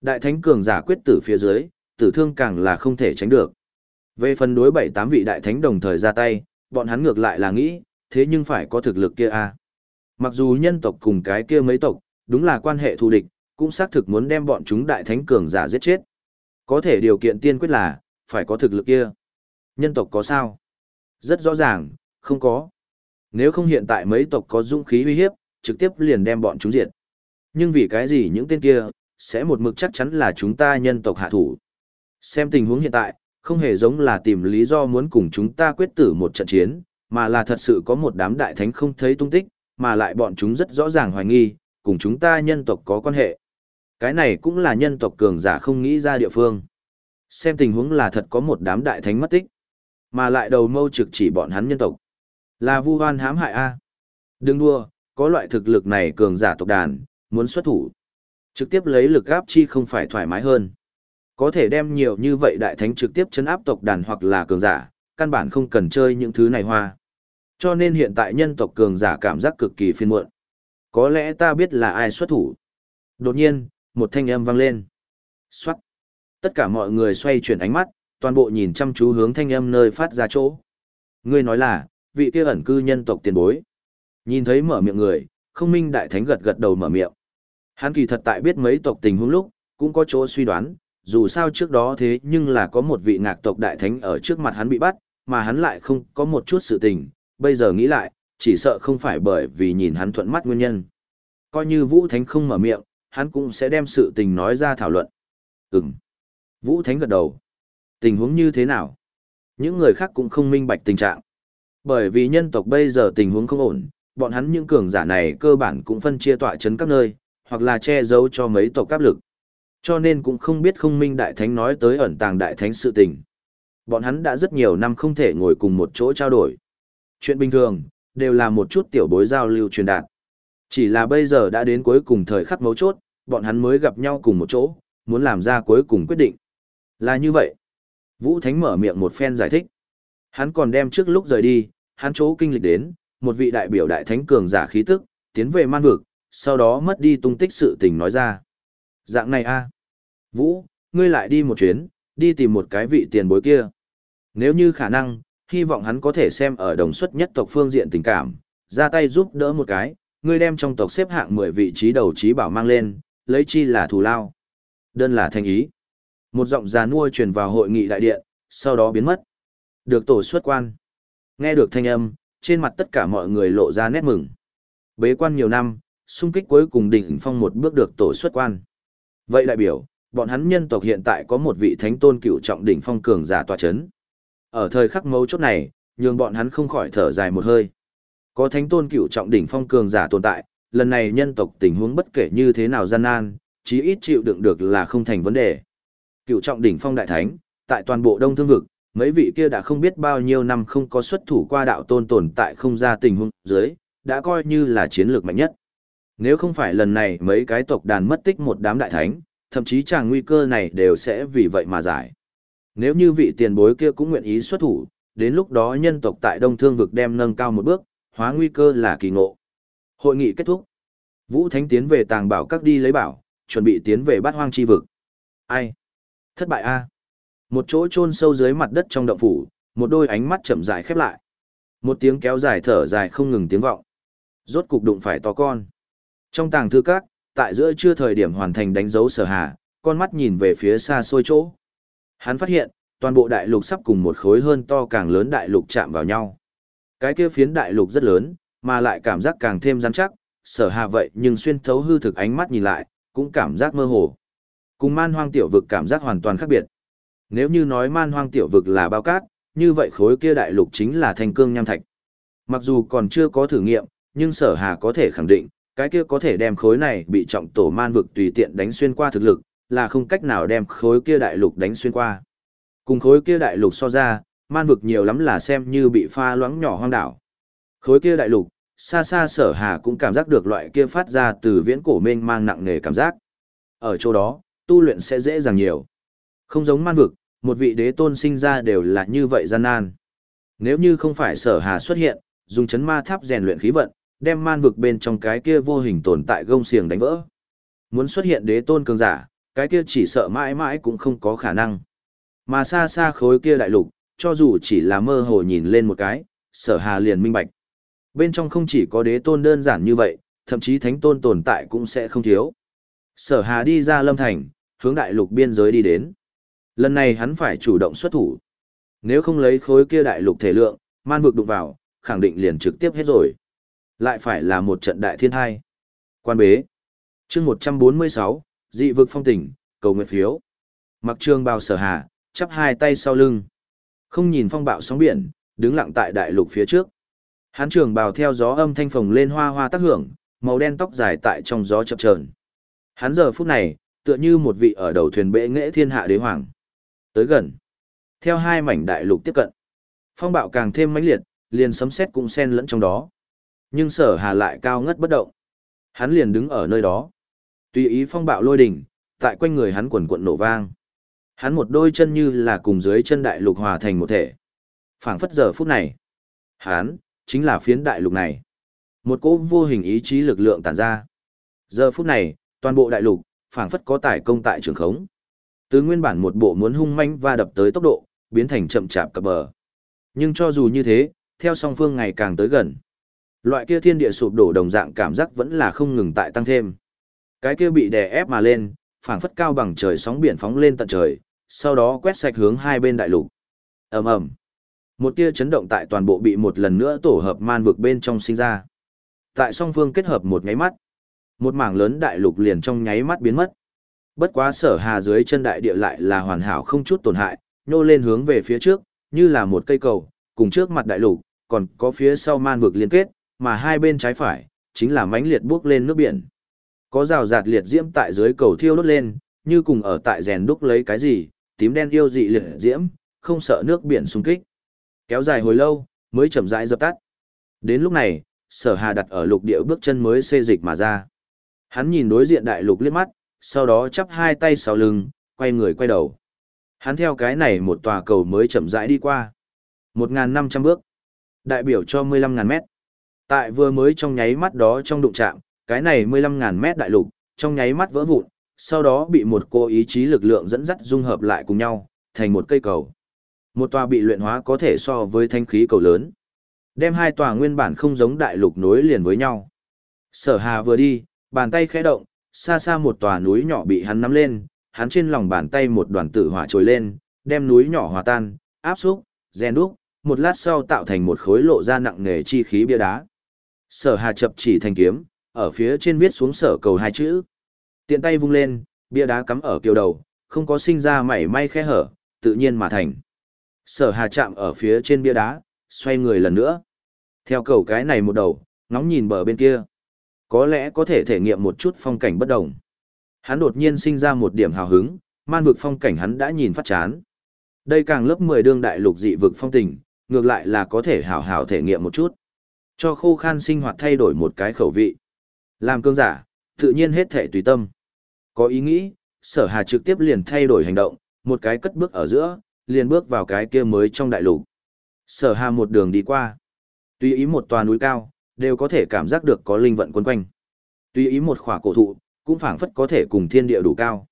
Đại thánh cường giả quyết tử phía dưới, tử thương càng là không thể tránh được. Về phần đối bảy tám vị đại thánh đồng thời ra tay, bọn hắn ngược lại là nghĩ, thế nhưng phải có thực lực kia a. À. Mặc dù nhân tộc cùng cái kia mấy tộc, đúng là quan hệ thù địch, cũng xác thực muốn đem bọn chúng đại thánh cường giả giết chết. Có thể điều kiện tiên quyết là, phải có thực lực kia. Nhân tộc có sao? Rất rõ ràng, không có. Nếu không hiện tại mấy tộc có dũng khí uy hiếp, trực tiếp liền đem bọn chúng diệt. Nhưng vì cái gì những tên kia, sẽ một mực chắc chắn là chúng ta nhân tộc hạ thủ. Xem tình huống hiện tại, không hề giống là tìm lý do muốn cùng chúng ta quyết tử một trận chiến, mà là thật sự có một đám đại thánh không thấy tung tích, mà lại bọn chúng rất rõ ràng hoài nghi, cùng chúng ta nhân tộc có quan hệ. Cái này cũng là nhân tộc cường giả không nghĩ ra địa phương. Xem tình huống là thật có một đám đại thánh mất tích, mà lại đầu mâu trực chỉ bọn hắn nhân tộc. Là vu hoan hãm hại A. Đừng đua, có loại thực lực này cường giả tộc đàn, muốn xuất thủ. Trực tiếp lấy lực áp chi không phải thoải mái hơn. Có thể đem nhiều như vậy đại thánh trực tiếp chấn áp tộc đàn hoặc là cường giả, căn bản không cần chơi những thứ này hoa. Cho nên hiện tại nhân tộc cường giả cảm giác cực kỳ phiền muộn. Có lẽ ta biết là ai xuất thủ. Đột nhiên, một thanh âm vang lên. Xoát. Tất cả mọi người xoay chuyển ánh mắt, toàn bộ nhìn chăm chú hướng thanh âm nơi phát ra chỗ. Ngươi nói là, vị kia ẩn cư nhân tộc tiền bối. Nhìn thấy mở miệng người, không minh đại thánh gật gật đầu mở miệng. Hắn kỳ thật tại biết mấy tộc tình huống lúc, cũng có chỗ suy đoán, dù sao trước đó thế nhưng là có một vị ngạc tộc đại thánh ở trước mặt hắn bị bắt, mà hắn lại không có một chút sự tình, bây giờ nghĩ lại, chỉ sợ không phải bởi vì nhìn hắn thuận mắt nguyên nhân. Coi như Vũ Thánh không mở miệng, hắn cũng sẽ đem sự tình nói ra thảo luận. Ừm. Vũ Thánh gật đầu. Tình huống như thế nào? Những người khác cũng không minh bạch tình trạng. Bởi vì nhân tộc bây giờ tình huống không ổn, bọn hắn những cường giả này cơ bản cũng phân chia tọa chấn các nơi, hoặc là che giấu cho mấy tộc áp lực. Cho nên cũng không biết không minh đại thánh nói tới ẩn tàng đại thánh sự tình. Bọn hắn đã rất nhiều năm không thể ngồi cùng một chỗ trao đổi. Chuyện bình thường, đều là một chút tiểu bối giao lưu truyền đạt. Chỉ là bây giờ đã đến cuối cùng thời khắc mấu chốt, bọn hắn mới gặp nhau cùng một chỗ, muốn làm ra cuối cùng quyết định. Là như vậy. Vũ Thánh mở miệng một phen giải thích. Hắn còn đem trước lúc rời đi, hắn chỗ kinh lịch đến, một vị đại biểu đại thánh cường giả khí tức, tiến về man vực, sau đó mất đi tung tích sự tình nói ra. Dạng này a Vũ, ngươi lại đi một chuyến, đi tìm một cái vị tiền bối kia. Nếu như khả năng, hy vọng hắn có thể xem ở đồng suất nhất tộc phương diện tình cảm, ra tay giúp đỡ một cái, ngươi đem trong tộc xếp hạng 10 vị trí đầu trí bảo mang lên, lấy chi là thù lao. Đơn là thành ý. Một giọng già nuôi truyền vào hội nghị đại điện, sau đó biến mất. Được tổ xuất quan. Nghe được thanh âm, trên mặt tất cả mọi người lộ ra nét mừng. Bế quan nhiều năm, xung kích cuối cùng đỉnh phong một bước được tổ xuất quan. Vậy đại biểu, bọn hắn nhân tộc hiện tại có một vị thánh tôn cựu trọng đỉnh phong cường giả tòa chấn. Ở thời khắc mấu chốt này, nhường bọn hắn không khỏi thở dài một hơi. Có thánh tôn cựu trọng đỉnh phong cường giả tồn tại, lần này nhân tộc tình huống bất kể như thế nào gian nan, chí ít chịu đựng được là không thành vấn đề. Cựu trọng đỉnh phong đại thánh, tại toàn bộ đông thương vực, mấy vị kia đã không biết bao nhiêu năm không có xuất thủ qua đạo tôn tồn tại không ra tình huống dưới, đã coi như là chiến lược mạnh nhất. Nếu không phải lần này mấy cái tộc đàn mất tích một đám đại thánh, thậm chí chàng nguy cơ này đều sẽ vì vậy mà giải. Nếu như vị tiền bối kia cũng nguyện ý xuất thủ, đến lúc đó nhân tộc tại Đông Thương vực đem nâng cao một bước, hóa nguy cơ là kỳ ngộ. Hội nghị kết thúc. Vũ Thánh tiến về tàng bảo các đi lấy bảo, chuẩn bị tiến về bát hoang chi vực. Ai? Thất bại a. Một chỗ chôn sâu dưới mặt đất trong động phủ, một đôi ánh mắt chậm rãi khép lại. Một tiếng kéo dài thở dài không ngừng tiếng vọng. Rốt cục đụng phải to con. Trong tàng thư các, tại giữa chưa thời điểm hoàn thành đánh dấu sở hà, con mắt nhìn về phía xa xôi chỗ. Hắn phát hiện, toàn bộ đại lục sắp cùng một khối hơn to càng lớn đại lục chạm vào nhau. Cái kia phiến đại lục rất lớn, mà lại cảm giác càng thêm rắn chắc, sở hà vậy nhưng xuyên thấu hư thực ánh mắt nhìn lại, cũng cảm giác mơ hồ. Cùng man hoang tiểu vực cảm giác hoàn toàn khác biệt. Nếu như nói man hoang tiểu vực là bao cát, như vậy khối kia đại lục chính là thanh cương nham thạch. Mặc dù còn chưa có thử nghiệm, nhưng sở hà có thể khẳng định, cái kia có thể đem khối này bị trọng tổ man vực tùy tiện đánh xuyên qua thực lực, là không cách nào đem khối kia đại lục đánh xuyên qua. Cùng khối kia đại lục so ra, man vực nhiều lắm là xem như bị pha loãng nhỏ hoang đảo. Khối kia đại lục, xa xa sở hà cũng cảm giác được loại kia phát ra từ viễn cổ mênh mang nặng nề cảm giác. Ở chỗ đó, tu luyện sẽ dễ dàng nhiều. Không giống man vực, một vị đế tôn sinh ra đều là như vậy gian nan. Nếu như không phải sở hà xuất hiện, dùng chấn ma tháp rèn luyện khí vận, đem man vực bên trong cái kia vô hình tồn tại gông xiềng đánh vỡ. Muốn xuất hiện đế tôn cường giả, cái kia chỉ sợ mãi mãi cũng không có khả năng. Mà xa xa khối kia đại lục, cho dù chỉ là mơ hồ nhìn lên một cái, sở hà liền minh bạch. Bên trong không chỉ có đế tôn đơn giản như vậy, thậm chí thánh tôn tồn tại cũng sẽ không thiếu. Sở hà đi ra lâm thành, hướng đại lục biên giới đi đến. Lần này hắn phải chủ động xuất thủ. Nếu không lấy khối kia đại lục thể lượng, man vực đụng vào, khẳng định liền trực tiếp hết rồi. Lại phải là một trận đại thiên thai. Quan bế. chương 146, dị vực phong tỉnh, cầu nguyện phiếu. Mặc trường bào sở hà, chắp hai tay sau lưng. Không nhìn phong bạo sóng biển, đứng lặng tại đại lục phía trước. Hán trường bào theo gió âm thanh phồng lên hoa hoa tác hưởng, màu đen tóc dài tại trong gió chập chờn. Hắn giờ phút này, tựa như một vị ở đầu thuyền bệ nghệ thiên hạ đế hoàng. Tới gần. Theo hai mảnh đại lục tiếp cận. Phong bạo càng thêm mãnh liệt, liền sấm sét cũng xen lẫn trong đó. Nhưng sở hà lại cao ngất bất động. Hắn liền đứng ở nơi đó. Tùy ý phong bạo lôi đỉnh, tại quanh người hắn quần quận nổ vang. Hắn một đôi chân như là cùng dưới chân đại lục hòa thành một thể. phảng phất giờ phút này. hắn chính là phiến đại lục này. Một cỗ vô hình ý chí lực lượng tản ra. Giờ phút này, toàn bộ đại lục, phảng phất có tải công tại trường khống. Từ nguyên bản một bộ muốn hung manh và đập tới tốc độ, biến thành chậm chạp cập bờ. Nhưng cho dù như thế, theo song phương ngày càng tới gần, loại kia thiên địa sụp đổ đồng dạng cảm giác vẫn là không ngừng tại tăng thêm. Cái kia bị đè ép mà lên, phảng phất cao bằng trời sóng biển phóng lên tận trời, sau đó quét sạch hướng hai bên đại lục. Ầm ầm. Một tia chấn động tại toàn bộ bị một lần nữa tổ hợp man vực bên trong sinh ra. Tại song phương kết hợp một nháy mắt, một mảng lớn đại lục liền trong nháy mắt biến mất. Bất quá sở hà dưới chân đại địa lại là hoàn hảo không chút tổn hại, nhô lên hướng về phía trước, như là một cây cầu, cùng trước mặt đại lục, còn có phía sau man vực liên kết, mà hai bên trái phải, chính là mãnh liệt bước lên nước biển. Có rào rạt liệt diễm tại dưới cầu thiêu đốt lên, như cùng ở tại rèn đúc lấy cái gì, tím đen yêu dị liệt diễm, không sợ nước biển xung kích. Kéo dài hồi lâu, mới chậm rãi dập tắt. Đến lúc này, sở hà đặt ở lục địa bước chân mới xê dịch mà ra. Hắn nhìn đối diện đại lục liếc mắt, sau đó chắp hai tay sau lưng, quay người quay đầu. Hắn theo cái này một tòa cầu mới chậm rãi đi qua. 1.500 bước. Đại biểu cho 15.000 mét. Tại vừa mới trong nháy mắt đó trong đụng chạm, cái này 15.000 mét đại lục, trong nháy mắt vỡ vụn, sau đó bị một cô ý chí lực lượng dẫn dắt dung hợp lại cùng nhau, thành một cây cầu. Một tòa bị luyện hóa có thể so với thanh khí cầu lớn. Đem hai tòa nguyên bản không giống đại lục nối liền với nhau. Sở Hà vừa đi, bàn tay khẽ động, xa xa một tòa núi nhỏ bị hắn nắm lên, hắn trên lòng bàn tay một đoàn tử hỏa trồi lên, đem núi nhỏ hòa tan, áp xúc, rèn đúc, một lát sau tạo thành một khối lộ ra nặng nề chi khí bia đá. Sở Hà chập chỉ thành kiếm, ở phía trên viết xuống sở cầu hai chữ. Tiện tay vung lên, bia đá cắm ở kiều đầu, không có sinh ra mảy may khe hở, tự nhiên mà thành. Sở Hà chạm ở phía trên bia đá, xoay người lần nữa. Theo cầu cái này một đầu, ngóng nhìn bờ bên kia. Có lẽ có thể thể nghiệm một chút phong cảnh bất đồng. Hắn đột nhiên sinh ra một điểm hào hứng, man vực phong cảnh hắn đã nhìn phát chán. Đây càng lớp 10 đương đại lục dị vực phong tình, ngược lại là có thể hảo hảo thể nghiệm một chút. Cho khô khan sinh hoạt thay đổi một cái khẩu vị. Làm cương giả, tự nhiên hết thể tùy tâm. Có ý nghĩ, sở hà trực tiếp liền thay đổi hành động, một cái cất bước ở giữa, liền bước vào cái kia mới trong đại lục. Sở hà một đường đi qua. Tùy ý một tòa núi cao, đều có thể cảm giác được có linh vận quấn quanh. Tùy ý một khỏa cổ thụ, cũng phảng phất có thể cùng thiên địa đủ cao.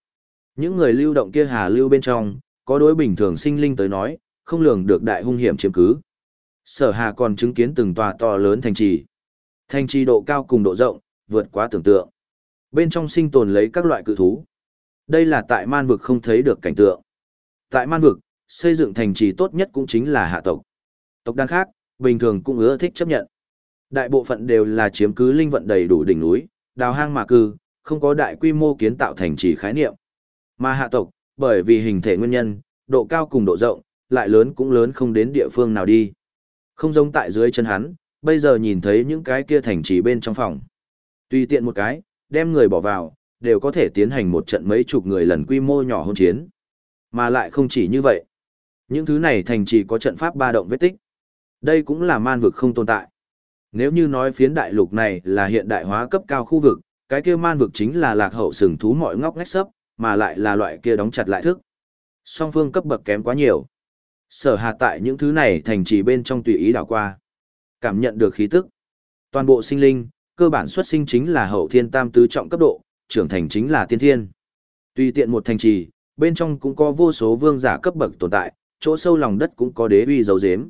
Những người lưu động kia hà lưu bên trong, có đối bình thường sinh linh tới nói, không lường được đại hung hiểm chiếm cứ. Sở Hà còn chứng kiến từng tòa to lớn thành trì. Thành trì độ cao cùng độ rộng, vượt quá tưởng tượng. Bên trong sinh tồn lấy các loại cự thú. Đây là tại man vực không thấy được cảnh tượng. Tại man vực, xây dựng thành trì tốt nhất cũng chính là hạ tộc. Tộc đan khác, bình thường cũng ưa thích chấp nhận. Đại bộ phận đều là chiếm cứ linh vận đầy đủ đỉnh núi, đào hang mà cư, không có đại quy mô kiến tạo thành trì khái niệm. Mà hạ tộc, bởi vì hình thể nguyên nhân, độ cao cùng độ rộng, lại lớn cũng lớn không đến địa phương nào đi. Không giống tại dưới chân hắn, bây giờ nhìn thấy những cái kia thành trì bên trong phòng. Tùy tiện một cái, đem người bỏ vào, đều có thể tiến hành một trận mấy chục người lần quy mô nhỏ hôn chiến. Mà lại không chỉ như vậy. Những thứ này thành trì có trận pháp ba động vết tích. Đây cũng là man vực không tồn tại. Nếu như nói phiến đại lục này là hiện đại hóa cấp cao khu vực, cái kia man vực chính là lạc hậu sừng thú mọi ngóc ngách sấp, mà lại là loại kia đóng chặt lại thức. Song phương cấp bậc kém quá nhiều. Sở Hà tại những thứ này thành trì bên trong tùy ý đảo qua. Cảm nhận được khí tức. Toàn bộ sinh linh, cơ bản xuất sinh chính là hậu thiên tam tứ trọng cấp độ, trưởng thành chính là tiên thiên. Tùy tiện một thành trì, bên trong cũng có vô số vương giả cấp bậc tồn tại, chỗ sâu lòng đất cũng có đế uy dấu dếm.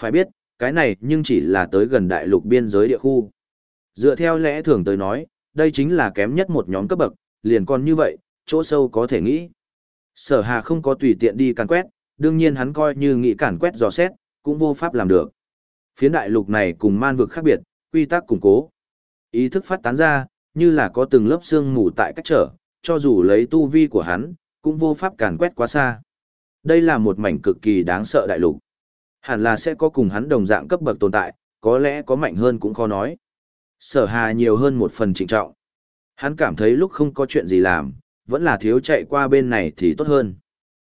Phải biết, cái này nhưng chỉ là tới gần đại lục biên giới địa khu. Dựa theo lẽ thường tới nói, đây chính là kém nhất một nhóm cấp bậc, liền còn như vậy, chỗ sâu có thể nghĩ. Sở Hà không có tùy tiện đi càn quét, đương nhiên hắn coi như nghĩ cản quét dò xét, cũng vô pháp làm được. Phiến đại lục này cùng man vực khác biệt, quy tắc củng cố. Ý thức phát tán ra, như là có từng lớp xương mù tại cách trở, cho dù lấy tu vi của hắn, cũng vô pháp càn quét quá xa. Đây là một mảnh cực kỳ đáng sợ đại lục. Hẳn là sẽ có cùng hắn đồng dạng cấp bậc tồn tại, có lẽ có mạnh hơn cũng khó nói. Sở hà nhiều hơn một phần trịnh trọng. Hắn cảm thấy lúc không có chuyện gì làm, vẫn là thiếu chạy qua bên này thì tốt hơn.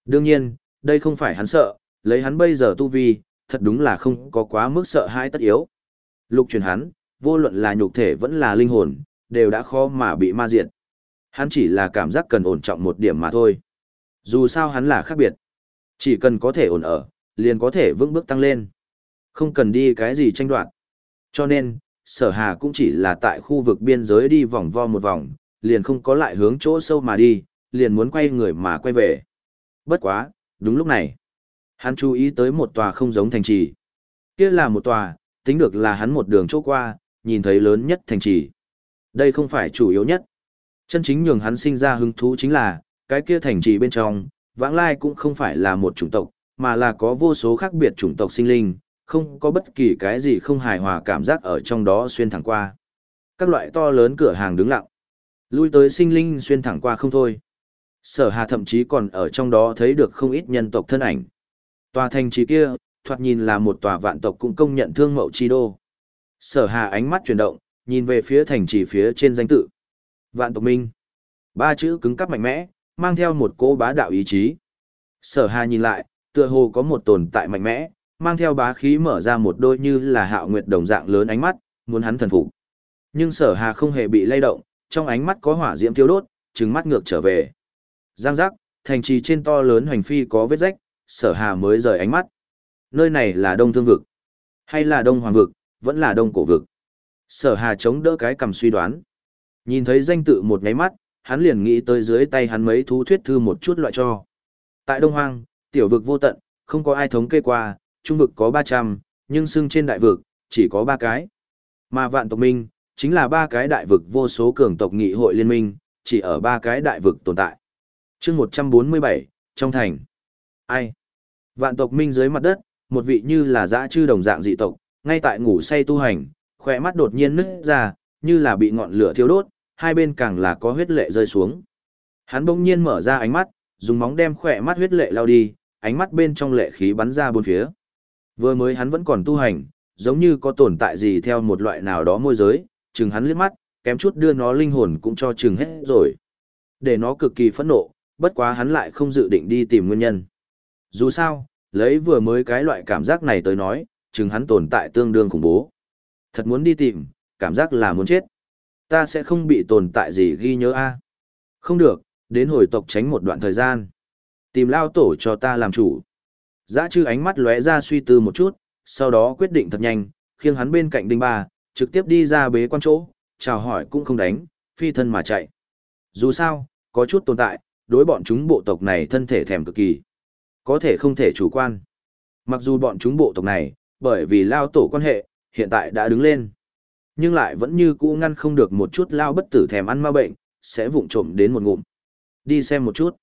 Đương nhiên, đây không phải hắn sợ, lấy hắn bây giờ tu vi, thật đúng là không có quá mức sợ hãi tất yếu. Lục truyền hắn, vô luận là nhục thể vẫn là linh hồn, đều đã khó mà bị ma diệt. Hắn chỉ là cảm giác cần ổn trọng một điểm mà thôi. Dù sao hắn là khác biệt. Chỉ cần có thể ổn ở, liền có thể vững bước tăng lên. Không cần đi cái gì tranh đoạt. Cho nên, sở hà cũng chỉ là tại khu vực biên giới đi vòng vo một vòng, liền không có lại hướng chỗ sâu mà đi, liền muốn quay người mà quay về. Bất quá, đúng lúc này, hắn chú ý tới một tòa không giống thành trì. Kia là một tòa, tính được là hắn một đường chỗ qua, nhìn thấy lớn nhất thành trì. Đây không phải chủ yếu nhất. Chân chính nhường hắn sinh ra hứng thú chính là, cái kia thành trì bên trong, vãng lai cũng không phải là một chủng tộc, mà là có vô số khác biệt chủng tộc sinh linh, không có bất kỳ cái gì không hài hòa cảm giác ở trong đó xuyên thẳng qua. Các loại to lớn cửa hàng đứng lặng. Lui tới sinh linh xuyên thẳng qua không thôi. Sở Hà thậm chí còn ở trong đó thấy được không ít nhân tộc thân ảnh. Tòa thành trì kia, thoạt nhìn là một tòa vạn tộc cũng công nhận thương mậu chi đô. Sở Hà ánh mắt chuyển động, nhìn về phía thành trì phía trên danh tự. Vạn tộc minh. Ba chữ cứng cắp mạnh mẽ, mang theo một cỗ bá đạo ý chí. Sở Hà nhìn lại, tựa hồ có một tồn tại mạnh mẽ, mang theo bá khí mở ra một đôi như là hạo nguyệt đồng dạng lớn ánh mắt, muốn hắn thần phục. Nhưng Sở Hà không hề bị lay động, trong ánh mắt có hỏa diễm thiêu đốt, trừng mắt ngược trở về. Giang giác, thành trì trên to lớn hoành phi có vết rách, Sở Hà mới rời ánh mắt. Nơi này là Đông Thương vực, hay là Đông Hoàng vực, vẫn là Đông Cổ vực. Sở Hà chống đỡ cái cầm suy đoán. Nhìn thấy danh tự một nháy mắt, hắn liền nghĩ tới dưới tay hắn mấy thú thuyết thư một chút loại cho. Tại Đông Hoang, tiểu vực vô tận, không có ai thống kê qua, trung vực có 300, nhưng xưng trên đại vực, chỉ có 3 cái. Mà vạn tộc minh, chính là ba cái đại vực vô số cường tộc nghị hội liên minh, chỉ ở ba cái đại vực tồn tại chương 147, trong thành. Ai? Vạn tộc minh dưới mặt đất, một vị như là dã chư đồng dạng dị tộc, ngay tại ngủ say tu hành, khỏe mắt đột nhiên nứt ra, như là bị ngọn lửa thiêu đốt, hai bên càng là có huyết lệ rơi xuống. Hắn bỗng nhiên mở ra ánh mắt, dùng móng đem khỏe mắt huyết lệ lao đi, ánh mắt bên trong lệ khí bắn ra bốn phía. Vừa mới hắn vẫn còn tu hành, giống như có tồn tại gì theo một loại nào đó môi giới, chừng hắn liếc mắt, kém chút đưa nó linh hồn cũng cho chừng hết rồi. Để nó cực kỳ phẫn nộ, bất quá hắn lại không dự định đi tìm nguyên nhân. Dù sao, lấy vừa mới cái loại cảm giác này tới nói, chừng hắn tồn tại tương đương khủng bố. Thật muốn đi tìm, cảm giác là muốn chết. Ta sẽ không bị tồn tại gì ghi nhớ a. Không được, đến hồi tộc tránh một đoạn thời gian. Tìm lao tổ cho ta làm chủ. giã chư ánh mắt lóe ra suy tư một chút, sau đó quyết định thật nhanh, khiêng hắn bên cạnh đinh ba, trực tiếp đi ra bế quan chỗ, chào hỏi cũng không đánh, phi thân mà chạy. Dù sao, có chút tồn tại, đối bọn chúng bộ tộc này thân thể thèm cực kỳ. Có thể không thể chủ quan. Mặc dù bọn chúng bộ tộc này, bởi vì lao tổ quan hệ, hiện tại đã đứng lên. Nhưng lại vẫn như cũ ngăn không được một chút lao bất tử thèm ăn ma bệnh, sẽ vụng trộm đến một ngụm. Đi xem một chút.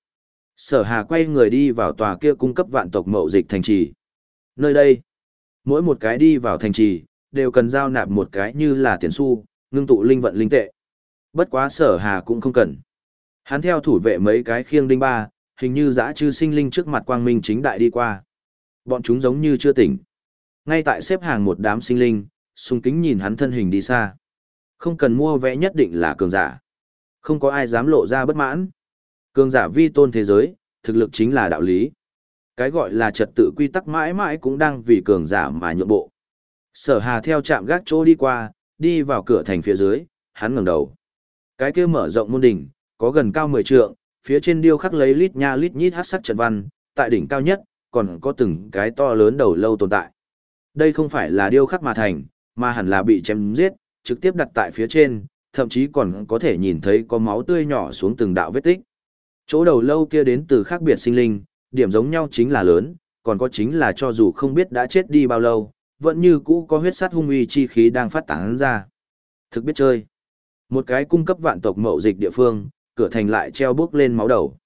Sở Hà quay người đi vào tòa kia cung cấp vạn tộc mậu dịch thành trì. Nơi đây, mỗi một cái đi vào thành trì, đều cần giao nạp một cái như là tiền xu, ngưng tụ linh vận linh tệ. Bất quá sở hà cũng không cần. Hắn theo thủ vệ mấy cái khiêng đinh ba, hình như dã chư sinh linh trước mặt quang minh chính đại đi qua. Bọn chúng giống như chưa tỉnh. Ngay tại xếp hàng một đám sinh linh, xung kính nhìn hắn thân hình đi xa. Không cần mua vẽ nhất định là cường giả. Không có ai dám lộ ra bất mãn. Cường giả vi tôn thế giới, thực lực chính là đạo lý. Cái gọi là trật tự quy tắc mãi mãi cũng đang vì cường giả mà nhượng bộ. Sở Hà theo chạm gác chỗ đi qua, đi vào cửa thành phía dưới, hắn ngẩng đầu. Cái kia mở rộng môn đỉnh, có gần cao 10 trượng, phía trên điêu khắc lấy lít nha lít nhít hắc sắc trận văn, tại đỉnh cao nhất, còn có từng cái to lớn đầu lâu tồn tại. Đây không phải là điêu khắc mà thành, mà hẳn là bị chém giết, trực tiếp đặt tại phía trên, thậm chí còn có thể nhìn thấy có máu tươi nhỏ xuống từng đạo vết tích. Chỗ đầu lâu kia đến từ khác biệt sinh linh, điểm giống nhau chính là lớn, còn có chính là cho dù không biết đã chết đi bao lâu, vẫn như cũ có huyết sát hung uy chi khí đang phát tán ra. Thực biết chơi. Một cái cung cấp vạn tộc mậu dịch địa phương, cửa thành lại treo bước lên máu đầu.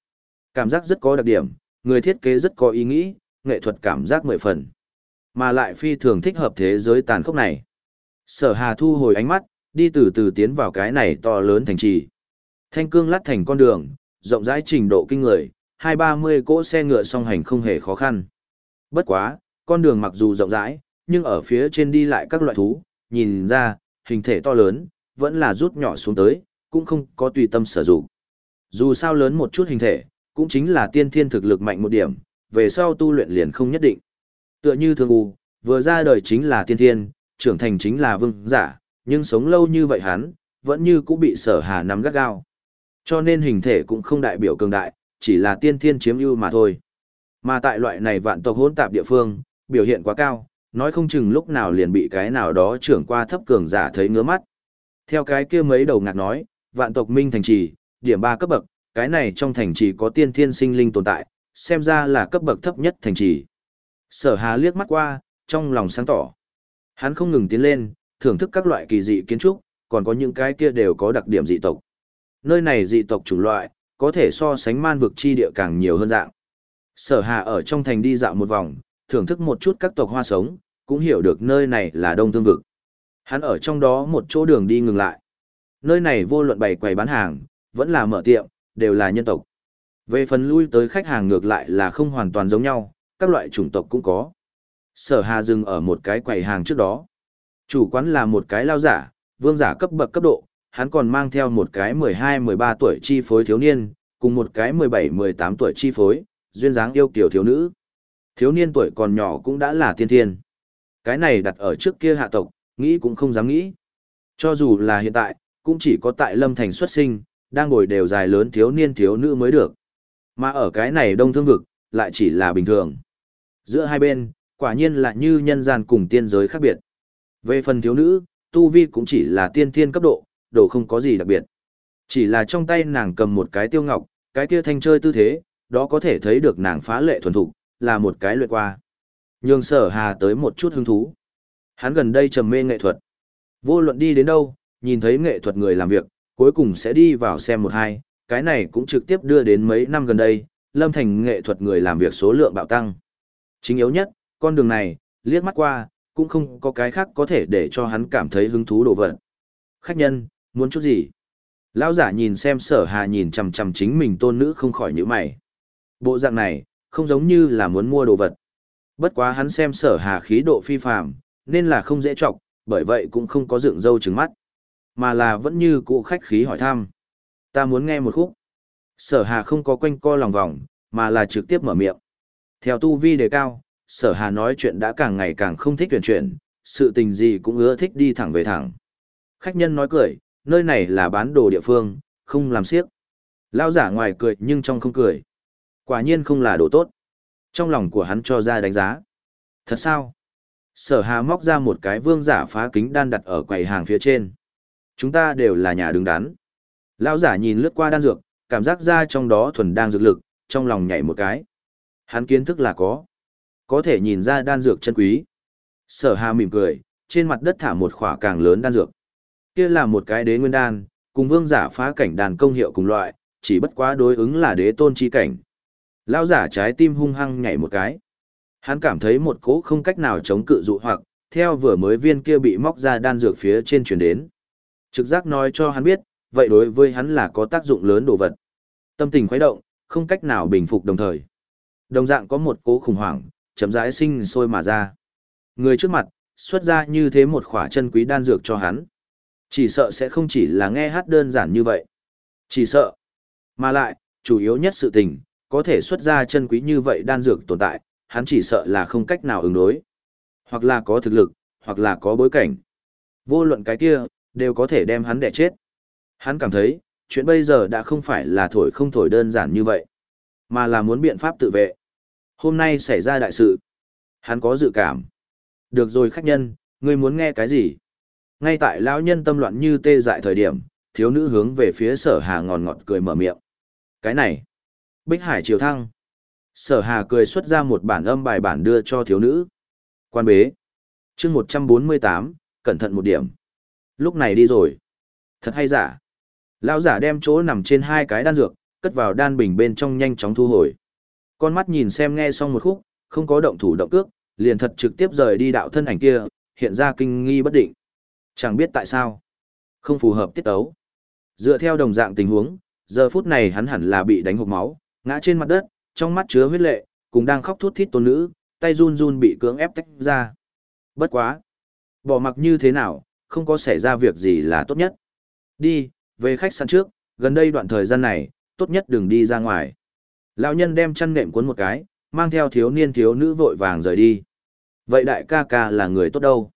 Cảm giác rất có đặc điểm, người thiết kế rất có ý nghĩ, nghệ thuật cảm giác mười phần. Mà lại phi thường thích hợp thế giới tàn khốc này. Sở Hà thu hồi ánh mắt, đi từ từ tiến vào cái này to lớn thành trì. Thanh cương lát thành con đường, rộng rãi trình độ kinh người, hai ba mươi cỗ xe ngựa song hành không hề khó khăn. Bất quá, con đường mặc dù rộng rãi, nhưng ở phía trên đi lại các loại thú, nhìn ra, hình thể to lớn, vẫn là rút nhỏ xuống tới, cũng không có tùy tâm sử dụng. Dù sao lớn một chút hình thể, cũng chính là tiên thiên thực lực mạnh một điểm, về sau tu luyện liền không nhất định. Tựa như thường u, vừa ra đời chính là tiên thiên, trưởng thành chính là vương giả, nhưng sống lâu như vậy hắn, vẫn như cũng bị sở hà nắm gắt gao. Cho nên hình thể cũng không đại biểu cường đại, chỉ là tiên thiên chiếm ưu mà thôi. Mà tại loại này vạn tộc hỗn tạp địa phương, biểu hiện quá cao, nói không chừng lúc nào liền bị cái nào đó trưởng qua thấp cường giả thấy ngứa mắt. Theo cái kia mấy đầu ngạc nói, vạn tộc minh thành trì, điểm ba cấp bậc, cái này trong thành trì có tiên thiên sinh linh tồn tại, xem ra là cấp bậc thấp nhất thành trì. Sở Hà liếc mắt qua, trong lòng sáng tỏ. Hắn không ngừng tiến lên, thưởng thức các loại kỳ dị kiến trúc, còn có những cái kia đều có đặc điểm dị tộc. Nơi này dị tộc chủng loại, có thể so sánh man vực chi địa càng nhiều hơn dạng. Sở Hà ở trong thành đi dạo một vòng, thưởng thức một chút các tộc hoa sống, cũng hiểu được nơi này là đông thương vực. Hắn ở trong đó một chỗ đường đi ngừng lại. Nơi này vô luận bày quầy bán hàng, vẫn là mở tiệm, đều là nhân tộc. Về phần lui tới khách hàng ngược lại là không hoàn toàn giống nhau, các loại chủng tộc cũng có. Sở Hà dừng ở một cái quầy hàng trước đó. Chủ quán là một cái lao giả, vương giả cấp bậc cấp độ, hắn còn mang theo một cái 12-13 tuổi chi phối thiếu niên, cùng một cái 17-18 tuổi chi phối, duyên dáng yêu kiểu thiếu nữ. Thiếu niên tuổi còn nhỏ cũng đã là tiên thiên. Cái này đặt ở trước kia hạ tộc, nghĩ cũng không dám nghĩ. Cho dù là hiện tại, cũng chỉ có tại lâm thành xuất sinh, đang ngồi đều dài lớn thiếu niên thiếu nữ mới được. Mà ở cái này đông thương vực, lại chỉ là bình thường. Giữa hai bên, quả nhiên là như nhân gian cùng tiên giới khác biệt. Về phần thiếu nữ, tu vi cũng chỉ là tiên thiên cấp độ, đồ không có gì đặc biệt. Chỉ là trong tay nàng cầm một cái tiêu ngọc, cái kia thanh chơi tư thế, đó có thể thấy được nàng phá lệ thuần thục, là một cái luyện qua. Nhường sở hà tới một chút hứng thú. Hắn gần đây trầm mê nghệ thuật. Vô luận đi đến đâu, nhìn thấy nghệ thuật người làm việc, cuối cùng sẽ đi vào xem một hai, cái này cũng trực tiếp đưa đến mấy năm gần đây, lâm thành nghệ thuật người làm việc số lượng bạo tăng. Chính yếu nhất, con đường này, liếc mắt qua, cũng không có cái khác có thể để cho hắn cảm thấy hứng thú đồ vật. Khách nhân, muốn chút gì? Lão giả nhìn xem sở hà nhìn chằm chằm chính mình tôn nữ không khỏi nhíu mày. Bộ dạng này, không giống như là muốn mua đồ vật. Bất quá hắn xem sở hà khí độ phi phàm, nên là không dễ chọc, bởi vậy cũng không có dựng dâu trứng mắt. Mà là vẫn như cụ khách khí hỏi thăm. Ta muốn nghe một khúc. Sở hà không có quanh co lòng vòng, mà là trực tiếp mở miệng. Theo tu vi đề cao, sở hà nói chuyện đã càng ngày càng không thích tuyển chuyển, sự tình gì cũng ưa thích đi thẳng về thẳng. Khách nhân nói cười, nơi này là bán đồ địa phương, không làm siếc. Lao giả ngoài cười nhưng trong không cười. Quả nhiên không là đồ tốt. Trong lòng của hắn cho ra đánh giá. Thật sao? Sở hà móc ra một cái vương giả phá kính đan đặt ở quầy hàng phía trên. Chúng ta đều là nhà đứng đắn. Lão giả nhìn lướt qua đan dược, cảm giác ra trong đó thuần đang dược lực, trong lòng nhảy một cái. Hắn kiến thức là có. Có thể nhìn ra đan dược chân quý. Sở hà mỉm cười, trên mặt đất thả một khỏa càng lớn đan dược. Kia là một cái đế nguyên đan, cùng vương giả phá cảnh đàn công hiệu cùng loại, chỉ bất quá đối ứng là đế tôn chi cảnh. Lão giả trái tim hung hăng nhảy một cái. Hắn cảm thấy một cỗ không cách nào chống cự dụ hoặc, theo vừa mới viên kia bị móc ra đan dược phía trên truyền đến. Trực giác nói cho hắn biết, vậy đối với hắn là có tác dụng lớn đồ vật. Tâm tình khuấy động, không cách nào bình phục đồng thời. Đồng dạng có một cố khủng hoảng, chậm rãi sinh sôi mà ra. Người trước mặt, xuất ra như thế một khỏa chân quý đan dược cho hắn. Chỉ sợ sẽ không chỉ là nghe hát đơn giản như vậy. Chỉ sợ. Mà lại, chủ yếu nhất sự tình, có thể xuất ra chân quý như vậy đan dược tồn tại, hắn chỉ sợ là không cách nào ứng đối. Hoặc là có thực lực, hoặc là có bối cảnh. Vô luận cái kia, đều có thể đem hắn đẻ chết. Hắn cảm thấy, chuyện bây giờ đã không phải là thổi không thổi đơn giản như vậy, mà là muốn biện pháp tự vệ. Hôm nay xảy ra đại sự. Hắn có dự cảm. Được rồi khách nhân, ngươi muốn nghe cái gì? Ngay tại lão nhân tâm loạn như tê dại thời điểm, thiếu nữ hướng về phía sở hà ngòn ngọt cười mở miệng. Cái này. Bích Hải Triều Thăng. Sở hà cười xuất ra một bản âm bài bản đưa cho thiếu nữ. Quan bế. chương 148, cẩn thận một điểm. Lúc này đi rồi. Thật hay giả. Lão giả đem chỗ nằm trên hai cái đan dược, cất vào đan bình bên trong nhanh chóng thu hồi. Con mắt nhìn xem nghe xong một khúc, không có động thủ động cước, liền thật trực tiếp rời đi đạo thân ảnh kia, hiện ra kinh nghi bất định. Chẳng biết tại sao. Không phù hợp tiết tấu. Dựa theo đồng dạng tình huống, giờ phút này hắn hẳn là bị đánh hộp máu, ngã trên mặt đất, trong mắt chứa huyết lệ, cùng đang khóc thút thít tôn nữ, tay run run bị cưỡng ép tách ra. Bất quá. Bỏ mặc như thế nào, không có xảy ra việc gì là tốt nhất. Đi, về khách sạn trước, gần đây đoạn thời gian này, tốt nhất đừng đi ra ngoài. Lão nhân đem chăn nệm cuốn một cái, mang theo thiếu niên thiếu nữ vội vàng rời đi. Vậy đại ca ca là người tốt đâu?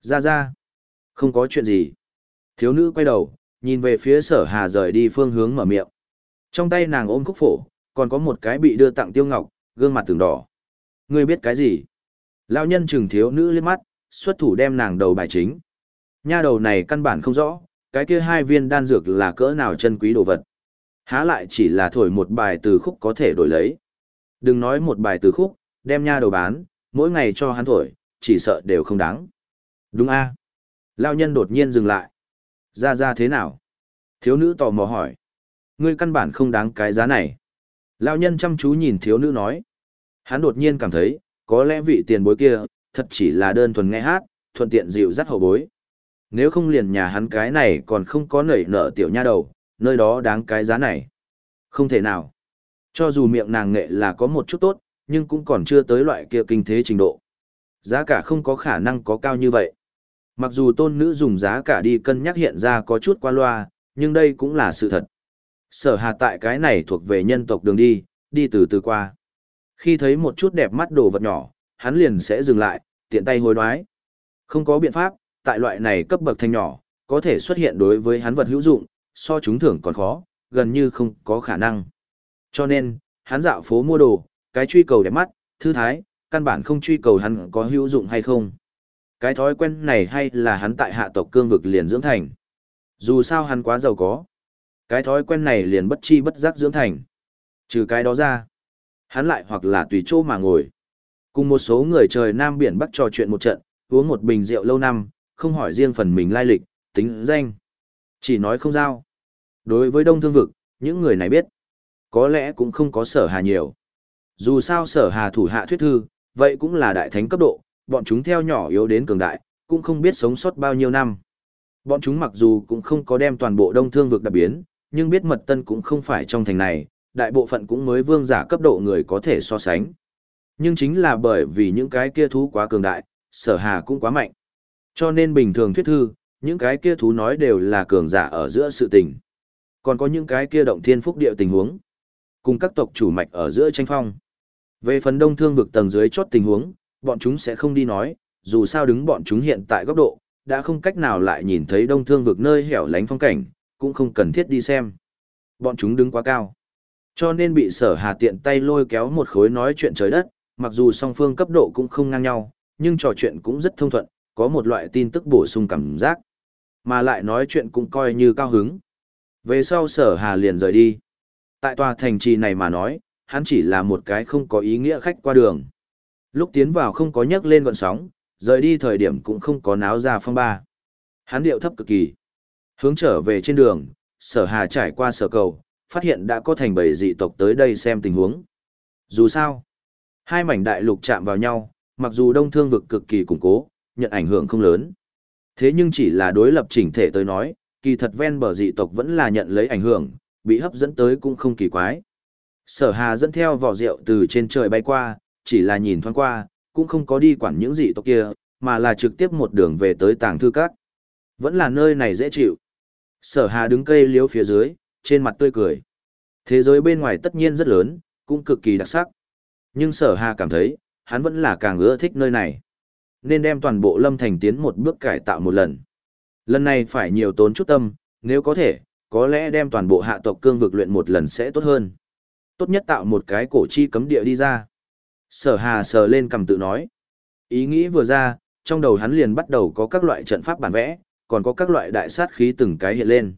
Ra ra. Không có chuyện gì. Thiếu nữ quay đầu, nhìn về phía sở hà rời đi phương hướng mở miệng. Trong tay nàng ôm khúc phổ, còn có một cái bị đưa tặng tiêu ngọc, gương mặt từng đỏ. Ngươi biết cái gì? Lão nhân chừng thiếu nữ liếc mắt, xuất thủ đem nàng đầu bài chính. Nha đầu này căn bản không rõ, cái kia hai viên đan dược là cỡ nào chân quý đồ vật. Há lại chỉ là thổi một bài từ khúc có thể đổi lấy. Đừng nói một bài từ khúc, đem nha đầu bán, mỗi ngày cho hắn thổi, chỉ sợ đều không đáng. Đúng a à? Lao nhân đột nhiên dừng lại. Ra ra thế nào? Thiếu nữ tò mò hỏi. Ngươi căn bản không đáng cái giá này. Lao nhân chăm chú nhìn thiếu nữ nói. Hắn đột nhiên cảm thấy, có lẽ vị tiền bối kia, thật chỉ là đơn thuần nghe hát, thuận tiện dịu dắt hậu bối. Nếu không liền nhà hắn cái này còn không có nảy nợ tiểu nha đầu, nơi đó đáng cái giá này. Không thể nào. Cho dù miệng nàng nghệ là có một chút tốt, nhưng cũng còn chưa tới loại kia kinh thế trình độ. Giá cả không có khả năng có cao như vậy. Mặc dù tôn nữ dùng giá cả đi cân nhắc hiện ra có chút qua loa, nhưng đây cũng là sự thật. Sở hà tại cái này thuộc về nhân tộc đường đi, đi từ từ qua. Khi thấy một chút đẹp mắt đồ vật nhỏ, hắn liền sẽ dừng lại, tiện tay hối đoái. Không có biện pháp, tại loại này cấp bậc thanh nhỏ, có thể xuất hiện đối với hắn vật hữu dụng, so chúng thưởng còn khó, gần như không có khả năng. Cho nên, hắn dạo phố mua đồ, cái truy cầu đẹp mắt, thư thái, căn bản không truy cầu hắn có hữu dụng hay không. Cái thói quen này hay là hắn tại hạ tộc cương vực liền dưỡng thành. Dù sao hắn quá giàu có. Cái thói quen này liền bất chi bất giác dưỡng thành. Trừ cái đó ra, hắn lại hoặc là tùy chỗ mà ngồi. Cùng một số người trời Nam Biển Bắc trò chuyện một trận, uống một bình rượu lâu năm, không hỏi riêng phần mình lai lịch, tính danh. Chỉ nói không giao. Đối với đông thương vực, những người này biết, có lẽ cũng không có sở hà nhiều. Dù sao sở hà thủ hạ thuyết thư, vậy cũng là đại thánh cấp độ, bọn chúng theo nhỏ yếu đến cường đại, cũng không biết sống sót bao nhiêu năm. Bọn chúng mặc dù cũng không có đem toàn bộ đông thương vực đặc biến, nhưng biết mật tân cũng không phải trong thành này, đại bộ phận cũng mới vương giả cấp độ người có thể so sánh. Nhưng chính là bởi vì những cái kia thú quá cường đại, sở hà cũng quá mạnh. Cho nên bình thường thuyết thư, những cái kia thú nói đều là cường giả ở giữa sự tình. Còn có những cái kia động thiên phúc địa tình huống. Cùng các tộc chủ mạch ở giữa tranh phong. Về phần đông thương vực tầng dưới chốt tình huống, bọn chúng sẽ không đi nói, dù sao đứng bọn chúng hiện tại góc độ, đã không cách nào lại nhìn thấy đông thương vực nơi hẻo lánh phong cảnh, cũng không cần thiết đi xem. Bọn chúng đứng quá cao. Cho nên bị sở hà tiện tay lôi kéo một khối nói chuyện trời đất, mặc dù song phương cấp độ cũng không ngang nhau, nhưng trò chuyện cũng rất thông thuận, có một loại tin tức bổ sung cảm giác. Mà lại nói chuyện cũng coi như cao hứng. Về sau sở hà liền rời đi. Tại tòa thành trì này mà nói, hắn chỉ là một cái không có ý nghĩa khách qua đường. Lúc tiến vào không có nhấc lên gọn sóng, rời đi thời điểm cũng không có náo ra phong ba. Hắn điệu thấp cực kỳ. Hướng trở về trên đường, sở hà trải qua sở cầu, phát hiện đã có thành bầy dị tộc tới đây xem tình huống. Dù sao, hai mảnh đại lục chạm vào nhau, mặc dù đông thương vực cực kỳ củng cố, nhận ảnh hưởng không lớn. Thế nhưng chỉ là đối lập chỉnh thể tới nói, kỳ thật ven bờ dị tộc vẫn là nhận lấy ảnh hưởng, bị hấp dẫn tới cũng không kỳ quái. Sở Hà dẫn theo vỏ rượu từ trên trời bay qua, chỉ là nhìn thoáng qua, cũng không có đi quản những dị tộc kia, mà là trực tiếp một đường về tới tàng thư các. Vẫn là nơi này dễ chịu. Sở Hà đứng cây liếu phía dưới, trên mặt tươi cười. Thế giới bên ngoài tất nhiên rất lớn, cũng cực kỳ đặc sắc. Nhưng Sở Hà cảm thấy, hắn vẫn là càng ưa thích nơi này. Nên đem toàn bộ lâm thành tiến một bước cải tạo một lần. Lần này phải nhiều tốn chút tâm, nếu có thể, có lẽ đem toàn bộ hạ tộc cương vực luyện một lần sẽ tốt hơn. Tốt nhất tạo một cái cổ chi cấm địa đi ra. Sở hà sờ lên cầm tự nói. Ý nghĩ vừa ra, trong đầu hắn liền bắt đầu có các loại trận pháp bản vẽ, còn có các loại đại sát khí từng cái hiện lên.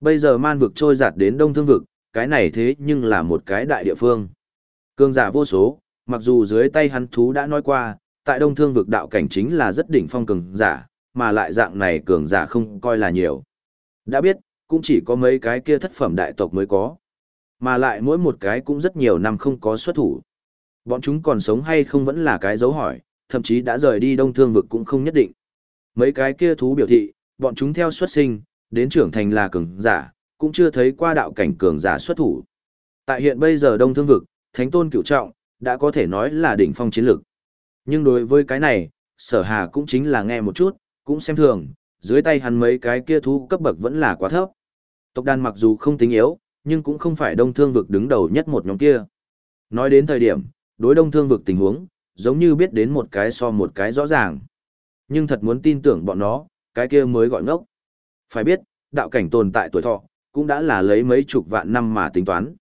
Bây giờ man vực trôi giạt đến đông thương vực, cái này thế nhưng là một cái đại địa phương. Cương giả vô số, mặc dù dưới tay hắn thú đã nói qua, tại đông thương vực đạo cảnh chính là rất đỉnh phong cường giả, mà lại dạng này cường giả không coi là nhiều. Đã biết, cũng chỉ có mấy cái kia thất phẩm đại tộc mới có. Mà lại mỗi một cái cũng rất nhiều năm không có xuất thủ. Bọn chúng còn sống hay không vẫn là cái dấu hỏi, thậm chí đã rời đi đông thương vực cũng không nhất định. Mấy cái kia thú biểu thị, bọn chúng theo xuất sinh, đến trưởng thành là cường giả, cũng chưa thấy qua đạo cảnh cường giả xuất thủ. Tại hiện bây giờ đông thương vực, thánh tôn cửu trọng, đã có thể nói là đỉnh phong chiến lực. Nhưng đối với cái này, sở hà cũng chính là nghe một chút, cũng xem thường, dưới tay hắn mấy cái kia thú cấp bậc vẫn là quá thấp. Tộc đàn mặc dù không tính yếu, nhưng cũng không phải đông thương vực đứng đầu nhất một nhóm kia. Nói đến thời điểm, đối đông thương vực tình huống, giống như biết đến một cái so một cái rõ ràng. Nhưng thật muốn tin tưởng bọn nó, cái kia mới gọi ngốc. Phải biết, đạo cảnh tồn tại tuổi thọ, cũng đã là lấy mấy chục vạn năm mà tính toán.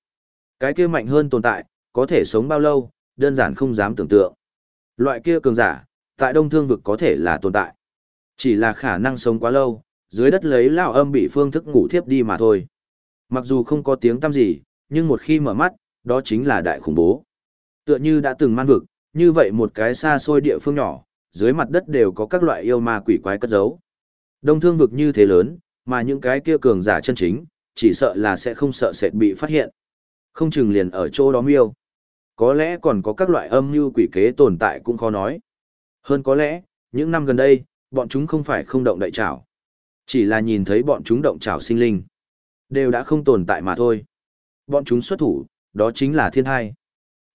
Cái kia mạnh hơn tồn tại, có thể sống bao lâu, đơn giản không dám tưởng tượng. Loại kia cường giả, tại đông thương vực có thể là tồn tại. Chỉ là khả năng sống quá lâu, dưới đất lấy lao âm bị phương thức ngủ thiếp đi mà thôi. Mặc dù không có tiếng tăm gì, nhưng một khi mở mắt, đó chính là đại khủng bố. Tựa như đã từng man vực, như vậy một cái xa xôi địa phương nhỏ, dưới mặt đất đều có các loại yêu ma quỷ quái cất giấu. Đông thương vực như thế lớn, mà những cái kia cường giả chân chính, chỉ sợ là sẽ không sợ sệt bị phát hiện. Không chừng liền ở chỗ đó miêu. Có lẽ còn có các loại âm mưu quỷ kế tồn tại cũng khó nói. Hơn có lẽ, những năm gần đây, bọn chúng không phải không động đại chảo. Chỉ là nhìn thấy bọn chúng động chảo sinh linh. Đều đã không tồn tại mà thôi. Bọn chúng xuất thủ, đó chính là thiên thai.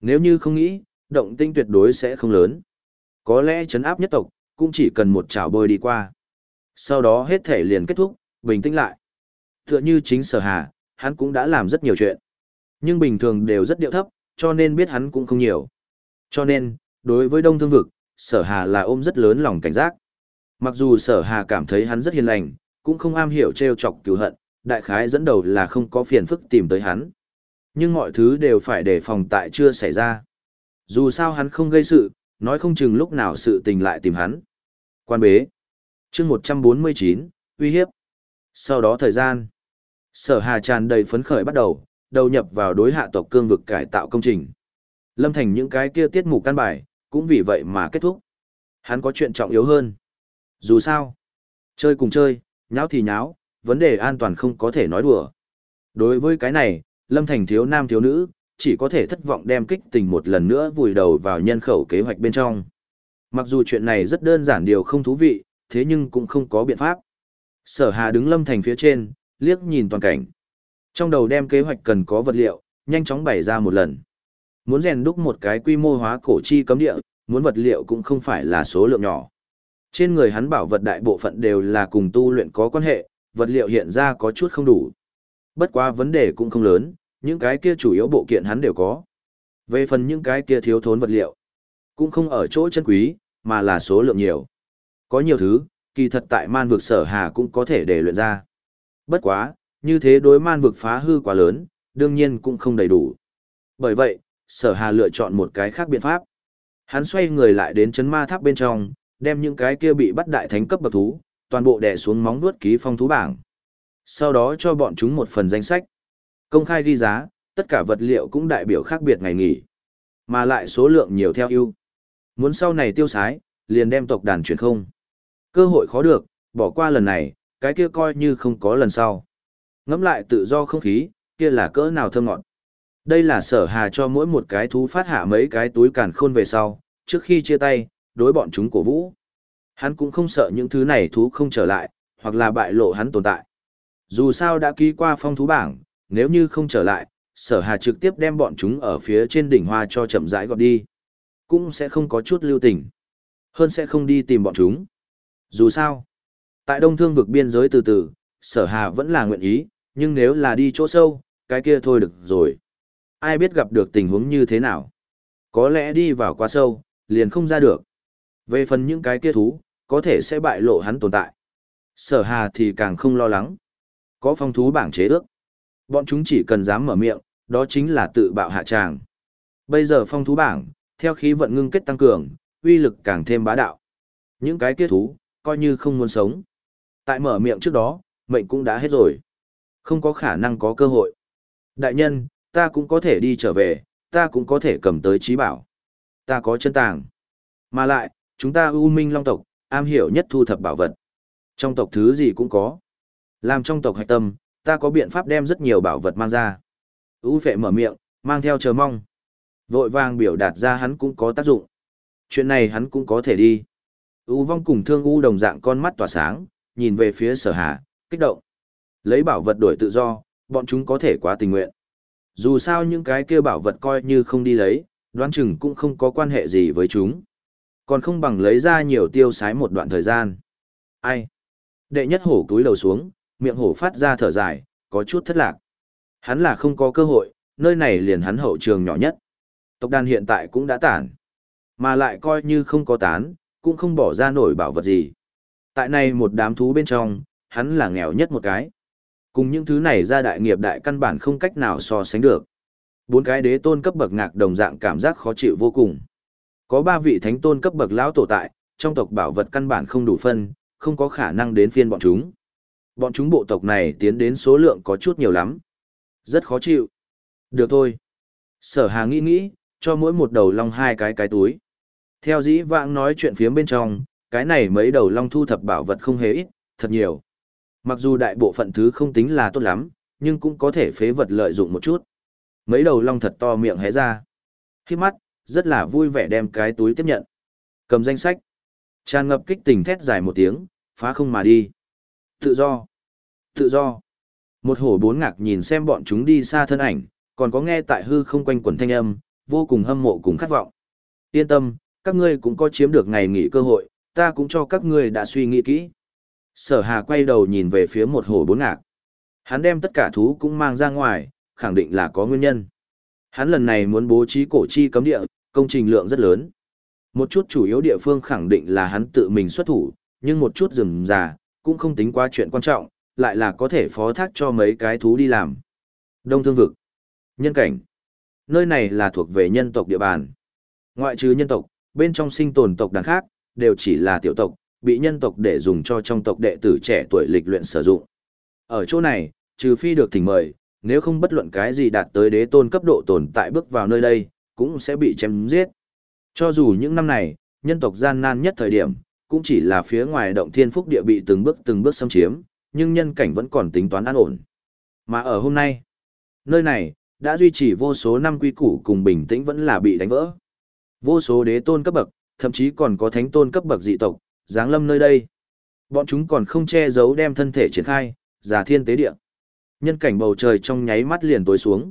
Nếu như không nghĩ, động tinh tuyệt đối sẽ không lớn. Có lẽ chấn áp nhất tộc, cũng chỉ cần một chảo bơi đi qua. Sau đó hết thể liền kết thúc, bình tĩnh lại. Tựa như chính sở hà, hắn cũng đã làm rất nhiều chuyện. Nhưng bình thường đều rất điệu thấp, cho nên biết hắn cũng không nhiều. Cho nên, đối với đông thương vực, sở hà là ôm rất lớn lòng cảnh giác. Mặc dù sở hà cảm thấy hắn rất hiền lành, cũng không am hiểu trêu chọc cứu hận, đại khái dẫn đầu là không có phiền phức tìm tới hắn. Nhưng mọi thứ đều phải đề phòng tại chưa xảy ra. Dù sao hắn không gây sự, nói không chừng lúc nào sự tình lại tìm hắn. Quan bế. chương 149, uy hiếp. Sau đó thời gian, sở hà tràn đầy phấn khởi bắt đầu, đầu nhập vào đối hạ tộc cương vực cải tạo công trình. Lâm thành những cái kia tiết mục căn bài, cũng vì vậy mà kết thúc. Hắn có chuyện trọng yếu hơn. Dù sao, chơi cùng chơi, nháo thì nháo, vấn đề an toàn không có thể nói đùa. Đối với cái này, Lâm Thành thiếu nam thiếu nữ, chỉ có thể thất vọng đem kích tình một lần nữa vùi đầu vào nhân khẩu kế hoạch bên trong. Mặc dù chuyện này rất đơn giản điều không thú vị, thế nhưng cũng không có biện pháp. Sở Hà đứng Lâm Thành phía trên, liếc nhìn toàn cảnh. Trong đầu đem kế hoạch cần có vật liệu, nhanh chóng bày ra một lần. Muốn rèn đúc một cái quy mô hóa cổ chi cấm địa, muốn vật liệu cũng không phải là số lượng nhỏ. Trên người hắn bảo vật đại bộ phận đều là cùng tu luyện có quan hệ, vật liệu hiện ra có chút không đủ. Bất quá vấn đề cũng không lớn, những cái kia chủ yếu bộ kiện hắn đều có. Về phần những cái kia thiếu thốn vật liệu, cũng không ở chỗ chân quý, mà là số lượng nhiều. Có nhiều thứ, kỳ thật tại man vực sở hà cũng có thể để luyện ra. Bất quá, như thế đối man vực phá hư quá lớn, đương nhiên cũng không đầy đủ. Bởi vậy, sở hà lựa chọn một cái khác biện pháp. Hắn xoay người lại đến chấn ma tháp bên trong, đem những cái kia bị bắt đại thánh cấp bậc thú, toàn bộ đè xuống móng vuốt ký phong thú bảng. Sau đó cho bọn chúng một phần danh sách. Công khai ghi giá, tất cả vật liệu cũng đại biểu khác biệt ngày nghỉ. Mà lại số lượng nhiều theo ưu. Muốn sau này tiêu sái, liền đem tộc đàn chuyển không. Cơ hội khó được, bỏ qua lần này, cái kia coi như không có lần sau ngẫm lại tự do không khí, kia là cỡ nào thơm ngọt. Đây là sở hà cho mỗi một cái thú phát hạ mấy cái túi càn khôn về sau, trước khi chia tay, đối bọn chúng cổ vũ. Hắn cũng không sợ những thứ này thú không trở lại, hoặc là bại lộ hắn tồn tại. Dù sao đã ký qua phong thú bảng, nếu như không trở lại, sở hà trực tiếp đem bọn chúng ở phía trên đỉnh hoa cho chậm rãi gọt đi. Cũng sẽ không có chút lưu tình. Hơn sẽ không đi tìm bọn chúng. Dù sao, tại đông thương vực biên giới từ từ, sở hà vẫn là nguyện ý, nhưng nếu là đi chỗ sâu, cái kia thôi được rồi. Ai biết gặp được tình huống như thế nào. Có lẽ đi vào quá sâu, liền không ra được. Về phần những cái kia thú, có thể sẽ bại lộ hắn tồn tại. Sở hà thì càng không lo lắng. Có phong thú bảng chế ước. Bọn chúng chỉ cần dám mở miệng, đó chính là tự bạo hạ tràng. Bây giờ phong thú bảng, theo khí vận ngưng kết tăng cường, uy lực càng thêm bá đạo. Những cái kia thú, coi như không muốn sống. Tại mở miệng trước đó, mệnh cũng đã hết rồi. Không có khả năng có cơ hội. Đại nhân, ta cũng có thể đi trở về, ta cũng có thể cầm tới trí bảo. Ta có chân tàng. Mà lại, chúng ta ưu minh long tộc, am hiểu nhất thu thập bảo vật. Trong tộc thứ gì cũng có. Làm trong tộc hạch tâm, ta có biện pháp đem rất nhiều bảo vật mang ra. ưu phệ mở miệng, mang theo chờ mong. Vội vàng biểu đạt ra hắn cũng có tác dụng. Chuyện này hắn cũng có thể đi. ưu vong cùng thương u đồng dạng con mắt tỏa sáng, nhìn về phía sở hà, kích động. Lấy bảo vật đổi tự do, bọn chúng có thể quá tình nguyện. Dù sao những cái kia bảo vật coi như không đi lấy, đoán chừng cũng không có quan hệ gì với chúng. Còn không bằng lấy ra nhiều tiêu sái một đoạn thời gian. Ai? Đệ nhất hổ túi đầu xuống, miệng hổ phát ra thở dài, có chút thất lạc. Hắn là không có cơ hội, nơi này liền hắn hậu trường nhỏ nhất. Tộc đàn hiện tại cũng đã tản. Mà lại coi như không có tán, cũng không bỏ ra nổi bảo vật gì. Tại này một đám thú bên trong, hắn là nghèo nhất một cái. Cùng những thứ này ra đại nghiệp đại căn bản không cách nào so sánh được. Bốn cái đế tôn cấp bậc ngạc đồng dạng cảm giác khó chịu vô cùng. Có ba vị thánh tôn cấp bậc lão tổ tại, trong tộc bảo vật căn bản không đủ phân, không có khả năng đến phiên bọn chúng. Bọn chúng bộ tộc này tiến đến số lượng có chút nhiều lắm. Rất khó chịu. Được thôi. Sở hà nghĩ nghĩ, cho mỗi một đầu long hai cái cái túi. Theo dĩ vãng nói chuyện phía bên trong, cái này mấy đầu long thu thập bảo vật không hề ít, thật nhiều. Mặc dù đại bộ phận thứ không tính là tốt lắm, nhưng cũng có thể phế vật lợi dụng một chút. Mấy đầu long thật to miệng hé ra. Khi mắt, rất là vui vẻ đem cái túi tiếp nhận. Cầm danh sách. Tràn ngập kích tình thét dài một tiếng, phá không mà đi. Tự do. Tự do. Một hổ bốn ngạc nhìn xem bọn chúng đi xa thân ảnh, còn có nghe tại hư không quanh quẩn thanh âm, vô cùng hâm mộ cùng khát vọng. Yên tâm, các ngươi cũng có chiếm được ngày nghỉ cơ hội, ta cũng cho các ngươi đã suy nghĩ kỹ. Sở hà quay đầu nhìn về phía một hồ bốn ngạc. Hắn đem tất cả thú cũng mang ra ngoài, khẳng định là có nguyên nhân. Hắn lần này muốn bố trí cổ chi cấm địa, công trình lượng rất lớn. Một chút chủ yếu địa phương khẳng định là hắn tự mình xuất thủ, nhưng một chút rừng già, cũng không tính quá chuyện quan trọng, lại là có thể phó thác cho mấy cái thú đi làm. Đông Thương Vực Nhân cảnh Nơi này là thuộc về nhân tộc địa bàn. Ngoại trừ nhân tộc, bên trong sinh tồn tộc đàn khác, đều chỉ là tiểu tộc, bị nhân tộc để dùng cho trong tộc đệ tử trẻ tuổi lịch luyện sử dụng. Ở chỗ này, trừ phi được thỉnh mời, nếu không bất luận cái gì đạt tới đế tôn cấp độ tồn tại bước vào nơi đây, cũng sẽ bị chém giết. Cho dù những năm này, nhân tộc gian nan nhất thời điểm, cũng chỉ là phía ngoài động thiên phúc địa bị từng bước từng bước xâm chiếm, nhưng nhân cảnh vẫn còn tính toán an ổn. Mà ở hôm nay, nơi này, đã duy trì vô số năm quy củ cùng bình tĩnh vẫn là bị đánh vỡ. Vô số đế tôn cấp bậc, thậm chí còn có thánh tôn cấp bậc dị tộc, giáng lâm nơi đây. Bọn chúng còn không che giấu đem thân thể triển khai, giả thiên tế địa. Nhân cảnh bầu trời trong nháy mắt liền tối xuống.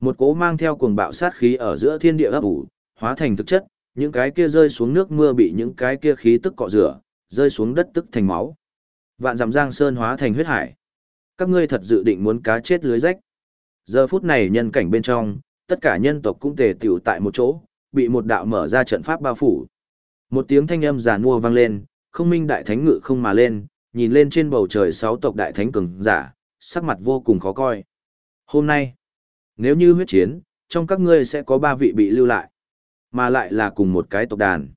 Một cỗ mang theo cuồng bạo sát khí ở giữa thiên địa ấp ủ, hóa thành thực chất, những cái kia rơi xuống nước mưa bị những cái kia khí tức cọ rửa, rơi xuống đất tức thành máu. Vạn dặm giang sơn hóa thành huyết hải. Các ngươi thật dự định muốn cá chết lưới rách. Giờ phút này nhân cảnh bên trong, tất cả nhân tộc cũng tề tiểu tại một chỗ, bị một đạo mở ra trận pháp bao phủ. Một tiếng thanh âm giàn mua vang lên, không minh đại thánh ngự không mà lên, nhìn lên trên bầu trời sáu tộc đại thánh cường giả, sắc mặt vô cùng khó coi. Hôm nay, nếu như huyết chiến, trong các ngươi sẽ có ba vị bị lưu lại, mà lại là cùng một cái tộc đàn.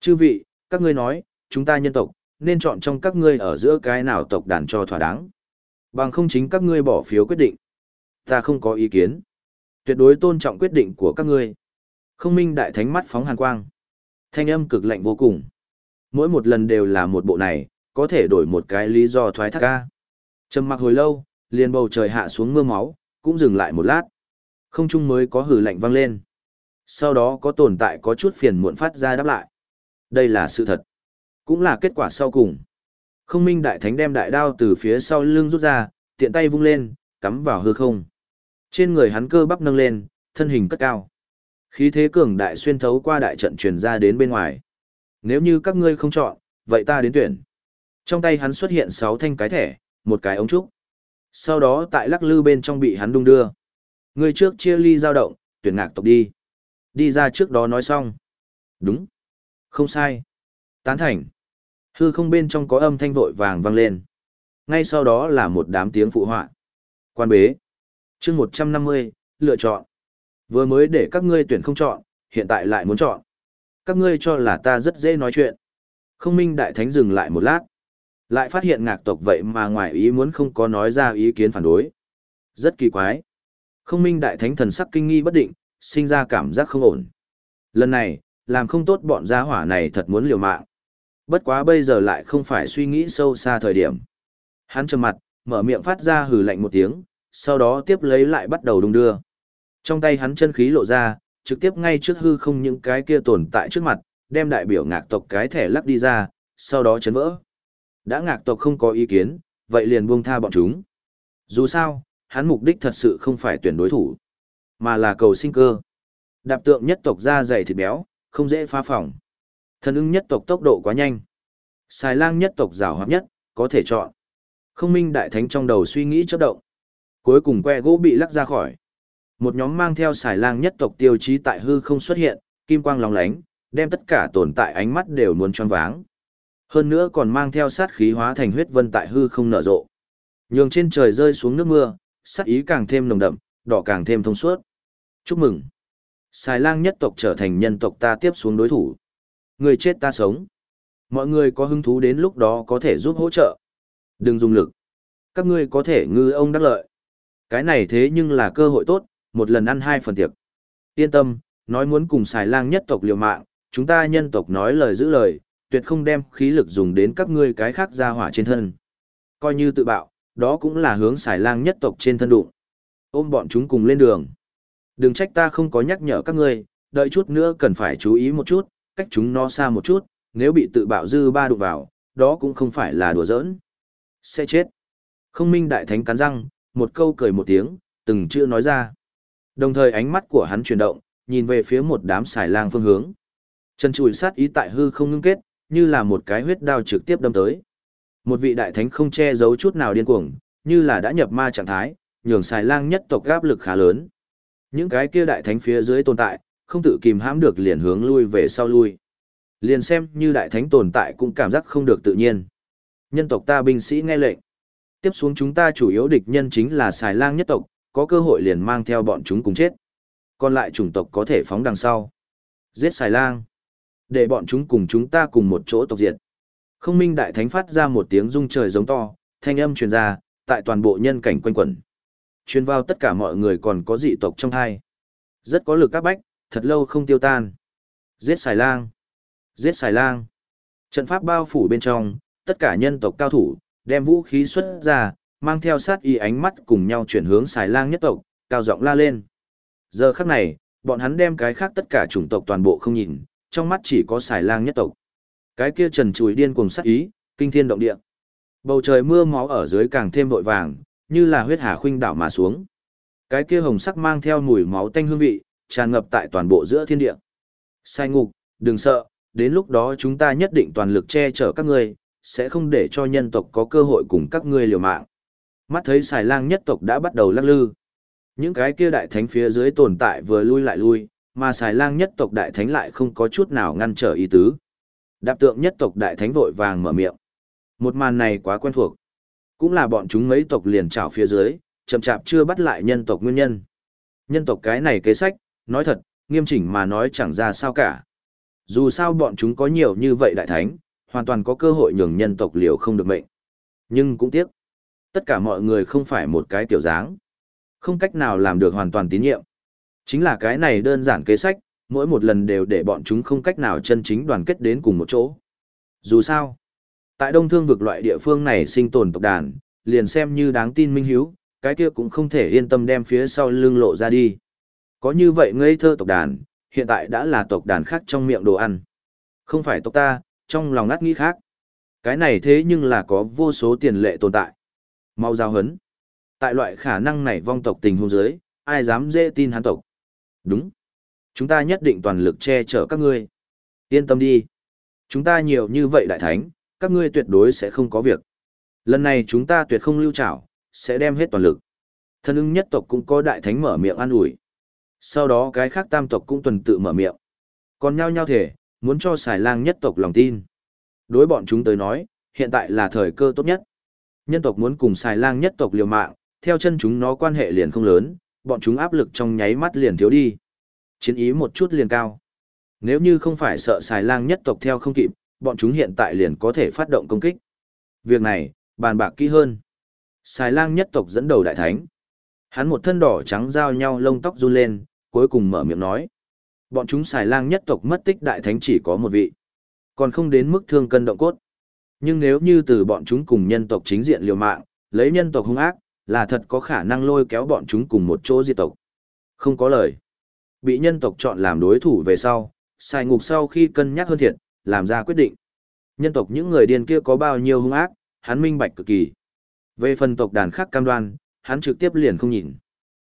Chư vị, các ngươi nói, chúng ta nhân tộc, nên chọn trong các ngươi ở giữa cái nào tộc đàn cho thỏa đáng. Bằng không chính các ngươi bỏ phiếu quyết định. Ta không có ý kiến. Tuyệt đối tôn trọng quyết định của các ngươi. Không minh đại thánh mắt phóng hàn quang. Thanh âm cực lạnh vô cùng. Mỗi một lần đều là một bộ này, có thể đổi một cái lý do thoái thác ca. Trầm mặc hồi lâu, liền bầu trời hạ xuống mưa máu, cũng dừng lại một lát. Không trung mới có hử lạnh vang lên. Sau đó có tồn tại có chút phiền muộn phát ra đáp lại. Đây là sự thật. Cũng là kết quả sau cùng. Không minh đại thánh đem đại đao từ phía sau lưng rút ra, tiện tay vung lên, cắm vào hư không. Trên người hắn cơ bắp nâng lên, thân hình cất cao. Khí thế cường đại xuyên thấu qua đại trận truyền ra đến bên ngoài. Nếu như các ngươi không chọn, vậy ta đến tuyển. Trong tay hắn xuất hiện 6 thanh cái thẻ, một cái ống trúc. Sau đó tại lắc lư bên trong bị hắn đung đưa. người trước chia ly dao động, tuyển ngạc tộc đi. Đi ra trước đó nói xong. Đúng. Không sai. Tán thành. Hư không bên trong có âm thanh vội vàng vang lên. Ngay sau đó là một đám tiếng phụ họa. Quan bế. chương 150, lựa chọn. Vừa mới để các ngươi tuyển không chọn, hiện tại lại muốn chọn. Các ngươi cho là ta rất dễ nói chuyện. Không minh đại thánh dừng lại một lát. Lại phát hiện ngạc tộc vậy mà ngoài ý muốn không có nói ra ý kiến phản đối. Rất kỳ quái. Không minh đại thánh thần sắc kinh nghi bất định, sinh ra cảm giác không ổn. Lần này, làm không tốt bọn gia hỏa này thật muốn liều mạng. Bất quá bây giờ lại không phải suy nghĩ sâu xa thời điểm. Hắn trầm mặt, mở miệng phát ra hừ lạnh một tiếng, sau đó tiếp lấy lại bắt đầu đung đưa. Trong tay hắn chân khí lộ ra, trực tiếp ngay trước hư không những cái kia tồn tại trước mặt, đem đại biểu ngạc tộc cái thẻ lắc đi ra, sau đó chấn vỡ. Đã ngạc tộc không có ý kiến, vậy liền buông tha bọn chúng. Dù sao, hắn mục đích thật sự không phải tuyển đối thủ, mà là cầu sinh cơ. Đạp tượng nhất tộc da dày thịt béo, không dễ phá phòng. Thần ưng nhất tộc tốc độ quá nhanh. Xài lang nhất tộc rào hoạt nhất, có thể chọn. Không minh đại thánh trong đầu suy nghĩ chấp động. Cuối cùng que gỗ bị lắc ra khỏi. Một nhóm mang theo xài lang nhất tộc tiêu chí tại hư không xuất hiện, kim quang lóng lánh, đem tất cả tồn tại ánh mắt đều muốn choáng váng. Hơn nữa còn mang theo sát khí hóa thành huyết vân tại hư không nở rộ. Nhường trên trời rơi xuống nước mưa, sát ý càng thêm nồng đậm, đỏ càng thêm thông suốt. Chúc mừng. Xài lang nhất tộc trở thành nhân tộc ta tiếp xuống đối thủ. Người chết ta sống. Mọi người có hứng thú đến lúc đó có thể giúp hỗ trợ. Đừng dùng lực. Các ngươi có thể ngư ông đắc lợi. Cái này thế nhưng là cơ hội tốt, một lần ăn hai phần tiệc. Yên tâm, nói muốn cùng xài lang nhất tộc liều mạng, chúng ta nhân tộc nói lời giữ lời, tuyệt không đem khí lực dùng đến các ngươi cái khác ra hỏa trên thân. Coi như tự bạo, đó cũng là hướng xài lang nhất tộc trên thân đụng. Ôm bọn chúng cùng lên đường. Đừng trách ta không có nhắc nhở các ngươi, đợi chút nữa cần phải chú ý một chút, cách chúng nó xa một chút, nếu bị tự bạo dư ba đụng vào, đó cũng không phải là đùa giỡn. Sẽ chết. Không minh đại thánh cắn răng, một câu cười một tiếng, từng chưa nói ra. Đồng thời ánh mắt của hắn chuyển động, nhìn về phía một đám xài lang phương hướng. Chân chùi sát ý tại hư không ngưng kết, như là một cái huyết đao trực tiếp đâm tới. Một vị đại thánh không che giấu chút nào điên cuồng, như là đã nhập ma trạng thái, nhường xài lang nhất tộc áp lực khá lớn. Những cái kia đại thánh phía dưới tồn tại, không tự kìm hãm được liền hướng lui về sau lui. Liền xem như đại thánh tồn tại cũng cảm giác không được tự nhiên. Nhân tộc ta binh sĩ nghe lệnh. Tiếp xuống chúng ta chủ yếu địch nhân chính là xài lang nhất tộc, có cơ hội liền mang theo bọn chúng cùng chết. Còn lại chủng tộc có thể phóng đằng sau. Giết xài lang. Để bọn chúng cùng chúng ta cùng một chỗ tộc diệt. Không minh đại thánh phát ra một tiếng rung trời giống to, thanh âm truyền ra, tại toàn bộ nhân cảnh quanh quẩn. Truyền vào tất cả mọi người còn có dị tộc trong hai. Rất có lực các bách, thật lâu không tiêu tan. Giết xài lang. Giết xài lang. Trận pháp bao phủ bên trong, tất cả nhân tộc cao thủ, đem vũ khí xuất ra, mang theo sát y ánh mắt cùng nhau chuyển hướng xài lang nhất tộc, cao giọng la lên. Giờ khắc này, bọn hắn đem cái khác tất cả chủng tộc toàn bộ không nhìn, trong mắt chỉ có xài lang nhất tộc. Cái kia trần chùi điên cùng sát ý, kinh thiên động địa. Bầu trời mưa máu ở dưới càng thêm vội vàng, như là huyết hà khuynh đảo mà xuống. Cái kia hồng sắc mang theo mùi máu tanh hương vị, tràn ngập tại toàn bộ giữa thiên địa. Sai ngục, đừng sợ, đến lúc đó chúng ta nhất định toàn lực che chở các ngươi, sẽ không để cho nhân tộc có cơ hội cùng các ngươi liều mạng. Mắt thấy xài lang nhất tộc đã bắt đầu lắc lư. Những cái kia đại thánh phía dưới tồn tại vừa lui lại lui, mà xài lang nhất tộc đại thánh lại không có chút nào ngăn trở ý tứ. Đạp tượng nhất tộc đại thánh vội vàng mở miệng. Một màn này quá quen thuộc. Cũng là bọn chúng mấy tộc liền trảo phía dưới, chậm chạp chưa bắt lại nhân tộc nguyên nhân. Nhân tộc cái này kế sách, nói thật, nghiêm chỉnh mà nói chẳng ra sao cả. Dù sao bọn chúng có nhiều như vậy đại thánh, hoàn toàn có cơ hội nhường nhân tộc liều không được mệnh. Nhưng cũng tiếc, tất cả mọi người không phải một cái tiểu dáng. Không cách nào làm được hoàn toàn tín nhiệm. Chính là cái này đơn giản kế sách, mỗi một lần đều để bọn chúng không cách nào chân chính đoàn kết đến cùng một chỗ. Dù sao, tại đông thương vực loại địa phương này sinh tồn tộc đàn, liền xem như đáng tin minh hiếu, cái kia cũng không thể yên tâm đem phía sau lưng lộ ra đi. Có như vậy ngây thơ tộc đàn, hiện tại đã là tộc đàn khác trong miệng đồ ăn. Không phải tộc ta, trong lòng ngắt nghĩ khác. Cái này thế nhưng là có vô số tiền lệ tồn tại. Mau giao hấn. Tại loại khả năng này vong tộc tình hôn giới, ai dám dễ tin hắn tộc. Đúng. Chúng ta nhất định toàn lực che chở các ngươi. Yên tâm đi. Chúng ta nhiều như vậy đại thánh, các ngươi tuyệt đối sẽ không có việc. Lần này chúng ta tuyệt không lưu trảo, sẽ đem hết toàn lực. Thân ưng nhất tộc cũng có đại thánh mở miệng an ủi. Sau đó cái khác tam tộc cũng tuần tự mở miệng. Còn nhau nhau thể, muốn cho xài lang nhất tộc lòng tin. Đối bọn chúng tới nói, hiện tại là thời cơ tốt nhất. Nhân tộc muốn cùng xài lang nhất tộc liều mạng, theo chân chúng nó quan hệ liền không lớn, bọn chúng áp lực trong nháy mắt liền thiếu đi. Chiến ý một chút liền cao. Nếu như không phải sợ xài lang nhất tộc theo không kịp, bọn chúng hiện tại liền có thể phát động công kích. Việc này, bàn bạc kỹ hơn. Xài lang nhất tộc dẫn đầu đại thánh. Hắn một thân đỏ trắng giao nhau lông tóc run lên, cuối cùng mở miệng nói. Bọn chúng xài lang nhất tộc mất tích đại thánh chỉ có một vị. Còn không đến mức thương cân động cốt. Nhưng nếu như từ bọn chúng cùng nhân tộc chính diện liều mạng, lấy nhân tộc hung ác, là thật có khả năng lôi kéo bọn chúng cùng một chỗ diệt tộc. Không có lời. Bị nhân tộc chọn làm đối thủ về sau, xài ngục sau khi cân nhắc hơn thiệt, làm ra quyết định. Nhân tộc những người điên kia có bao nhiêu hung ác, hắn minh bạch cực kỳ. Về phần tộc đàn khác cam đoan, hắn trực tiếp liền không nhìn.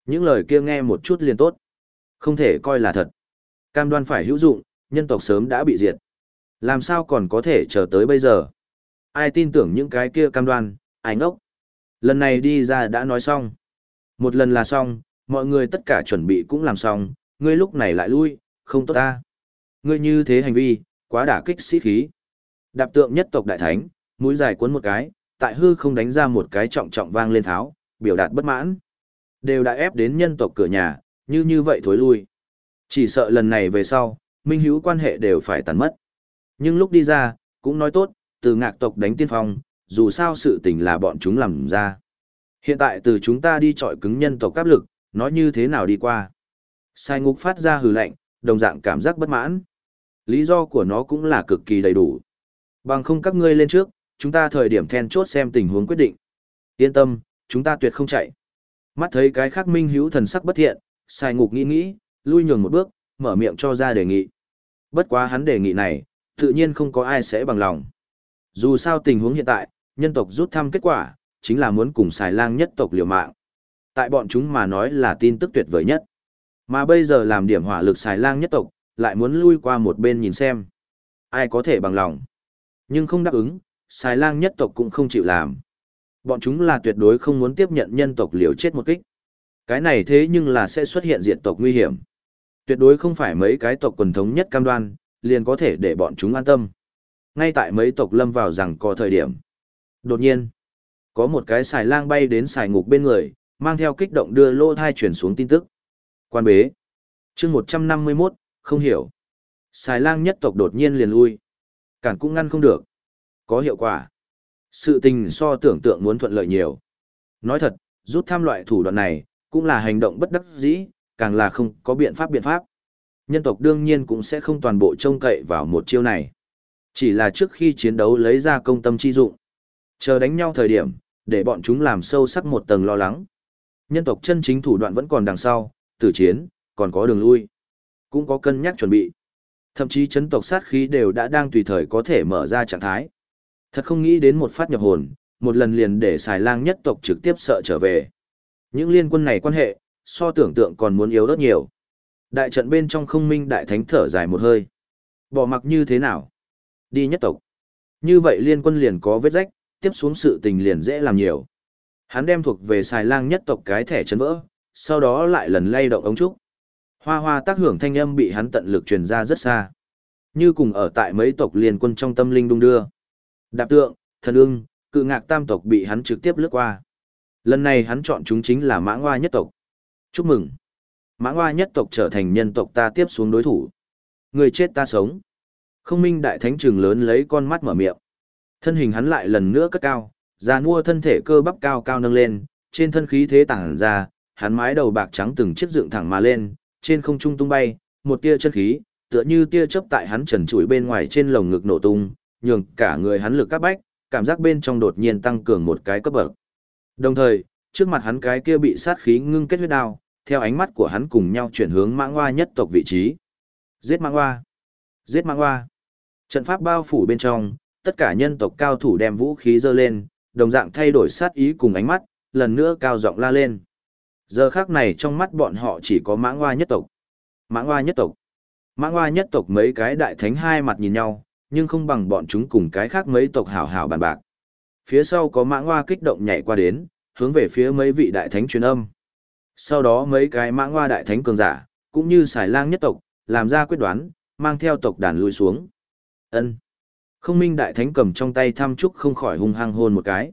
Những lời kia nghe một chút liền tốt. Không thể coi là thật. Cam đoan phải hữu dụng, nhân tộc sớm đã bị diệt. Làm sao còn có thể chờ tới bây giờ? Ai tin tưởng những cái kia cam đoan, ai ngốc. Lần này đi ra đã nói xong. Một lần là xong, mọi người tất cả chuẩn bị cũng làm xong, ngươi lúc này lại lui, không tốt ta. Ngươi như thế hành vi, quá đả kích sĩ khí. Đạp tượng nhất tộc đại thánh, mũi dài cuốn một cái, tại hư không đánh ra một cái trọng trọng vang lên tháo, biểu đạt bất mãn. Đều đã ép đến nhân tộc cửa nhà, Như như vậy thối lui. Chỉ sợ lần này về sau, minh hữu quan hệ đều phải tàn mất. Nhưng lúc đi ra, cũng nói tốt, từ ngạc tộc đánh tiên phong, dù sao sự tình là bọn chúng làm ra. Hiện tại từ chúng ta đi trọi cứng nhân tộc áp lực, nói như thế nào đi qua. Sai ngục phát ra hừ lạnh, đồng dạng cảm giác bất mãn. Lý do của nó cũng là cực kỳ đầy đủ. Bằng không các ngươi lên trước, chúng ta thời điểm then chốt xem tình huống quyết định. Yên tâm, chúng ta tuyệt không chạy. Mắt thấy cái khắc minh hữu thần sắc bất thiện, sai ngục nghĩ nghĩ, lui nhường một bước, mở miệng cho ra đề nghị. Bất quá hắn đề nghị này, tự nhiên không có ai sẽ bằng lòng. Dù sao tình huống hiện tại, nhân tộc rút thăm kết quả, chính là muốn cùng xài lang nhất tộc liều mạng. Tại bọn chúng mà nói là tin tức tuyệt vời nhất. Mà bây giờ làm điểm hỏa lực xài lang nhất tộc, lại muốn lui qua một bên nhìn xem. Ai có thể bằng lòng. Nhưng không đáp ứng, xài lang nhất tộc cũng không chịu làm. Bọn chúng là tuyệt đối không muốn tiếp nhận nhân tộc liều chết một kích. Cái này thế nhưng là sẽ xuất hiện diện tộc nguy hiểm. Tuyệt đối không phải mấy cái tộc quần thống nhất cam đoan, liền có thể để bọn chúng an tâm. Ngay tại mấy tộc lâm vào rằng có thời điểm. Đột nhiên, có một cái xài lang bay đến xài ngục bên người, mang theo kích động đưa lô thai chuyển xuống tin tức. Quan bế. chương 151, không hiểu. Xài lang nhất tộc đột nhiên liền lui. Cản cũng ngăn không được. Có hiệu quả. Sự tình so tưởng tượng muốn thuận lợi nhiều. Nói thật, rút tham loại thủ đoạn này, cũng là hành động bất đắc dĩ, càng là không có biện pháp biện pháp. Nhân tộc đương nhiên cũng sẽ không toàn bộ trông cậy vào một chiêu này. Chỉ là trước khi chiến đấu lấy ra công tâm chi dụng. Chờ đánh nhau thời điểm, để bọn chúng làm sâu sắc một tầng lo lắng. Nhân tộc chân chính thủ đoạn vẫn còn đằng sau, tử chiến, còn có đường lui. Cũng có cân nhắc chuẩn bị. Thậm chí chấn tộc sát khí đều đã đang tùy thời có thể mở ra trạng thái. Thật không nghĩ đến một phát nhập hồn, một lần liền để xài lang nhất tộc trực tiếp sợ trở về. Những liên quân này quan hệ, so tưởng tượng còn muốn yếu rất nhiều. Đại trận bên trong không minh đại thánh thở dài một hơi. Bỏ mặc như thế nào? Đi nhất tộc. Như vậy liên quân liền có vết rách, tiếp xuống sự tình liền dễ làm nhiều. Hắn đem thuộc về xài lang nhất tộc cái thẻ chấn vỡ, sau đó lại lần lay động ống trúc. Hoa hoa tác hưởng thanh âm bị hắn tận lực truyền ra rất xa. Như cùng ở tại mấy tộc liên quân trong tâm linh đung đưa. Đạp tượng, thần ưng, cự ngạc tam tộc bị hắn trực tiếp lướt qua. Lần này hắn chọn chúng chính là mã hoa nhất tộc. Chúc mừng. Mã hoa nhất tộc trở thành nhân tộc ta tiếp xuống đối thủ. Người chết ta sống. Không minh đại thánh trường lớn lấy con mắt mở miệng. Thân hình hắn lại lần nữa cất cao, già mua thân thể cơ bắp cao cao nâng lên, trên thân khí thế tản ra, hắn mái đầu bạc trắng từng chiếc dựng thẳng mà lên, trên không trung tung bay, một tia chân khí, tựa như tia chớp tại hắn trần trụi bên ngoài trên lồng ngực nổ tung, nhường cả người hắn lực các bách, cảm giác bên trong đột nhiên tăng cường một cái cấp bậc. Đồng thời, trước mặt hắn cái kia bị sát khí ngưng kết huyết đao, theo ánh mắt của hắn cùng nhau chuyển hướng mãng hoa nhất tộc vị trí. Giết mãng hoa! Giết mãng hoa! Trận pháp bao phủ bên trong, tất cả nhân tộc cao thủ đem vũ khí dơ lên, đồng dạng thay đổi sát ý cùng ánh mắt, lần nữa cao giọng la lên. Giờ khác này trong mắt bọn họ chỉ có mãng hoa nhất tộc. Mãng hoa nhất tộc. Mãng hoa nhất tộc mấy cái đại thánh hai mặt nhìn nhau, nhưng không bằng bọn chúng cùng cái khác mấy tộc hảo hảo bàn bạc. Phía sau có mãng hoa kích động nhảy qua đến, hướng về phía mấy vị đại thánh truyền âm. Sau đó mấy cái mãng hoa đại thánh cường giả, cũng như xài lang nhất tộc, làm ra quyết đoán, mang theo tộc đàn lui xuống ân Không minh đại thánh cầm trong tay tham trúc không khỏi hung hăng hôn một cái.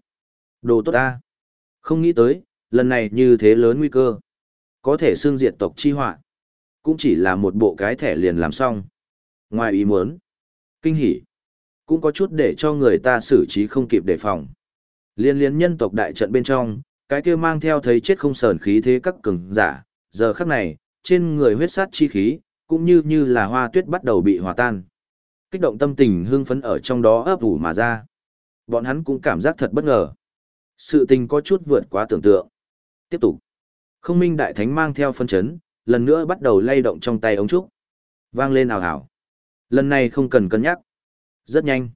Đồ tốt ta. Không nghĩ tới, lần này như thế lớn nguy cơ. Có thể xương diệt tộc chi họa Cũng chỉ là một bộ cái thẻ liền làm xong. Ngoài ý muốn. Kinh hỉ. Cũng có chút để cho người ta xử trí không kịp đề phòng. Liên liên nhân tộc đại trận bên trong, cái kia mang theo thấy chết không sờn khí thế các cường giả, giờ khắc này, trên người huyết sát chi khí, cũng như như là hoa tuyết bắt đầu bị hòa tan. Kích động tâm tình hưng phấn ở trong đó ấp ủ mà ra. Bọn hắn cũng cảm giác thật bất ngờ. Sự tình có chút vượt quá tưởng tượng. Tiếp tục. Không minh đại thánh mang theo phân chấn, lần nữa bắt đầu lay động trong tay ống trúc. Vang lên ảo ảo. Lần này không cần cân nhắc. Rất nhanh.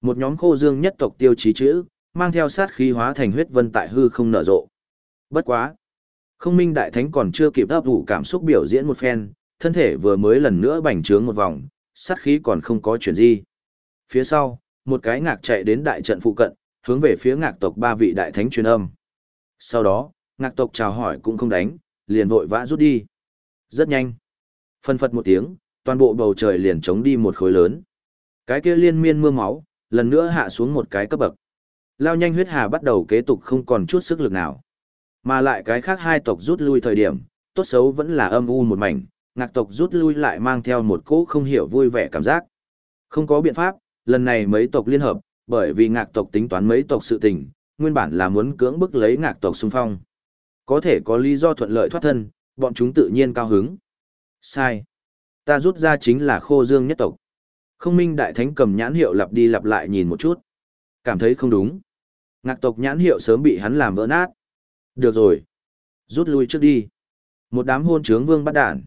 Một nhóm khô dương nhất tộc tiêu chí chữ, mang theo sát khí hóa thành huyết vân tại hư không nở rộ. Bất quá. Không minh đại thánh còn chưa kịp ấp ủ cảm xúc biểu diễn một phen, thân thể vừa mới lần nữa bành trướng một vòng, sát khí còn không có chuyện gì. Phía sau, một cái ngạc chạy đến đại trận phụ cận, hướng về phía ngạc tộc ba vị đại thánh truyền âm. Sau đó, ngạc tộc chào hỏi cũng không đánh, liền vội vã rút đi. Rất nhanh. Phân phật một tiếng, toàn bộ bầu trời liền trống đi một khối lớn. Cái kia liên miên mưa máu, lần nữa hạ xuống một cái cấp bậc. Lao nhanh huyết hà bắt đầu kế tục không còn chút sức lực nào. Mà lại cái khác hai tộc rút lui thời điểm, tốt xấu vẫn là âm u một mảnh, ngạc tộc rút lui lại mang theo một cỗ không hiểu vui vẻ cảm giác. Không có biện pháp, lần này mấy tộc liên hợp, bởi vì ngạc tộc tính toán mấy tộc sự tình, nguyên bản là muốn cưỡng bức lấy ngạc tộc xung phong. Có thể có lý do thuận lợi thoát thân, bọn chúng tự nhiên cao hứng. Sai. Ta rút ra chính là khô dương nhất tộc. Không minh đại thánh cầm nhãn hiệu lặp đi lặp lại nhìn một chút. Cảm thấy không đúng. Ngạc tộc nhãn hiệu sớm bị hắn làm vỡ nát. Được rồi. Rút lui trước đi. Một đám hôn trướng vương bắt đản.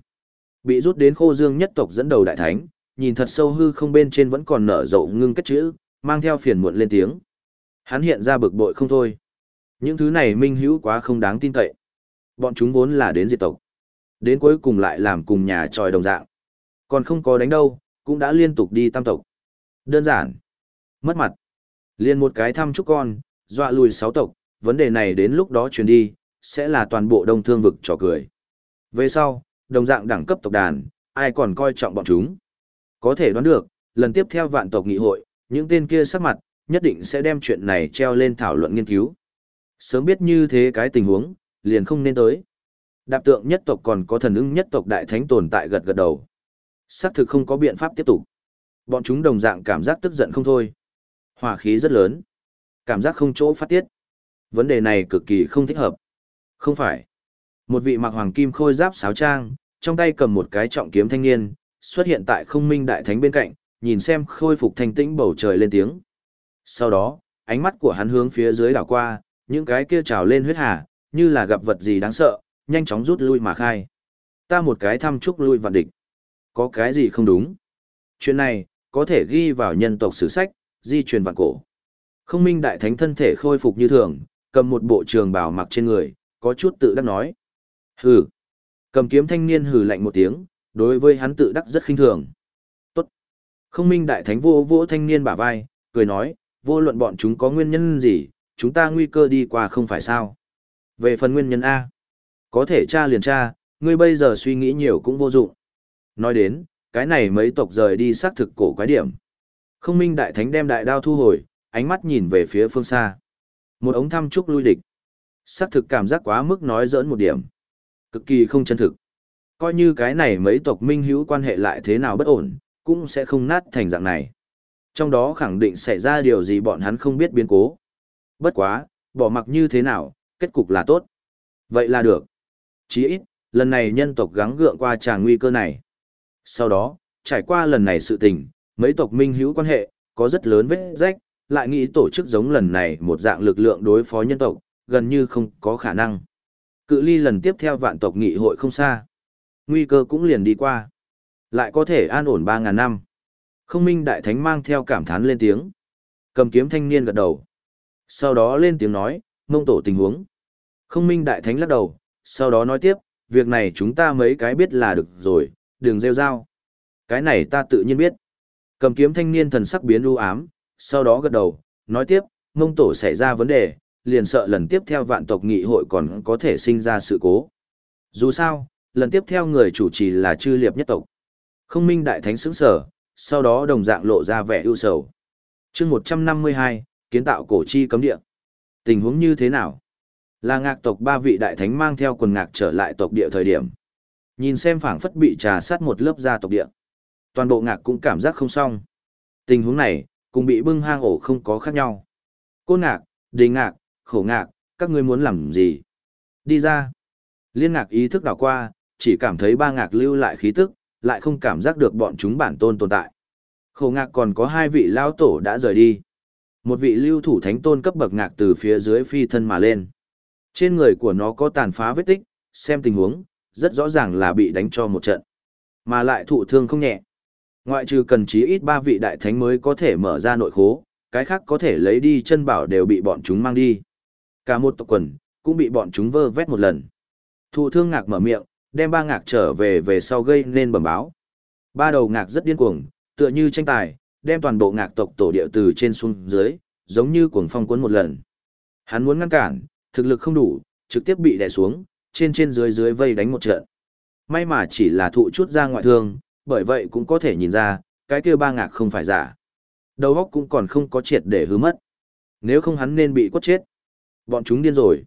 Bị rút đến khô dương nhất tộc dẫn đầu đại thánh, nhìn thật sâu hư không bên trên vẫn còn nở rộ ngưng kết chữ, mang theo phiền muộn lên tiếng. Hắn hiện ra bực bội không thôi. Những thứ này minh hữu quá không đáng tin cậy. Bọn chúng vốn là đến diệt tộc. Đến cuối cùng lại làm cùng nhà tròi đồng dạng. Còn không có đánh đâu, cũng đã liên tục đi tam tộc. Đơn giản. Mất mặt. Liên một cái thăm chúc con, dọa lùi sáu tộc, vấn đề này đến lúc đó truyền đi, sẽ là toàn bộ đông thương vực trò cười. Về sau, đồng dạng đẳng cấp tộc đàn, ai còn coi trọng bọn chúng. Có thể đoán được, lần tiếp theo vạn tộc nghị hội, những tên kia sắc mặt, nhất định sẽ đem chuyện này treo lên thảo luận nghiên cứu. Sớm biết như thế cái tình huống, liền không nên tới. Đạp tượng nhất tộc còn có thần ưng nhất tộc đại thánh tồn tại gật gật đầu. Sắc thực không có biện pháp tiếp tục. Bọn chúng đồng dạng cảm giác tức giận không thôi. Hỏa khí rất lớn. Cảm giác không chỗ phát tiết. Vấn đề này cực kỳ không thích hợp. Không phải. Một vị mặc hoàng kim khôi giáp sáo trang, trong tay cầm một cái trọng kiếm thanh niên, xuất hiện tại không minh đại thánh bên cạnh, nhìn xem khôi phục thanh tĩnh bầu trời lên tiếng. Sau đó, ánh mắt của hắn hướng phía dưới đảo qua, những cái kia trào lên huyết hà, như là gặp vật gì đáng sợ, nhanh chóng rút lui mà khai. Ta một cái thăm chúc lui vạn địch. Có cái gì không đúng? Chuyện này, có thể ghi vào nhân tộc sử sách, di truyền vạn cổ. Không minh đại thánh thân thể khôi phục như thường, cầm một bộ trường bào mặc trên người, có chút tự đắc nói. Hừ. Cầm kiếm thanh niên hừ lạnh một tiếng, đối với hắn tự đắc rất khinh thường. Tốt. Không minh đại thánh vô vỗ thanh niên bả vai, cười nói, vô luận bọn chúng có nguyên nhân gì, chúng ta nguy cơ đi qua không phải sao. Về phần nguyên nhân A, có thể tra liền tra, ngươi bây giờ suy nghĩ nhiều cũng vô dụng. Nói đến, cái này mấy tộc rời đi xác thực cổ quái điểm. Không minh đại thánh đem đại đao thu hồi, ánh mắt nhìn về phía phương xa. Một ống thăm trúc lui địch. Xác thực cảm giác quá mức nói dỡn một điểm. Cực kỳ không chân thực. Coi như cái này mấy tộc minh hữu quan hệ lại thế nào bất ổn, cũng sẽ không nát thành dạng này. Trong đó khẳng định xảy ra điều gì bọn hắn không biết biến cố. Bất quá, bỏ mặc như thế nào, kết cục là tốt. Vậy là được. Chỉ ít, lần này nhân tộc gắng gượng qua tràng nguy cơ này. Sau đó, trải qua lần này sự tình, mấy tộc minh hữu quan hệ, có rất lớn vết rách, lại nghĩ tổ chức giống lần này một dạng lực lượng đối phó nhân tộc, gần như không có khả năng. Cự ly lần tiếp theo vạn tộc nghị hội không xa. Nguy cơ cũng liền đi qua. Lại có thể an ổn 3.000 năm. Không minh đại thánh mang theo cảm thán lên tiếng. Cầm kiếm thanh niên gật đầu. Sau đó lên tiếng nói, mông tổ tình huống. Không minh đại thánh lắc đầu, sau đó nói tiếp, việc này chúng ta mấy cái biết là được rồi, đừng rêu rao. Cái này ta tự nhiên biết. Cầm kiếm thanh niên thần sắc biến u ám, sau đó gật đầu, nói tiếp, mông tổ xảy ra vấn đề, liền sợ lần tiếp theo vạn tộc nghị hội còn có thể sinh ra sự cố. Dù sao, lần tiếp theo người chủ trì là chư liệp nhất tộc. Không minh đại thánh sững sở, sau đó đồng dạng lộ ra vẻ ưu sầu. chương 152, kiến tạo cổ chi cấm địa. Tình huống như thế nào? Là ngạc tộc ba vị đại thánh mang theo quần ngạc trở lại tộc địa thời điểm. Nhìn xem phảng phất bị trà sát một lớp da tộc địa. Toàn bộ ngạc cũng cảm giác không xong. Tình huống này, cùng bị bưng hang ổ không có khác nhau. Cô ngạc, đình ngạc, khổ ngạc, các ngươi muốn làm gì? Đi ra. Liên ngạc ý thức đảo qua, chỉ cảm thấy ba ngạc lưu lại khí tức, lại không cảm giác được bọn chúng bản tôn tồn tại. Khổ ngạc còn có hai vị lao tổ đã rời đi. Một vị lưu thủ thánh tôn cấp bậc ngạc từ phía dưới phi thân mà lên. Trên người của nó có tàn phá vết tích, xem tình huống, rất rõ ràng là bị đánh cho một trận. Mà lại thụ thương không nhẹ. Ngoại trừ cần chí ít ba vị đại thánh mới có thể mở ra nội khố, cái khác có thể lấy đi chân bảo đều bị bọn chúng mang đi. Cả một tộc quần, cũng bị bọn chúng vơ vét một lần. Thụ thương ngạc mở miệng, đem ba ngạc trở về về sau gây nên bẩm báo. Ba đầu ngạc rất điên cuồng, tựa như tranh tài, đem toàn bộ ngạc tộc tổ địa từ trên xuống dưới, giống như cuồng phong cuốn một lần. Hắn muốn ngăn cản, thực lực không đủ, trực tiếp bị đè xuống, trên trên dưới dưới vây đánh một trận. May mà chỉ là thụ chút ra ngoại thương, bởi vậy cũng có thể nhìn ra, cái kia ba ngạc không phải giả. Đầu óc cũng còn không có triệt để hư mất. Nếu không hắn nên bị quất chết. Bọn chúng điên rồi.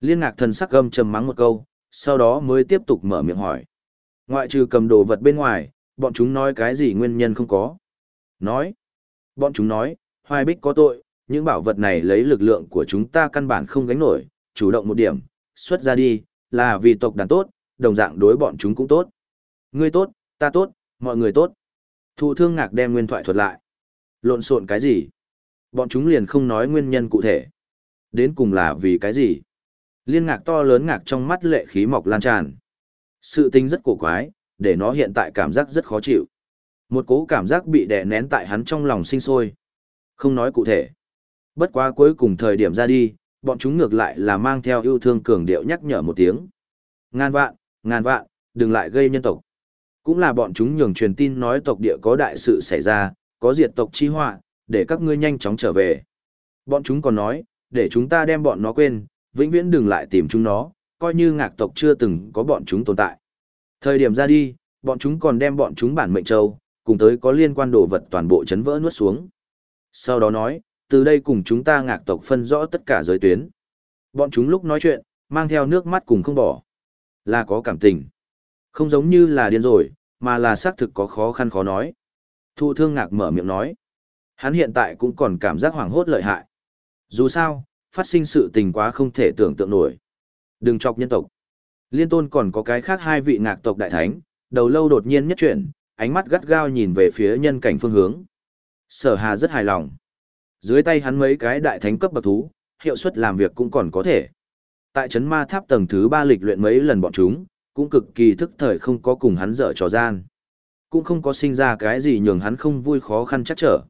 Liên ngạc thần sắc gâm trầm mắng một câu, sau đó mới tiếp tục mở miệng hỏi. Ngoại trừ cầm đồ vật bên ngoài, bọn chúng nói cái gì nguyên nhân không có. Nói. Bọn chúng nói, hoài bích có tội, những bảo vật này lấy lực lượng của chúng ta căn bản không gánh nổi, chủ động một điểm, xuất ra đi, là vì tộc đàn tốt, đồng dạng đối bọn chúng cũng tốt. Ngươi tốt, ta tốt, mọi người tốt. Thụ thương ngạc đem nguyên thoại thuật lại. Lộn xộn cái gì? Bọn chúng liền không nói nguyên nhân cụ thể. Đến cùng là vì cái gì? Liên ngạc to lớn ngạc trong mắt lệ khí mọc lan tràn. Sự tinh rất cổ quái, để nó hiện tại cảm giác rất khó chịu. Một cố cảm giác bị đè nén tại hắn trong lòng sinh sôi. Không nói cụ thể. Bất quá cuối cùng thời điểm ra đi, bọn chúng ngược lại là mang theo yêu thương cường điệu nhắc nhở một tiếng. Ngàn vạn, ngàn vạn, đừng lại gây nhân tộc. Cũng là bọn chúng nhường truyền tin nói tộc địa có đại sự xảy ra, có diệt tộc chi họa, để các ngươi nhanh chóng trở về. Bọn chúng còn nói, để chúng ta đem bọn nó quên, vĩnh viễn đừng lại tìm chúng nó, coi như ngạc tộc chưa từng có bọn chúng tồn tại. Thời điểm ra đi, bọn chúng còn đem bọn chúng bản mệnh châu, cùng tới có liên quan đồ vật toàn bộ chấn vỡ nuốt xuống. Sau đó nói, từ đây cùng chúng ta ngạc tộc phân rõ tất cả giới tuyến. Bọn chúng lúc nói chuyện, mang theo nước mắt cùng không bỏ. Là có cảm tình. Không giống như là điên rồi, mà là xác thực có khó khăn khó nói. Thu thương ngạc mở miệng nói. Hắn hiện tại cũng còn cảm giác hoảng hốt lợi hại. Dù sao, phát sinh sự tình quá không thể tưởng tượng nổi. Đừng chọc nhân tộc. Liên tôn còn có cái khác hai vị ngạc tộc đại thánh, đầu lâu đột nhiên nhất chuyển, ánh mắt gắt gao nhìn về phía nhân cảnh phương hướng. Sở hà rất hài lòng. Dưới tay hắn mấy cái đại thánh cấp bậc thú, hiệu suất làm việc cũng còn có thể. Tại chấn ma tháp tầng thứ ba lịch luyện mấy lần bọn chúng, cũng cực kỳ thức thời không có cùng hắn dở trò gian. Cũng không có sinh ra cái gì nhường hắn không vui khó khăn chắc trở.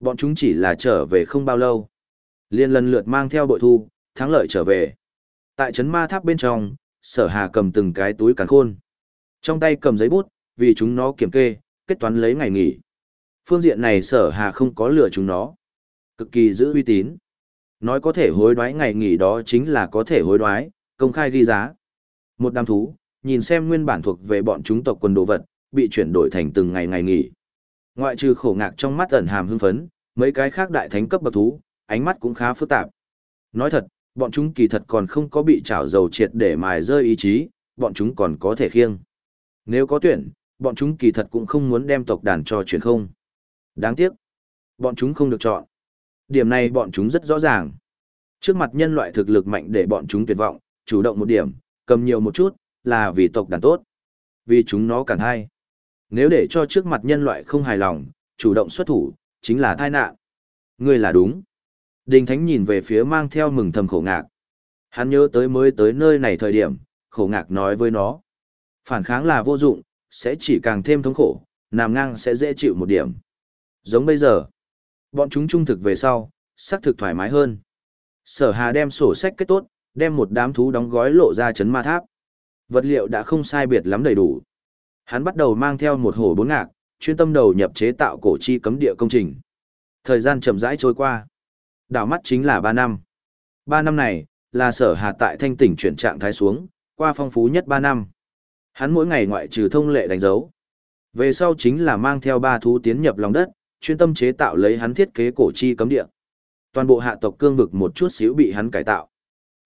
Bọn chúng chỉ là trở về không bao lâu. Liên lần lượt mang theo bội thu, thắng lợi trở về. Tại chấn ma tháp bên trong, sở hà cầm từng cái túi càn khôn. Trong tay cầm giấy bút, vì chúng nó kiểm kê, kết toán lấy ngày nghỉ. Phương diện này sở hà không có lừa chúng nó. Cực kỳ giữ uy tín. Nói có thể hối đoái ngày nghỉ đó chính là có thể hối đoái, công khai ghi giá. Một đám thú, nhìn xem nguyên bản thuộc về bọn chúng tộc quần đồ vật, bị chuyển đổi thành từng ngày ngày nghỉ. Ngoại trừ khổ ngạc trong mắt ẩn hàm hưng phấn, mấy cái khác đại thánh cấp bậc thú, ánh mắt cũng khá phức tạp. Nói thật, bọn chúng kỳ thật còn không có bị chảo dầu triệt để mài rơi ý chí, bọn chúng còn có thể khiêng. Nếu có tuyển, bọn chúng kỳ thật cũng không muốn đem tộc đàn cho chuyển không. Đáng tiếc, bọn chúng không được chọn. Điểm này bọn chúng rất rõ ràng. Trước mặt nhân loại thực lực mạnh để bọn chúng tuyệt vọng, chủ động một điểm, cầm nhiều một chút, là vì tộc đàn tốt. Vì chúng nó càng hay. Nếu để cho trước mặt nhân loại không hài lòng, chủ động xuất thủ, chính là tai nạn. Ngươi là đúng. Đình Thánh nhìn về phía mang theo mừng thầm khổ ngạc. Hắn nhớ tới mới tới nơi này thời điểm, khổ ngạc nói với nó. Phản kháng là vô dụng, sẽ chỉ càng thêm thống khổ, nằm ngang sẽ dễ chịu một điểm. Giống bây giờ, bọn chúng trung thực về sau, xác thực thoải mái hơn. Sở Hà đem sổ sách kết tốt, đem một đám thú đóng gói lộ ra chấn ma tháp. Vật liệu đã không sai biệt lắm đầy đủ. Hắn bắt đầu mang theo một hổ bốn ngạc, chuyên tâm đầu nhập chế tạo cổ chi cấm địa công trình. Thời gian chậm rãi trôi qua. Đảo mắt chính là 3 năm. 3 năm này, là sở hà tại thanh tỉnh chuyển trạng thái xuống, qua phong phú nhất 3 năm. Hắn mỗi ngày ngoại trừ thông lệ đánh dấu. Về sau chính là mang theo ba thú tiến nhập lòng đất, chuyên tâm chế tạo lấy hắn thiết kế cổ chi cấm địa. Toàn bộ hạ tộc cương vực một chút xíu bị hắn cải tạo.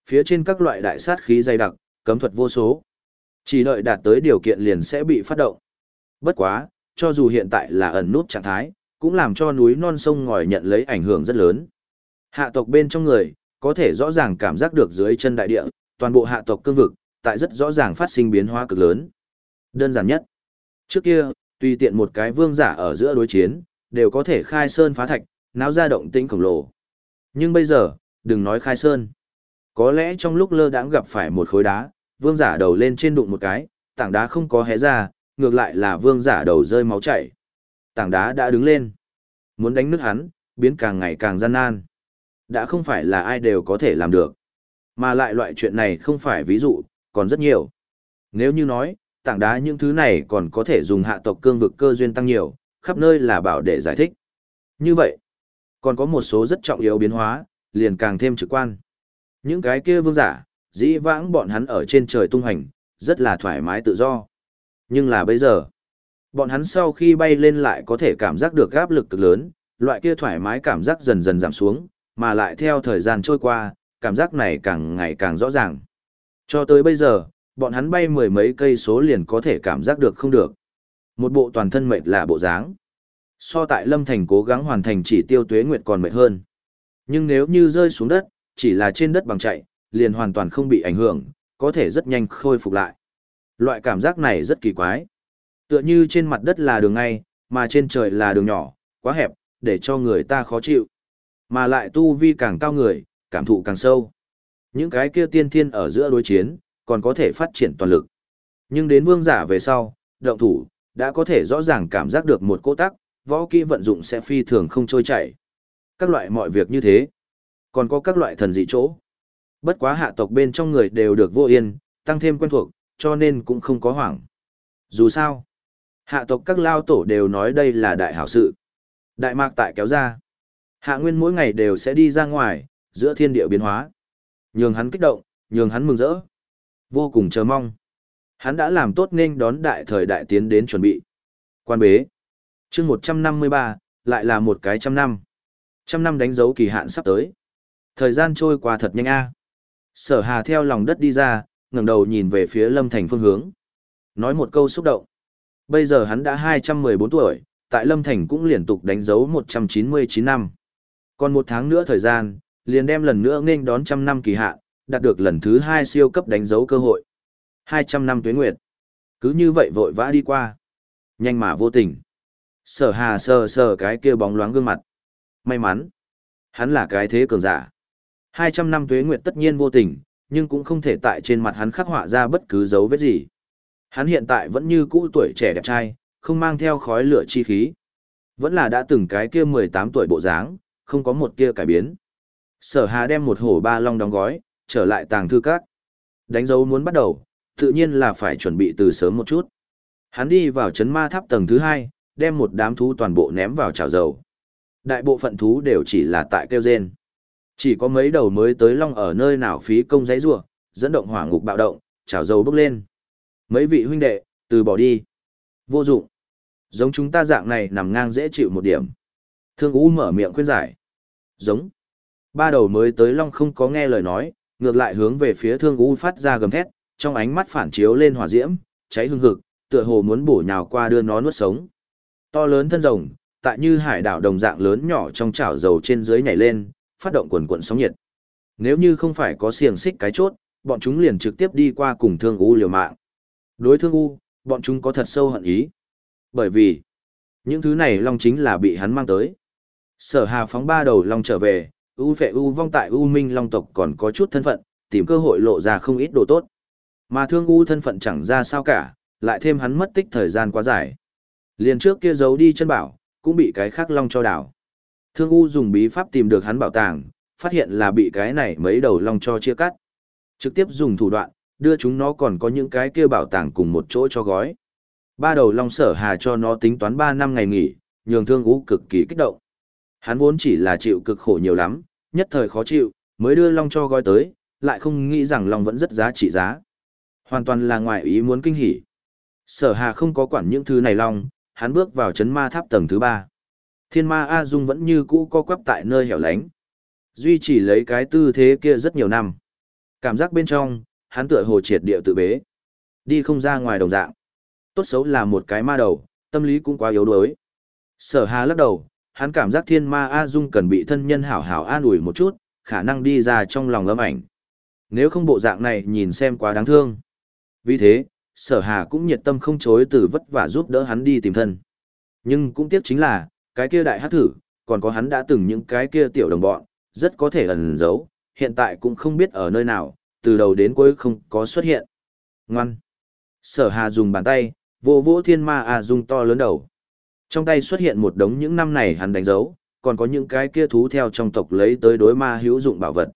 Phía trên các loại đại sát khí dày đặc, cấm thuật vô số. Chỉ đợi đạt tới điều kiện liền sẽ bị phát động. Bất quá, cho dù hiện tại là ẩn nút trạng thái, cũng làm cho núi non sông ngòi nhận lấy ảnh hưởng rất lớn. Hạ tộc bên trong người, có thể rõ ràng cảm giác được dưới chân đại địa, toàn bộ hạ tộc cương vực, tại rất rõ ràng phát sinh biến hóa cực lớn. Đơn giản nhất. Trước kia, tùy tiện một cái vương giả ở giữa đối chiến, đều có thể khai sơn phá thạch, náo ra động tĩnh khổng lồ. Nhưng bây giờ, đừng nói khai sơn. Có lẽ trong lúc lơ đãng gặp phải một khối đá, vương giả đầu lên trên đụng một cái, tảng đá không có hé ra, ngược lại là vương giả đầu rơi máu chảy. Tảng đá đã đứng lên. Muốn đánh nước hắn, biến càng ngày càng gian nan. Đã không phải là ai đều có thể làm được. Mà lại loại chuyện này không phải ví dụ, còn rất nhiều. Nếu như nói, tảng đá những thứ này còn có thể dùng hạ tộc cương vực cơ duyên tăng nhiều, khắp nơi là bảo để giải thích. Như vậy, còn có một số rất trọng yếu biến hóa, liền càng thêm trực quan. Những cái kia vương giả, dĩ vãng bọn hắn ở trên trời tung hành, rất là thoải mái tự do. Nhưng là bây giờ, bọn hắn sau khi bay lên lại có thể cảm giác được áp lực cực lớn, loại kia thoải mái cảm giác dần dần giảm xuống, mà lại theo thời gian trôi qua, cảm giác này càng ngày càng rõ ràng. Cho tới bây giờ, bọn hắn bay mười mấy cây số liền có thể cảm giác được không được. Một bộ toàn thân mệt là bộ dáng. So tại Lâm Thành cố gắng hoàn thành chỉ tiêu tuế nguyệt còn mệt hơn. Nhưng nếu như rơi xuống đất, chỉ là trên đất bằng chạy, liền hoàn toàn không bị ảnh hưởng, có thể rất nhanh khôi phục lại. Loại cảm giác này rất kỳ quái. Tựa như trên mặt đất là đường ngay, mà trên trời là đường nhỏ, quá hẹp, để cho người ta khó chịu. Mà lại tu vi càng cao người, cảm thụ càng sâu. Những cái kia tiên thiên ở giữa đối chiến, còn có thể phát triển toàn lực. Nhưng đến vương giả về sau, động thủ, đã có thể rõ ràng cảm giác được một cô tắc, võ kỹ vận dụng sẽ phi thường không trôi chảy. Các loại mọi việc như thế. Còn có các loại thần dị chỗ. Bất quá hạ tộc bên trong người đều được vô yên, tăng thêm quen thuộc, cho nên cũng không có hoảng. Dù sao, hạ tộc các lao tổ đều nói đây là đại hảo sự. Đại mạc tại kéo ra. Hạ nguyên mỗi ngày đều sẽ đi ra ngoài, giữa thiên địa biến hóa. Nhường hắn kích động, nhường hắn mừng rỡ. Vô cùng chờ mong. Hắn đã làm tốt nên đón đại thời đại tiến đến chuẩn bị. Quan bế. chương 153, lại là một cái trăm năm. Trăm năm đánh dấu kỳ hạn sắp tới. Thời gian trôi qua thật nhanh a. Sở hà theo lòng đất đi ra, ngẩng đầu nhìn về phía lâm thành phương hướng. Nói một câu xúc động. Bây giờ hắn đã 214 tuổi, tại lâm thành cũng liên tục đánh dấu 199 năm. Còn một tháng nữa thời gian, liền đem lần nữa nghênh đón trăm năm kỳ hạn, đạt được lần thứ hai siêu cấp đánh dấu cơ hội. 200 năm tuế nguyệt. Cứ như vậy vội vã đi qua. Nhanh mà vô tình. Sở hà sờ sờ cái kia bóng loáng gương mặt. May mắn. Hắn là cái thế cường giả. 200 năm tuế nguyệt tất nhiên vô tình, nhưng cũng không thể tại trên mặt hắn khắc họa ra bất cứ dấu vết gì. Hắn hiện tại vẫn như cũ tuổi trẻ đẹp trai, không mang theo khói lửa chi khí. Vẫn là đã từng cái kia 18 tuổi bộ dáng, không có một kia cải biến. Sở Hà đem một hổ ba long đóng gói, trở lại tàng thư các. Đánh dấu muốn bắt đầu, tự nhiên là phải chuẩn bị từ sớm một chút. Hắn đi vào chấn ma tháp tầng thứ hai, đem một đám thú toàn bộ ném vào chảo dầu. Đại bộ phận thú đều chỉ là tại kêu rên. Chỉ có mấy đầu mới tới long ở nơi nào phí công giấy rủa dẫn động hỏa ngục bạo động, chảo dầu bốc lên. Mấy vị huynh đệ, từ bỏ đi. Vô dụng. Giống chúng ta dạng này nằm ngang dễ chịu một điểm. Thương Ú mở miệng khuyên giải. Giống. Ba đầu mới tới long không có nghe lời nói, ngược lại hướng về phía Thương Ú phát ra gầm thét, trong ánh mắt phản chiếu lên hỏa diễm, cháy hương hực, tựa hồ muốn bổ nhào qua đưa nó nuốt sống. To lớn thân rồng, tại như hải đảo đồng dạng lớn nhỏ trong chảo dầu trên dưới nhảy lên, phát động quần quần sóng nhiệt. Nếu như không phải có xiềng xích cái chốt, bọn chúng liền trực tiếp đi qua cùng Thương U liều mạng. Đối Thương U, bọn chúng có thật sâu hận ý. Bởi vì, những thứ này long chính là bị hắn mang tới. Sở Hà phóng ba đầu long trở về, U phệ U vong tại U Minh Long tộc còn có chút thân phận, tìm cơ hội lộ ra không ít đồ tốt. Mà thương u thân phận chẳng ra sao cả, lại thêm hắn mất tích thời gian quá dài. Liền trước kia giấu đi chân bảo, cũng bị cái khác long cho đảo. Thương u dùng bí pháp tìm được hắn bảo tàng, phát hiện là bị cái này mấy đầu long cho chia cắt. Trực tiếp dùng thủ đoạn, đưa chúng nó còn có những cái kia bảo tàng cùng một chỗ cho gói. Ba đầu long sở hà cho nó tính toán ba năm ngày nghỉ, nhường thương u cực kỳ kích động. Hắn vốn chỉ là chịu cực khổ nhiều lắm, nhất thời khó chịu, mới đưa long cho gói tới, lại không nghĩ rằng long vẫn rất giá trị giá. Hoàn toàn là ngoài ý muốn kinh hỉ. Sở Hà không có quản những thứ này long, hắn bước vào chấn ma tháp tầng thứ ba. Thiên ma A Dung vẫn như cũ co quắp tại nơi hẻo lánh. Duy chỉ lấy cái tư thế kia rất nhiều năm. Cảm giác bên trong, hắn tựa hồ triệt địa tự bế. Đi không ra ngoài đồng dạng. Tốt xấu là một cái ma đầu, tâm lý cũng quá yếu đuối. Sở Hà lắc đầu, hắn cảm giác thiên ma A Dung cần bị thân nhân hảo hảo an ủi một chút, khả năng đi ra trong lòng âm ảnh. Nếu không bộ dạng này nhìn xem quá đáng thương. Vì thế, sở hà cũng nhiệt tâm không chối từ vất vả giúp đỡ hắn đi tìm thân. Nhưng cũng tiếc chính là, cái kia đại hát thử, còn có hắn đã từng những cái kia tiểu đồng bọn, rất có thể ẩn giấu, hiện tại cũng không biết ở nơi nào, từ đầu đến cuối không có xuất hiện. Ngoan. Sở hà dùng bàn tay, vô vỗ thiên ma à dùng to lớn đầu. Trong tay xuất hiện một đống những năm này hắn đánh dấu, còn có những cái kia thú theo trong tộc lấy tới đối ma hữu dụng bảo vật.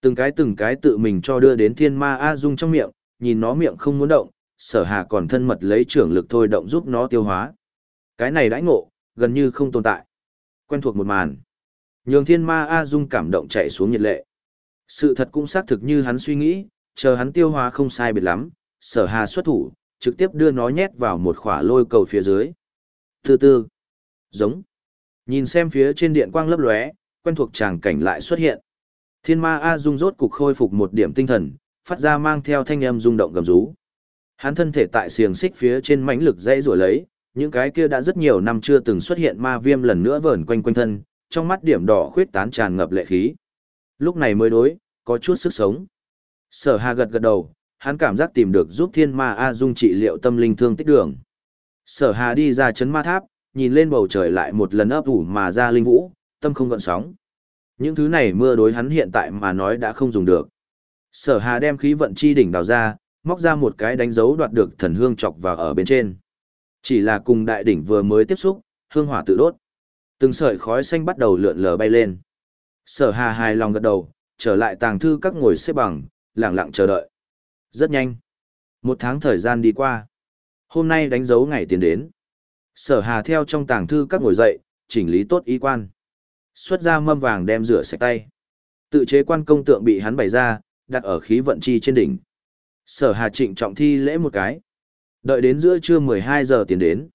Từng cái từng cái tự mình cho đưa đến thiên ma A Dung trong miệng, nhìn nó miệng không muốn động, sở hà còn thân mật lấy trưởng lực thôi động giúp nó tiêu hóa. Cái này đãi ngộ, gần như không tồn tại. Quen thuộc một màn. Nhường thiên ma A Dung cảm động chạy xuống nhiệt lệ. Sự thật cũng xác thực như hắn suy nghĩ, chờ hắn tiêu hóa không sai biệt lắm, sở hà xuất thủ, trực tiếp đưa nó nhét vào một khỏa lôi cầu phía dưới. Từ từ, giống. Nhìn xem phía trên điện quang lấp lóe, quen thuộc tràng cảnh lại xuất hiện. Thiên ma A Dung rốt cục khôi phục một điểm tinh thần, phát ra mang theo thanh âm rung động gầm rú. Hắn thân thể tại xiềng xích phía trên mãnh lực dây rủa lấy, những cái kia đã rất nhiều năm chưa từng xuất hiện ma viêm lần nữa vờn quanh quanh thân, trong mắt điểm đỏ khuyết tán tràn ngập lệ khí. Lúc này mới đối, có chút sức sống. Sở Hà gật gật đầu, hắn cảm giác tìm được giúp thiên ma A Dung trị liệu tâm linh thương tích đường. Sở Hà đi ra chấn ma tháp, nhìn lên bầu trời lại một lần ấp ủ mà ra linh vũ, tâm không gợn sóng. Những thứ này mưa đối hắn hiện tại mà nói đã không dùng được. Sở Hà đem khí vận chi đỉnh đào ra, móc ra một cái đánh dấu đoạt được thần hương chọc vào ở bên trên. Chỉ là cùng đại đỉnh vừa mới tiếp xúc, hương hỏa tự đốt. Từng sợi khói xanh bắt đầu lượn lờ bay lên. Sở Hà hài lòng gật đầu, trở lại tàng thư các ngồi xếp bằng, lặng lặng chờ đợi. Rất nhanh. Một tháng thời gian đi qua. Hôm nay đánh dấu ngày tiến đến. Sở Hà theo trong tàng thư các ngồi dậy, chỉnh lý tốt ý quan. Xuất ra mâm vàng đem rửa sạch tay. Tự chế quan công tượng bị hắn bày ra, đặt ở khí vận chi trên đỉnh. Sở Hà trịnh trọng thi lễ một cái. Đợi đến giữa trưa 12 giờ tiến đến.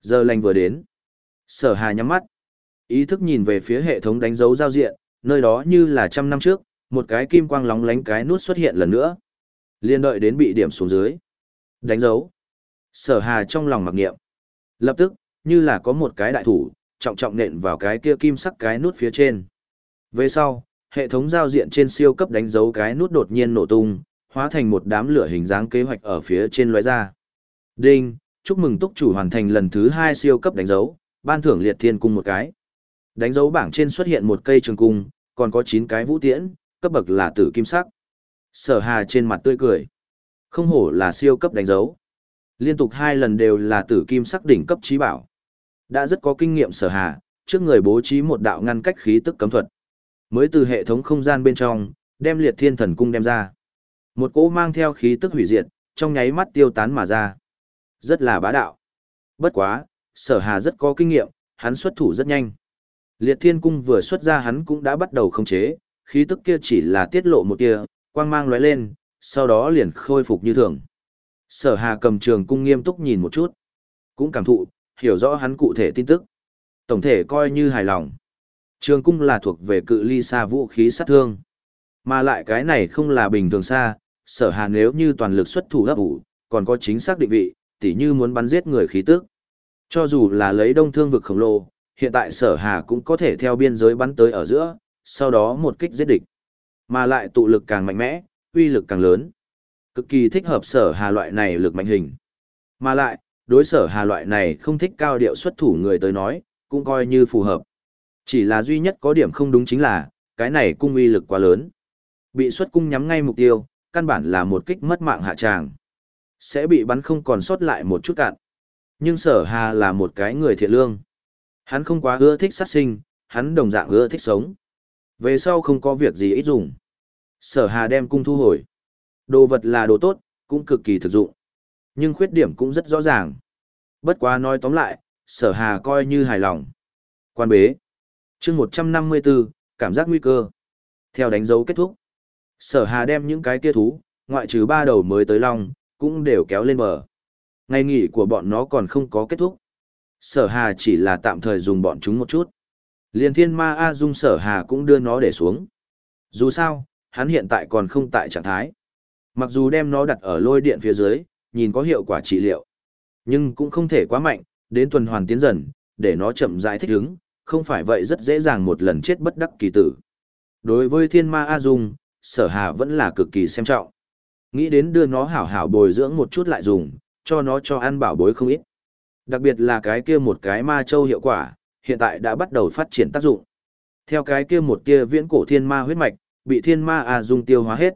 Giờ lành vừa đến. Sở Hà nhắm mắt. Ý thức nhìn về phía hệ thống đánh dấu giao diện, nơi đó như là trăm năm trước, một cái kim quang lóng lánh cái nút xuất hiện lần nữa. Liên đợi đến bị điểm xuống dưới. Đánh dấu. Sở Hà trong lòng mặc niệm. Lập tức, như là có một cái đại thủ, trọng trọng nện vào cái kia kim sắc cái nút phía trên. Về sau, hệ thống giao diện trên siêu cấp đánh dấu cái nút đột nhiên nổ tung, hóa thành một đám lửa hình dáng kế hoạch ở phía trên lóe ra. Đinh, chúc mừng túc chủ hoàn thành lần thứ hai siêu cấp đánh dấu, ban thưởng liệt thiên cung một cái. Đánh dấu bảng trên xuất hiện một cây trường cung, còn có 9 cái vũ tiễn, cấp bậc là tử kim sắc. Sở hà trên mặt tươi cười. Không hổ là siêu cấp đánh dấu. Liên tục hai lần đều là tử kim sắc đỉnh cấp trí bảo. Đã rất có kinh nghiệm sở hà, trước người bố trí một đạo ngăn cách khí tức cấm thuật. Mới từ hệ thống không gian bên trong, đem liệt thiên thần cung đem ra. Một cỗ mang theo khí tức hủy diệt, trong nháy mắt tiêu tán mà ra. Rất là bá đạo. Bất quá, sở hà rất có kinh nghiệm, hắn xuất thủ rất nhanh. Liệt thiên cung vừa xuất ra hắn cũng đã bắt đầu khống chế, khí tức kia chỉ là tiết lộ một tia, quang mang lóe lên, sau đó liền khôi phục như thường. Sở hà cầm trường cung nghiêm túc nhìn một chút. Cũng cảm thụ, hiểu rõ hắn cụ thể tin tức. Tổng thể coi như hài lòng. Trường cung là thuộc về cự ly xa vũ khí sát thương. Mà lại cái này không là bình thường xa, sở hà nếu như toàn lực xuất thủ ấp ủ, còn có chính xác định vị, tỉ như muốn bắn giết người khí tức. Cho dù là lấy đông thương vực khổng lồ, hiện tại sở hà cũng có thể theo biên giới bắn tới ở giữa, sau đó một kích giết địch. Mà lại tụ lực càng mạnh mẽ, uy lực càng lớn. Cực kỳ thích hợp sở hà loại này lực mạnh hình. Mà lại, đối sở hà loại này không thích cao điệu xuất thủ người tới nói, cũng coi như phù hợp. Chỉ là duy nhất có điểm không đúng chính là, cái này cung uy lực quá lớn. Bị xuất cung nhắm ngay mục tiêu, căn bản là một kích mất mạng hạ tràng. Sẽ bị bắn không còn sót lại một chút cạn. Nhưng sở hà là một cái người thiện lương. Hắn không quá ưa thích sát sinh, hắn đồng dạng ưa thích sống. Về sau không có việc gì ít dùng. Sở hà đem cung thu hồi. Đồ vật là đồ tốt, cũng cực kỳ thực dụng. Nhưng khuyết điểm cũng rất rõ ràng. Bất quá nói tóm lại, sở hà coi như hài lòng. Quan bế. chương 154, cảm giác nguy cơ. Theo đánh dấu kết thúc. Sở hà đem những cái kia thú, ngoại trừ ba đầu mới tới long, cũng đều kéo lên bờ. Ngày nghỉ của bọn nó còn không có kết thúc. Sở hà chỉ là tạm thời dùng bọn chúng một chút. Liên thiên ma A Dung sở hà cũng đưa nó để xuống. Dù sao, hắn hiện tại còn không tại trạng thái. Mặc dù đem nó đặt ở lôi điện phía dưới, nhìn có hiệu quả trị liệu. Nhưng cũng không thể quá mạnh, đến tuần hoàn tiến dần, để nó chậm rãi thích ứng, không phải vậy rất dễ dàng một lần chết bất đắc kỳ tử. Đối với thiên ma A Dung, sở hà vẫn là cực kỳ xem trọng. Nghĩ đến đưa nó hảo hảo bồi dưỡng một chút lại dùng, cho nó cho ăn bảo bối không ít. Đặc biệt là cái kia một cái ma châu hiệu quả, hiện tại đã bắt đầu phát triển tác dụng. Theo cái kia một kia viễn cổ thiên ma huyết mạch, bị thiên ma A Dung tiêu hóa hết.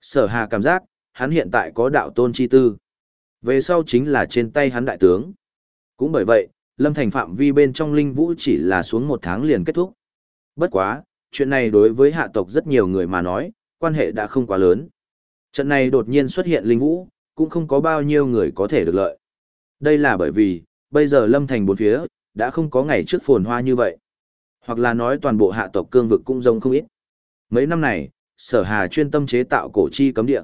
Sở hà cảm giác, hắn hiện tại có đạo tôn chi tư. Về sau chính là trên tay hắn đại tướng. Cũng bởi vậy, lâm thành phạm vi bên trong linh vũ chỉ là xuống một tháng liền kết thúc. Bất quá, chuyện này đối với hạ tộc rất nhiều người mà nói, quan hệ đã không quá lớn. Trận này đột nhiên xuất hiện linh vũ, cũng không có bao nhiêu người có thể được lợi. Đây là bởi vì, bây giờ lâm thành bốn phía, đã không có ngày trước phồn hoa như vậy. Hoặc là nói toàn bộ hạ tộc cương vực cũng rông không ít. Mấy năm này, sở hà chuyên tâm chế tạo cổ chi cấm địa.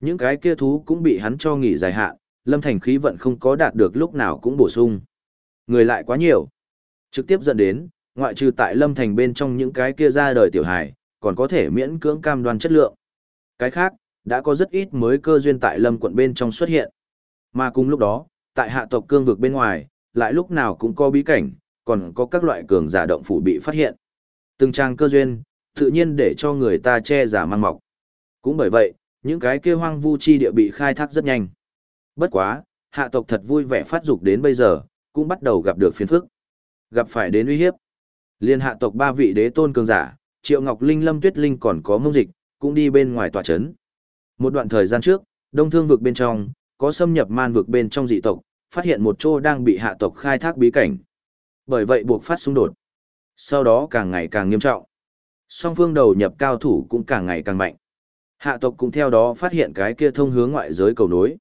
Những cái kia thú cũng bị hắn cho nghỉ dài hạn, lâm thành khí vận không có đạt được lúc nào cũng bổ sung. Người lại quá nhiều. Trực tiếp dẫn đến, ngoại trừ tại lâm thành bên trong những cái kia ra đời tiểu hài, còn có thể miễn cưỡng cam đoan chất lượng. Cái khác, đã có rất ít mới cơ duyên tại lâm quận bên trong xuất hiện. Mà cùng lúc đó, tại hạ tộc cương vực bên ngoài, lại lúc nào cũng có bí cảnh, còn có các loại cường giả động phủ bị phát hiện. Từng trang cơ duyên, tự nhiên để cho người ta che giả mang mọc. Cũng bởi vậy, những cái kia hoang vu chi địa bị khai thác rất nhanh. Bất quá, hạ tộc thật vui vẻ phát dục đến bây giờ, cũng bắt đầu gặp được phiền phức. Gặp phải đến uy hiếp. Liên hạ tộc ba vị đế tôn cường giả, Triệu Ngọc Linh Lâm Tuyết Linh còn có mông dịch, cũng đi bên ngoài tòa chấn. Một đoạn thời gian trước, đông thương vực bên trong, có xâm nhập man vực bên trong dị tộc, phát hiện một chỗ đang bị hạ tộc khai thác bí cảnh. Bởi vậy buộc phát xung đột. Sau đó càng ngày càng nghiêm trọng. Song phương đầu nhập cao thủ cũng càng ngày càng mạnh. Hạ tộc cũng theo đó phát hiện cái kia thông hướng ngoại giới cầu nối.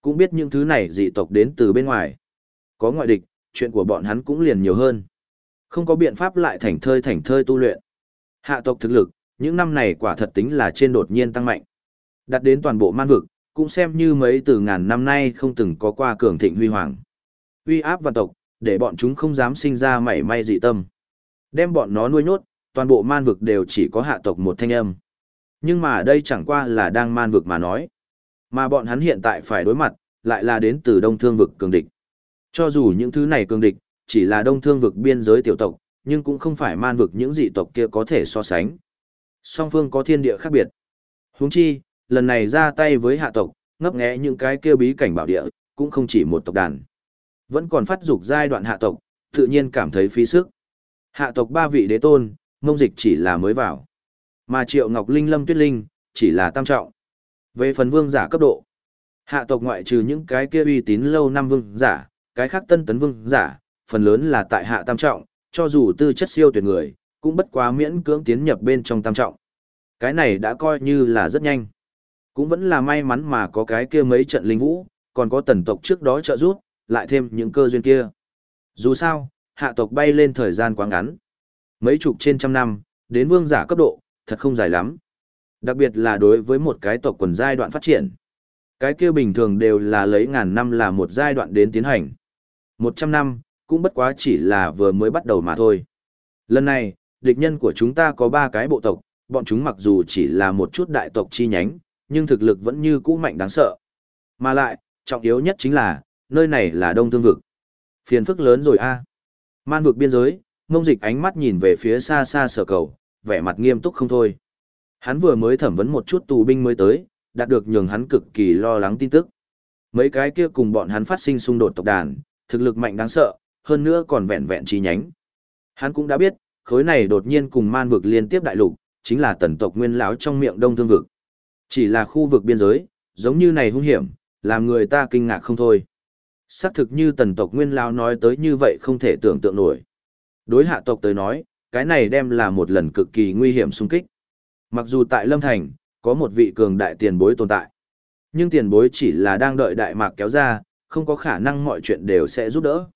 Cũng biết những thứ này dị tộc đến từ bên ngoài. Có ngoại địch, chuyện của bọn hắn cũng liền nhiều hơn. Không có biện pháp lại thành thơi thành thơi tu luyện. Hạ tộc thực lực, những năm này quả thật tính là trên đột nhiên tăng mạnh. Đặt đến toàn bộ man vực, cũng xem như mấy từ ngàn năm nay không từng có qua cường thịnh huy hoàng. Uy áp văn tộc, để bọn chúng không dám sinh ra mảy may dị tâm. Đem bọn nó nuôi nhốt, toàn bộ man vực đều chỉ có hạ tộc một thanh âm. Nhưng mà đây chẳng qua là đang man vực mà nói. Mà bọn hắn hiện tại phải đối mặt, lại là đến từ đông thương vực cường địch. Cho dù những thứ này cường địch, chỉ là đông thương vực biên giới tiểu tộc, nhưng cũng không phải man vực những dị tộc kia có thể so sánh. Song phương có thiên địa khác biệt. Huống chi, lần này ra tay với hạ tộc, ngấp nghé những cái kia bí cảnh bảo địa, cũng không chỉ một tộc đàn. Vẫn còn phát dục giai đoạn hạ tộc, tự nhiên cảm thấy phí sức. Hạ tộc ba vị đế tôn, Ngông dịch chỉ là mới vào. Mà triệu ngọc linh lâm tuyết linh, chỉ là tam trọng. Về phần vương giả cấp độ, hạ tộc ngoại trừ những cái kia uy tín lâu năm vương giả, cái khác tân tấn vương giả, phần lớn là tại hạ tam trọng, cho dù tư chất siêu tuyệt người, cũng bất quá miễn cưỡng tiến nhập bên trong tam trọng. Cái này đã coi như là rất nhanh. Cũng vẫn là may mắn mà có cái kia mấy trận linh vũ, còn có tần tộc trước đó trợ giúp, lại thêm những cơ duyên kia. Dù sao, hạ tộc bay lên thời gian quá ngắn. Mấy chục trên trăm năm, đến vương giả cấp độ, thật không dài lắm. Đặc biệt là đối với một cái tộc quần giai đoạn phát triển. Cái kia bình thường đều là lấy ngàn năm là một giai đoạn đến tiến hành. Một trăm năm, cũng bất quá chỉ là vừa mới bắt đầu mà thôi. Lần này, địch nhân của chúng ta có ba cái bộ tộc, bọn chúng mặc dù chỉ là một chút đại tộc chi nhánh, nhưng thực lực vẫn như cũ mạnh đáng sợ. Mà lại, trọng yếu nhất chính là, nơi này là đông thương vực. Phiền phức lớn rồi a. Man vực biên giới, mông dịch ánh mắt nhìn về phía xa xa sở cầu, vẻ mặt nghiêm túc không thôi. Hắn vừa mới thẩm vấn một chút tù binh mới tới, đạt được nhường hắn cực kỳ lo lắng tin tức. Mấy cái kia cùng bọn hắn phát sinh xung đột tộc đàn, thực lực mạnh đáng sợ, hơn nữa còn vẹn vẹn chi nhánh. Hắn cũng đã biết, khối này đột nhiên cùng man vực liên tiếp đại lục, chính là tần tộc nguyên lão trong miệng đông thương vực. Chỉ là khu vực biên giới, giống như này hung hiểm, làm người ta kinh ngạc không thôi. Xác thực như tần tộc nguyên lão nói tới như vậy không thể tưởng tượng nổi. Đối hạ tộc tới nói, cái này đem là một lần cực kỳ nguy hiểm xung kích. Mặc dù tại Lâm Thành, có một vị cường đại tiền bối tồn tại. Nhưng tiền bối chỉ là đang đợi đại mạc kéo ra, không có khả năng mọi chuyện đều sẽ giúp đỡ.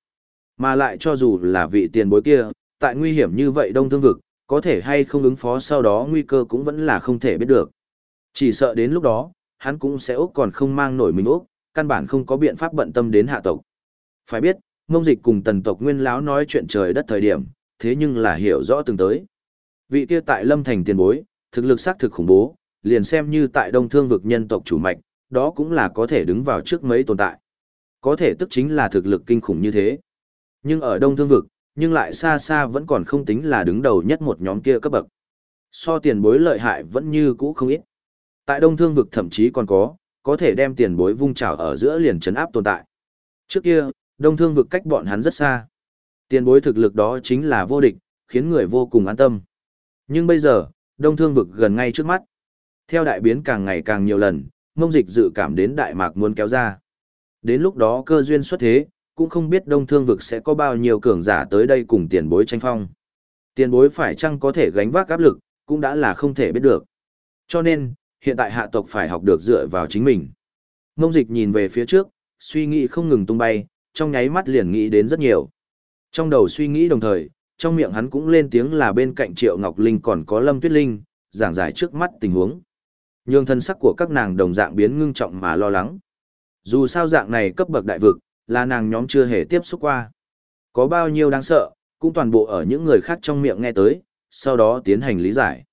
Mà lại cho dù là vị tiền bối kia, tại nguy hiểm như vậy đông thương vực, có thể hay không ứng phó sau đó nguy cơ cũng vẫn là không thể biết được. Chỉ sợ đến lúc đó, hắn cũng sẽ ốc còn không mang nổi mình ốc, căn bản không có biện pháp bận tâm đến hạ tộc. Phải biết, Ngông dịch cùng tần tộc nguyên lão nói chuyện trời đất thời điểm, thế nhưng là hiểu rõ từng tới. Vị kia tại lâm thành tiền bối, thực lực xác thực khủng bố, liền xem như tại đông thương vực nhân tộc chủ mạch, đó cũng là có thể đứng vào trước mấy tồn tại. Có thể tức chính là thực lực kinh khủng như thế. Nhưng ở đông thương vực, nhưng lại xa xa vẫn còn không tính là đứng đầu nhất một nhóm kia cấp bậc. So tiền bối lợi hại vẫn như cũ không ít. Tại đông thương vực thậm chí còn có, có thể đem tiền bối vung trào ở giữa liền chấn áp tồn tại. Trước kia, đông thương vực cách bọn hắn rất xa. Tiền bối thực lực đó chính là vô địch, khiến người vô cùng an tâm. Nhưng bây giờ, đông thương vực gần ngay trước mắt. Theo đại biến càng ngày càng nhiều lần, mông dịch dự cảm đến đại mạc muốn kéo ra. Đến lúc đó cơ duyên xuất thế, cũng không biết đông thương vực sẽ có bao nhiêu cường giả tới đây cùng tiền bối tranh phong. Tiền bối phải chăng có thể gánh vác áp lực, cũng đã là không thể biết được. Cho nên, hiện tại hạ tộc phải học được dựa vào chính mình. Mông dịch nhìn về phía trước, suy nghĩ không ngừng tung bay, trong nháy mắt liền nghĩ đến rất nhiều. Trong đầu suy nghĩ đồng thời, trong miệng hắn cũng lên tiếng là bên cạnh Triệu Ngọc Linh còn có Lâm Tuyết Linh, giảng giải trước mắt tình huống. Nhưng thân sắc của các nàng đồng dạng biến ngưng trọng mà lo lắng. Dù sao dạng này cấp bậc đại vực, là nàng nhóm chưa hề tiếp xúc qua. Có bao nhiêu đáng sợ, cũng toàn bộ ở những người khác trong miệng nghe tới, sau đó tiến hành lý giải.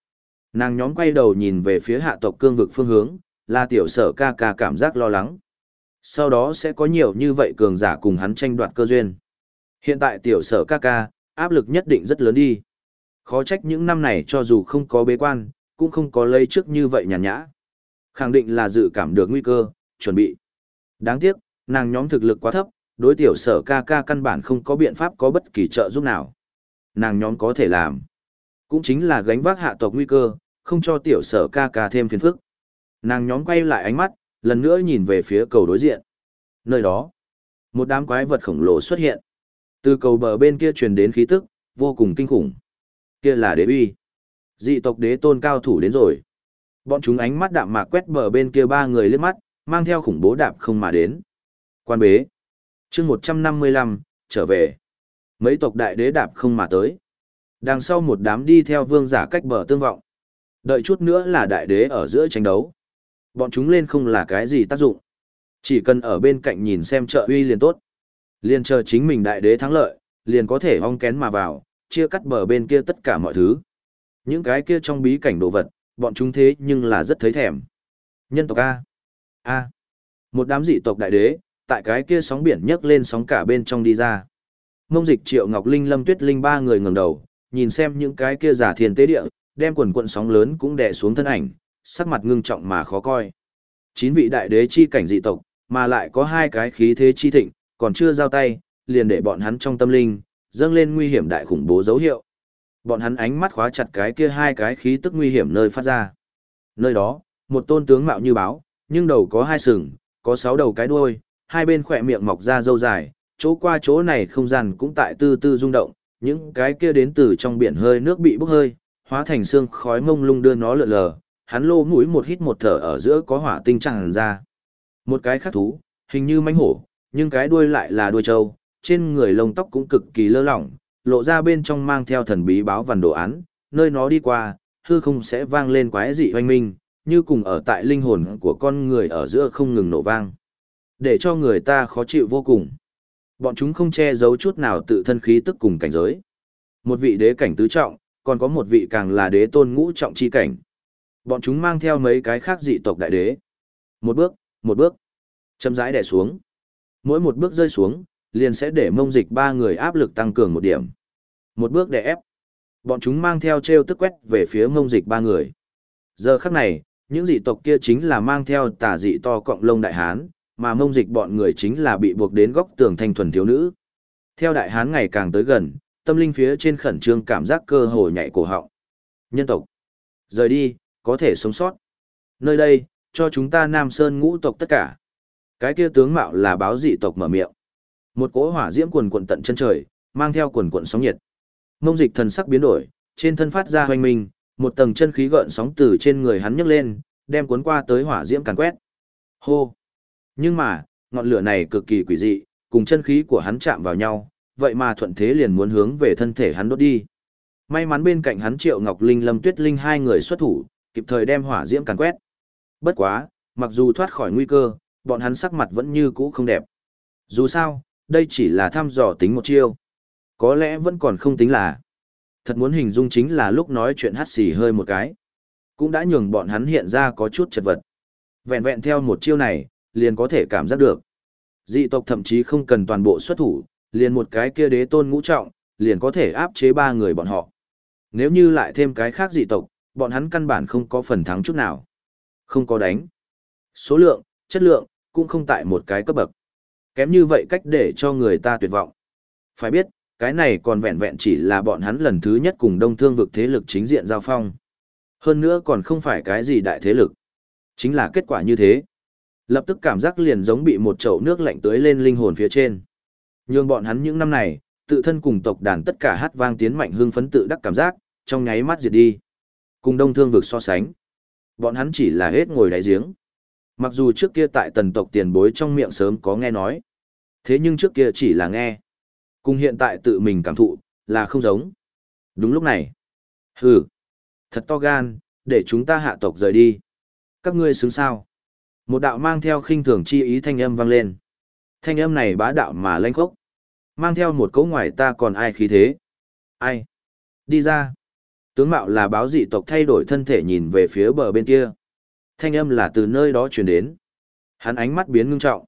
Nàng nhóm quay đầu nhìn về phía hạ tộc cương vực phương hướng, là tiểu sở ca ca cảm giác lo lắng. Sau đó sẽ có nhiều như vậy cường giả cùng hắn tranh đoạt cơ duyên. Hiện tại tiểu sở ca ca, áp lực nhất định rất lớn đi. Khó trách những năm này cho dù không có bế quan, cũng không có lây trước như vậy nhàn nhã. Khẳng định là dự cảm được nguy cơ, chuẩn bị. Đáng tiếc, nàng nhóm thực lực quá thấp, đối tiểu sở ca ca căn bản không có biện pháp có bất kỳ trợ giúp nào. Nàng nhóm có thể làm. Cũng chính là gánh vác hạ tộc nguy cơ, không cho tiểu sở ca ca thêm phiền phức. Nàng nhóm quay lại ánh mắt, lần nữa nhìn về phía cầu đối diện. Nơi đó, một đám quái vật khổng lồ xuất hiện. Từ cầu bờ bên kia truyền đến khí tức, vô cùng kinh khủng. Kia là đế uy. Dị tộc đế tôn cao thủ đến rồi. Bọn chúng ánh mắt đạm mạc quét bờ bên kia ba người liếc mắt, mang theo khủng bố đạp không mà đến. Quan bế. chương 155, trở về. Mấy tộc đại đế đạp không mà tới. Đằng sau một đám đi theo vương giả cách bờ tương vọng. Đợi chút nữa là đại đế ở giữa tranh đấu. Bọn chúng lên không là cái gì tác dụng. Chỉ cần ở bên cạnh nhìn xem trợ uy liền tốt. Liền chờ chính mình đại đế thắng lợi, liền có thể hong kén mà vào, chia cắt bờ bên kia tất cả mọi thứ. Những cái kia trong bí cảnh đồ vật, bọn chúng thế nhưng là rất thấy thèm. Nhân tộc A. A. Một đám dị tộc đại đế, tại cái kia sóng biển nhấc lên sóng cả bên trong đi ra. Mông dịch triệu ngọc linh lâm tuyết linh ba người ngẩng đầu, nhìn xem những cái kia giả thiền tế địa, đem quần quận sóng lớn cũng đè xuống thân ảnh, sắc mặt ngưng trọng mà khó coi. Chín vị đại đế chi cảnh dị tộc, mà lại có hai cái khí thế chi thịnh, còn chưa giao tay, liền để bọn hắn trong tâm linh, dâng lên nguy hiểm đại khủng bố dấu hiệu. Bọn hắn ánh mắt khóa chặt cái kia hai cái khí tức nguy hiểm nơi phát ra. Nơi đó, một tôn tướng mạo như báo, nhưng đầu có hai sừng, có sáu đầu cái đuôi, hai bên khỏe miệng mọc ra râu dài, chỗ qua chỗ này không gian cũng tại tư tư rung động, những cái kia đến từ trong biển hơi nước bị bốc hơi, hóa thành xương khói mông lung đưa nó lượn lờ, hắn lô mũi một hít một thở ở giữa có hỏa tinh tràn ra. Một cái khác thú, hình như manh hổ, nhưng cái đuôi lại là đuôi trâu, trên người lông tóc cũng cực kỳ lơ lỏng, lộ ra bên trong mang theo thần bí báo vằn đồ án, nơi nó đi qua, hư không sẽ vang lên quái dị hoanh minh, như cùng ở tại linh hồn của con người ở giữa không ngừng nổ vang. Để cho người ta khó chịu vô cùng. Bọn chúng không che giấu chút nào tự thân khí tức cùng cảnh giới. Một vị đế cảnh tứ trọng, còn có một vị càng là đế tôn ngũ trọng chi cảnh. Bọn chúng mang theo mấy cái khác dị tộc đại đế. Một bước, một bước, chậm rãi đè xuống. Mỗi một bước rơi xuống, liền sẽ để mông dịch ba người áp lực tăng cường một điểm. Một bước đè ép. Bọn chúng mang theo treo tức quét về phía mông dịch ba người. Giờ khắc này, những dị tộc kia chính là mang theo tà dị to cộng lông đại hán, mà mông dịch bọn người chính là bị buộc đến góc tường thanh thuần thiếu nữ. Theo đại hán ngày càng tới gần, tâm linh phía trên khẩn trương cảm giác cơ hồ nhạy cổ họng. Nhân tộc. Rời đi, có thể sống sót. Nơi đây, cho chúng ta Nam Sơn ngũ tộc tất cả. Cái kia tướng mạo là báo dị tộc mở miệng. Một cỗ hỏa diễm quần quần tận chân trời, mang theo quần quần sóng nhiệt. Mông dịch thần sắc biến đổi, trên thân phát ra hoành minh, một tầng chân khí gợn sóng từ trên người hắn nhấc lên, đem cuốn qua tới hỏa diễm càn quét. Hô! Nhưng mà, ngọn lửa này cực kỳ quỷ dị, cùng chân khí của hắn chạm vào nhau, vậy mà thuận thế liền muốn hướng về thân thể hắn đốt đi. May mắn bên cạnh hắn Triệu Ngọc Linh Lâm Tuyết Linh hai người xuất thủ, kịp thời đem hỏa diễm càn quét. Bất quá, mặc dù thoát khỏi nguy cơ, bọn hắn sắc mặt vẫn như cũ không đẹp. Dù sao, đây chỉ là thăm dò tính một chiêu. Có lẽ vẫn còn không tính là. Thật muốn hình dung chính là lúc nói chuyện hát xì hơi một cái. Cũng đã nhường bọn hắn hiện ra có chút chật vật. Vẹn vẹn theo một chiêu này, liền có thể cảm giác được. Dị tộc thậm chí không cần toàn bộ xuất thủ, liền một cái kia đế tôn ngũ trọng, liền có thể áp chế ba người bọn họ. Nếu như lại thêm cái khác dị tộc, bọn hắn căn bản không có phần thắng chút nào. Không có đánh. Số lượng, chất lượng, cũng không tại một cái cấp bậc. Kém như vậy cách để cho người ta tuyệt vọng. Phải biết, cái này còn vẹn vẹn chỉ là bọn hắn lần thứ nhất cùng đông thương vực thế lực chính diện giao phong. Hơn nữa còn không phải cái gì đại thế lực. Chính là kết quả như thế. Lập tức cảm giác liền giống bị một chậu nước lạnh tưới lên linh hồn phía trên. Nhưng bọn hắn những năm này, tự thân cùng tộc đàn tất cả hát vang tiến mạnh hương phấn tự đắc cảm giác, trong nháy mắt diệt đi. Cùng đông thương vực so sánh. Bọn hắn chỉ là hết ngồi đáy giếng. Mặc dù trước kia tại tần tộc tiền bối trong miệng sớm có nghe nói. Thế nhưng trước kia chỉ là nghe. Cùng hiện tại tự mình cảm thụ, là không giống. Đúng lúc này. Hừ. Thật to gan, để chúng ta hạ tộc rời đi. Các ngươi xứng sao. Một đạo mang theo khinh thường chi ý thanh âm vang lên. Thanh âm này bá đạo mà lanh khốc. Mang theo một cấu ngoài ta còn ai khí thế. Ai? Đi ra. Tướng mạo là báo dị tộc thay đổi thân thể nhìn về phía bờ bên kia. Thanh âm là từ nơi đó truyền đến. Hắn ánh mắt biến ngưng trọng.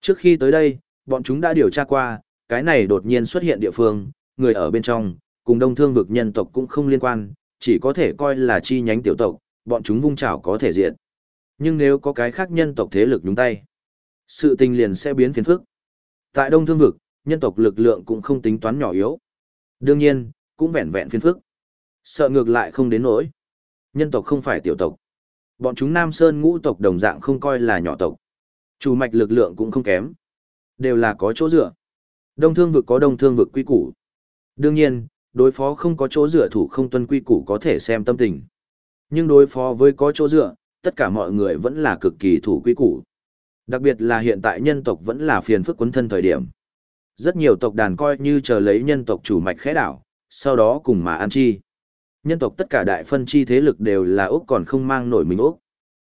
Trước khi tới đây, bọn chúng đã điều tra qua, cái này đột nhiên xuất hiện địa phương, người ở bên trong, cùng đông thương vực nhân tộc cũng không liên quan, chỉ có thể coi là chi nhánh tiểu tộc, bọn chúng vung chảo có thể diện. Nhưng nếu có cái khác nhân tộc thế lực nhúng tay, sự tình liền sẽ biến phiền phức. Tại đông thương vực, nhân tộc lực lượng cũng không tính toán nhỏ yếu. Đương nhiên, cũng vẹn vẹn phiền phức. Sợ ngược lại không đến nỗi. Nhân tộc không phải tiểu tộc. Bọn chúng Nam Sơn ngũ tộc đồng dạng không coi là nhỏ tộc. Chủ mạch lực lượng cũng không kém. Đều là có chỗ dựa. Đông thương vực có đông thương vực quy củ. Đương nhiên, đối phó không có chỗ dựa thủ không tuân quy củ có thể xem tâm tình. Nhưng đối phó với có chỗ dựa, tất cả mọi người vẫn là cực kỳ thủ quy củ. Đặc biệt là hiện tại nhân tộc vẫn là phiền phức quấn thân thời điểm. Rất nhiều tộc đàn coi như chờ lấy nhân tộc chủ mạch khẽ đảo, sau đó cùng mà ăn chi. Nhân tộc tất cả đại phân chi thế lực đều là Úc còn không mang nổi mình Úc.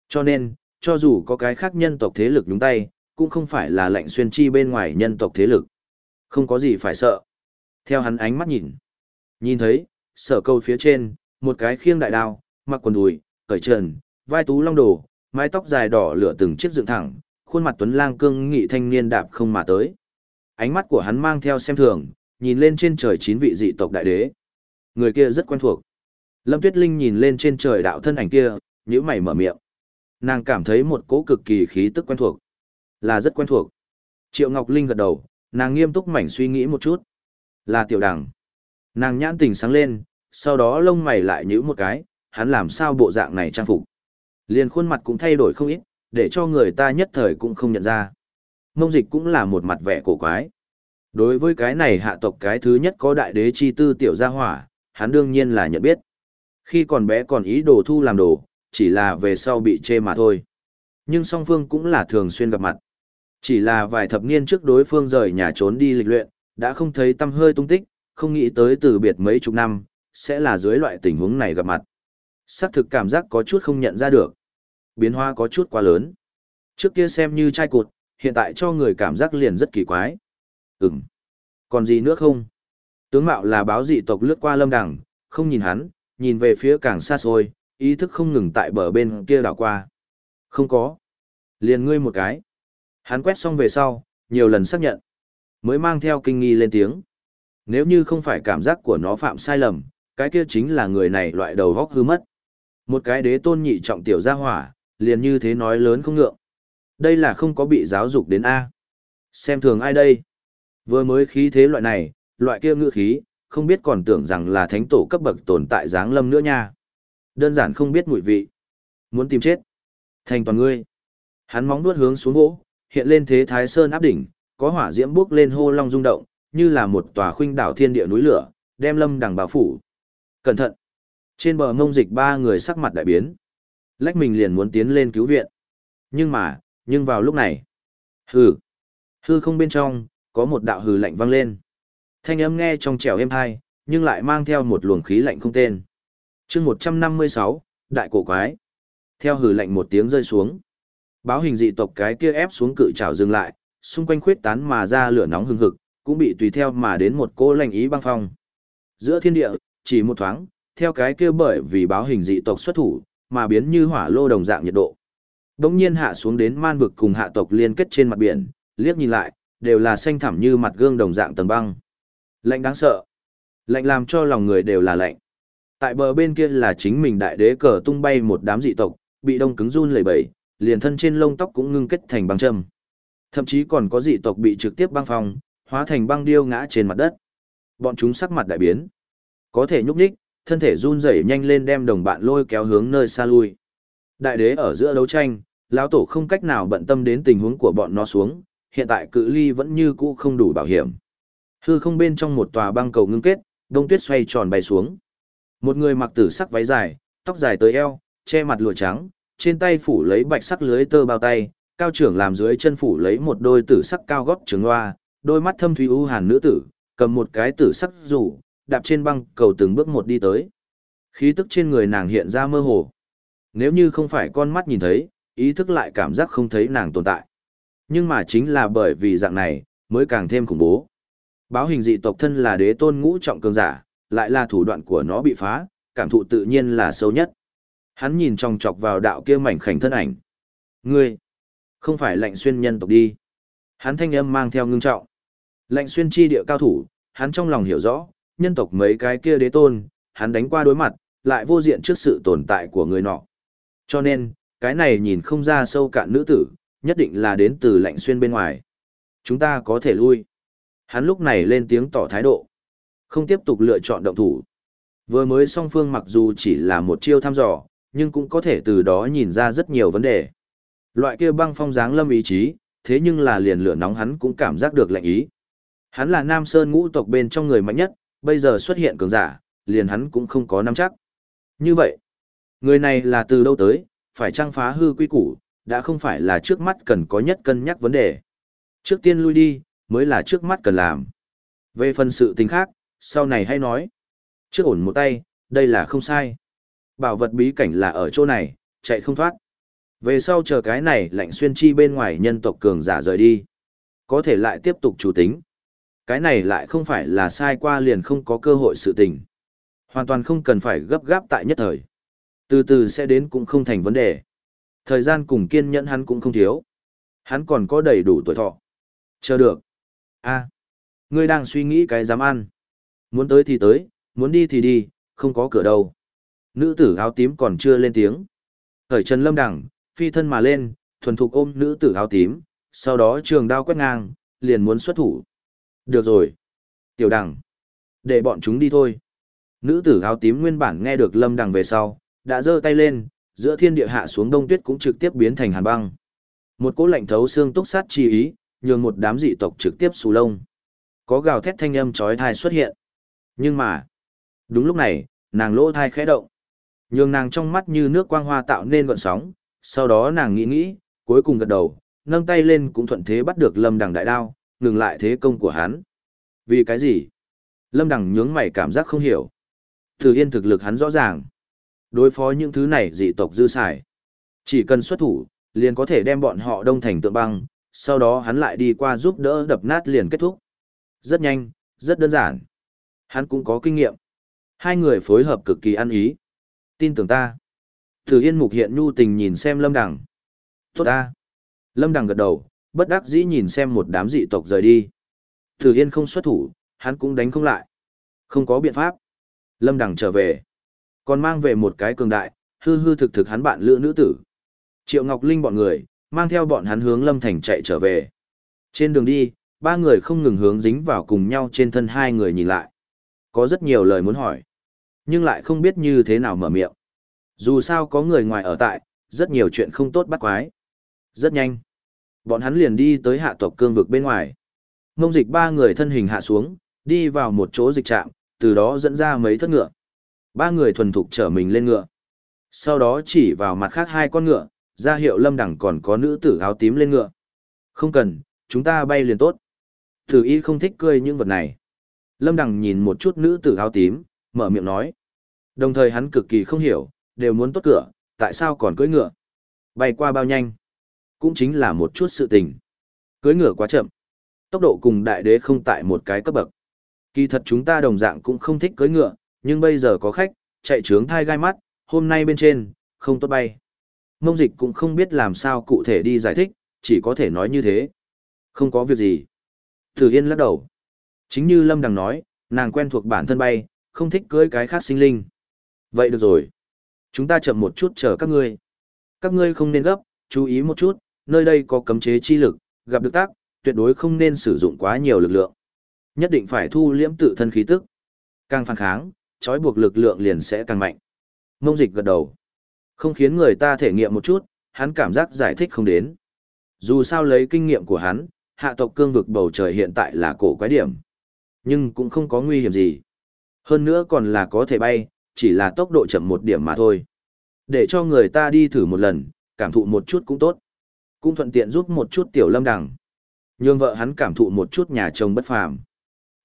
Cho nên, cho dù có cái khác nhân tộc thế lực nhúng tay, cũng không phải là lệnh xuyên chi bên ngoài nhân tộc thế lực. Không có gì phải sợ. Theo hắn ánh mắt nhìn. Nhìn thấy, sở câu phía trên, một cái khiêng đại đao, mặc quần đùi, cởi trần, vai tú long đồ, mái tóc dài đỏ lửa từng chiếc dựng thẳng, khuôn mặt tuấn lang cương nghị thanh niên đạp không mà tới. Ánh mắt của hắn mang theo xem thường, nhìn lên trên trời chín vị dị tộc đại đế. Người kia rất quen thuộc. Lâm Tuyết Linh nhìn lên trên trời đạo thân ảnh kia, nhíu mày mở miệng. Nàng cảm thấy một cỗ cực kỳ khí tức quen thuộc. Là rất quen thuộc. Triệu Ngọc Linh gật đầu, nàng nghiêm túc mảnh suy nghĩ một chút. Là tiểu đằng. Nàng nhãn tình sáng lên, sau đó lông mày lại nhíu một cái, hắn làm sao bộ dạng này trang phục. Liền khuôn mặt cũng thay đổi không ít, để cho người ta nhất thời cũng không nhận ra. Mông dịch cũng là một mặt vẻ cổ quái. Đối với cái này hạ tộc cái thứ nhất có đại đế chi tư tiểu gia hỏa, hắn đương nhiên là nhận biết. Khi còn bé còn ý đồ thu làm đồ, chỉ là về sau bị chê mà thôi. Nhưng song phương cũng là thường xuyên gặp mặt. Chỉ là vài thập niên trước đối phương rời nhà trốn đi lịch luyện, đã không thấy tâm hơi tung tích, không nghĩ tới từ biệt mấy chục năm, sẽ là dưới loại tình huống này gặp mặt. Sắc thực cảm giác có chút không nhận ra được. Biến hóa có chút quá lớn. Trước kia xem như chai cụt, hiện tại cho người cảm giác liền rất kỳ quái. Ừm. Còn gì nữa không? Tướng mạo là báo dị tộc lướt qua lâm đằng, không nhìn hắn, nhìn về phía càng xa xôi, ý thức không ngừng tại bờ bên kia đảo qua. Không có. Liền ngươi một cái. Hắn quét xong về sau, nhiều lần xác nhận. Mới mang theo kinh nghi lên tiếng. Nếu như không phải cảm giác của nó phạm sai lầm, cái kia chính là người này loại đầu góc hư mất. Một cái đế tôn nhị trọng tiểu gia hỏa, liền như thế nói lớn không ngượng. Đây là không có bị giáo dục đến A. Xem thường ai đây? Vừa mới khí thế loại này, loại kia ngựa khí, không biết còn tưởng rằng là thánh tổ cấp bậc tồn tại dáng lâm nữa nha. Đơn giản không biết mùi vị. Muốn tìm chết. Thành toàn ngươi. Hắn móng vuốt hướng xuống gỗ, hiện lên thế thái sơn áp đỉnh, có hỏa diễm bước lên hô long rung động, như là một tòa khuynh đảo thiên địa núi lửa, đem lâm đằng bao phủ. Cẩn thận. Trên bờ ngông dịch ba người sắc mặt đại biến. Lách mình liền muốn tiến lên cứu viện. Nhưng mà, nhưng vào lúc này. Hừ. Hư không bên trong, có một đạo hừ lạnh vang lên. Thanh âm nghe trong trẻo êm hai, nhưng lại mang theo một luồng khí lạnh không tên. chương 156, Đại Cổ Quái. Theo hừ lạnh một tiếng rơi xuống. Báo hình dị tộc cái kia ép xuống cự trào dừng lại, xung quanh khuyết tán mà ra lửa nóng hừng hực, cũng bị tùy theo mà đến một cô lạnh ý băng phong. Giữa thiên địa, chỉ một thoáng, theo cái kia bởi vì báo hình dị tộc xuất thủ, mà biến như hỏa lô đồng dạng nhiệt độ. Đống nhiên hạ xuống đến man vực cùng hạ tộc liên kết trên mặt biển, liếc nhìn lại, đều là xanh thẳm như mặt gương đồng dạng tầng băng. Lạnh đáng sợ. Lạnh làm cho lòng người đều là lạnh. Tại bờ bên kia là chính mình đại đế cờ tung bay một đám dị tộc, bị đông cứng run lẩy bẩy, liền thân trên lông tóc cũng ngưng kết thành băng châm. Thậm chí còn có dị tộc bị trực tiếp băng phong, hóa thành băng điêu ngã trên mặt đất. Bọn chúng sắc mặt đại biến. Có thể nhúc nhích, thân thể run rẩy nhanh lên đem đồng bạn lôi kéo hướng nơi xa lui. Đại đế ở giữa đấu tranh, lão tổ không cách nào bận tâm đến tình huống của bọn nó xuống, hiện tại cự ly vẫn như cũ không đủ bảo hiểm. Hư không bên trong một tòa băng cầu ngưng kết, đông tuyết xoay tròn bay xuống. Một người mặc tử sắc váy dài, tóc dài tới eo, che mặt lụa trắng, trên tay phủ lấy bạch sắc lưới tơ bao tay, cao trưởng làm dưới chân phủ lấy một đôi tử sắc cao gót trường loa, đôi mắt thâm thúy u hàn nữ tử, cầm một cái tử sắc rủ, đạp trên băng cầu từng bước một đi tới. Khí tức trên người nàng hiện ra mơ hồ. Nếu như không phải con mắt nhìn thấy, ý thức lại cảm giác không thấy nàng tồn tại. Nhưng mà chính là bởi vì dạng này, mới càng thêm khủng bố. Báo hình dị tộc thân là đế tôn ngũ trọng cường giả, lại là thủ đoạn của nó bị phá, cảm thụ tự nhiên là sâu nhất. Hắn nhìn trong chọc vào đạo kia mảnh khảnh thân ảnh. Ngươi, không phải lệnh xuyên nhân tộc đi. Hắn thanh âm mang theo ngưng trọng. Lệnh xuyên chi địa cao thủ, hắn trong lòng hiểu rõ, nhân tộc mấy cái kia đế tôn, hắn đánh qua đối mặt, lại vô diện trước sự tồn tại của người nọ. Cho nên, cái này nhìn không ra sâu cạn nữ tử, nhất định là đến từ lệnh xuyên bên ngoài. Chúng ta có thể lui. Hắn lúc này lên tiếng tỏ thái độ. Không tiếp tục lựa chọn động thủ. Vừa mới song phương mặc dù chỉ là một chiêu thăm dò, nhưng cũng có thể từ đó nhìn ra rất nhiều vấn đề. Loại kia băng phong dáng lâm ý chí, thế nhưng là liền lửa nóng hắn cũng cảm giác được lạnh ý. Hắn là Nam Sơn ngũ tộc bên trong người mạnh nhất, bây giờ xuất hiện cường giả, liền hắn cũng không có nắm chắc. Như vậy, người này là từ đâu tới, phải trang phá hư quy củ, đã không phải là trước mắt cần có nhất cân nhắc vấn đề. Trước tiên lui đi, mới là trước mắt cần làm. Về phần sự tình khác, sau này hay nói. Trước ổn một tay, đây là không sai. Bảo vật bí cảnh là ở chỗ này, chạy không thoát. Về sau chờ cái này lạnh xuyên chi bên ngoài nhân tộc cường giả rời đi. Có thể lại tiếp tục chủ tính. Cái này lại không phải là sai qua liền không có cơ hội sự tình. Hoàn toàn không cần phải gấp gáp tại nhất thời. Từ từ sẽ đến cũng không thành vấn đề. Thời gian cùng kiên nhẫn hắn cũng không thiếu. Hắn còn có đầy đủ tuổi thọ. Chờ được a ngươi đang suy nghĩ cái dám ăn. Muốn tới thì tới, muốn đi thì đi, không có cửa đâu. Nữ tử áo tím còn chưa lên tiếng. Khởi Trần Lâm đẳng phi thân mà lên, thuần thục ôm nữ tử áo tím, sau đó trường đao quét ngang, liền muốn xuất thủ. Được rồi. Tiểu đẳng, Để bọn chúng đi thôi. Nữ tử áo tím nguyên bản nghe được lâm đằng về sau, đã giơ tay lên, giữa thiên địa hạ xuống đông tuyết cũng trực tiếp biến thành hàn băng. Một cỗ lạnh thấu xương túc sát chi ý, nhường một đám dị tộc trực tiếp xù lông. Có gào thét thanh âm chói tai xuất hiện. Nhưng mà, đúng lúc này, nàng lỗ thai khẽ động. Nhường nàng trong mắt như nước quang hoa tạo nên gọn sóng, sau đó nàng nghĩ nghĩ, cuối cùng gật đầu, nâng tay lên cũng thuận thế bắt được lâm đằng đại đao, ngừng lại thế công của hắn. Vì cái gì? Lâm đằng nhướng mày cảm giác không hiểu. Thử yên thực lực hắn rõ ràng. Đối phó những thứ này dị tộc dư xài. Chỉ cần xuất thủ, liền có thể đem bọn họ đông thành tượng băng, sau đó hắn lại đi qua giúp đỡ đập nát liền kết thúc. Rất nhanh, rất đơn giản. Hắn cũng có kinh nghiệm. Hai người phối hợp cực kỳ ăn ý. Tin tưởng ta. Thử Yên Mục hiện nhu tình nhìn xem Lâm Đằng. Tốt ta. Lâm Đằng gật đầu, bất đắc dĩ nhìn xem một đám dị tộc rời đi. Thử Yên không xuất thủ, hắn cũng đánh không lại. Không có biện pháp. Lâm Đằng trở về. Còn mang về một cái cường đại, hư hư thực thực hắn bạn lựa nữ tử. Triệu Ngọc Linh bọn người, mang theo bọn hắn hướng Lâm Thành chạy trở về. Trên đường đi, ba người không ngừng hướng dính vào cùng nhau trên thân hai người nhìn lại. Có rất nhiều lời muốn hỏi, nhưng lại không biết như thế nào mở miệng. Dù sao có người ngoài ở tại, rất nhiều chuyện không tốt bắt quái. Rất nhanh. Bọn hắn liền đi tới hạ tộc cương vực bên ngoài. Ngông dịch ba người thân hình hạ xuống, đi vào một chỗ dịch trạm, từ đó dẫn ra mấy thất ngựa. Ba người thuần thục trở mình lên ngựa. Sau đó chỉ vào mặt khác hai con ngựa, ra hiệu lâm đẳng còn có nữ tử áo tím lên ngựa. Không cần, chúng ta bay liền tốt. Tử y không thích cười những vật này. Lâm đẳng nhìn một chút nữ tử áo tím, mở miệng nói. Đồng thời hắn cực kỳ không hiểu, đều muốn tốt cửa, tại sao còn cưỡi ngựa? Bay qua bao nhanh? Cũng chính là một chút sự tình. Cưỡi ngựa quá chậm. Tốc độ cùng đại đế không tại một cái cấp bậc. Kỳ thật chúng ta đồng dạng cũng không thích cưỡi ngựa, nhưng bây giờ có khách, chạy trướng thai gai mắt, hôm nay bên trên, không tốt bay. Mông dịch cũng không biết làm sao cụ thể đi giải thích, chỉ có thể nói như thế. Không có việc gì. Thử Yên lắc đầu. Chính như Lâm Đằng nói, nàng quen thuộc bản thân bay, không thích cưỡi cái khác sinh linh. Vậy được rồi. Chúng ta chậm một chút chờ các ngươi. Các ngươi không nên gấp, chú ý một chút, nơi đây có cấm chế chi lực, gặp được tác, tuyệt đối không nên sử dụng quá nhiều lực lượng. Nhất định phải thu liễm tự thân khí tức. Càng phản kháng, trói buộc lực lượng liền sẽ càng mạnh. Mông dịch gật đầu. Không khiến người ta thể nghiệm một chút, hắn cảm giác giải thích không đến. Dù sao lấy kinh nghiệm của hắn, hạ tộc cương vực bầu trời hiện tại là cổ quái điểm. Nhưng cũng không có nguy hiểm gì. Hơn nữa còn là có thể bay, chỉ là tốc độ chậm một điểm mà thôi. Để cho người ta đi thử một lần, cảm thụ một chút cũng tốt. Cũng thuận tiện giúp một chút tiểu lâm đằng. Nhường vợ hắn cảm thụ một chút nhà chồng bất phàm.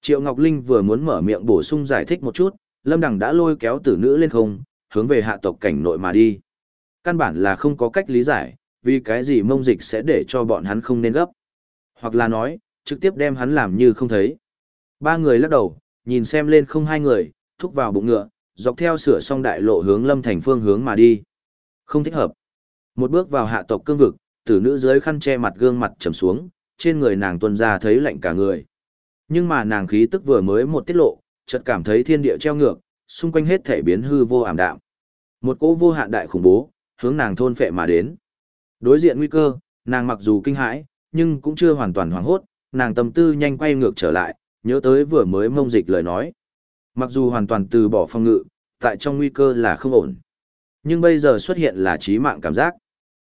Triệu Ngọc Linh vừa muốn mở miệng bổ sung giải thích một chút, lâm đằng đã lôi kéo tử nữ lên không, hướng về hạ tộc cảnh nội mà đi. Căn bản là không có cách lý giải, vì cái gì mông dịch sẽ để cho bọn hắn không nên gấp. Hoặc là nói, trực tiếp đem hắn làm như không thấy. Ba người lắc đầu, nhìn xem lên không hai người, thúc vào bụng ngựa, dọc theo sửa xong đại lộ hướng lâm thành phương hướng mà đi. Không thích hợp. Một bước vào hạ tộc cương vực, tử nữ dưới khăn che mặt gương mặt trầm xuống, trên người nàng tuân ra thấy lạnh cả người. Nhưng mà nàng khí tức vừa mới một tiết lộ, chợt cảm thấy thiên địa treo ngược, xung quanh hết thể biến hư vô ảm đạm. Một cỗ vô hạn đại khủng bố, hướng nàng thôn phệ mà đến. Đối diện nguy cơ, nàng mặc dù kinh hãi, nhưng cũng chưa hoàn toàn hoảng hốt, nàng tâm tư nhanh quay ngược trở lại, nhớ tới vừa mới mông dịch lời nói. Mặc dù hoàn toàn từ bỏ phong ngự, tại trong nguy cơ là không ổn. Nhưng bây giờ xuất hiện là trí mạng cảm giác.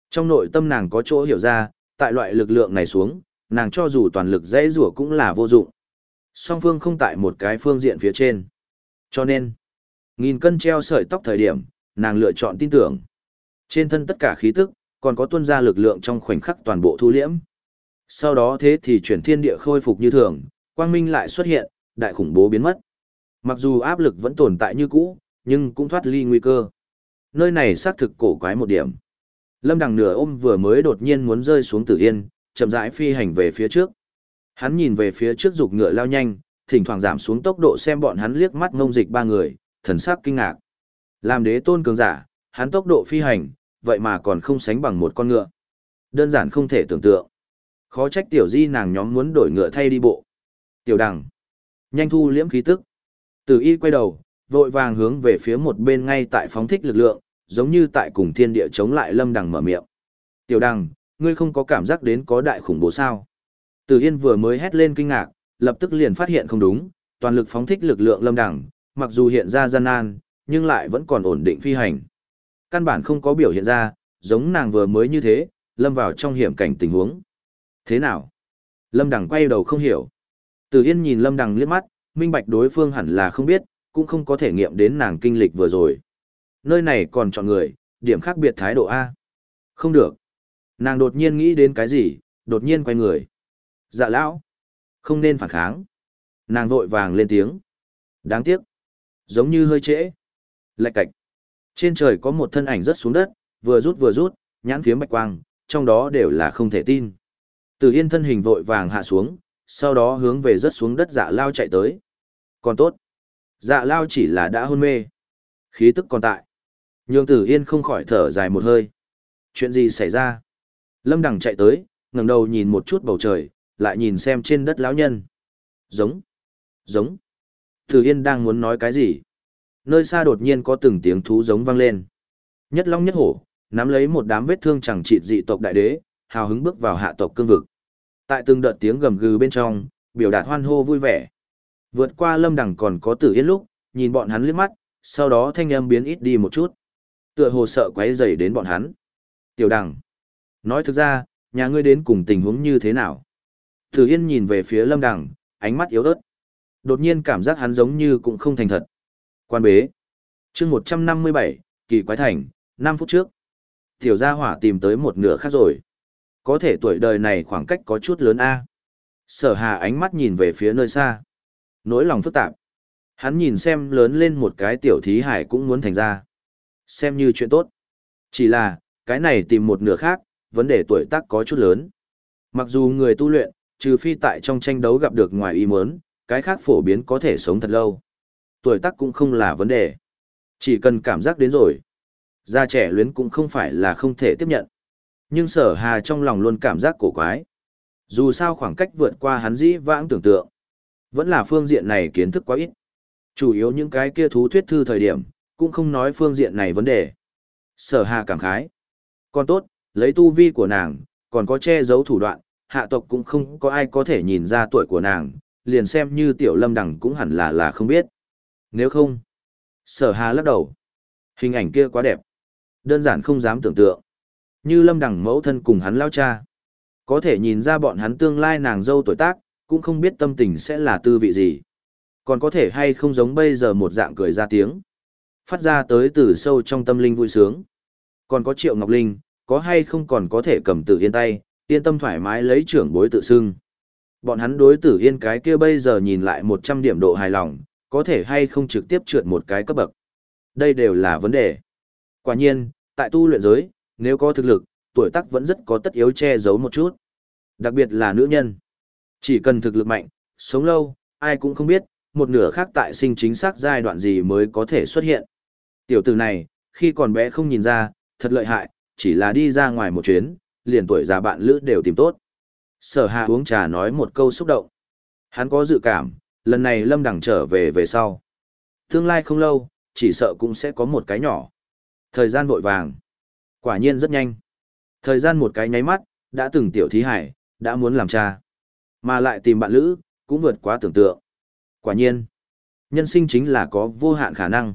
Trong nội tâm nàng có chỗ hiểu ra, tại loại lực lượng này xuống, nàng cho dù toàn lực dễ rủa cũng là vô dụng. Song phương không tại một cái phương diện phía trên. Cho nên, nghìn cân treo sợi tóc thời điểm, nàng lựa chọn tin tưởng. Trên thân tất cả khí tức, còn có tuân ra lực lượng trong khoảnh khắc toàn bộ thu liễm. Sau đó thế thì chuyển thiên địa khôi phục như thường, quang minh lại xuất hiện, đại khủng bố biến mất. Mặc dù áp lực vẫn tồn tại như cũ, nhưng cũng thoát ly nguy cơ. Nơi này xác thực cổ quái một điểm. Lâm Đằng nửa ôm vừa mới đột nhiên muốn rơi xuống Tử Yên, chậm rãi phi hành về phía trước. Hắn nhìn về phía trước dục ngựa lao nhanh, thỉnh thoảng giảm xuống tốc độ xem bọn hắn liếc mắt ngông dịch ba người, thần sắc kinh ngạc. Làm đế tôn cường giả, hắn tốc độ phi hành, vậy mà còn không sánh bằng một con ngựa. Đơn giản không thể tưởng tượng. Khó trách tiểu di nàng nhóm muốn đổi ngựa thay đi bộ. Tiểu đằng. Nhanh thu liễm khí tức. Tử y quay đầu, vội vàng hướng về phía một bên ngay tại phóng thích lực lượng, giống như tại cùng thiên địa chống lại lâm đằng mở miệng. Tiểu đằng, ngươi không có cảm giác đến có đại khủng bố sao? Tử Yên vừa mới hét lên kinh ngạc, lập tức liền phát hiện không đúng, toàn lực phóng thích lực lượng lâm đằng, mặc dù hiện ra gian nan, nhưng lại vẫn còn ổn định phi hành. Căn bản không có biểu hiện ra, giống nàng vừa mới như thế, lâm vào trong hiểm cảnh tình huống. Thế nào? Lâm Đằng quay đầu không hiểu. từ Yên nhìn Lâm Đằng liếc mắt, minh bạch đối phương hẳn là không biết, cũng không có thể nghiệm đến nàng kinh lịch vừa rồi. Nơi này còn chọn người, điểm khác biệt thái độ A. Không được. Nàng đột nhiên nghĩ đến cái gì, đột nhiên quay người. Dạ lão. Không nên phản kháng. Nàng vội vàng lên tiếng. Đáng tiếc. Giống như hơi trễ. Lạch cạch. Trên trời có một thân ảnh rớt xuống đất, vừa rút vừa rút, nhãn phía bạch quang, trong đó đều là không thể tin. Từ yên thân hình vội vàng hạ xuống, sau đó hướng về rớt xuống đất dạ lao chạy tới. Còn tốt. Dạ lao chỉ là đã hôn mê. Khí tức còn tại. Nhường tử yên không khỏi thở dài một hơi. Chuyện gì xảy ra? Lâm Đằng chạy tới, ngẩng đầu nhìn một chút bầu trời, lại nhìn xem trên đất lão nhân. Giống. Giống. Tử yên đang muốn nói cái gì? Nơi xa đột nhiên có từng tiếng thú giống vang lên. Nhất long nhất hổ, nắm lấy một đám vết thương chẳng trị dị tộc đại đế, hào hứng bước vào hạ tộc cương vực. Tại từng đợt tiếng gầm gừ bên trong, biểu đạt hoan hô vui vẻ. Vượt qua lâm đẳng còn có tử yên lúc, nhìn bọn hắn liếc mắt, sau đó thanh âm biến ít đi một chút. Tựa hồ sợ quấy rầy đến bọn hắn. Tiểu đẳng. Nói thực ra, nhà ngươi đến cùng tình huống như thế nào? Tử yên nhìn về phía lâm đẳng, ánh mắt yếu ớt. Đột nhiên cảm giác hắn giống như cũng không thành thật. Quan bế. chương 157, kỳ quái thành, 5 phút trước. Tiểu gia hỏa tìm tới một nửa khác rồi. Có thể tuổi đời này khoảng cách có chút lớn A. Sở hà ánh mắt nhìn về phía nơi xa. Nỗi lòng phức tạp. Hắn nhìn xem lớn lên một cái tiểu thí hải cũng muốn thành ra. Xem như chuyện tốt. Chỉ là, cái này tìm một nửa khác, vấn đề tuổi tác có chút lớn. Mặc dù người tu luyện, trừ phi tại trong tranh đấu gặp được ngoài ý muốn, cái khác phổ biến có thể sống thật lâu. Tuổi tác cũng không là vấn đề. Chỉ cần cảm giác đến rồi. Gia trẻ luyến cũng không phải là không thể tiếp nhận. Nhưng sở hà trong lòng luôn cảm giác cổ quái. Dù sao khoảng cách vượt qua hắn dĩ vãng tưởng tượng. Vẫn là phương diện này kiến thức quá ít. Chủ yếu những cái kia thú thuyết thư thời điểm, cũng không nói phương diện này vấn đề. Sở hà cảm khái. Còn tốt, lấy tu vi của nàng, còn có che giấu thủ đoạn, hạ tộc cũng không có ai có thể nhìn ra tuổi của nàng, liền xem như tiểu lâm đằng cũng hẳn là là không biết. Nếu không, sở hà lắc đầu. Hình ảnh kia quá đẹp. Đơn giản không dám tưởng tượng. Như lâm đằng mẫu thân cùng hắn lao cha. Có thể nhìn ra bọn hắn tương lai nàng dâu tuổi tác, cũng không biết tâm tình sẽ là tư vị gì. Còn có thể hay không giống bây giờ một dạng cười ra tiếng. Phát ra tới từ sâu trong tâm linh vui sướng. Còn có Triệu Ngọc Linh, có hay không còn có thể cầm tử yên tay, yên tâm thoải mái lấy trưởng bối tự xưng. Bọn hắn đối tử yên cái kia bây giờ nhìn lại 100 điểm độ hài lòng, có thể hay không trực tiếp trượt một cái cấp bậc. Đây đều là vấn đề. Quả nhiên, tại tu luyện giới, nếu có thực lực, tuổi tác vẫn rất có tất yếu che giấu một chút. Đặc biệt là nữ nhân. Chỉ cần thực lực mạnh, sống lâu, ai cũng không biết, một nửa khác tại sinh chính xác giai đoạn gì mới có thể xuất hiện. Tiểu tử này, khi còn bé không nhìn ra, thật lợi hại, chỉ là đi ra ngoài một chuyến, liền tuổi già bạn lữ đều tìm tốt. Sở hạ uống trà nói một câu xúc động. Hắn có dự cảm, lần này Lâm Đằng trở về về sau. Tương lai không lâu, chỉ sợ cũng sẽ có một cái nhỏ. Thời gian vội vàng. Quả nhiên rất nhanh. Thời gian một cái nháy mắt, đã từng tiểu thí hải, đã muốn làm cha. Mà lại tìm bạn lữ, cũng vượt quá tưởng tượng. Quả nhiên, nhân sinh chính là có vô hạn khả năng.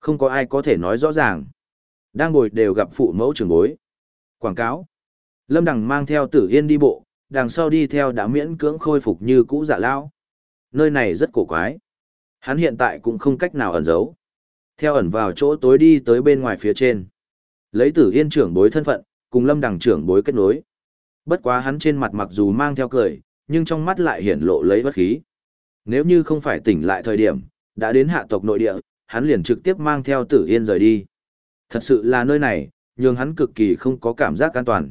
Không có ai có thể nói rõ ràng. Đang ngồi đều gặp phụ mẫu trường bối. Quảng cáo. Lâm Đằng mang theo tử yên đi bộ, đằng sau đi theo đã miễn cưỡng khôi phục như cũ dạ lao. Nơi này rất cổ quái. Hắn hiện tại cũng không cách nào ẩn giấu. Theo ẩn vào chỗ tối đi tới bên ngoài phía trên. Lấy tử yên trưởng bối thân phận, cùng lâm đằng trưởng bối kết nối. Bất quá hắn trên mặt mặc dù mang theo cười, nhưng trong mắt lại hiển lộ lấy bất khí. Nếu như không phải tỉnh lại thời điểm, đã đến hạ tộc nội địa, hắn liền trực tiếp mang theo tử yên rời đi. Thật sự là nơi này, nhưng hắn cực kỳ không có cảm giác an toàn.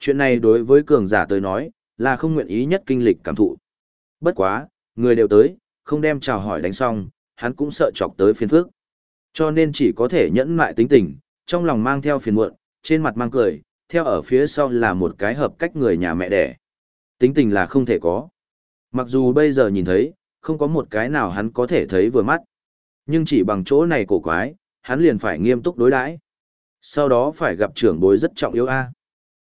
Chuyện này đối với cường giả tới nói, là không nguyện ý nhất kinh lịch cảm thụ. Bất quá, người đều tới, không đem chào hỏi đánh xong, hắn cũng sợ chọc tới phiền phức. Cho nên chỉ có thể nhẫn lại tính tình, trong lòng mang theo phiền muộn, trên mặt mang cười, theo ở phía sau là một cái hợp cách người nhà mẹ đẻ. Tính tình là không thể có. Mặc dù bây giờ nhìn thấy, không có một cái nào hắn có thể thấy vừa mắt. Nhưng chỉ bằng chỗ này cổ quái, hắn liền phải nghiêm túc đối đãi. Sau đó phải gặp trưởng bối rất trọng yếu a.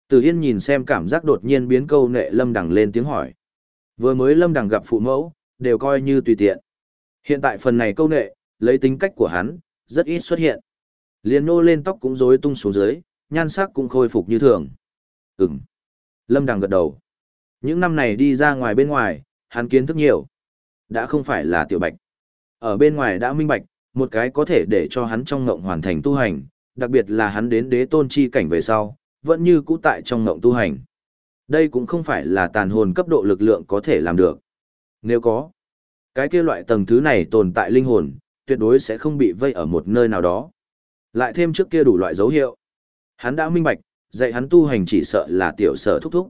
Từ Yên nhìn xem cảm giác đột nhiên biến câu nệ Lâm Đằng lên tiếng hỏi. Vừa mới Lâm Đằng gặp phụ mẫu, đều coi như tùy tiện. Hiện tại phần này câu nệ, lấy tính cách của hắn, rất ít xuất hiện. Liền nô lên tóc cũng rối tung xuống dưới, nhan sắc cũng khôi phục như thường. Ừm. Lâm Đằng gật đầu. Những năm này đi ra ngoài bên ngoài, hắn kiến thức nhiều. Đã không phải là tiểu bạch. Ở bên ngoài đã minh bạch, một cái có thể để cho hắn trong ngộng hoàn thành tu hành, đặc biệt là hắn đến đế tôn chi cảnh về sau, vẫn như cũ tại trong ngộng tu hành. Đây cũng không phải là tàn hồn cấp độ lực lượng có thể làm được. Nếu có, cái kia loại tầng thứ này tồn tại linh hồn, tuyệt đối sẽ không bị vây ở một nơi nào đó. Lại thêm trước kia đủ loại dấu hiệu. Hắn đã minh bạch, dạy hắn tu hành chỉ sợ là tiểu sở thúc thúc.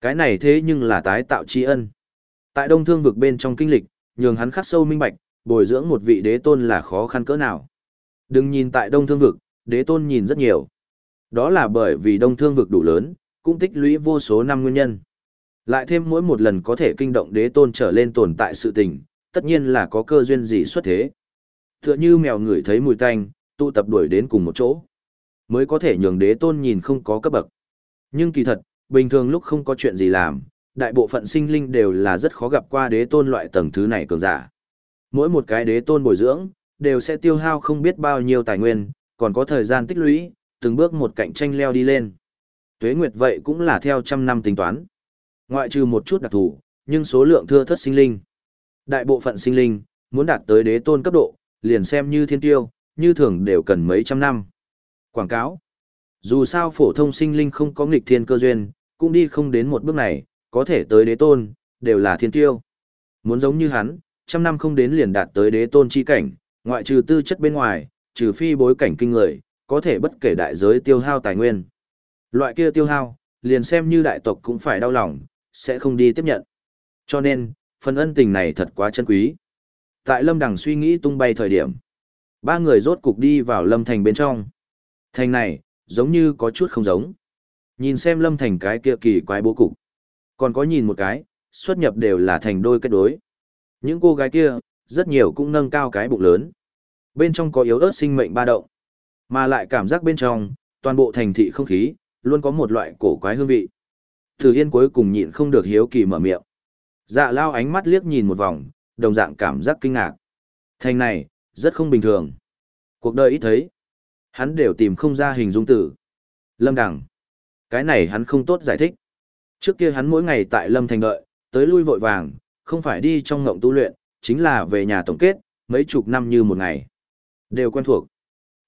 Cái này thế nhưng là tái tạo tri ân. Tại đông thương vực bên trong kinh lịch, nhường hắn khắc sâu minh bạch, bồi dưỡng một vị đế tôn là khó khăn cỡ nào. Đừng nhìn tại đông thương vực, đế tôn nhìn rất nhiều. Đó là bởi vì đông thương vực đủ lớn, cũng tích lũy vô số năm nguyên nhân. Lại thêm mỗi một lần có thể kinh động đế tôn trở lên tồn tại sự tình, tất nhiên là có cơ duyên gì xuất thế. Tựa như mèo ngửi thấy mùi tanh, tụ tập đuổi đến cùng một chỗ. Mới có thể nhường đế tôn nhìn không có cấp bậc. Nhưng kỳ thật, bình thường lúc không có chuyện gì làm, đại bộ phận sinh linh đều là rất khó gặp qua đế tôn loại tầng thứ này cường giả. Mỗi một cái đế tôn bồi dưỡng, đều sẽ tiêu hao không biết bao nhiêu tài nguyên, còn có thời gian tích lũy, từng bước một cạnh tranh leo đi lên. Tuế nguyệt vậy cũng là theo trăm năm tính toán. Ngoại trừ một chút đặc thù, nhưng số lượng thưa thất sinh linh. Đại bộ phận sinh linh, muốn đạt tới đế tôn cấp độ, liền xem như thiên tiêu, như thường đều cần mấy trăm năm. Quảng cáo. Dù sao phổ thông sinh linh không có nghịch thiên cơ duyên, cũng đi không đến một bước này, có thể tới đế tôn, đều là thiên tiêu. Muốn giống như hắn, trăm năm không đến liền đạt tới đế tôn chi cảnh, ngoại trừ tư chất bên ngoài, trừ phi bối cảnh kinh người, có thể bất kể đại giới tiêu hao tài nguyên. Loại kia tiêu hao, liền xem như đại tộc cũng phải đau lòng, sẽ không đi tiếp nhận. Cho nên, phần ân tình này thật quá chân quý. Tại Lâm Đằng suy nghĩ tung bay thời điểm, ba người rốt cục đi vào Lâm Thành bên trong. Thành này, giống như có chút không giống. Nhìn xem Lâm Thành cái kia kỳ quái bố cục. Còn có nhìn một cái, xuất nhập đều là thành đôi kết đối. Những cô gái kia, rất nhiều cũng nâng cao cái bụng lớn. Bên trong có yếu ớt sinh mệnh ba động. Mà lại cảm giác bên trong, toàn bộ thành thị không khí, luôn có một loại cổ quái hương vị. Thử Yên cuối cùng nhịn không được hiếu kỳ mở miệng. Dạ lao ánh mắt liếc nhìn một vòng, đồng dạng cảm giác kinh ngạc. Thành này, rất không bình thường. Cuộc đời ít thấy. Hắn đều tìm không ra hình dung tử. Lâm Đằng. Cái này hắn không tốt giải thích. Trước kia hắn mỗi ngày tại Lâm Thành đợi, tới lui vội vàng, không phải đi trong ngộng tu luyện, chính là về nhà tổng kết, mấy chục năm như một ngày. Đều quen thuộc.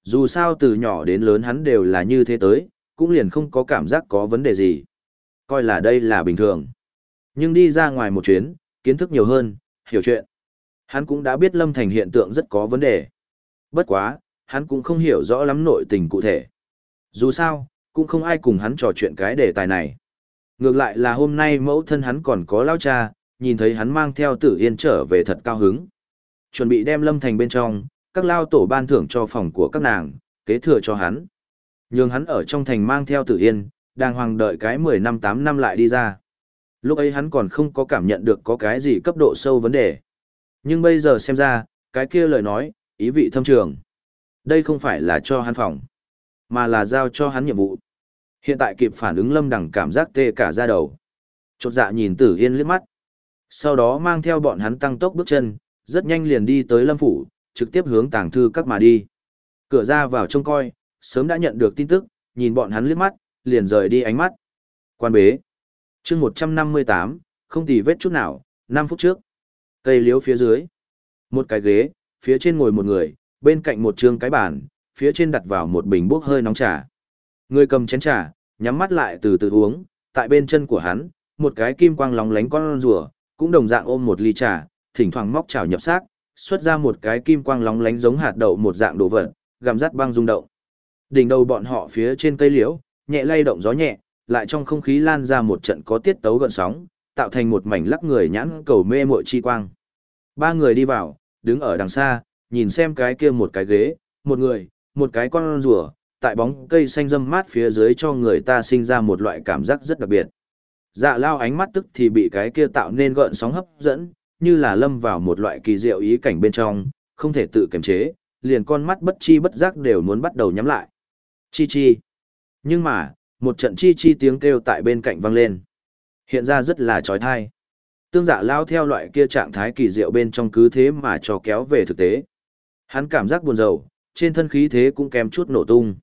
Dù sao từ nhỏ đến lớn hắn đều là như thế tới, cũng liền không có cảm giác có vấn đề gì. Coi là đây là bình thường. Nhưng đi ra ngoài một chuyến, kiến thức nhiều hơn, hiểu chuyện. Hắn cũng đã biết Lâm Thành hiện tượng rất có vấn đề. Bất quá, hắn cũng không hiểu rõ lắm nội tình cụ thể. Dù sao, cũng không ai cùng hắn trò chuyện cái đề tài này. Ngược lại là hôm nay mẫu thân hắn còn có lao cha, nhìn thấy hắn mang theo tử yên trở về thật cao hứng. Chuẩn bị đem Lâm Thành bên trong, các lao tổ ban thưởng cho phòng của các nàng, kế thừa cho hắn. Nhưng hắn ở trong thành mang theo tử yên, đang hoàng đợi cái 10 năm 8 năm lại đi ra. Lúc ấy hắn còn không có cảm nhận được có cái gì cấp độ sâu vấn đề. Nhưng bây giờ xem ra, cái kia lời nói, ý vị thâm trường. Đây không phải là cho hắn phòng, mà là giao cho hắn nhiệm vụ. Hiện tại kịp phản ứng lâm đẳng cảm giác tê cả da đầu. Chột dạ nhìn tử yên liếc mắt. Sau đó mang theo bọn hắn tăng tốc bước chân, rất nhanh liền đi tới lâm phủ, trực tiếp hướng tàng thư các mà đi. Cửa ra vào trông coi, sớm đã nhận được tin tức, nhìn bọn hắn liếc mắt, liền rời đi ánh mắt. Quan bế. chương 158, không tì vết chút nào, 5 phút trước. Cây liếu phía dưới. Một cái ghế, phía trên ngồi một người, bên cạnh một trường cái bàn, phía trên đặt vào một bình bốc hơi nóng trà. Người cầm chén trà, nhắm mắt lại từ từ uống, tại bên chân của hắn, một cái kim quang lóng lánh con rùa, cũng đồng dạng ôm một ly trà, thỉnh thoảng móc chảo nhập xác, xuất ra một cái kim quang lóng lánh giống hạt đậu một dạng đồ vật, gặm rắt băng rung động. Đỉnh đầu bọn họ phía trên cây liễu, nhẹ lay động gió nhẹ, lại trong không khí lan ra một trận có tiết tấu gợn sóng, tạo thành một mảnh lắc người nhãn cầu mê muội chi quang. Ba người đi vào, đứng ở đằng xa, nhìn xem cái kia một cái ghế, một người, một cái con rùa, tại bóng cây xanh râm mát phía dưới cho người ta sinh ra một loại cảm giác rất đặc biệt. Dạ lao ánh mắt tức thì bị cái kia tạo nên gợn sóng hấp dẫn, như là lâm vào một loại kỳ diệu ý cảnh bên trong, không thể tự kiềm chế, liền con mắt bất chi bất giác đều muốn bắt đầu nhắm lại. Chi chi. Nhưng mà, một trận chi chi tiếng kêu tại bên cạnh vang lên. Hiện ra rất là trói thai. Tương dạ lao theo loại kia trạng thái kỳ diệu bên trong cứ thế mà cho kéo về thực tế. Hắn cảm giác buồn rầu, trên thân khí thế cũng kém chút nổ tung.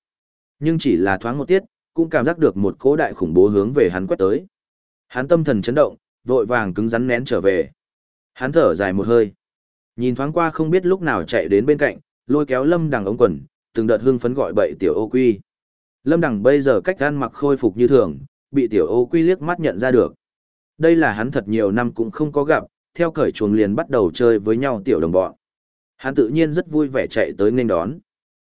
Nhưng chỉ là thoáng một tiết, cũng cảm giác được một cỗ đại khủng bố hướng về hắn quét tới. Hắn tâm thần chấn động, vội vàng cứng rắn nén trở về. Hắn thở dài một hơi. Nhìn thoáng qua không biết lúc nào chạy đến bên cạnh, lôi kéo lâm đằng ống quần, từng đợt hưng phấn gọi bậy tiểu ô quy. Lâm đằng bây giờ cách ăn mặc khôi phục như thường, bị tiểu ô quy liếc mắt nhận ra được. Đây là hắn thật nhiều năm cũng không có gặp, theo cởi chuồng liền bắt đầu chơi với nhau tiểu đồng bọn. Hắn tự nhiên rất vui vẻ chạy tới nên đón.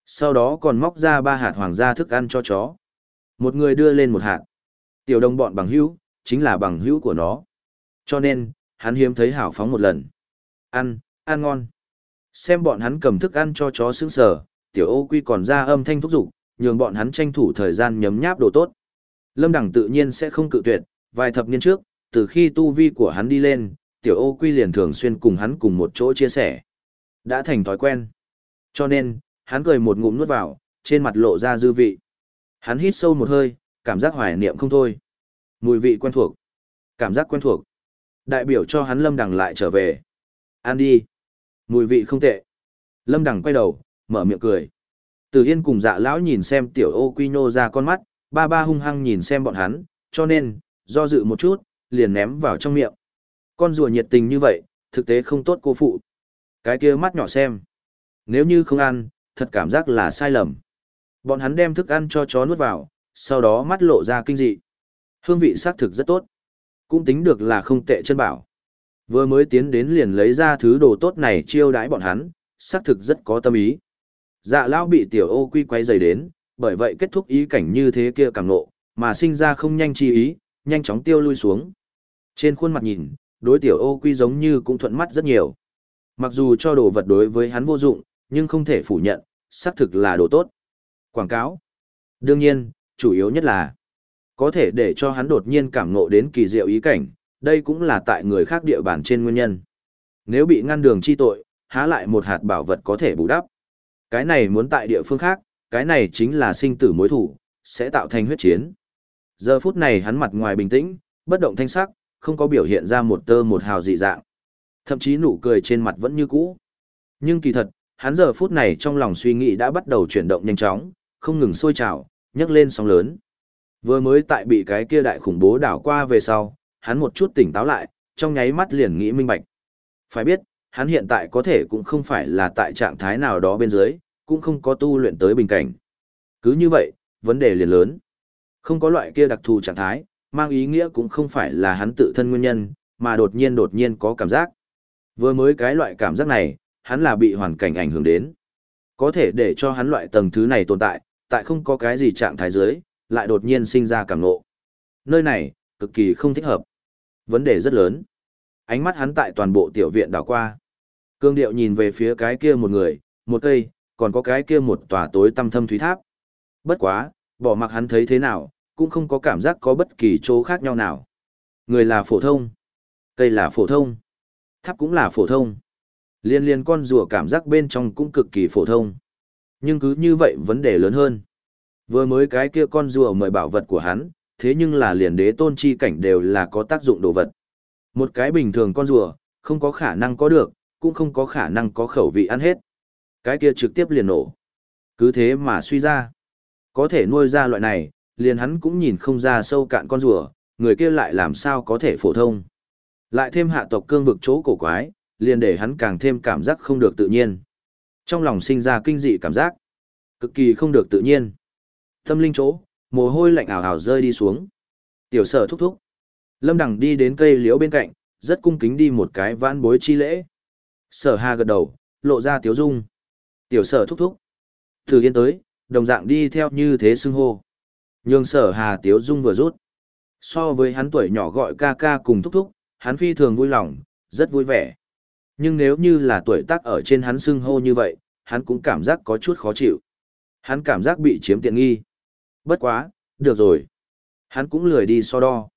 Sau đó còn móc ra ba hạt hoàng gia thức ăn cho chó. Một người đưa lên một hạt. Tiểu đồng bọn bằng hữu, chính là bằng hữu của nó. Cho nên, hắn hiếm thấy hảo phóng một lần. Ăn, ăn ngon. Xem bọn hắn cầm thức ăn cho chó sững sờ, tiểu ô quy còn ra âm thanh thúc giục, nhường bọn hắn tranh thủ thời gian nhấm nháp đồ tốt. Lâm Đẳng tự nhiên sẽ không cự tuyệt, vài thập niên trước, từ khi tu vi của hắn đi lên, tiểu ô quy liền thường xuyên cùng hắn cùng một chỗ chia sẻ. Đã thành thói quen. Cho nên, hắn cười một ngụm nuốt vào, trên mặt lộ ra dư vị. Hắn hít sâu một hơi, cảm giác hoài niệm không thôi. Mùi vị quen thuộc. Cảm giác quen thuộc. Đại biểu cho hắn Lâm Đằng lại trở về. Ăn đi. Mùi vị không tệ. Lâm Đằng quay đầu, mở miệng cười. Từ Yên cùng dạ lão nhìn xem tiểu ô quy nô ra con mắt, ba ba hung hăng nhìn xem bọn hắn, cho nên, do dự một chút, liền ném vào trong miệng. Con rùa nhiệt tình như vậy, thực tế không tốt cô phụ. Cái kia mắt nhỏ xem. Nếu như không ăn, thật cảm giác là sai lầm. Bọn hắn đem thức ăn cho chó nuốt vào, sau đó mắt lộ ra kinh dị. Hương vị xác thực rất tốt. Cũng tính được là không tệ chân bảo. Vừa mới tiến đến liền lấy ra thứ đồ tốt này chiêu đãi bọn hắn, xác thực rất có tâm ý. Dạ lão bị tiểu ô quy quay dày đến, bởi vậy kết thúc ý cảnh như thế kia càng nộ, mà sinh ra không nhanh chi ý, nhanh chóng tiêu lui xuống. Trên khuôn mặt nhìn, đối tiểu ô quy giống như cũng thuận mắt rất nhiều. Mặc dù cho đồ vật đối với hắn vô dụng, nhưng không thể phủ nhận, xác thực là đồ tốt. Quảng cáo. Đương nhiên, chủ yếu nhất là có thể để cho hắn đột nhiên cảm ngộ đến kỳ diệu ý cảnh, đây cũng là tại người khác địa bàn trên nguyên nhân. Nếu bị ngăn đường chi tội, há lại một hạt bảo vật có thể bù đắp. Cái này muốn tại địa phương khác, cái này chính là sinh tử mối thủ, sẽ tạo thành huyết chiến. Giờ phút này hắn mặt ngoài bình tĩnh, bất động thanh sắc, không có biểu hiện ra một tơ một hào dị dạng. Thậm chí nụ cười trên mặt vẫn như cũ. Nhưng kỳ thật, hắn giờ phút này trong lòng suy nghĩ đã bắt đầu chuyển động nhanh chóng, không ngừng sôi trào, nhấc lên sóng lớn. Vừa mới tại bị cái kia đại khủng bố đảo qua về sau, hắn một chút tỉnh táo lại, trong nháy mắt liền nghĩ minh bạch. Phải biết, hắn hiện tại có thể cũng không phải là tại trạng thái nào đó bên dưới, cũng không có tu luyện tới bình cảnh. Cứ như vậy, vấn đề liền lớn. Không có loại kia đặc thù trạng thái, mang ý nghĩa cũng không phải là hắn tự thân nguyên nhân, mà đột nhiên đột nhiên có cảm giác. Vừa mới cái loại cảm giác này, hắn là bị hoàn cảnh ảnh hưởng đến. Có thể để cho hắn loại tầng thứ này tồn tại, tại không có cái gì trạng thái dưới, lại đột nhiên sinh ra cảm ngộ. Nơi này, cực kỳ không thích hợp. Vấn đề rất lớn. Ánh mắt hắn tại toàn bộ tiểu viện đảo qua. Cương điệu nhìn về phía cái kia một người, một cây, còn có cái kia một tòa tối tăm thâm thúy tháp. Bất quá, Bỏ mặc hắn thấy thế nào, cũng không có cảm giác có bất kỳ chỗ khác nhau nào. Người là phổ thông, cây là phổ thông, tháp cũng là phổ thông. Liên liên con rùa cảm giác bên trong cũng cực kỳ phổ thông. Nhưng cứ như vậy vấn đề lớn hơn. Vừa mới cái kia con rùa mời bảo vật của hắn, thế nhưng là liền đế tôn chi cảnh đều là có tác dụng đồ vật. Một cái bình thường con rùa, không có khả năng có được, cũng không có khả năng có khẩu vị ăn hết. Cái kia trực tiếp liền nổ. Cứ thế mà suy ra. Có thể nuôi ra loại này, liền hắn cũng nhìn không ra sâu cạn con rùa, người kia lại làm sao có thể phổ thông. Lại thêm hạ tộc cương vực chỗ cổ quái, liền để hắn càng thêm cảm giác không được tự nhiên. Trong lòng sinh ra kinh dị cảm giác, cực kỳ không được tự nhiên. Tâm linh chỗ, mồ hôi lạnh ảo ảo rơi đi xuống. Tiểu sở thúc thúc. Lâm Đằng đi đến cây liễu bên cạnh, rất cung kính đi một cái vãn bối chi lễ. Sở Hà gật đầu, lộ ra tiếu dung. Tiểu sở thúc thúc. Từ yên tới, đồng dạng đi theo như thế xưng hô. Nhưng sở Hà tiếu dung vừa rút. So với hắn tuổi nhỏ gọi ca ca cùng thúc thúc, hắn phi thường vui lòng, rất vui vẻ. Nhưng nếu như là tuổi tác ở trên hắn xưng hô như vậy, hắn cũng cảm giác có chút khó chịu. Hắn cảm giác bị chiếm tiện nghi. Bất quá, được rồi. Hắn cũng lười đi so đo.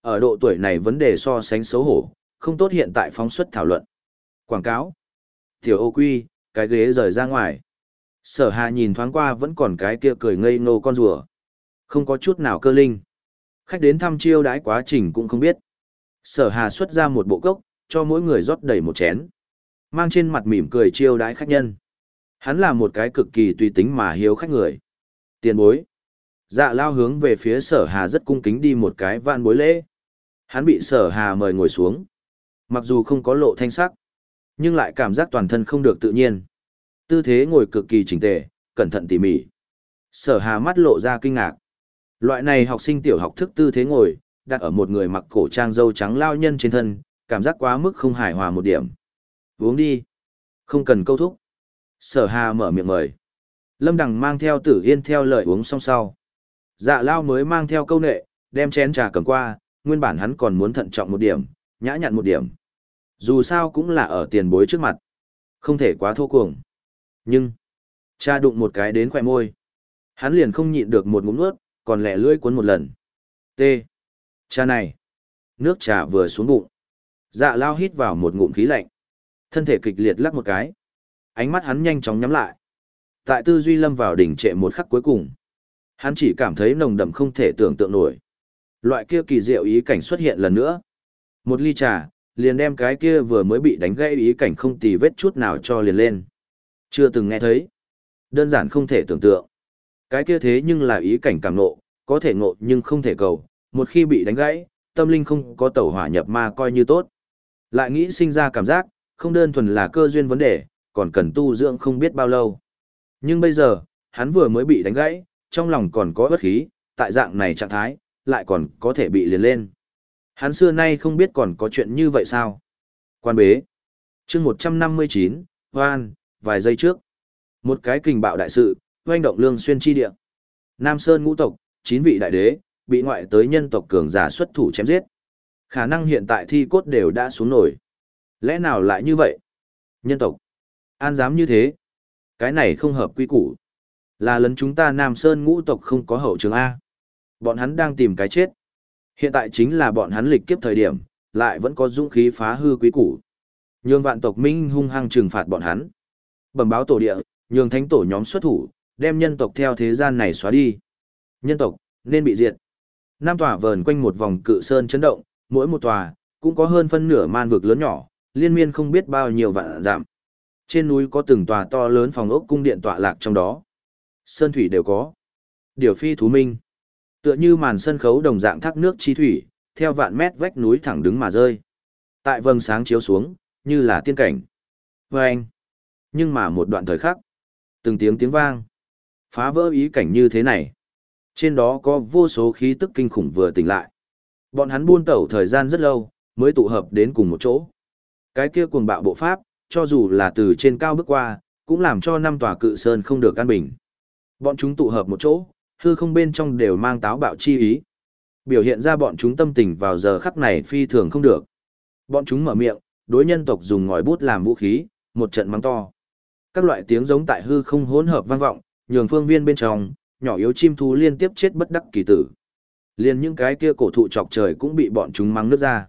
Ở độ tuổi này vấn đề so sánh xấu hổ, không tốt hiện tại phóng xuất thảo luận. Quảng cáo. Tiểu ô quy, cái ghế rời ra ngoài. Sở hà nhìn thoáng qua vẫn còn cái kia cười ngây ngô con rùa. Không có chút nào cơ linh. Khách đến thăm chiêu đãi quá trình cũng không biết. Sở hà xuất ra một bộ cốc, cho mỗi người rót đầy một chén. Mang trên mặt mỉm cười chiêu đãi khách nhân. Hắn là một cái cực kỳ tùy tính mà hiếu khách người. Tiền bối. Dạ lao hướng về phía sở hà rất cung kính đi một cái vạn bối lễ. Hắn bị sở hà mời ngồi xuống. Mặc dù không có lộ thanh sắc, nhưng lại cảm giác toàn thân không được tự nhiên. Tư thế ngồi cực kỳ chỉnh tề, cẩn thận tỉ mỉ. Sở hà mắt lộ ra kinh ngạc. Loại này học sinh tiểu học thức tư thế ngồi, đặt ở một người mặc cổ trang dâu trắng lao nhân trên thân, cảm giác quá mức không hài hòa một điểm. Uống đi. Không cần câu thúc. Sở hà mở miệng mời. Lâm Đằng mang theo tử yên theo lời uống xong sau. Dạ lao mới mang theo câu nệ, đem chén trà cầm qua, nguyên bản hắn còn muốn thận trọng một điểm, nhã nhặn một điểm. Dù sao cũng là ở tiền bối trước mặt. Không thể quá thô cuồng. Nhưng, cha đụng một cái đến khỏe môi. Hắn liền không nhịn được một ngụm nuốt, còn lẹ lưỡi cuốn một lần. T. Cha này. Nước trà vừa xuống bụng. Dạ lao hít vào một ngụm khí lạnh. Thân thể kịch liệt lắc một cái. Ánh mắt hắn nhanh chóng nhắm lại. Tại tư duy lâm vào đỉnh trệ một khắc cuối cùng. Hắn chỉ cảm thấy nồng đậm không thể tưởng tượng nổi. Loại kia kỳ diệu ý cảnh xuất hiện lần nữa. Một ly trà, liền đem cái kia vừa mới bị đánh gãy ý cảnh không tì vết chút nào cho liền lên. Chưa từng nghe thấy. Đơn giản không thể tưởng tượng. Cái kia thế nhưng là ý cảnh càng nộ, có thể ngộ nhưng không thể cầu. Một khi bị đánh gãy, tâm linh không có tẩu hỏa nhập ma coi như tốt. Lại nghĩ sinh ra cảm giác, không đơn thuần là cơ duyên vấn đề, còn cần tu dưỡng không biết bao lâu. Nhưng bây giờ, hắn vừa mới bị đánh gãy, trong lòng còn có bất khí, tại dạng này trạng thái, lại còn có thể bị liền lên. Hắn xưa nay không biết còn có chuyện như vậy sao. Quan bế. chương 159, hoan, vài giây trước. Một cái kình bạo đại sự, hoanh động lương xuyên chi địa. Nam Sơn ngũ tộc, chín vị đại đế, bị ngoại tới nhân tộc cường giả xuất thủ chém giết. Khả năng hiện tại thi cốt đều đã xuống nổi. Lẽ nào lại như vậy? Nhân tộc. An dám như thế. Cái này không hợp quy củ. Là lấn chúng ta Nam Sơn ngũ tộc không có hậu trường A. Bọn hắn đang tìm cái chết. Hiện tại chính là bọn hắn lịch kiếp thời điểm, lại vẫn có dũng khí phá hư quý củ. Nhường vạn tộc Minh hung hăng trừng phạt bọn hắn. Bẩm báo tổ địa, nhường thánh tổ nhóm xuất thủ, đem nhân tộc theo thế gian này xóa đi. Nhân tộc, nên bị diệt. Nam tòa vờn quanh một vòng cự sơn chấn động, mỗi một tòa, cũng có hơn phân nửa man vực lớn nhỏ, liên miên không biết bao nhiêu vạn giảm. Trên núi có từng tòa to lớn phòng ốc cung điện tọa lạc trong đó. Sơn thủy đều có. Điều phi thú minh. Tựa như màn sân khấu đồng dạng thác nước chi thủy, theo vạn mét vách núi thẳng đứng mà rơi. Tại vầng sáng chiếu xuống, như là tiên cảnh. Vâng! Nhưng mà một đoạn thời khắc, từng tiếng tiếng vang, phá vỡ ý cảnh như thế này. Trên đó có vô số khí tức kinh khủng vừa tỉnh lại. Bọn hắn buôn tẩu thời gian rất lâu, mới tụ hợp đến cùng một chỗ. Cái kia cuồng bạo bộ pháp, cho dù là từ trên cao bước qua, cũng làm cho năm tòa cự sơn không được an bình. Bọn chúng tụ hợp một chỗ, hư không bên trong đều mang táo bạo chi ý. Biểu hiện ra bọn chúng tâm tình vào giờ khắc này phi thường không được. Bọn chúng mở miệng, đối nhân tộc dùng ngòi bút làm vũ khí, một trận mắng to. Các loại tiếng giống tại hư không hỗn hợp vang vọng, nhường phương viên bên trong, nhỏ yếu chim thú liên tiếp chết bất đắc kỳ tử. Liên những cái kia cổ thụ chọc trời cũng bị bọn chúng mắng nước ra.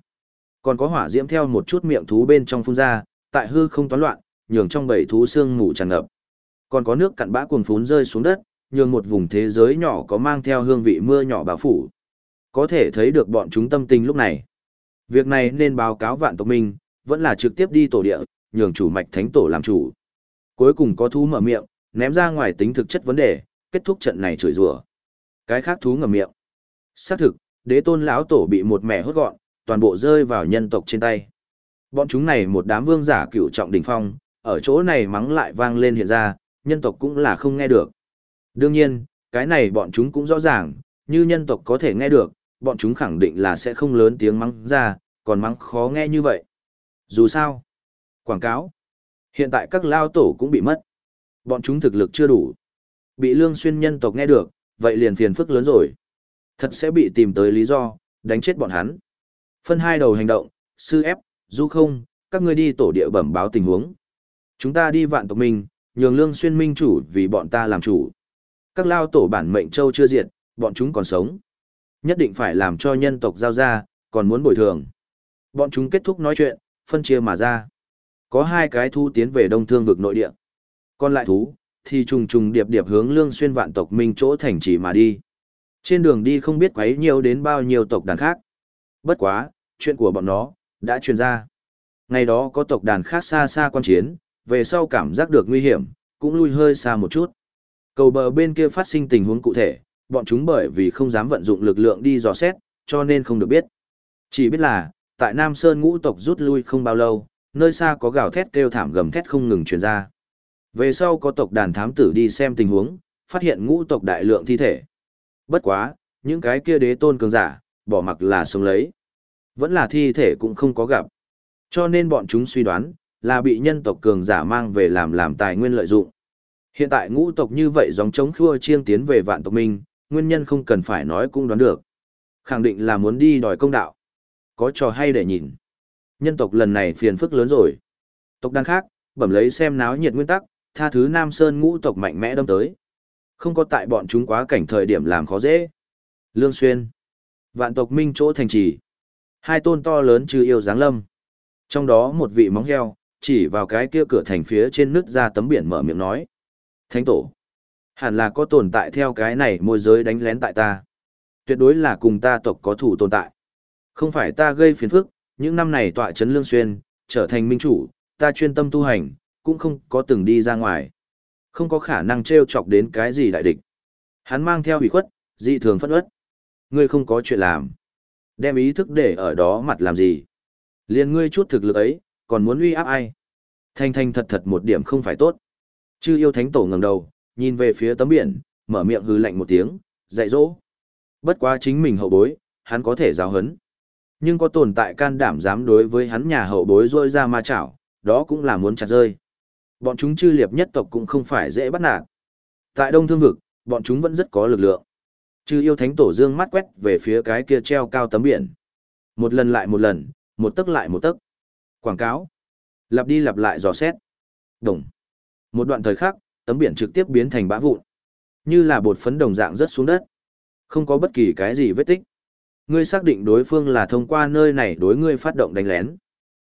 Còn có hỏa diễm theo một chút miệng thú bên trong phun ra, tại hư không toán loạn, nhường trong bầy thú xương mù tràn ngập. Còn có nước cặn bã cuồng phún rơi xuống đất, nhường một vùng thế giới nhỏ có mang theo hương vị mưa nhỏ bao phủ. Có thể thấy được bọn chúng tâm tình lúc này. Việc này nên báo cáo vạn tộc minh, vẫn là trực tiếp đi tổ địa, nhường chủ mạch thánh tổ làm chủ. Cuối cùng có thú mở miệng, ném ra ngoài tính thực chất vấn đề, kết thúc trận này chửi rủa. Cái khác thú ngậm miệng. Xác thực, đế tôn lão tổ bị một mẹ hốt gọn, toàn bộ rơi vào nhân tộc trên tay. Bọn chúng này một đám vương giả cựu trọng đỉnh phong, ở chỗ này mắng lại vang lên hiện ra, nhân tộc cũng là không nghe được. Đương nhiên, cái này bọn chúng cũng rõ ràng, như nhân tộc có thể nghe được, bọn chúng khẳng định là sẽ không lớn tiếng mắng ra, còn mắng khó nghe như vậy. Dù sao, quảng cáo, hiện tại các lao tổ cũng bị mất. Bọn chúng thực lực chưa đủ. Bị lương xuyên nhân tộc nghe được, vậy liền phiền phức lớn rồi. Thật sẽ bị tìm tới lý do, đánh chết bọn hắn. Phân hai đầu hành động, sư ép, du không, các ngươi đi tổ địa bẩm báo tình huống. Chúng ta đi vạn tộc mình, nhường lương xuyên minh chủ vì bọn ta làm chủ. Các lao tổ bản mệnh châu chưa diệt, bọn chúng còn sống. Nhất định phải làm cho nhân tộc giao ra, còn muốn bồi thường. Bọn chúng kết thúc nói chuyện, phân chia mà ra. Có hai cái thu tiến về đông thương vực nội địa. Còn lại thú, thì trùng trùng điệp điệp hướng lương xuyên vạn tộc minh chỗ thành trì mà đi. Trên đường đi không biết quấy nhiều đến bao nhiêu tộc đàn khác. Bất quá, chuyện của bọn nó, đã truyền ra. Ngày đó có tộc đàn khác xa xa quan chiến, về sau cảm giác được nguy hiểm, cũng lui hơi xa một chút. Cầu bờ bên kia phát sinh tình huống cụ thể, bọn chúng bởi vì không dám vận dụng lực lượng đi dò xét, cho nên không được biết. Chỉ biết là, tại Nam Sơn ngũ tộc rút lui không bao lâu, nơi xa có gào thét kêu thảm gầm thét không ngừng truyền ra. Về sau có tộc đàn thám tử đi xem tình huống, phát hiện ngũ tộc đại lượng thi thể. Bất quá, những cái kia đế tôn cường giả, bỏ mặc là sống lấy. Vẫn là thi thể cũng không có gặp. Cho nên bọn chúng suy đoán, là bị nhân tộc cường giả mang về làm làm tài nguyên lợi dụng. Hiện tại ngũ tộc như vậy giống chống khua chiêng tiến về vạn tộc minh, nguyên nhân không cần phải nói cũng đoán được. Khẳng định là muốn đi đòi công đạo. Có trò hay để nhìn. Nhân tộc lần này phiền phức lớn rồi. Tộc đàn khác, bẩm lấy xem náo nhiệt nguyên tắc, tha thứ Nam Sơn ngũ tộc mạnh mẽ đâm tới. Không có tại bọn chúng quá cảnh thời điểm làm khó dễ. Lương Xuyên. Vạn tộc minh chỗ thành trì. Hai tôn to lớn trừ yêu dáng lâm. Trong đó một vị móng heo, chỉ vào cái kia cửa thành phía trên nứt ra tấm biển mở miệng nói. Thánh tổ. Hẳn là có tồn tại theo cái này môi giới đánh lén tại ta. Tuyệt đối là cùng ta tộc có thủ tồn tại. Không phải ta gây phiền phức, những năm này tọa chấn lương xuyên, trở thành minh chủ, ta chuyên tâm tu hành, cũng không có từng đi ra ngoài. Không có khả năng treo chọc đến cái gì đại địch. Hắn mang theo hủy khuất, dị thường phất ớt. Ngươi không có chuyện làm. Đem ý thức để ở đó mặt làm gì. Liên ngươi chút thực lực ấy, còn muốn uy áp ai. Thanh thanh thật thật một điểm không phải tốt. Chư yêu thánh tổ ngẩng đầu, nhìn về phía tấm biển, mở miệng hư lạnh một tiếng, dạy dỗ. Bất quá chính mình hậu bối, hắn có thể giáo hấn. Nhưng có tồn tại can đảm dám đối với hắn nhà hậu bối rôi ra ma chảo, đó cũng là muốn chặt rơi. Bọn chúng chư liệp nhất tộc cũng không phải dễ bắt nạt. Tại Đông Thương Vực, bọn chúng vẫn rất có lực lượng. Chư yêu thánh tổ dương mắt quét về phía cái kia treo cao tấm biển. Một lần lại một lần, một tấc lại một tấc. Quảng cáo. Lặp đi lặp lại dò xét. Đồng. Một đoạn thời khắc, tấm biển trực tiếp biến thành bã vụn. Như là bột phấn đồng dạng rớt xuống đất. Không có bất kỳ cái gì vết tích. Ngươi xác định đối phương là thông qua nơi này đối ngươi phát động đánh lén.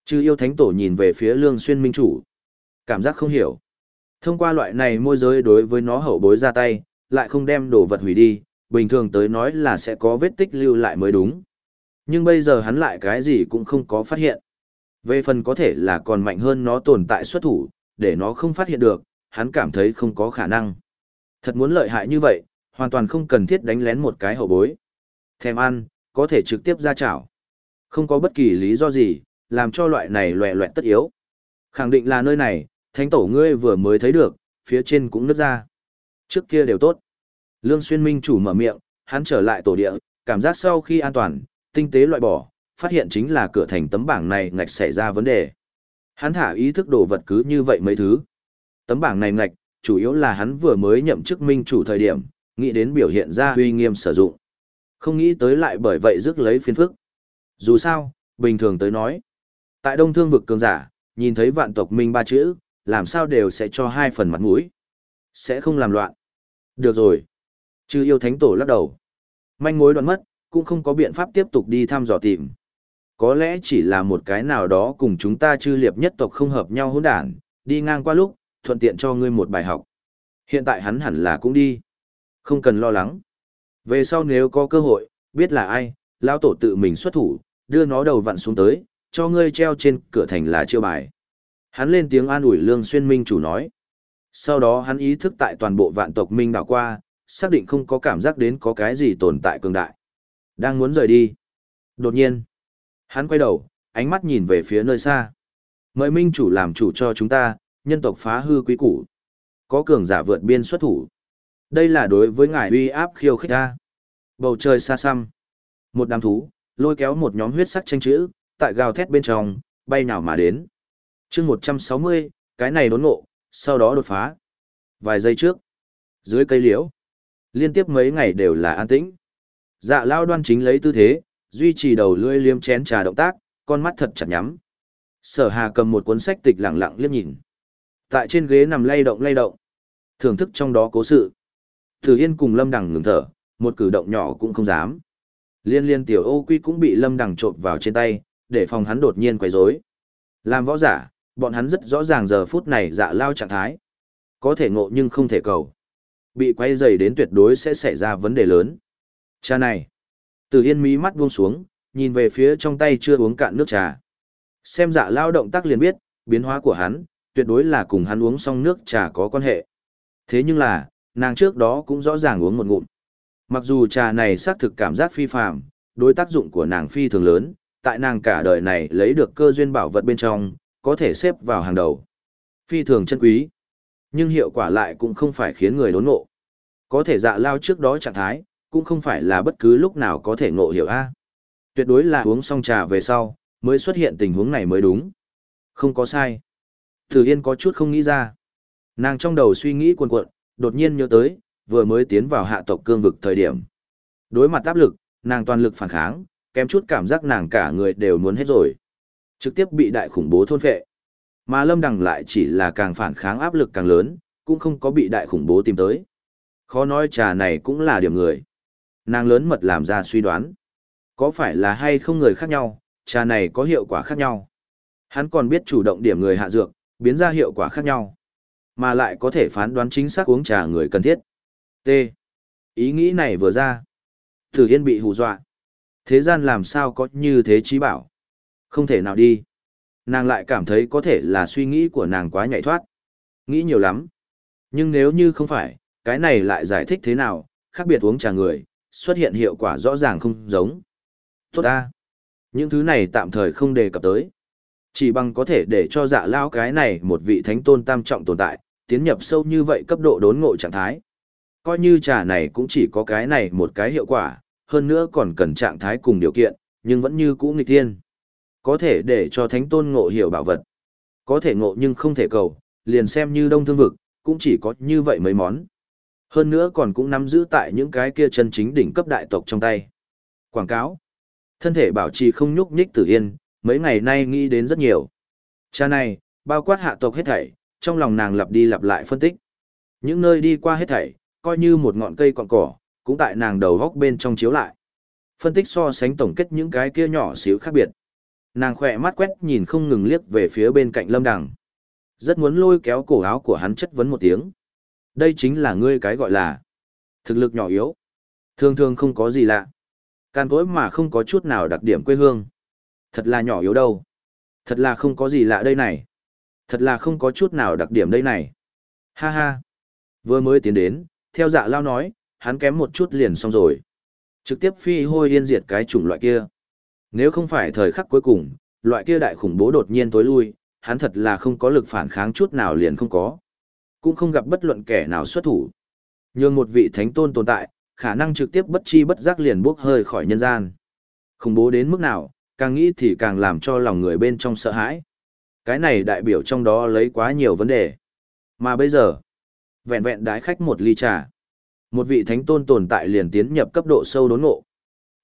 Chư yêu thánh tổ nhìn về phía lương xuyên minh chủ. Cảm giác không hiểu. Thông qua loại này môi giới đối với nó hậu bối ra tay, lại không đem đồ vật hủy đi, bình thường tới nói là sẽ có vết tích lưu lại mới đúng. Nhưng bây giờ hắn lại cái gì cũng không có phát hiện. Về phần có thể là còn mạnh hơn nó tồn tại xuất thủ, để nó không phát hiện được, hắn cảm thấy không có khả năng. Thật muốn lợi hại như vậy, hoàn toàn không cần thiết đánh lén một cái hậu bối. Thèm ăn, có thể trực tiếp ra chảo. Không có bất kỳ lý do gì, làm cho loại này loẹ loẹt tất yếu. Khẳng định là nơi này, thánh tổ ngươi vừa mới thấy được, phía trên cũng nứt ra. Trước kia đều tốt. Lương Xuyên Minh chủ mở miệng, hắn trở lại tổ địa, cảm giác sau khi an toàn, tinh tế loại bỏ, phát hiện chính là cửa thành tấm bảng này ngạch xảy ra vấn đề. Hắn thả ý thức đồ vật cứ như vậy mấy thứ. Tấm bảng này ngạch, chủ yếu là hắn vừa mới nhậm chức minh chủ thời điểm, nghĩ đến biểu hiện ra uy nghiêm sử dụng. Không nghĩ tới lại bởi vậy rước lấy phiên phức. Dù sao, bình thường tới nói. Tại đông thương vực cường giả, nhìn thấy vạn tộc minh ba chữ, làm sao đều sẽ cho hai phần mặt mũi. Sẽ không làm loạn. Được rồi. Chư yêu thánh tổ lắc đầu. Manh mối đoạn mất, cũng không có biện pháp tiếp tục đi thăm dò tìm. Có lẽ chỉ là một cái nào đó cùng chúng ta chư liệp nhất tộc không hợp nhau hỗn đản, đi ngang qua lúc, thuận tiện cho ngươi một bài học. Hiện tại hắn hẳn là cũng đi. Không cần lo lắng. Về sau nếu có cơ hội, biết là ai, lão tổ tự mình xuất thủ, đưa nó đầu vặn xuống tới, cho ngươi treo trên cửa thành là chiêu bài. Hắn lên tiếng an ủi Lương Xuyên Minh chủ nói. Sau đó hắn ý thức tại toàn bộ vạn tộc Minh đảo qua, xác định không có cảm giác đến có cái gì tồn tại cường đại. Đang muốn rời đi. Đột nhiên, hắn quay đầu, ánh mắt nhìn về phía nơi xa. Mời Minh chủ làm chủ cho chúng ta, nhân tộc phá hư quý củ. Có cường giả vượt biên xuất thủ. Đây là đối với ngài uy áp khiêu khích ta. Bầu trời xa xăm. Một đám thú, lôi kéo một nhóm huyết sắc tranh chữ, tại gào thét bên trong, bay nào mà đến. chương 160, cái này đốn ngộ, sau đó đột phá. Vài giây trước, dưới cây liễu, liên tiếp mấy ngày đều là an tĩnh. Dạ lao đoan chính lấy tư thế, duy trì đầu lưỡi liếm chén trà động tác, con mắt thật chặt nhắm. Sở hà cầm một cuốn sách tịch lặng lặng liếc nhìn. Tại trên ghế nằm lay động lay động. Thưởng thức trong đó cố sự. Từ Yên cùng Lâm Đằng ngừng thở, một cử động nhỏ cũng không dám. Liên liên tiểu ô quy cũng bị Lâm Đằng trộm vào trên tay, để phòng hắn đột nhiên quấy rối. Làm võ giả, bọn hắn rất rõ ràng giờ phút này dạ lao trạng thái. Có thể ngộ nhưng không thể cầu. Bị quay dày đến tuyệt đối sẽ xảy ra vấn đề lớn. Cha này. Từ Yên mí mắt buông xuống, nhìn về phía trong tay chưa uống cạn nước trà. Xem dạ lao động tác liền biết, biến hóa của hắn, tuyệt đối là cùng hắn uống xong nước trà có quan hệ. Thế nhưng là, nàng trước đó cũng rõ ràng uống một ngụm. Mặc dù trà này xác thực cảm giác phi phàm, đối tác dụng của nàng phi thường lớn, tại nàng cả đời này lấy được cơ duyên bảo vật bên trong, có thể xếp vào hàng đầu. Phi thường chân quý, nhưng hiệu quả lại cũng không phải khiến người đốn ngộ. Có thể dạ lao trước đó trạng thái, cũng không phải là bất cứ lúc nào có thể ngộ hiểu a. Tuyệt đối là uống xong trà về sau, mới xuất hiện tình huống này mới đúng. Không có sai. Thử Yên có chút không nghĩ ra. Nàng trong đầu suy nghĩ cuồn cuộn, đột nhiên nhớ tới, vừa mới tiến vào hạ tộc cương vực thời điểm. Đối mặt áp lực, nàng toàn lực phản kháng, kém chút cảm giác nàng cả người đều muốn hết rồi. Trực tiếp bị đại khủng bố thôn phệ. Mà Lâm Đằng lại chỉ là càng phản kháng áp lực càng lớn, cũng không có bị đại khủng bố tìm tới. Khó nói trà này cũng là điểm người. Nàng lớn mật làm ra suy đoán. Có phải là hay không người khác nhau, trà này có hiệu quả khác nhau. Hắn còn biết chủ động điểm người hạ dược, biến ra hiệu quả khác nhau. Mà lại có thể phán đoán chính xác uống trà người cần thiết. T. Ý nghĩ này vừa ra. Tử Yên bị hù dọa. Thế gian làm sao có như thế trí bảo. Không thể nào đi. Nàng lại cảm thấy có thể là suy nghĩ của nàng quá nhạy thoát. Nghĩ nhiều lắm. Nhưng nếu như không phải, cái này lại giải thích thế nào, khác biệt uống trà người, xuất hiện hiệu quả rõ ràng không giống. Tốt ta. Những thứ này tạm thời không đề cập tới. Chỉ bằng có thể để cho dạ lao cái này một vị thánh tôn tam trọng tồn tại, tiến nhập sâu như vậy cấp độ đốn ngộ trạng thái. Coi như trà này cũng chỉ có cái này một cái hiệu quả, hơn nữa còn cần trạng thái cùng điều kiện, nhưng vẫn như cũ nghịch thiên. Có thể để cho thánh tôn ngộ hiểu bảo vật. Có thể ngộ nhưng không thể cầu, liền xem như đông thương vực, cũng chỉ có như vậy mấy món. Hơn nữa còn cũng nắm giữ tại những cái kia chân chính đỉnh cấp đại tộc trong tay. Quảng cáo. Thân thể bảo trì không nhúc nhích tử yên, mấy ngày nay nghĩ đến rất nhiều. Cha này, bao quát hạ tộc hết thảy, trong lòng nàng lặp đi lặp lại phân tích. Những nơi đi qua hết thảy, coi như một ngọn cây cọn cỏ, cũng tại nàng đầu góc bên trong chiếu lại. Phân tích so sánh tổng kết những cái kia nhỏ xíu khác biệt. Nàng khỏe mắt quét nhìn không ngừng liếc về phía bên cạnh lâm đằng. Rất muốn lôi kéo cổ áo của hắn chất vấn một tiếng. Đây chính là ngươi cái gọi là thực lực nhỏ yếu. Thường thường không có gì lạ. Can cối mà không có chút nào đặc điểm quê hương. Thật là nhỏ yếu đâu. Thật là không có gì lạ đây này. Thật là không có chút nào đặc điểm đây này. Ha ha. Vừa mới tiến đến, theo dạ lao nói, hắn kém một chút liền xong rồi. Trực tiếp phi hôi yên diệt cái chủng loại kia. Nếu không phải thời khắc cuối cùng, loại kia đại khủng bố đột nhiên tối lui, hắn thật là không có lực phản kháng chút nào liền không có. Cũng không gặp bất luận kẻ nào xuất thủ. Nhưng một vị thánh tôn tồn tại, khả năng trực tiếp bất chi bất giác liền bốc hơi khỏi nhân gian. Khủng bố đến mức nào, càng nghĩ thì càng làm cho lòng người bên trong sợ hãi. Cái này đại biểu trong đó lấy quá nhiều vấn đề. Mà bây giờ, vẹn vẹn đái khách một ly trà. Một vị thánh tôn tồn tại liền tiến nhập cấp độ sâu đốn ngộ.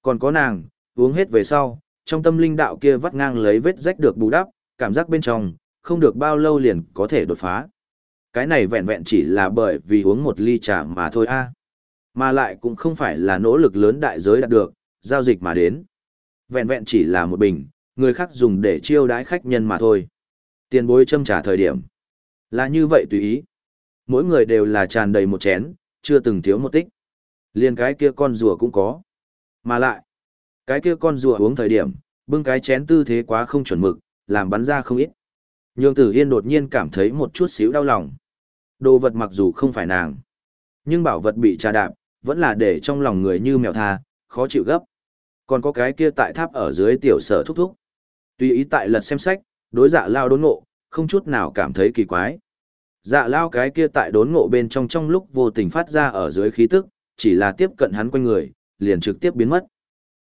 Còn có nàng, uống hết về sau, trong tâm linh đạo kia vắt ngang lấy vết rách được bù đắp, cảm giác bên trong, không được bao lâu liền có thể đột phá. Cái này vẹn vẹn chỉ là bởi vì uống một ly trà mà thôi a. Mà lại cũng không phải là nỗ lực lớn đại giới đạt được, giao dịch mà đến. Vẹn vẹn chỉ là một bình, người khác dùng để chiêu đãi khách nhân mà thôi. Tiền bối châm trả thời điểm. Là như vậy tùy ý. Mỗi người đều là tràn đầy một chén, chưa từng thiếu một tích. Liên cái kia con rùa cũng có. Mà lại, cái kia con rùa uống thời điểm, bưng cái chén tư thế quá không chuẩn mực, làm bắn ra không ít. Nhường tử yên đột nhiên cảm thấy một chút xíu đau lòng. Đồ vật mặc dù không phải nàng, nhưng bảo vật bị trà đạp, vẫn là để trong lòng người như mèo tha, khó chịu gấp. Còn có cái kia tại tháp ở dưới tiểu sở thúc thúc. tuy ý tại lật xem sách, đối dạ lao đốn ngộ, không chút nào cảm thấy kỳ quái. Dạ lao cái kia tại đốn ngộ bên trong trong lúc vô tình phát ra ở dưới khí tức, chỉ là tiếp cận hắn quanh người, liền trực tiếp biến mất.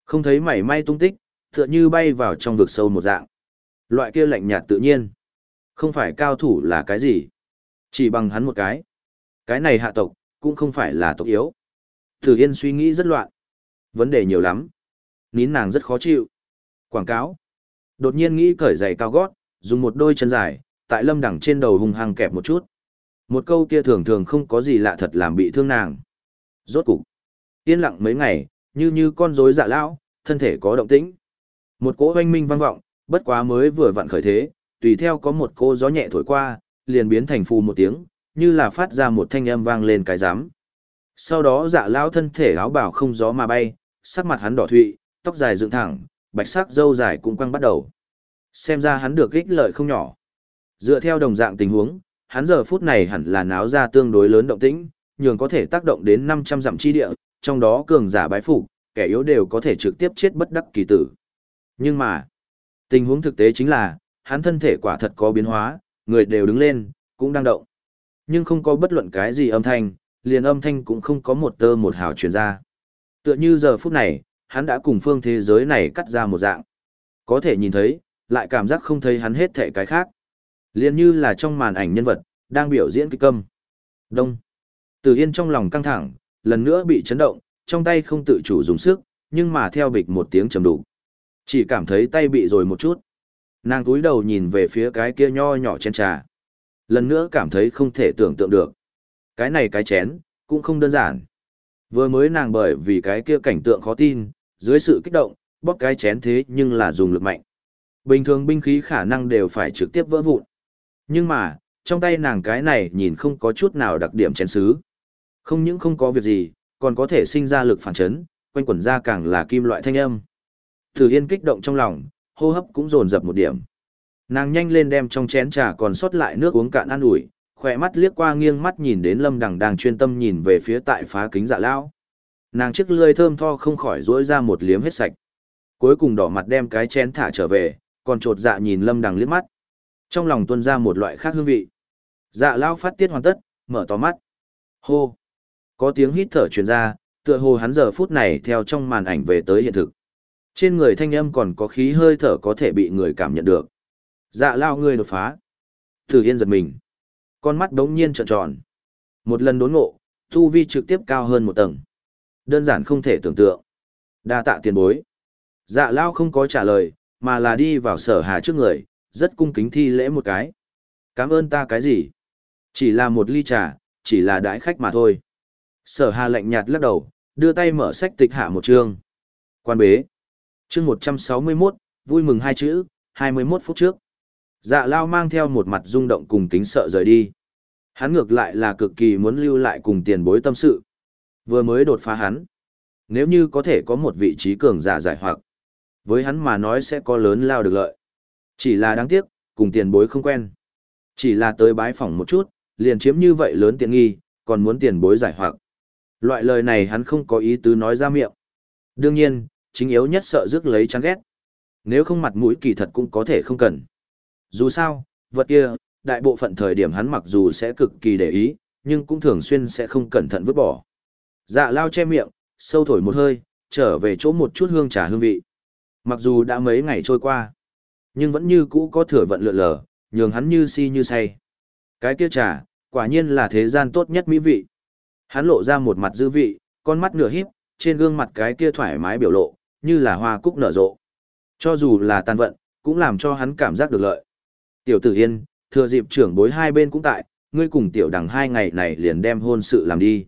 Không thấy mảy may tung tích, tựa như bay vào trong vực sâu một dạng. Loại kia lạnh nhạt tự nhiên. Không phải cao thủ là cái gì. Chỉ bằng hắn một cái. Cái này hạ tộc, cũng không phải là tộc yếu. Thử Yên suy nghĩ rất loạn. Vấn đề nhiều lắm. Nín nàng rất khó chịu. Quảng cáo. Đột nhiên nghĩ cởi giày cao gót, dùng một đôi chân dài, tại lâm đẳng trên đầu hung hăng kẹp một chút. Một câu kia thường thường không có gì lạ thật làm bị thương nàng. Rốt cục. Yên lặng mấy ngày, như như con rối dạ lão, thân thể có động tĩnh. Một cỗ hoanh minh vang vọng, bất quá mới vừa vặn khởi thế, tùy theo có một cô gió nhẹ thổi qua, liền biến thành phù một tiếng, như là phát ra một thanh âm vang lên cái giám. Sau đó dạ lão thân thể áo bảo không gió mà bay, sắc mặt hắn đỏ thụy, tóc dài dựng thẳng, bạch sắc râu dài cũng quăng bắt đầu. Xem ra hắn được ích lợi không nhỏ. Dựa theo đồng dạng tình huống, hắn giờ phút này hẳn là náo ra tương đối lớn động tĩnh, nhường có thể tác động đến 500 dặm chi địa, trong đó cường giả bái phục, kẻ yếu đều có thể trực tiếp chết bất đắc kỳ tử. Nhưng mà, tình huống thực tế chính là, hắn thân thể quả thật có biến hóa, người đều đứng lên, cũng đang động. Nhưng không có bất luận cái gì âm thanh, liền âm thanh cũng không có một tơ một hào truyền ra. Tựa như giờ phút này, hắn đã cùng phương thế giới này cắt ra một dạng. Có thể nhìn thấy, lại cảm giác không thấy hắn hết thể cái khác. liền như là trong màn ảnh nhân vật, đang biểu diễn kịch câm. Đông. Từ Yên trong lòng căng thẳng, lần nữa bị chấn động, trong tay không tự chủ dùng sức, nhưng mà theo bịch một tiếng trầm đủ. Chỉ cảm thấy tay bị rồi một chút. Nàng túi đầu nhìn về phía cái kia nho nhỏ chén trà. Lần nữa cảm thấy không thể tưởng tượng được. Cái này cái chén, cũng không đơn giản. Vừa mới nàng bởi vì cái kia cảnh tượng khó tin, dưới sự kích động, bóp cái chén thế nhưng là dùng lực mạnh. Bình thường binh khí khả năng đều phải trực tiếp vỡ vụn. Nhưng mà, trong tay nàng cái này nhìn không có chút nào đặc điểm chén xứ. Không những không có việc gì, còn có thể sinh ra lực phản chấn, quanh quẩn ra càng là kim loại thanh âm. Thử Yên kích động trong lòng, hô hấp cũng dồn dập một điểm. Nàng nhanh lên đem trong chén trà còn sót lại nước uống cạn ăn ủi, khỏe mắt liếc qua nghiêng mắt nhìn đến Lâm Đằng đang chuyên tâm nhìn về phía tại phá kính dạ lão. Nàng chiếc lưỡi thơm tho không khỏi rũi ra một liếm hết sạch. Cuối cùng đỏ mặt đem cái chén thả trở về, còn trột dạ nhìn Lâm Đằng liếc mắt. Trong lòng tuôn ra một loại khác hương vị. Dạ lão phát tiết hoàn tất, mở to mắt. Hô. Có tiếng hít thở truyền ra, tựa hồ hắn giờ phút này theo trong màn ảnh về tới hiện thực. Trên người thanh âm còn có khí hơi thở có thể bị người cảm nhận được. Dạ lao ngươi đột phá. Tử Yên giật mình. Con mắt đống nhiên trợn tròn. Một lần đốn ngộ, tu vi trực tiếp cao hơn một tầng. Đơn giản không thể tưởng tượng. Đa tạ tiền bối. Dạ lao không có trả lời, mà là đi vào sở hà trước người, rất cung kính thi lễ một cái. Cảm ơn ta cái gì? Chỉ là một ly trà, chỉ là đãi khách mà thôi. Sở hà lạnh nhạt lắc đầu, đưa tay mở sách tịch hạ một chương. Quan bế. Chương 161, vui mừng hai chữ, 21 phút trước. Dạ lao mang theo một mặt rung động cùng kính sợ rời đi. Hắn ngược lại là cực kỳ muốn lưu lại cùng tiền bối tâm sự. Vừa mới đột phá hắn. Nếu như có thể có một vị trí cường giả giải hoặc, với hắn mà nói sẽ có lớn lao được lợi. Chỉ là đáng tiếc, cùng tiền bối không quen. Chỉ là tới bái phỏng một chút, liền chiếm như vậy lớn tiện nghi, còn muốn tiền bối giải hoặc. Loại lời này hắn không có ý tứ nói ra miệng. Đương nhiên, chính yếu nhất sợ rước lấy chán ghét. Nếu không mặt mũi kỳ thật cũng có thể không cần. Dù sao, vật kia, đại bộ phận thời điểm hắn mặc dù sẽ cực kỳ để ý, nhưng cũng thường xuyên sẽ không cẩn thận vứt bỏ. Dạ lao che miệng, sâu thổi một hơi, trở về chỗ một chút hương trà hương vị. Mặc dù đã mấy ngày trôi qua, nhưng vẫn như cũ có thừa vận lượn lờ, nhường hắn như si như say. Cái kia trà, quả nhiên là thế gian tốt nhất mỹ vị. Hắn lộ ra một mặt dư vị, con mắt nửa híp, trên gương mặt cái kia thoải mái biểu lộ, như là hoa cúc nở rộ. Cho dù là tàn vận, cũng làm cho hắn cảm giác được lợi. Tiểu tử yên, thừa dịp trưởng bối hai bên cũng tại, ngươi cùng tiểu đằng hai ngày này liền đem hôn sự làm đi.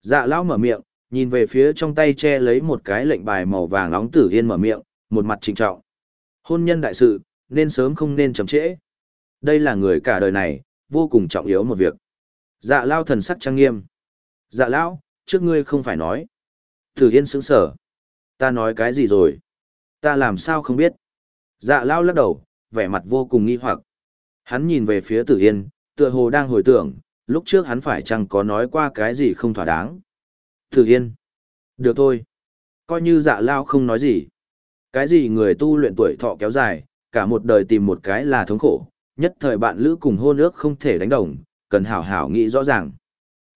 Dạ lão mở miệng, Nhìn về phía trong tay che lấy một cái lệnh bài màu vàng nóng tử yên mở miệng, một mặt trịnh trọng. Hôn nhân đại sự, nên sớm không nên chậm trễ. Đây là người cả đời này, vô cùng trọng yếu một việc. Dạ lao thần sắc trang nghiêm. Dạ lão, trước ngươi không phải nói. Tử yên sững sở. Ta nói cái gì rồi? Ta làm sao không biết? Dạ lao lắc đầu, vẻ mặt vô cùng nghi hoặc. Hắn nhìn về phía tử yên, tựa hồ đang hồi tưởng, lúc trước hắn phải chăng có nói qua cái gì không thỏa đáng. Tử yên. Được thôi. Coi như dạ lao không nói gì. Cái gì người tu luyện tuổi thọ kéo dài, cả một đời tìm một cái là thống khổ, nhất thời bạn lữ cùng hôn ước không thể đánh đồng, cần hảo hảo nghĩ rõ ràng.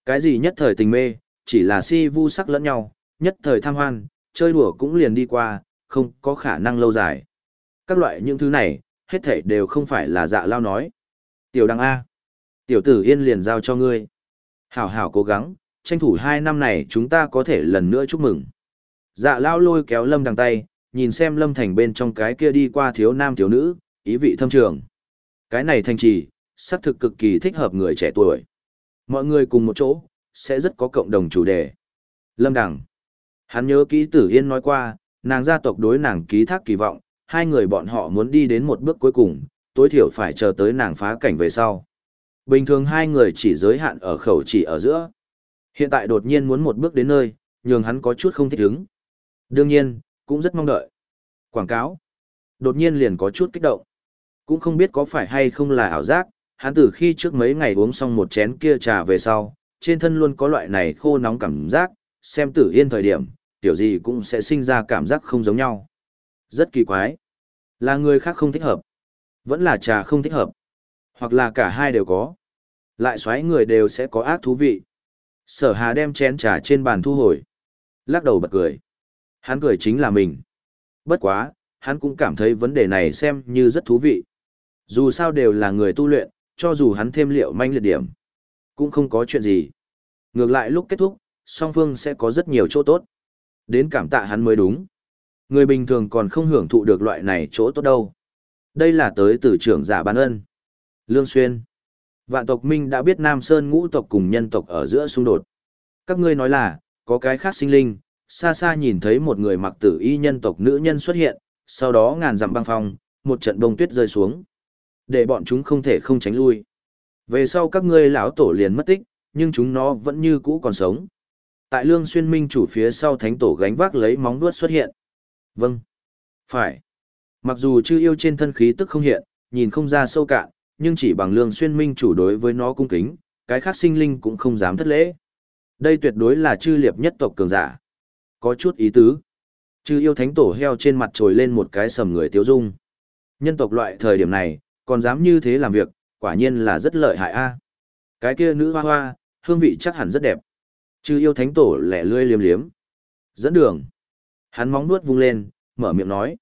Cái gì nhất thời tình mê, chỉ là si vu sắc lẫn nhau, nhất thời tham hoan, chơi đùa cũng liền đi qua, không có khả năng lâu dài. Các loại những thứ này, hết thảy đều không phải là dạ lao nói. Tiểu đăng A. Tiểu tử yên liền giao cho ngươi. Hảo hảo cố gắng, tranh thủ hai năm này chúng ta có thể lần nữa chúc mừng. Dạ lao lôi kéo lâm đằng tay, nhìn xem lâm thành bên trong cái kia đi qua thiếu nam thiếu nữ, ý vị thâm trường. Cái này thành trì, xác thực cực kỳ thích hợp người trẻ tuổi. Mọi người cùng một chỗ, sẽ rất có cộng đồng chủ đề. Lâm Đằng. Hắn nhớ kỹ Tử Yên nói qua, nàng gia tộc đối nàng ký thác kỳ vọng, hai người bọn họ muốn đi đến một bước cuối cùng, tối thiểu phải chờ tới nàng phá cảnh về sau. Bình thường hai người chỉ giới hạn ở khẩu chỉ ở giữa. Hiện tại đột nhiên muốn một bước đến nơi, nhường hắn có chút không thích ứng. Đương nhiên, cũng rất mong đợi. Quảng cáo. Đột nhiên liền có chút kích động. Cũng không biết có phải hay không là ảo giác, hắn từ khi trước mấy ngày uống xong một chén kia trà về sau, trên thân luôn có loại này khô nóng cảm giác, xem tử yên thời điểm, tiểu gì cũng sẽ sinh ra cảm giác không giống nhau. Rất kỳ quái. Là người khác không thích hợp. Vẫn là trà không thích hợp. Hoặc là cả hai đều có. Lại xoáy người đều sẽ có ác thú vị. Sở hà đem chén trà trên bàn thu hồi. Lắc đầu bật cười. Hắn cười chính là mình. Bất quá, hắn cũng cảm thấy vấn đề này xem như rất thú vị. Dù sao đều là người tu luyện, cho dù hắn thêm liệu manh liệt điểm, cũng không có chuyện gì. Ngược lại lúc kết thúc, song phương sẽ có rất nhiều chỗ tốt. Đến cảm tạ hắn mới đúng. Người bình thường còn không hưởng thụ được loại này chỗ tốt đâu. Đây là tới từ trưởng giả ban ân. Lương Xuyên. Vạn tộc Minh đã biết Nam Sơn ngũ tộc cùng nhân tộc ở giữa xung đột. Các ngươi nói là, có cái khác sinh linh, xa xa nhìn thấy một người mặc tử y nhân tộc nữ nhân xuất hiện, sau đó ngàn dặm băng phong, một trận bông tuyết rơi xuống. Để bọn chúng không thể không tránh lui. Về sau các ngươi lão tổ liền mất tích, nhưng chúng nó vẫn như cũ còn sống. Tại Lương Xuyên Minh chủ phía sau thánh tổ gánh vác lấy móng vuốt xuất hiện. Vâng. Phải. Mặc dù chư yêu trên thân khí tức không hiện, nhìn không ra sâu cạn, nhưng chỉ bằng Lương Xuyên Minh chủ đối với nó cung kính, cái khác sinh linh cũng không dám thất lễ. Đây tuyệt đối là chư liệp nhất tộc cường giả. Có chút ý tứ. Chư yêu thánh tổ heo trên mặt trồi lên một cái sầm người tiêu dung. Nhân tộc loại thời điểm này, còn dám như thế làm việc, quả nhiên là rất lợi hại a. Cái kia nữ hoa hoa, hương vị chắc hẳn rất đẹp. Chư yêu thánh tổ lẻ lươi liếm liếm. Dẫn đường. Hắn móng nuốt vung lên, mở miệng nói.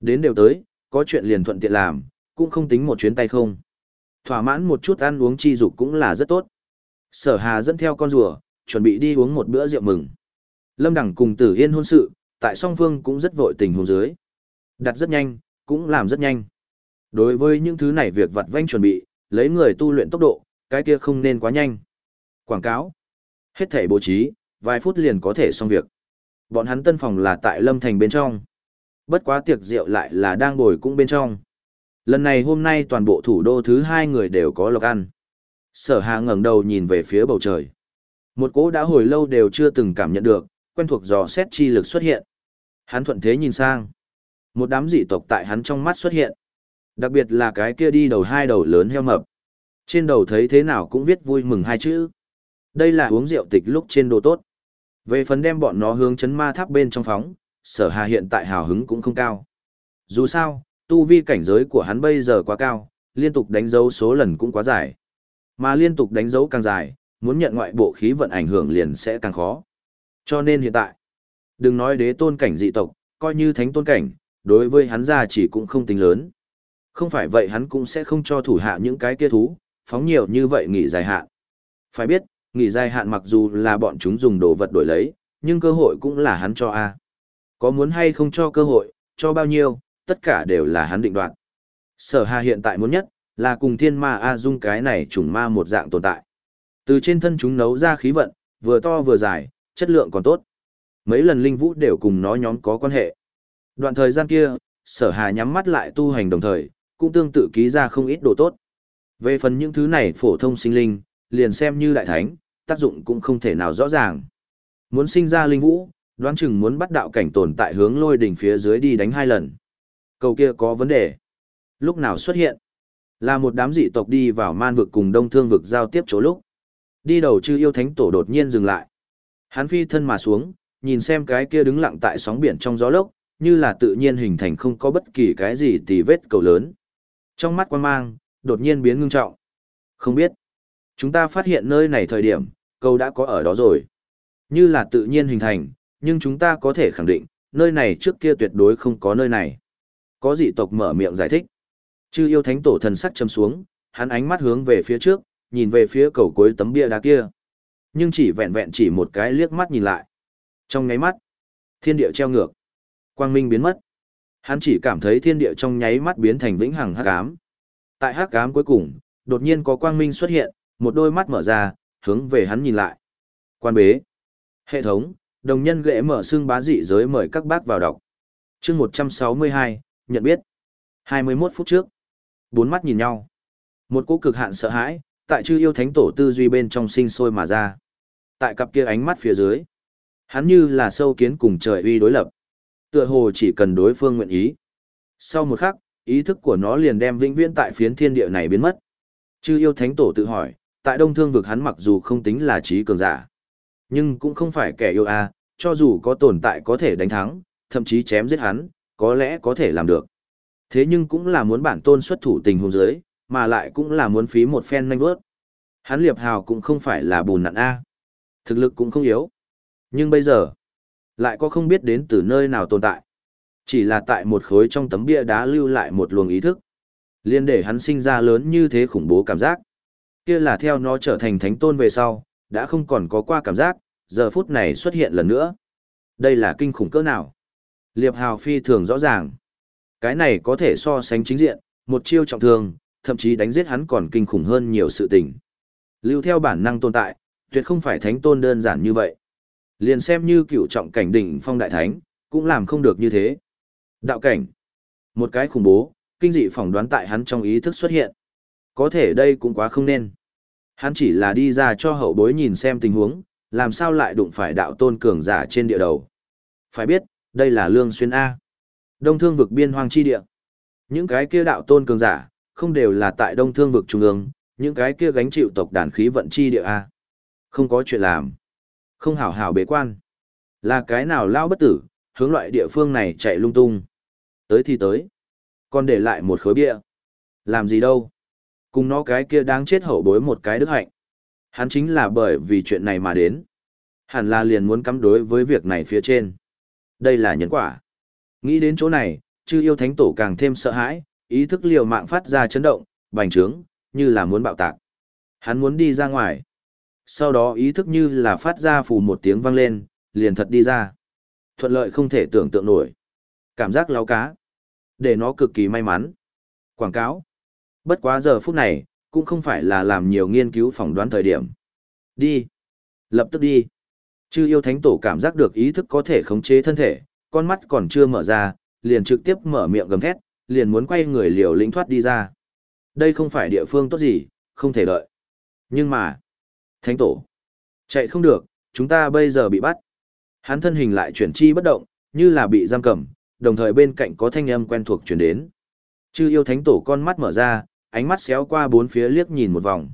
Đến đều tới, có chuyện liền thuận tiện làm, cũng không tính một chuyến tay không. Thỏa mãn một chút ăn uống chi dục cũng là rất tốt. Sở Hà dẫn theo con rùa, chuẩn bị đi uống một bữa rượu mừng. Lâm Đẳng cùng Tử Yên hôn sự, tại song phương cũng rất vội tình huống dưới. Đặt rất nhanh, cũng làm rất nhanh. Đối với những thứ này việc vặt vanh chuẩn bị, lấy người tu luyện tốc độ, cái kia không nên quá nhanh. Quảng cáo. Hết thể bố trí, vài phút liền có thể xong việc. Bọn hắn tân phòng là tại Lâm Thành bên trong. Bất quá tiệc rượu lại là đang ngồi cũng bên trong. Lần này hôm nay toàn bộ thủ đô thứ hai người đều có lộc ăn. Sở Hà ngẩng đầu nhìn về phía bầu trời. Một cỗ đã hồi lâu đều chưa từng cảm nhận được, quen thuộc dò xét chi lực xuất hiện. Hắn thuận thế nhìn sang. Một đám dị tộc tại hắn trong mắt xuất hiện. Đặc biệt là cái kia đi đầu hai đầu lớn heo mập. Trên đầu thấy thế nào cũng viết vui mừng hai chữ. Đây là uống rượu tịch lúc trên đồ tốt. Về phần đem bọn nó hướng chấn ma tháp bên trong phóng, sở hà hiện tại hào hứng cũng không cao. Dù sao, tu vi cảnh giới của hắn bây giờ quá cao, liên tục đánh dấu số lần cũng quá dài. Mà liên tục đánh dấu càng dài, muốn nhận ngoại bộ khí vận ảnh hưởng liền sẽ càng khó. Cho nên hiện tại, đừng nói đế tôn cảnh dị tộc, coi như thánh tôn cảnh, đối với hắn ra chỉ cũng không tính lớn. Không phải vậy hắn cũng sẽ không cho thủ hạ những cái kia thú, phóng nhiều như vậy nghỉ dài hạn. Phải biết, nghỉ dài hạn mặc dù là bọn chúng dùng đồ vật đổi lấy, nhưng cơ hội cũng là hắn cho A. Có muốn hay không cho cơ hội, cho bao nhiêu, tất cả đều là hắn định đoạt. Sở Hà hiện tại muốn nhất, là cùng thiên ma A dung cái này trùng ma một dạng tồn tại. Từ trên thân chúng nấu ra khí vận, vừa to vừa dài, chất lượng còn tốt. Mấy lần linh vũ đều cùng nó nhóm có quan hệ. Đoạn thời gian kia, sở hà nhắm mắt lại tu hành đồng thời, cũng tương tự ký ra không ít đồ tốt. Về phần những thứ này phổ thông sinh linh, liền xem như đại thánh, tác dụng cũng không thể nào rõ ràng. Muốn sinh ra linh vũ, đoán chừng muốn bắt đạo cảnh tồn tại hướng lôi đỉnh phía dưới đi đánh hai lần. Cầu kia có vấn đề. Lúc nào xuất hiện? Là một đám dị tộc đi vào man vực cùng đông thương vực giao tiếp chỗ lúc. Đi đầu chư yêu thánh tổ đột nhiên dừng lại. Hắn phi thân mà xuống, nhìn xem cái kia đứng lặng tại sóng biển trong gió lốc, như là tự nhiên hình thành không có bất kỳ cái gì tì vết cầu lớn. Trong mắt quan mang, đột nhiên biến ngưng trọng. Không biết. Chúng ta phát hiện nơi này thời điểm, cầu đã có ở đó rồi. Như là tự nhiên hình thành, nhưng chúng ta có thể khẳng định, nơi này trước kia tuyệt đối không có nơi này. Có dị tộc mở miệng giải thích. Chư yêu thánh tổ thần sắc châm xuống, hắn ánh mắt hướng về phía trước, nhìn về phía cầu cuối tấm bia đá kia. Nhưng chỉ vẹn vẹn chỉ một cái liếc mắt nhìn lại. Trong nháy mắt, thiên địa treo ngược, quang minh biến mất. Hắn chỉ cảm thấy thiên địa trong nháy mắt biến thành vĩnh hằng hắc ám. Tại hắc ám cuối cùng, đột nhiên có quang minh xuất hiện, một đôi mắt mở ra, hướng về hắn nhìn lại. Quan bế. Hệ thống, đồng nhân ghệ mở xương bá dị giới mời các bác vào đọc. chương 162, nhận biết. 21 phút trước. Bốn mắt nhìn nhau. Một cỗ cực hạn sợ hãi, tại chư yêu thánh tổ tư duy bên trong sinh sôi mà ra. Tại cặp kia ánh mắt phía dưới. Hắn như là sâu kiến cùng trời uy đối lập. Tựa hồ chỉ cần đối phương nguyện ý. Sau một khắc, ý thức của nó liền đem vĩnh viễn tại phiến thiên địa này biến mất. Chư yêu thánh tổ tự hỏi, tại đông thương vực hắn mặc dù không tính là trí cường giả. Nhưng cũng không phải kẻ yêu a cho dù có tồn tại có thể đánh thắng, thậm chí chém giết hắn, có lẽ có thể làm được. Thế nhưng cũng là muốn bản tôn xuất thủ tình huống dưới, mà lại cũng là muốn phí một phen nhanh vớt. Hắn liệp hào cũng không phải là bùn nặn A. Thực lực cũng không yếu. Nhưng bây giờ, lại có không biết đến từ nơi nào tồn tại. Chỉ là tại một khối trong tấm bia đá lưu lại một luồng ý thức. Liên để hắn sinh ra lớn như thế khủng bố cảm giác. Kia là theo nó trở thành thánh tôn về sau, đã không còn có qua cảm giác, giờ phút này xuất hiện lần nữa. Đây là kinh khủng cỡ nào? Liệp hào phi thường rõ ràng. Cái này có thể so sánh chính diện, một chiêu trọng thương, thậm chí đánh giết hắn còn kinh khủng hơn nhiều sự tình. Lưu theo bản năng tồn tại, tuyệt không phải thánh tôn đơn giản như vậy. Liền xem như cựu trọng cảnh đỉnh phong đại thánh, cũng làm không được như thế. Đạo cảnh. Một cái khủng bố, kinh dị phỏng đoán tại hắn trong ý thức xuất hiện. Có thể đây cũng quá không nên. Hắn chỉ là đi ra cho hậu bối nhìn xem tình huống, làm sao lại đụng phải đạo tôn cường giả trên địa đầu. Phải biết, đây là lương xuyên A. Đông thương vực biên hoang chi địa. Những cái kia đạo tôn cường giả, không đều là tại đông thương vực trung ương, những cái kia gánh chịu tộc đàn khí vận chi địa A. Không có chuyện làm. Không hảo hảo bế quan. Là cái nào lao bất tử, hướng loại địa phương này chạy lung tung. Tới thì tới. Còn để lại một khối bia. Làm gì đâu. Cùng nó cái kia đáng chết hậu bối một cái đức hạnh. Hắn chính là bởi vì chuyện này mà đến. Hẳn là liền muốn cắm đối với việc này phía trên. Đây là nhân quả. Nghĩ đến chỗ này, chư yêu thánh tổ càng thêm sợ hãi, ý thức liều mạng phát ra chấn động, bành trướng, như là muốn bạo tạc. Hắn muốn đi ra ngoài. Sau đó ý thức như là phát ra phù một tiếng vang lên, liền thật đi ra. Thuận lợi không thể tưởng tượng nổi. Cảm giác lao cá. Để nó cực kỳ may mắn. Quảng cáo. Bất quá giờ phút này, cũng không phải là làm nhiều nghiên cứu phỏng đoán thời điểm. Đi. Lập tức đi. Chư yêu thánh tổ cảm giác được ý thức có thể khống chế thân thể, con mắt còn chưa mở ra, liền trực tiếp mở miệng gầm thét, liền muốn quay người liều lĩnh thoát đi ra. Đây không phải địa phương tốt gì, không thể đợi. Nhưng mà, thánh tổ, chạy không được, chúng ta bây giờ bị bắt. Hắn thân hình lại chuyển chi bất động, như là bị giam cầm, đồng thời bên cạnh có thanh âm quen thuộc chuyển đến. Chư yêu thánh tổ con mắt mở ra, ánh mắt xéo qua bốn phía liếc nhìn một vòng.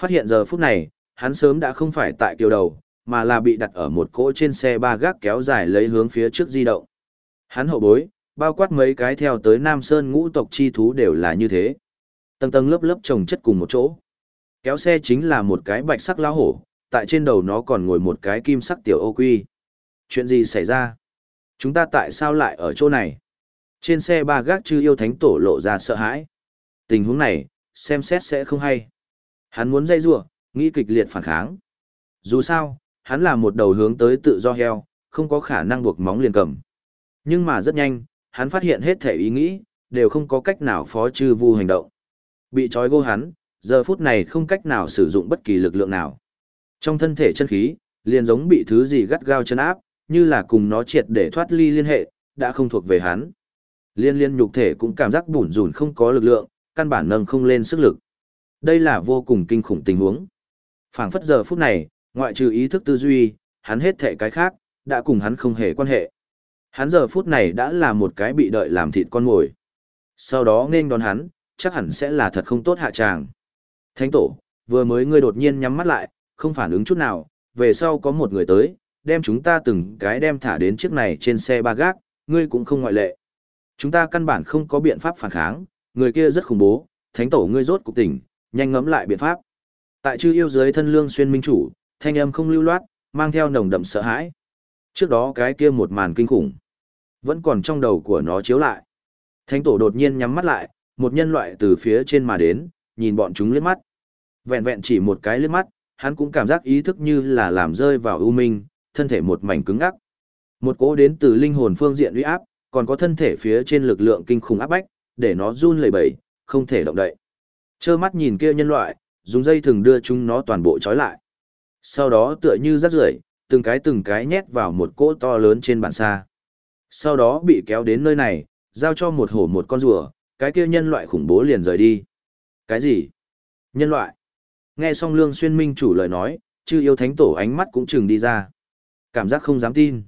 Phát hiện giờ phút này, hắn sớm đã không phải tại kiều đầu, mà là bị đặt ở một cỗ trên xe ba gác kéo dài lấy hướng phía trước di động. Hắn hậu bối, bao quát mấy cái theo tới Nam Sơn ngũ tộc chi thú đều là như thế. Tầng tầng lớp lớp chồng chất cùng một chỗ. Kéo xe chính là một cái bạch sắc lão hổ, tại trên đầu nó còn ngồi một cái kim sắc tiểu ô quy. Chuyện gì xảy ra? Chúng ta tại sao lại ở chỗ này? Trên xe ba gác chư yêu thánh tổ lộ ra sợ hãi. Tình huống này, xem xét sẽ không hay. Hắn muốn dây rủa, nghĩ kịch liệt phản kháng. Dù sao, hắn là một đầu hướng tới tự do heo, không có khả năng buộc móng liền cầm. Nhưng mà rất nhanh, hắn phát hiện hết thể ý nghĩ, đều không có cách nào phó chư vu hành động. Bị trói gô hắn, giờ phút này không cách nào sử dụng bất kỳ lực lượng nào. Trong thân thể chân khí, liền giống bị thứ gì gắt gao chân áp, như là cùng nó triệt để thoát ly liên hệ, đã không thuộc về hắn. Liên liên nhục thể cũng cảm giác bủn rủn không có lực lượng, căn bản nâng không lên sức lực. Đây là vô cùng kinh khủng tình huống. phảng phất giờ phút này, ngoại trừ ý thức tư duy, hắn hết thệ cái khác, đã cùng hắn không hề quan hệ. Hắn giờ phút này đã là một cái bị đợi làm thịt con ngồi. Sau đó nên đón hắn, chắc hẳn sẽ là thật không tốt hạ tràng. Thánh tổ, vừa mới ngươi đột nhiên nhắm mắt lại, không phản ứng chút nào, về sau có một người tới, đem chúng ta từng cái đem thả đến chiếc này trên xe ba gác, ngươi cũng không ngoại lệ. Chúng ta căn bản không có biện pháp phản kháng, người kia rất khủng bố, thánh tổ ngươi rốt cục tỉnh, nhanh ngẫm lại biện pháp. Tại chư yêu giới thân lương xuyên minh chủ, thanh âm không lưu loát, mang theo nồng đậm sợ hãi. Trước đó cái kia một màn kinh khủng, vẫn còn trong đầu của nó chiếu lại. Thánh tổ đột nhiên nhắm mắt lại, một nhân loại từ phía trên mà đến, nhìn bọn chúng liếc mắt. Vẹn vẹn chỉ một cái liếc mắt, hắn cũng cảm giác ý thức như là làm rơi vào ưu minh, thân thể một mảnh cứng ngắc. Một cỗ đến từ linh hồn phương diện uy áp, còn có thân thể phía trên lực lượng kinh khủng áp bách, để nó run lẩy bẩy, không thể động đậy. Trơ mắt nhìn kia nhân loại, dùng dây thừng đưa chúng nó toàn bộ trói lại. Sau đó tựa như rác rưởi, từng cái từng cái nhét vào một cỗ to lớn trên bàn xa. Sau đó bị kéo đến nơi này, giao cho một hổ một con rùa, cái kia nhân loại khủng bố liền rời đi. Cái gì? Nhân loại? Nghe xong Lương Xuyên Minh chủ lời nói, chư yêu thánh tổ ánh mắt cũng chừng đi ra. Cảm giác không dám tin.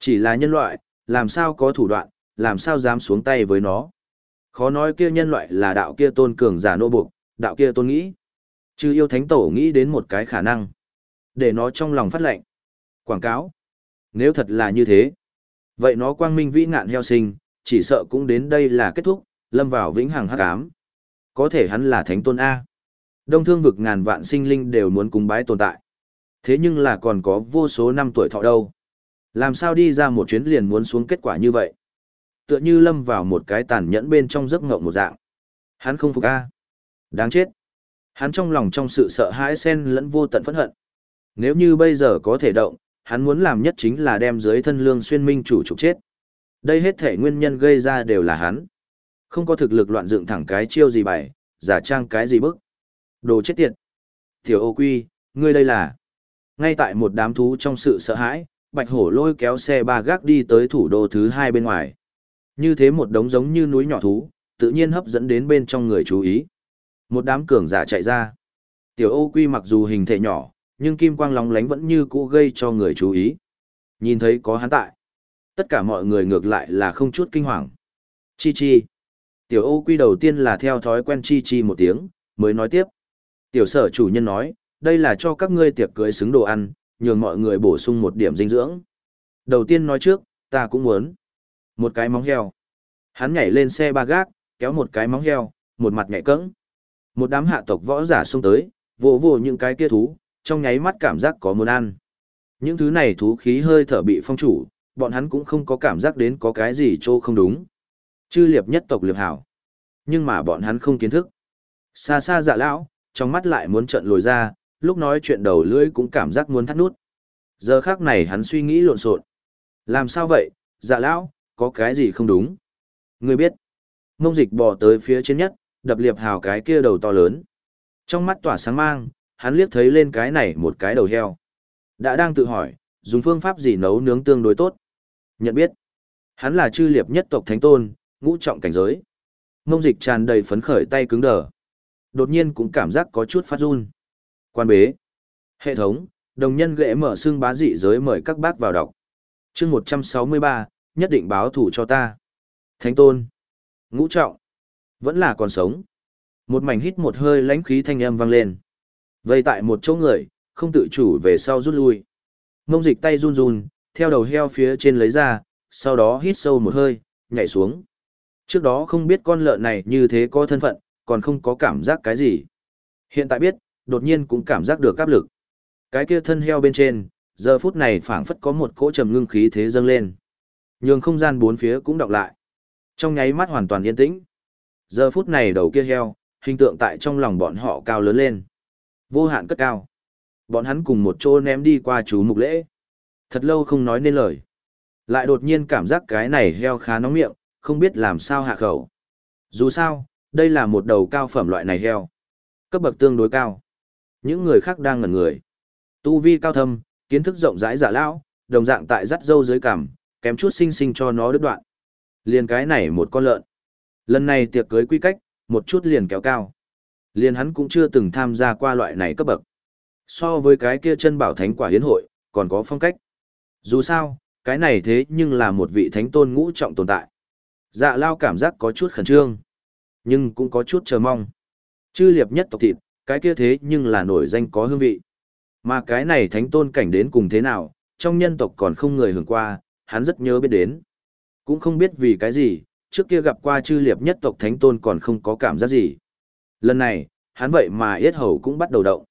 Chỉ là nhân loại, làm sao có thủ đoạn, làm sao dám xuống tay với nó. Khó nói kia nhân loại là đạo kia tôn cường giả nô buộc, đạo kia tôn nghĩ. Chư yêu thánh tổ nghĩ đến một cái khả năng. Để nó trong lòng phát lệnh. Quảng cáo. Nếu thật là như thế. Vậy nó quang minh vĩ ngạn heo sinh, chỉ sợ cũng đến đây là kết thúc, lâm vào vĩnh hằng hắc ám. Có thể hắn là thánh tôn A. Đông thương vực ngàn vạn sinh linh đều muốn cúng bái tồn tại. Thế nhưng là còn có vô số năm tuổi thọ đâu. Làm sao đi ra một chuyến liền muốn xuống kết quả như vậy? Tựa như lâm vào một cái tàn nhẫn bên trong giấc ngộng một dạng. Hắn không phục A. Đáng chết. Hắn trong lòng trong sự sợ hãi xen lẫn vô tận phẫn hận. Nếu như bây giờ có thể động, hắn muốn làm nhất chính là đem dưới thân lương xuyên minh chủ trục chết. Đây hết thể nguyên nhân gây ra đều là hắn. Không có thực lực loạn dựng thẳng cái chiêu gì bày, giả trang cái gì bức. Đồ chết tiệt. Tiểu ô quy, ngươi đây là... Ngay tại một đám thú trong sự sợ hãi, bạch hổ lôi kéo xe ba gác đi tới thủ đô thứ hai bên ngoài. Như thế một đống giống như núi nhỏ thú, tự nhiên hấp dẫn đến bên trong người chú ý. Một đám cường giả chạy ra. Tiểu ô quy mặc dù hình thể nhỏ, nhưng kim quang lóng lánh vẫn như cũ gây cho người chú ý. Nhìn thấy có hắn tại. Tất cả mọi người ngược lại là không chút kinh hoàng. Chi chi. Tiểu ô quy đầu tiên là theo thói quen chi chi một tiếng, mới nói tiếp. Tiểu sở chủ nhân nói, đây là cho các ngươi tiệc cưới xứng đồ ăn, nhường mọi người bổ sung một điểm dinh dưỡng. Đầu tiên nói trước, ta cũng muốn. Một cái móng heo. Hắn nhảy lên xe ba gác, kéo một cái móng heo, một mặt nhảy cẫng. Một đám hạ tộc võ giả xông tới, vồ vồ những cái kia thú, trong nháy mắt cảm giác có muốn ăn. Những thứ này thú khí hơi thở bị phong chủ, bọn hắn cũng không có cảm giác đến có cái gì trô không đúng. Chư liệp nhất tộc liệp hảo. Nhưng mà bọn hắn không kiến thức. Xa xa dạ lão, trong mắt lại muốn trận lồi ra, lúc nói chuyện đầu lưỡi cũng cảm giác muốn thắt nút. Giờ khác này hắn suy nghĩ lộn xộn. Làm sao vậy, dạ lão, có cái gì không đúng? ngươi biết. Mông dịch bò tới phía trên nhất, đập liệp hào cái kia đầu to lớn. Trong mắt tỏa sáng mang, hắn liếc thấy lên cái này một cái đầu heo. Đã đang tự hỏi, dùng phương pháp gì nấu nướng tương đối tốt. Nhận biết, hắn là chư liệp nhất tộc thánh tôn, ngũ trọng cảnh giới. Mông dịch tràn đầy phấn khởi tay cứng đờ. Đột nhiên cũng cảm giác có chút phát run. Quan bế. Hệ thống, đồng nhân ghệ mở xương bá dị giới mời các bác vào đọc. chương 163, nhất định báo thủ cho ta. Thánh tôn. Ngũ trọng. Vẫn là còn sống. Một mảnh hít một hơi lãnh khí thanh âm vang lên. Vây tại một chỗ người, không tự chủ về sau rút lui. Ngông dịch tay run run, theo đầu heo phía trên lấy ra, sau đó hít sâu một hơi, nhảy xuống. Trước đó không biết con lợn này như thế có thân phận, còn không có cảm giác cái gì. Hiện tại biết, đột nhiên cũng cảm giác được áp lực. Cái kia thân heo bên trên, giờ phút này phảng phất có một cỗ trầm ngưng khí thế dâng lên. Nhường không gian bốn phía cũng đọc lại. Trong nháy mắt hoàn toàn yên tĩnh. Giờ phút này đầu kia heo, hình tượng tại trong lòng bọn họ cao lớn lên. Vô hạn cất cao. Bọn hắn cùng một chỗ ném đi qua chú mục lễ. Thật lâu không nói nên lời. Lại đột nhiên cảm giác cái này heo khá nóng miệng, không biết làm sao hạ khẩu. Dù sao, đây là một đầu cao phẩm loại này heo. Cấp bậc tương đối cao. Những người khác đang ngẩn người. Tu vi cao thâm, kiến thức rộng rãi giả lão, đồng dạng tại dắt dâu dưới cằm, kém chút sinh sinh cho nó đứt đoạn. Liền cái này một con lợn. Lần này tiệc cưới quy cách, một chút liền kéo cao. Liền hắn cũng chưa từng tham gia qua loại này cấp bậc. So với cái kia chân bảo thánh quả hiến hội, còn có phong cách. Dù sao, cái này thế nhưng là một vị thánh tôn ngũ trọng tồn tại. Dạ lao cảm giác có chút khẩn trương, nhưng cũng có chút chờ mong. Chư liệp nhất tộc thịt, cái kia thế nhưng là nổi danh có hương vị. Mà cái này thánh tôn cảnh đến cùng thế nào, trong nhân tộc còn không người hưởng qua, hắn rất nhớ biết đến. Cũng không biết vì cái gì, trước kia gặp qua chư liệp nhất tộc thánh tôn còn không có cảm giác gì. Lần này, hắn vậy mà yết hầu cũng bắt đầu động.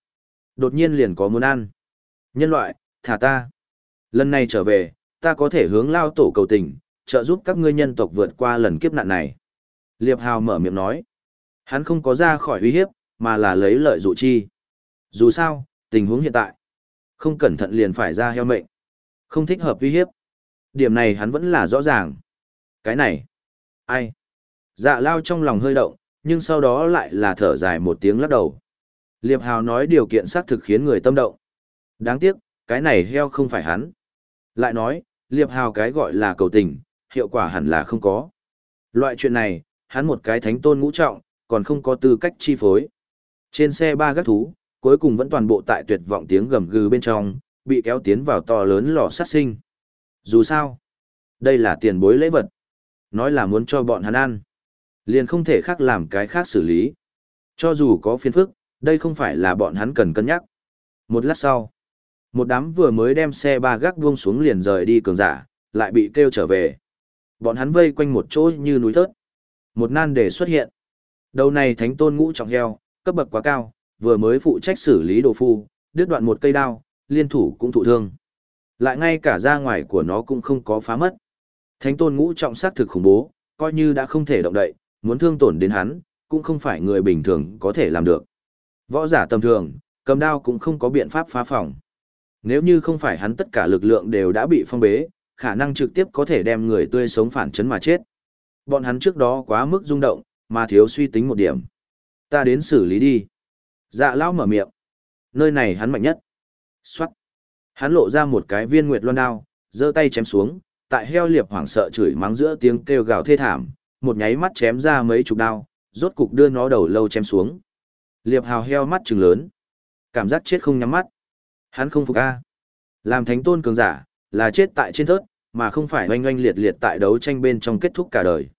Đột nhiên liền có muốn ăn. Nhân loại, thả ta. Lần này trở về, ta có thể hướng lao tổ cầu tình, trợ giúp các ngươi nhân tộc vượt qua lần kiếp nạn này. Liệp Hào mở miệng nói. Hắn không có ra khỏi uy hiếp, mà là lấy lợi dụ chi. Dù sao, tình huống hiện tại, không cẩn thận liền phải ra heo mệnh. Không thích hợp uy hiếp. Điểm này hắn vẫn là rõ ràng. Cái này, ai? Dạ lao trong lòng hơi động, nhưng sau đó lại là thở dài một tiếng lắc đầu. Liệp Hào nói điều kiện xác thực khiến người tâm động. Đáng tiếc, cái này heo không phải hắn. Lại nói, Liệp Hào cái gọi là cầu tình, hiệu quả hẳn là không có. Loại chuyện này, hắn một cái thánh tôn ngũ trọng, còn không có tư cách chi phối. Trên xe ba gác thú, cuối cùng vẫn toàn bộ tại tuyệt vọng tiếng gầm gừ bên trong, bị kéo tiến vào to lớn lò sát sinh. Dù sao, đây là tiền bối lễ vật. Nói là muốn cho bọn hắn ăn. Liền không thể khác làm cái khác xử lý. Cho dù có phiền phức, đây không phải là bọn hắn cần cân nhắc. Một lát sau, một đám vừa mới đem xe ba gác buông xuống liền rời đi cường giả, lại bị kêu trở về. Bọn hắn vây quanh một chỗ như núi thớt. Một nan đề xuất hiện. Đầu này thánh tôn ngũ trọng heo, cấp bậc quá cao, vừa mới phụ trách xử lý đồ phu, đứt đoạn một cây đao, liên thủ cũng thụ thương. Lại ngay cả ra ngoài của nó cũng không có phá mất. Thánh tôn ngũ trọng sát thực khủng bố, coi như đã không thể động đậy, muốn thương tổn đến hắn, cũng không phải người bình thường có thể làm được. Võ giả tầm thường, cầm đao cũng không có biện pháp phá phòng. Nếu như không phải hắn tất cả lực lượng đều đã bị phong bế, khả năng trực tiếp có thể đem người tươi sống phản chấn mà chết. Bọn hắn trước đó quá mức rung động, mà thiếu suy tính một điểm. Ta đến xử lý đi. Dạ lão mở miệng. Nơi này hắn mạnh nhất. Xoát. Hắn lộ ra một cái viên nguyệt loan đao, giơ tay chém xuống, tại heo liệp hoảng sợ chửi mắng giữa tiếng kêu gào thê thảm, một nháy mắt chém ra mấy chục đao, rốt cục đưa nó đầu lâu chém xuống. Liệp hào heo mắt trừng lớn. Cảm giác chết không nhắm mắt. Hắn không phục a. Làm thánh tôn cường giả, là chết tại trên thớt, mà không phải oanh oanh liệt liệt tại đấu tranh bên trong kết thúc cả đời.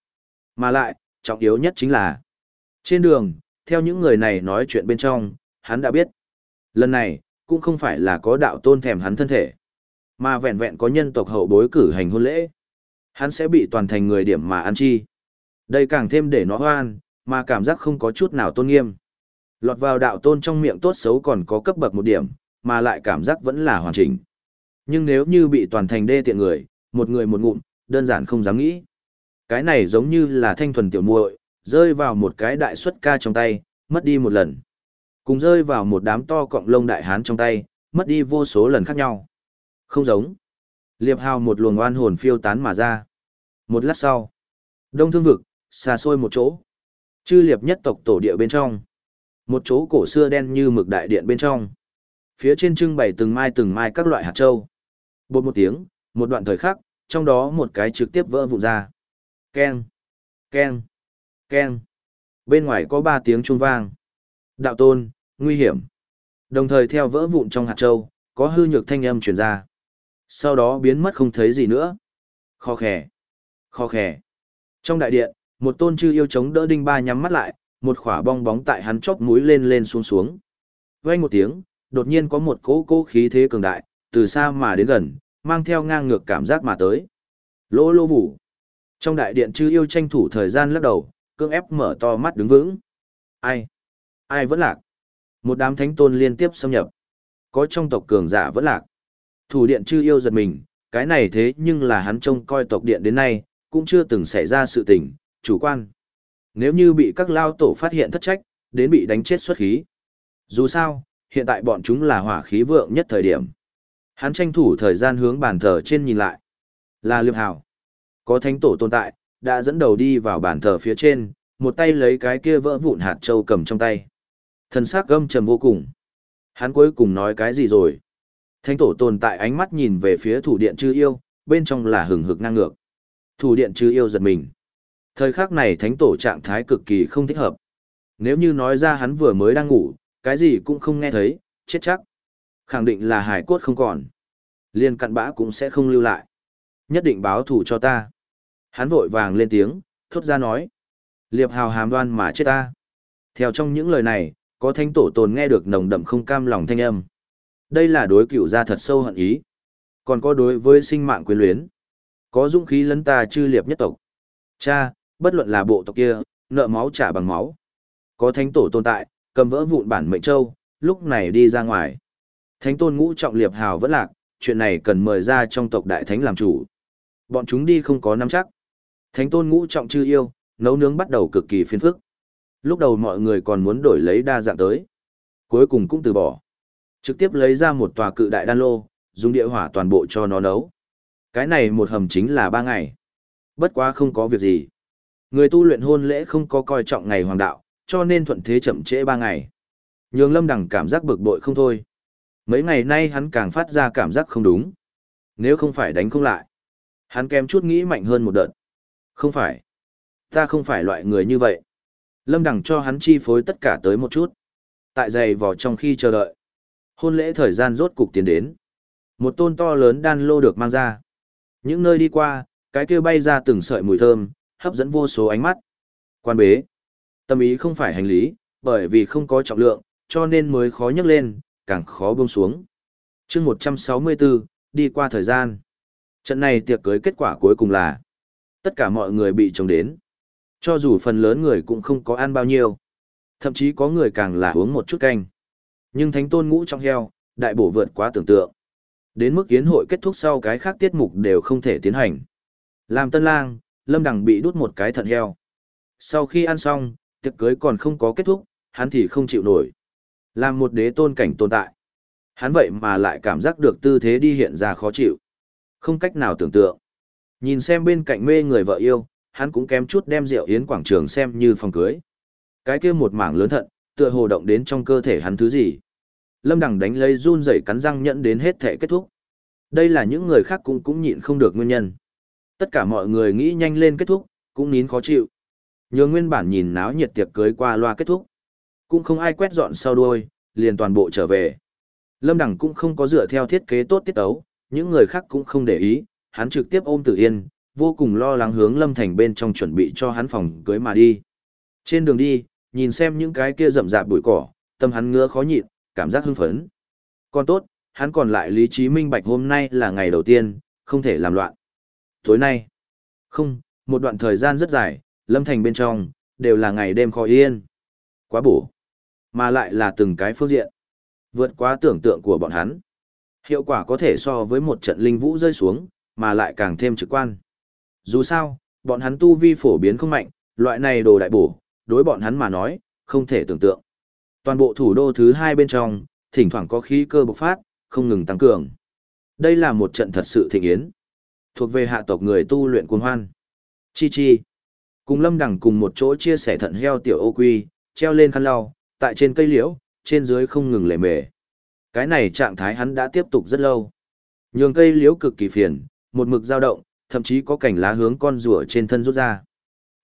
Mà lại, trọng yếu nhất chính là, trên đường, theo những người này nói chuyện bên trong, hắn đã biết. Lần này, cũng không phải là có đạo tôn thèm hắn thân thể, mà vẹn vẹn có nhân tộc hậu bối cử hành hôn lễ. Hắn sẽ bị toàn thành người điểm mà ăn chi. Đây càng thêm để nó hoan, mà cảm giác không có chút nào tôn nghiêm. Lọt vào đạo tôn trong miệng tốt xấu còn có cấp bậc một điểm, mà lại cảm giác vẫn là hoàn chỉnh. Nhưng nếu như bị toàn thành đê tiện người, một người một ngụm, đơn giản không dám nghĩ. Cái này giống như là thanh thuần tiểu muội, rơi vào một cái đại xuất ca trong tay, mất đi một lần. Cùng rơi vào một đám to cọng lông đại hán trong tay, mất đi vô số lần khác nhau. Không giống. Liệp hào một luồng oan hồn phiêu tán mà ra. Một lát sau, đông thương vực, xa xôi một chỗ. Chư liệp nhất tộc tổ địa bên trong. Một chỗ cổ xưa đen như mực đại điện bên trong. Phía trên trưng bày từng mai từng mai các loại hạt châu. Bột một tiếng, một đoạn thời khắc, trong đó một cái trực tiếp vỡ vụn ra. Keng, keng, keng. Bên ngoài có ba tiếng chuông vang. Đạo tôn, nguy hiểm. Đồng thời theo vỡ vụn trong hạt châu, có hư nhược thanh âm truyền ra. Sau đó biến mất không thấy gì nữa. Khó khẻ, Khó khẻ. Trong đại điện, một tôn chư yêu chống đỡ đinh ba nhắm mắt lại, một khỏa bong bóng tại hắn chóp mũi lên lên xuống xuống. Vang một tiếng, đột nhiên có một cỗ cỗ khí thế cường đại, từ xa mà đến gần, mang theo ngang ngược cảm giác mà tới. Lỗ lô vũ. Trong đại điện chư yêu tranh thủ thời gian lắc đầu, cưỡng ép mở to mắt đứng vững. Ai? Ai vẫn lạc? Một đám thánh tôn liên tiếp xâm nhập. Có trong tộc cường giả vẫn lạc. Thủ điện chư yêu giật mình, cái này thế nhưng là hắn trông coi tộc điện đến nay, cũng chưa từng xảy ra sự tình, chủ quan. Nếu như bị các lao tổ phát hiện thất trách, đến bị đánh chết xuất khí. Dù sao, hiện tại bọn chúng là hỏa khí vượng nhất thời điểm. Hắn tranh thủ thời gian hướng bàn thờ trên nhìn lại. Là liệp hào. Có thánh tổ tồn tại, đã dẫn đầu đi vào bàn thờ phía trên, một tay lấy cái kia vỡ vụn hạt châu cầm trong tay. Thần sắc gâm trầm vô cùng. Hắn cuối cùng nói cái gì rồi? Thánh tổ tồn tại ánh mắt nhìn về phía thủ điện chư yêu, bên trong là hừng hực ngang ngược. Thủ điện chư yêu giật mình. Thời khắc này thánh tổ trạng thái cực kỳ không thích hợp. Nếu như nói ra hắn vừa mới đang ngủ, cái gì cũng không nghe thấy, chết chắc. Khẳng định là hải cốt không còn. Liên cặn bã cũng sẽ không lưu lại. Nhất định báo thủ cho ta. Hắn vội vàng lên tiếng, thốt ra nói. Liệp hào hàm đoan mà chết ta. Theo trong những lời này, có thánh tổ tồn nghe được nồng đậm không cam lòng thanh âm. Đây là đối cựu gia thật sâu hận ý. Còn có đối với sinh mạng quyến luyến. Có dũng khí lấn ta chư liệp nhất tộc. Cha, bất luận là bộ tộc kia, nợ máu trả bằng máu. Có thánh tổ tồn tại, cầm vỡ vụn bản mệnh châu, lúc này đi ra ngoài. Thánh tôn ngũ trọng liệp hào vẫn lạc, chuyện này cần mời ra trong tộc đại thánh làm chủ. Bọn chúng đi không có nắm chắc. Thánh tôn ngũ trọng chư yêu, nấu nướng bắt đầu cực kỳ phiền phức. Lúc đầu mọi người còn muốn đổi lấy đa dạng tới. Cuối cùng cũng từ bỏ. Trực tiếp lấy ra một tòa cự đại đan lô, dùng địa hỏa toàn bộ cho nó nấu. Cái này một hầm chính là ba ngày. Bất quá không có việc gì. Người tu luyện hôn lễ không có coi trọng ngày hoàng đạo, cho nên thuận thế chậm trễ ba ngày. Nhường lâm đằng cảm giác bực bội không thôi. Mấy ngày nay hắn càng phát ra cảm giác không đúng. Nếu không phải đánh không lại. Hắn kém chút nghĩ mạnh hơn một đợt. Không phải. Ta không phải loại người như vậy. Lâm Đằng cho hắn chi phối tất cả tới một chút. Tại giày vò trong khi chờ đợi. Hôn lễ thời gian rốt cục tiến đến. Một tôn to lớn đan lô được mang ra. Những nơi đi qua, cái kia bay ra từng sợi mùi thơm, hấp dẫn vô số ánh mắt. Quan bế. Tâm ý không phải hành lý, bởi vì không có trọng lượng, cho nên mới khó nhấc lên, càng khó buông xuống. chương 164, đi qua thời gian. Trận này tiệc cưới kết quả cuối cùng là tất cả mọi người bị trông đến. Cho dù phần lớn người cũng không có ăn bao nhiêu. Thậm chí có người càng là uống một chút canh. Nhưng thánh tôn ngũ trong heo, đại bổ vượt quá tưởng tượng. Đến mức yến hội kết thúc sau cái khác tiết mục đều không thể tiến hành. Làm tân lang, Lâm Đằng bị đút một cái thận heo. Sau khi ăn xong, tiệc cưới còn không có kết thúc, hắn thì không chịu nổi. Làm một đế tôn cảnh tồn tại. Hắn vậy mà lại cảm giác được tư thế đi hiện ra khó chịu. Không cách nào tưởng tượng. Nhìn xem bên cạnh mê người vợ yêu, hắn cũng kém chút đem rượu yến quảng trường xem như phòng cưới. Cái kia một mảng lớn thận, tựa hồ động đến trong cơ thể hắn thứ gì. Lâm Đằng đánh lấy run rẩy cắn răng nhẫn đến hết thể kết thúc. Đây là những người khác cũng cũng nhịn không được nguyên nhân. Tất cả mọi người nghĩ nhanh lên kết thúc, cũng nín khó chịu. Nhường nguyên bản nhìn náo nhiệt tiệc cưới qua loa kết thúc. Cũng không ai quét dọn sau đuôi, liền toàn bộ trở về. Lâm Đằng cũng không có dựa theo thiết kế tốt tiết ấu, những người khác cũng không để ý, hắn trực tiếp ôm Tử Yên, vô cùng lo lắng hướng Lâm Thành bên trong chuẩn bị cho hắn phòng cưới mà đi. Trên đường đi, nhìn xem những cái kia rậm rạp bụi cỏ, tâm hắn ngứa khó nhịn, cảm giác hưng phấn. Còn tốt, hắn còn lại lý trí minh bạch hôm nay là ngày đầu tiên, không thể làm loạn. Tối nay, không, một đoạn thời gian rất dài, Lâm Thành bên trong, đều là ngày đêm khó yên. Quá bổ. Mà lại là từng cái phương diện. Vượt quá tưởng tượng của bọn hắn. Hiệu quả có thể so với một trận linh vũ rơi xuống, mà lại càng thêm trực quan. Dù sao, bọn hắn tu vi phổ biến không mạnh, loại này đồ đại bổ, đối bọn hắn mà nói, không thể tưởng tượng. Toàn bộ thủ đô thứ hai bên trong, thỉnh thoảng có khí cơ bộc phát, không ngừng tăng cường. Đây là một trận thật sự thịnh yến. Thuộc về hạ tộc người tu luyện cuồng hoan. Chi chi. Cùng lâm đằng cùng một chỗ chia sẻ thận heo tiểu ô quy, treo lên khăn lau, tại trên cây liễu, trên dưới không ngừng lề mề. Cái này trạng thái hắn đã tiếp tục rất lâu. Nhường cây liễu cực kỳ phiền, một mực dao động, thậm chí có cảnh lá hướng con rùa trên thân rút ra.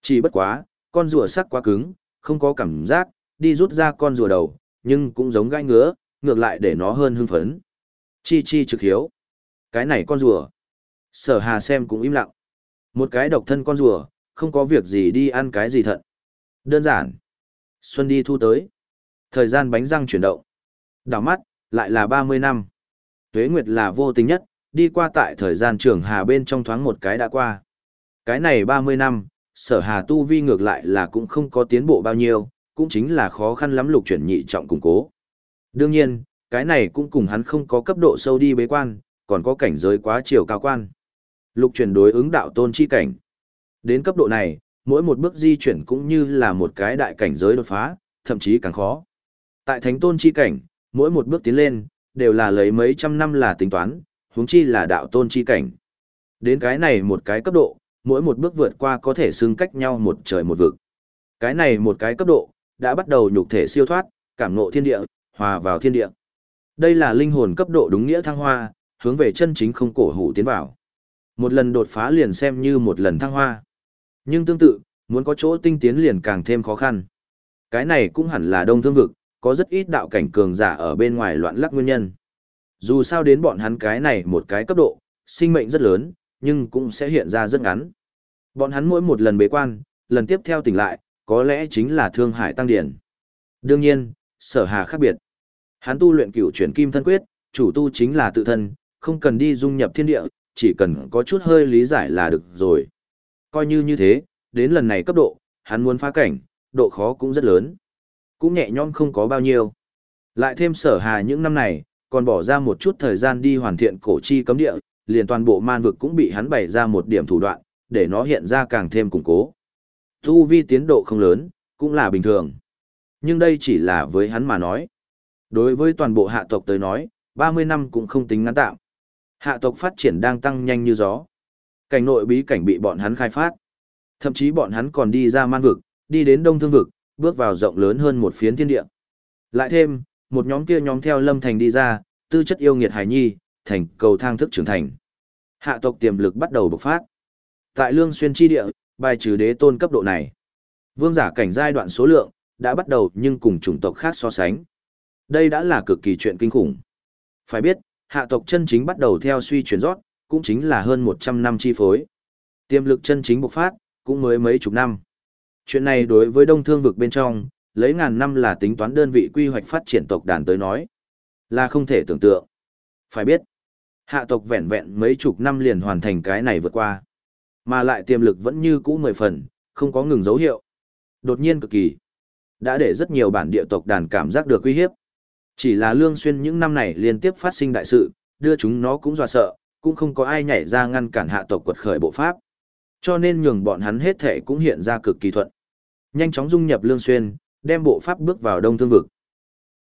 Chỉ bất quá, con rùa sắc quá cứng, không có cảm giác, đi rút ra con rùa đầu, nhưng cũng giống gai ngứa, ngược lại để nó hơn hưng phấn. Chi chi trực hiếu. Cái này con rùa. Sở hà xem cũng im lặng. Một cái độc thân con rùa, không có việc gì đi ăn cái gì thận. Đơn giản. Xuân đi thu tới. Thời gian bánh răng chuyển động. Đảo mắt, lại là 30 năm. Tuế Nguyệt là vô tình nhất, đi qua tại thời gian trường hà bên trong thoáng một cái đã qua. Cái này 30 năm, sở hà tu vi ngược lại là cũng không có tiến bộ bao nhiêu, cũng chính là khó khăn lắm lục chuyển nhị trọng củng cố. Đương nhiên, cái này cũng cùng hắn không có cấp độ sâu đi bế quan, còn có cảnh giới quá chiều cao quan. Lục chuyển đối ứng đạo tôn chi cảnh. Đến cấp độ này, mỗi một bước di chuyển cũng như là một cái đại cảnh giới đột phá, thậm chí càng khó. Tại thánh tôn chi cảnh, mỗi một bước tiến lên, đều là lấy mấy trăm năm là tính toán, huống chi là đạo tôn chi cảnh. Đến cái này một cái cấp độ, mỗi một bước vượt qua có thể xưng cách nhau một trời một vực. Cái này một cái cấp độ, đã bắt đầu nhục thể siêu thoát, cảm ngộ thiên địa, hòa vào thiên địa. Đây là linh hồn cấp độ đúng nghĩa thăng hoa, hướng về chân chính không cổ hủ tiến vào. Một lần đột phá liền xem như một lần thăng hoa. Nhưng tương tự, muốn có chỗ tinh tiến liền càng thêm khó khăn. Cái này cũng hẳn là đông thương vực, có rất ít đạo cảnh cường giả ở bên ngoài loạn lắc nguyên nhân. Dù sao đến bọn hắn cái này một cái cấp độ, sinh mệnh rất lớn, nhưng cũng sẽ hiện ra rất ngắn. Bọn hắn mỗi một lần bế quan, lần tiếp theo tỉnh lại, có lẽ chính là thương hải tăng điển. Đương nhiên, sở hà khác biệt. Hắn tu luyện cửu chuyển kim thân quyết, chủ tu chính là tự thân, không cần đi dung nhập thiên địa, chỉ cần có chút hơi lý giải là được rồi. Coi như như thế, đến lần này cấp độ, hắn muốn phá cảnh, độ khó cũng rất lớn. Cũng nhẹ nhõm không có bao nhiêu. Lại thêm sở hà những năm này, còn bỏ ra một chút thời gian đi hoàn thiện cổ chi cấm địa, liền toàn bộ man vực cũng bị hắn bày ra một điểm thủ đoạn, để nó hiện ra càng thêm củng cố. Tu vi tiến độ không lớn, cũng là bình thường. Nhưng đây chỉ là với hắn mà nói. Đối với toàn bộ hạ tộc tới nói, 30 năm cũng không tính ngắn tạm. Hạ tộc phát triển đang tăng nhanh như gió. Cảnh nội bí cảnh bị bọn hắn khai phát. Thậm chí bọn hắn còn đi ra man vực, đi đến đông thương vực, bước vào rộng lớn hơn một phiến thiên địa. Lại thêm, một nhóm kia nhóm theo lâm thành đi ra, tư chất yêu nghiệt hải nhi, thành cầu thang thức trưởng thành. Hạ tộc tiềm lực bắt đầu bộc phát. Tại lương xuyên chi địa, bài trừ đế tôn cấp độ này. Vương giả cảnh giai đoạn số lượng, đã bắt đầu nhưng cùng chủng tộc khác so sánh. Đây đã là cực kỳ chuyện kinh khủng. Phải biết, hạ tộc chân chính bắt đầu theo suy chuyển rót, cũng chính là hơn 100 năm chi phối. Tiềm lực chân chính bộc phát, cũng mới mấy chục năm. Chuyện này đối với đông thương vực bên trong, lấy ngàn năm là tính toán đơn vị quy hoạch phát triển tộc đàn tới nói. Là không thể tưởng tượng. Phải biết, hạ tộc vẹn vẹn mấy chục năm liền hoàn thành cái này vượt qua. Mà lại tiềm lực vẫn như cũ mười phần, không có ngừng dấu hiệu. Đột nhiên cực kỳ. Đã để rất nhiều bản địa tộc đàn cảm giác được uy hiếp. Chỉ là lương xuyên những năm này liên tiếp phát sinh đại sự, đưa chúng nó cũng dọa sợ, cũng không có ai nhảy ra ngăn cản hạ tộc quật khởi bộ pháp. Cho nên nhường bọn hắn hết thể cũng hiện ra cực kỳ thuận. Nhanh chóng dung nhập lương xuyên, đem bộ pháp bước vào đông thương vực.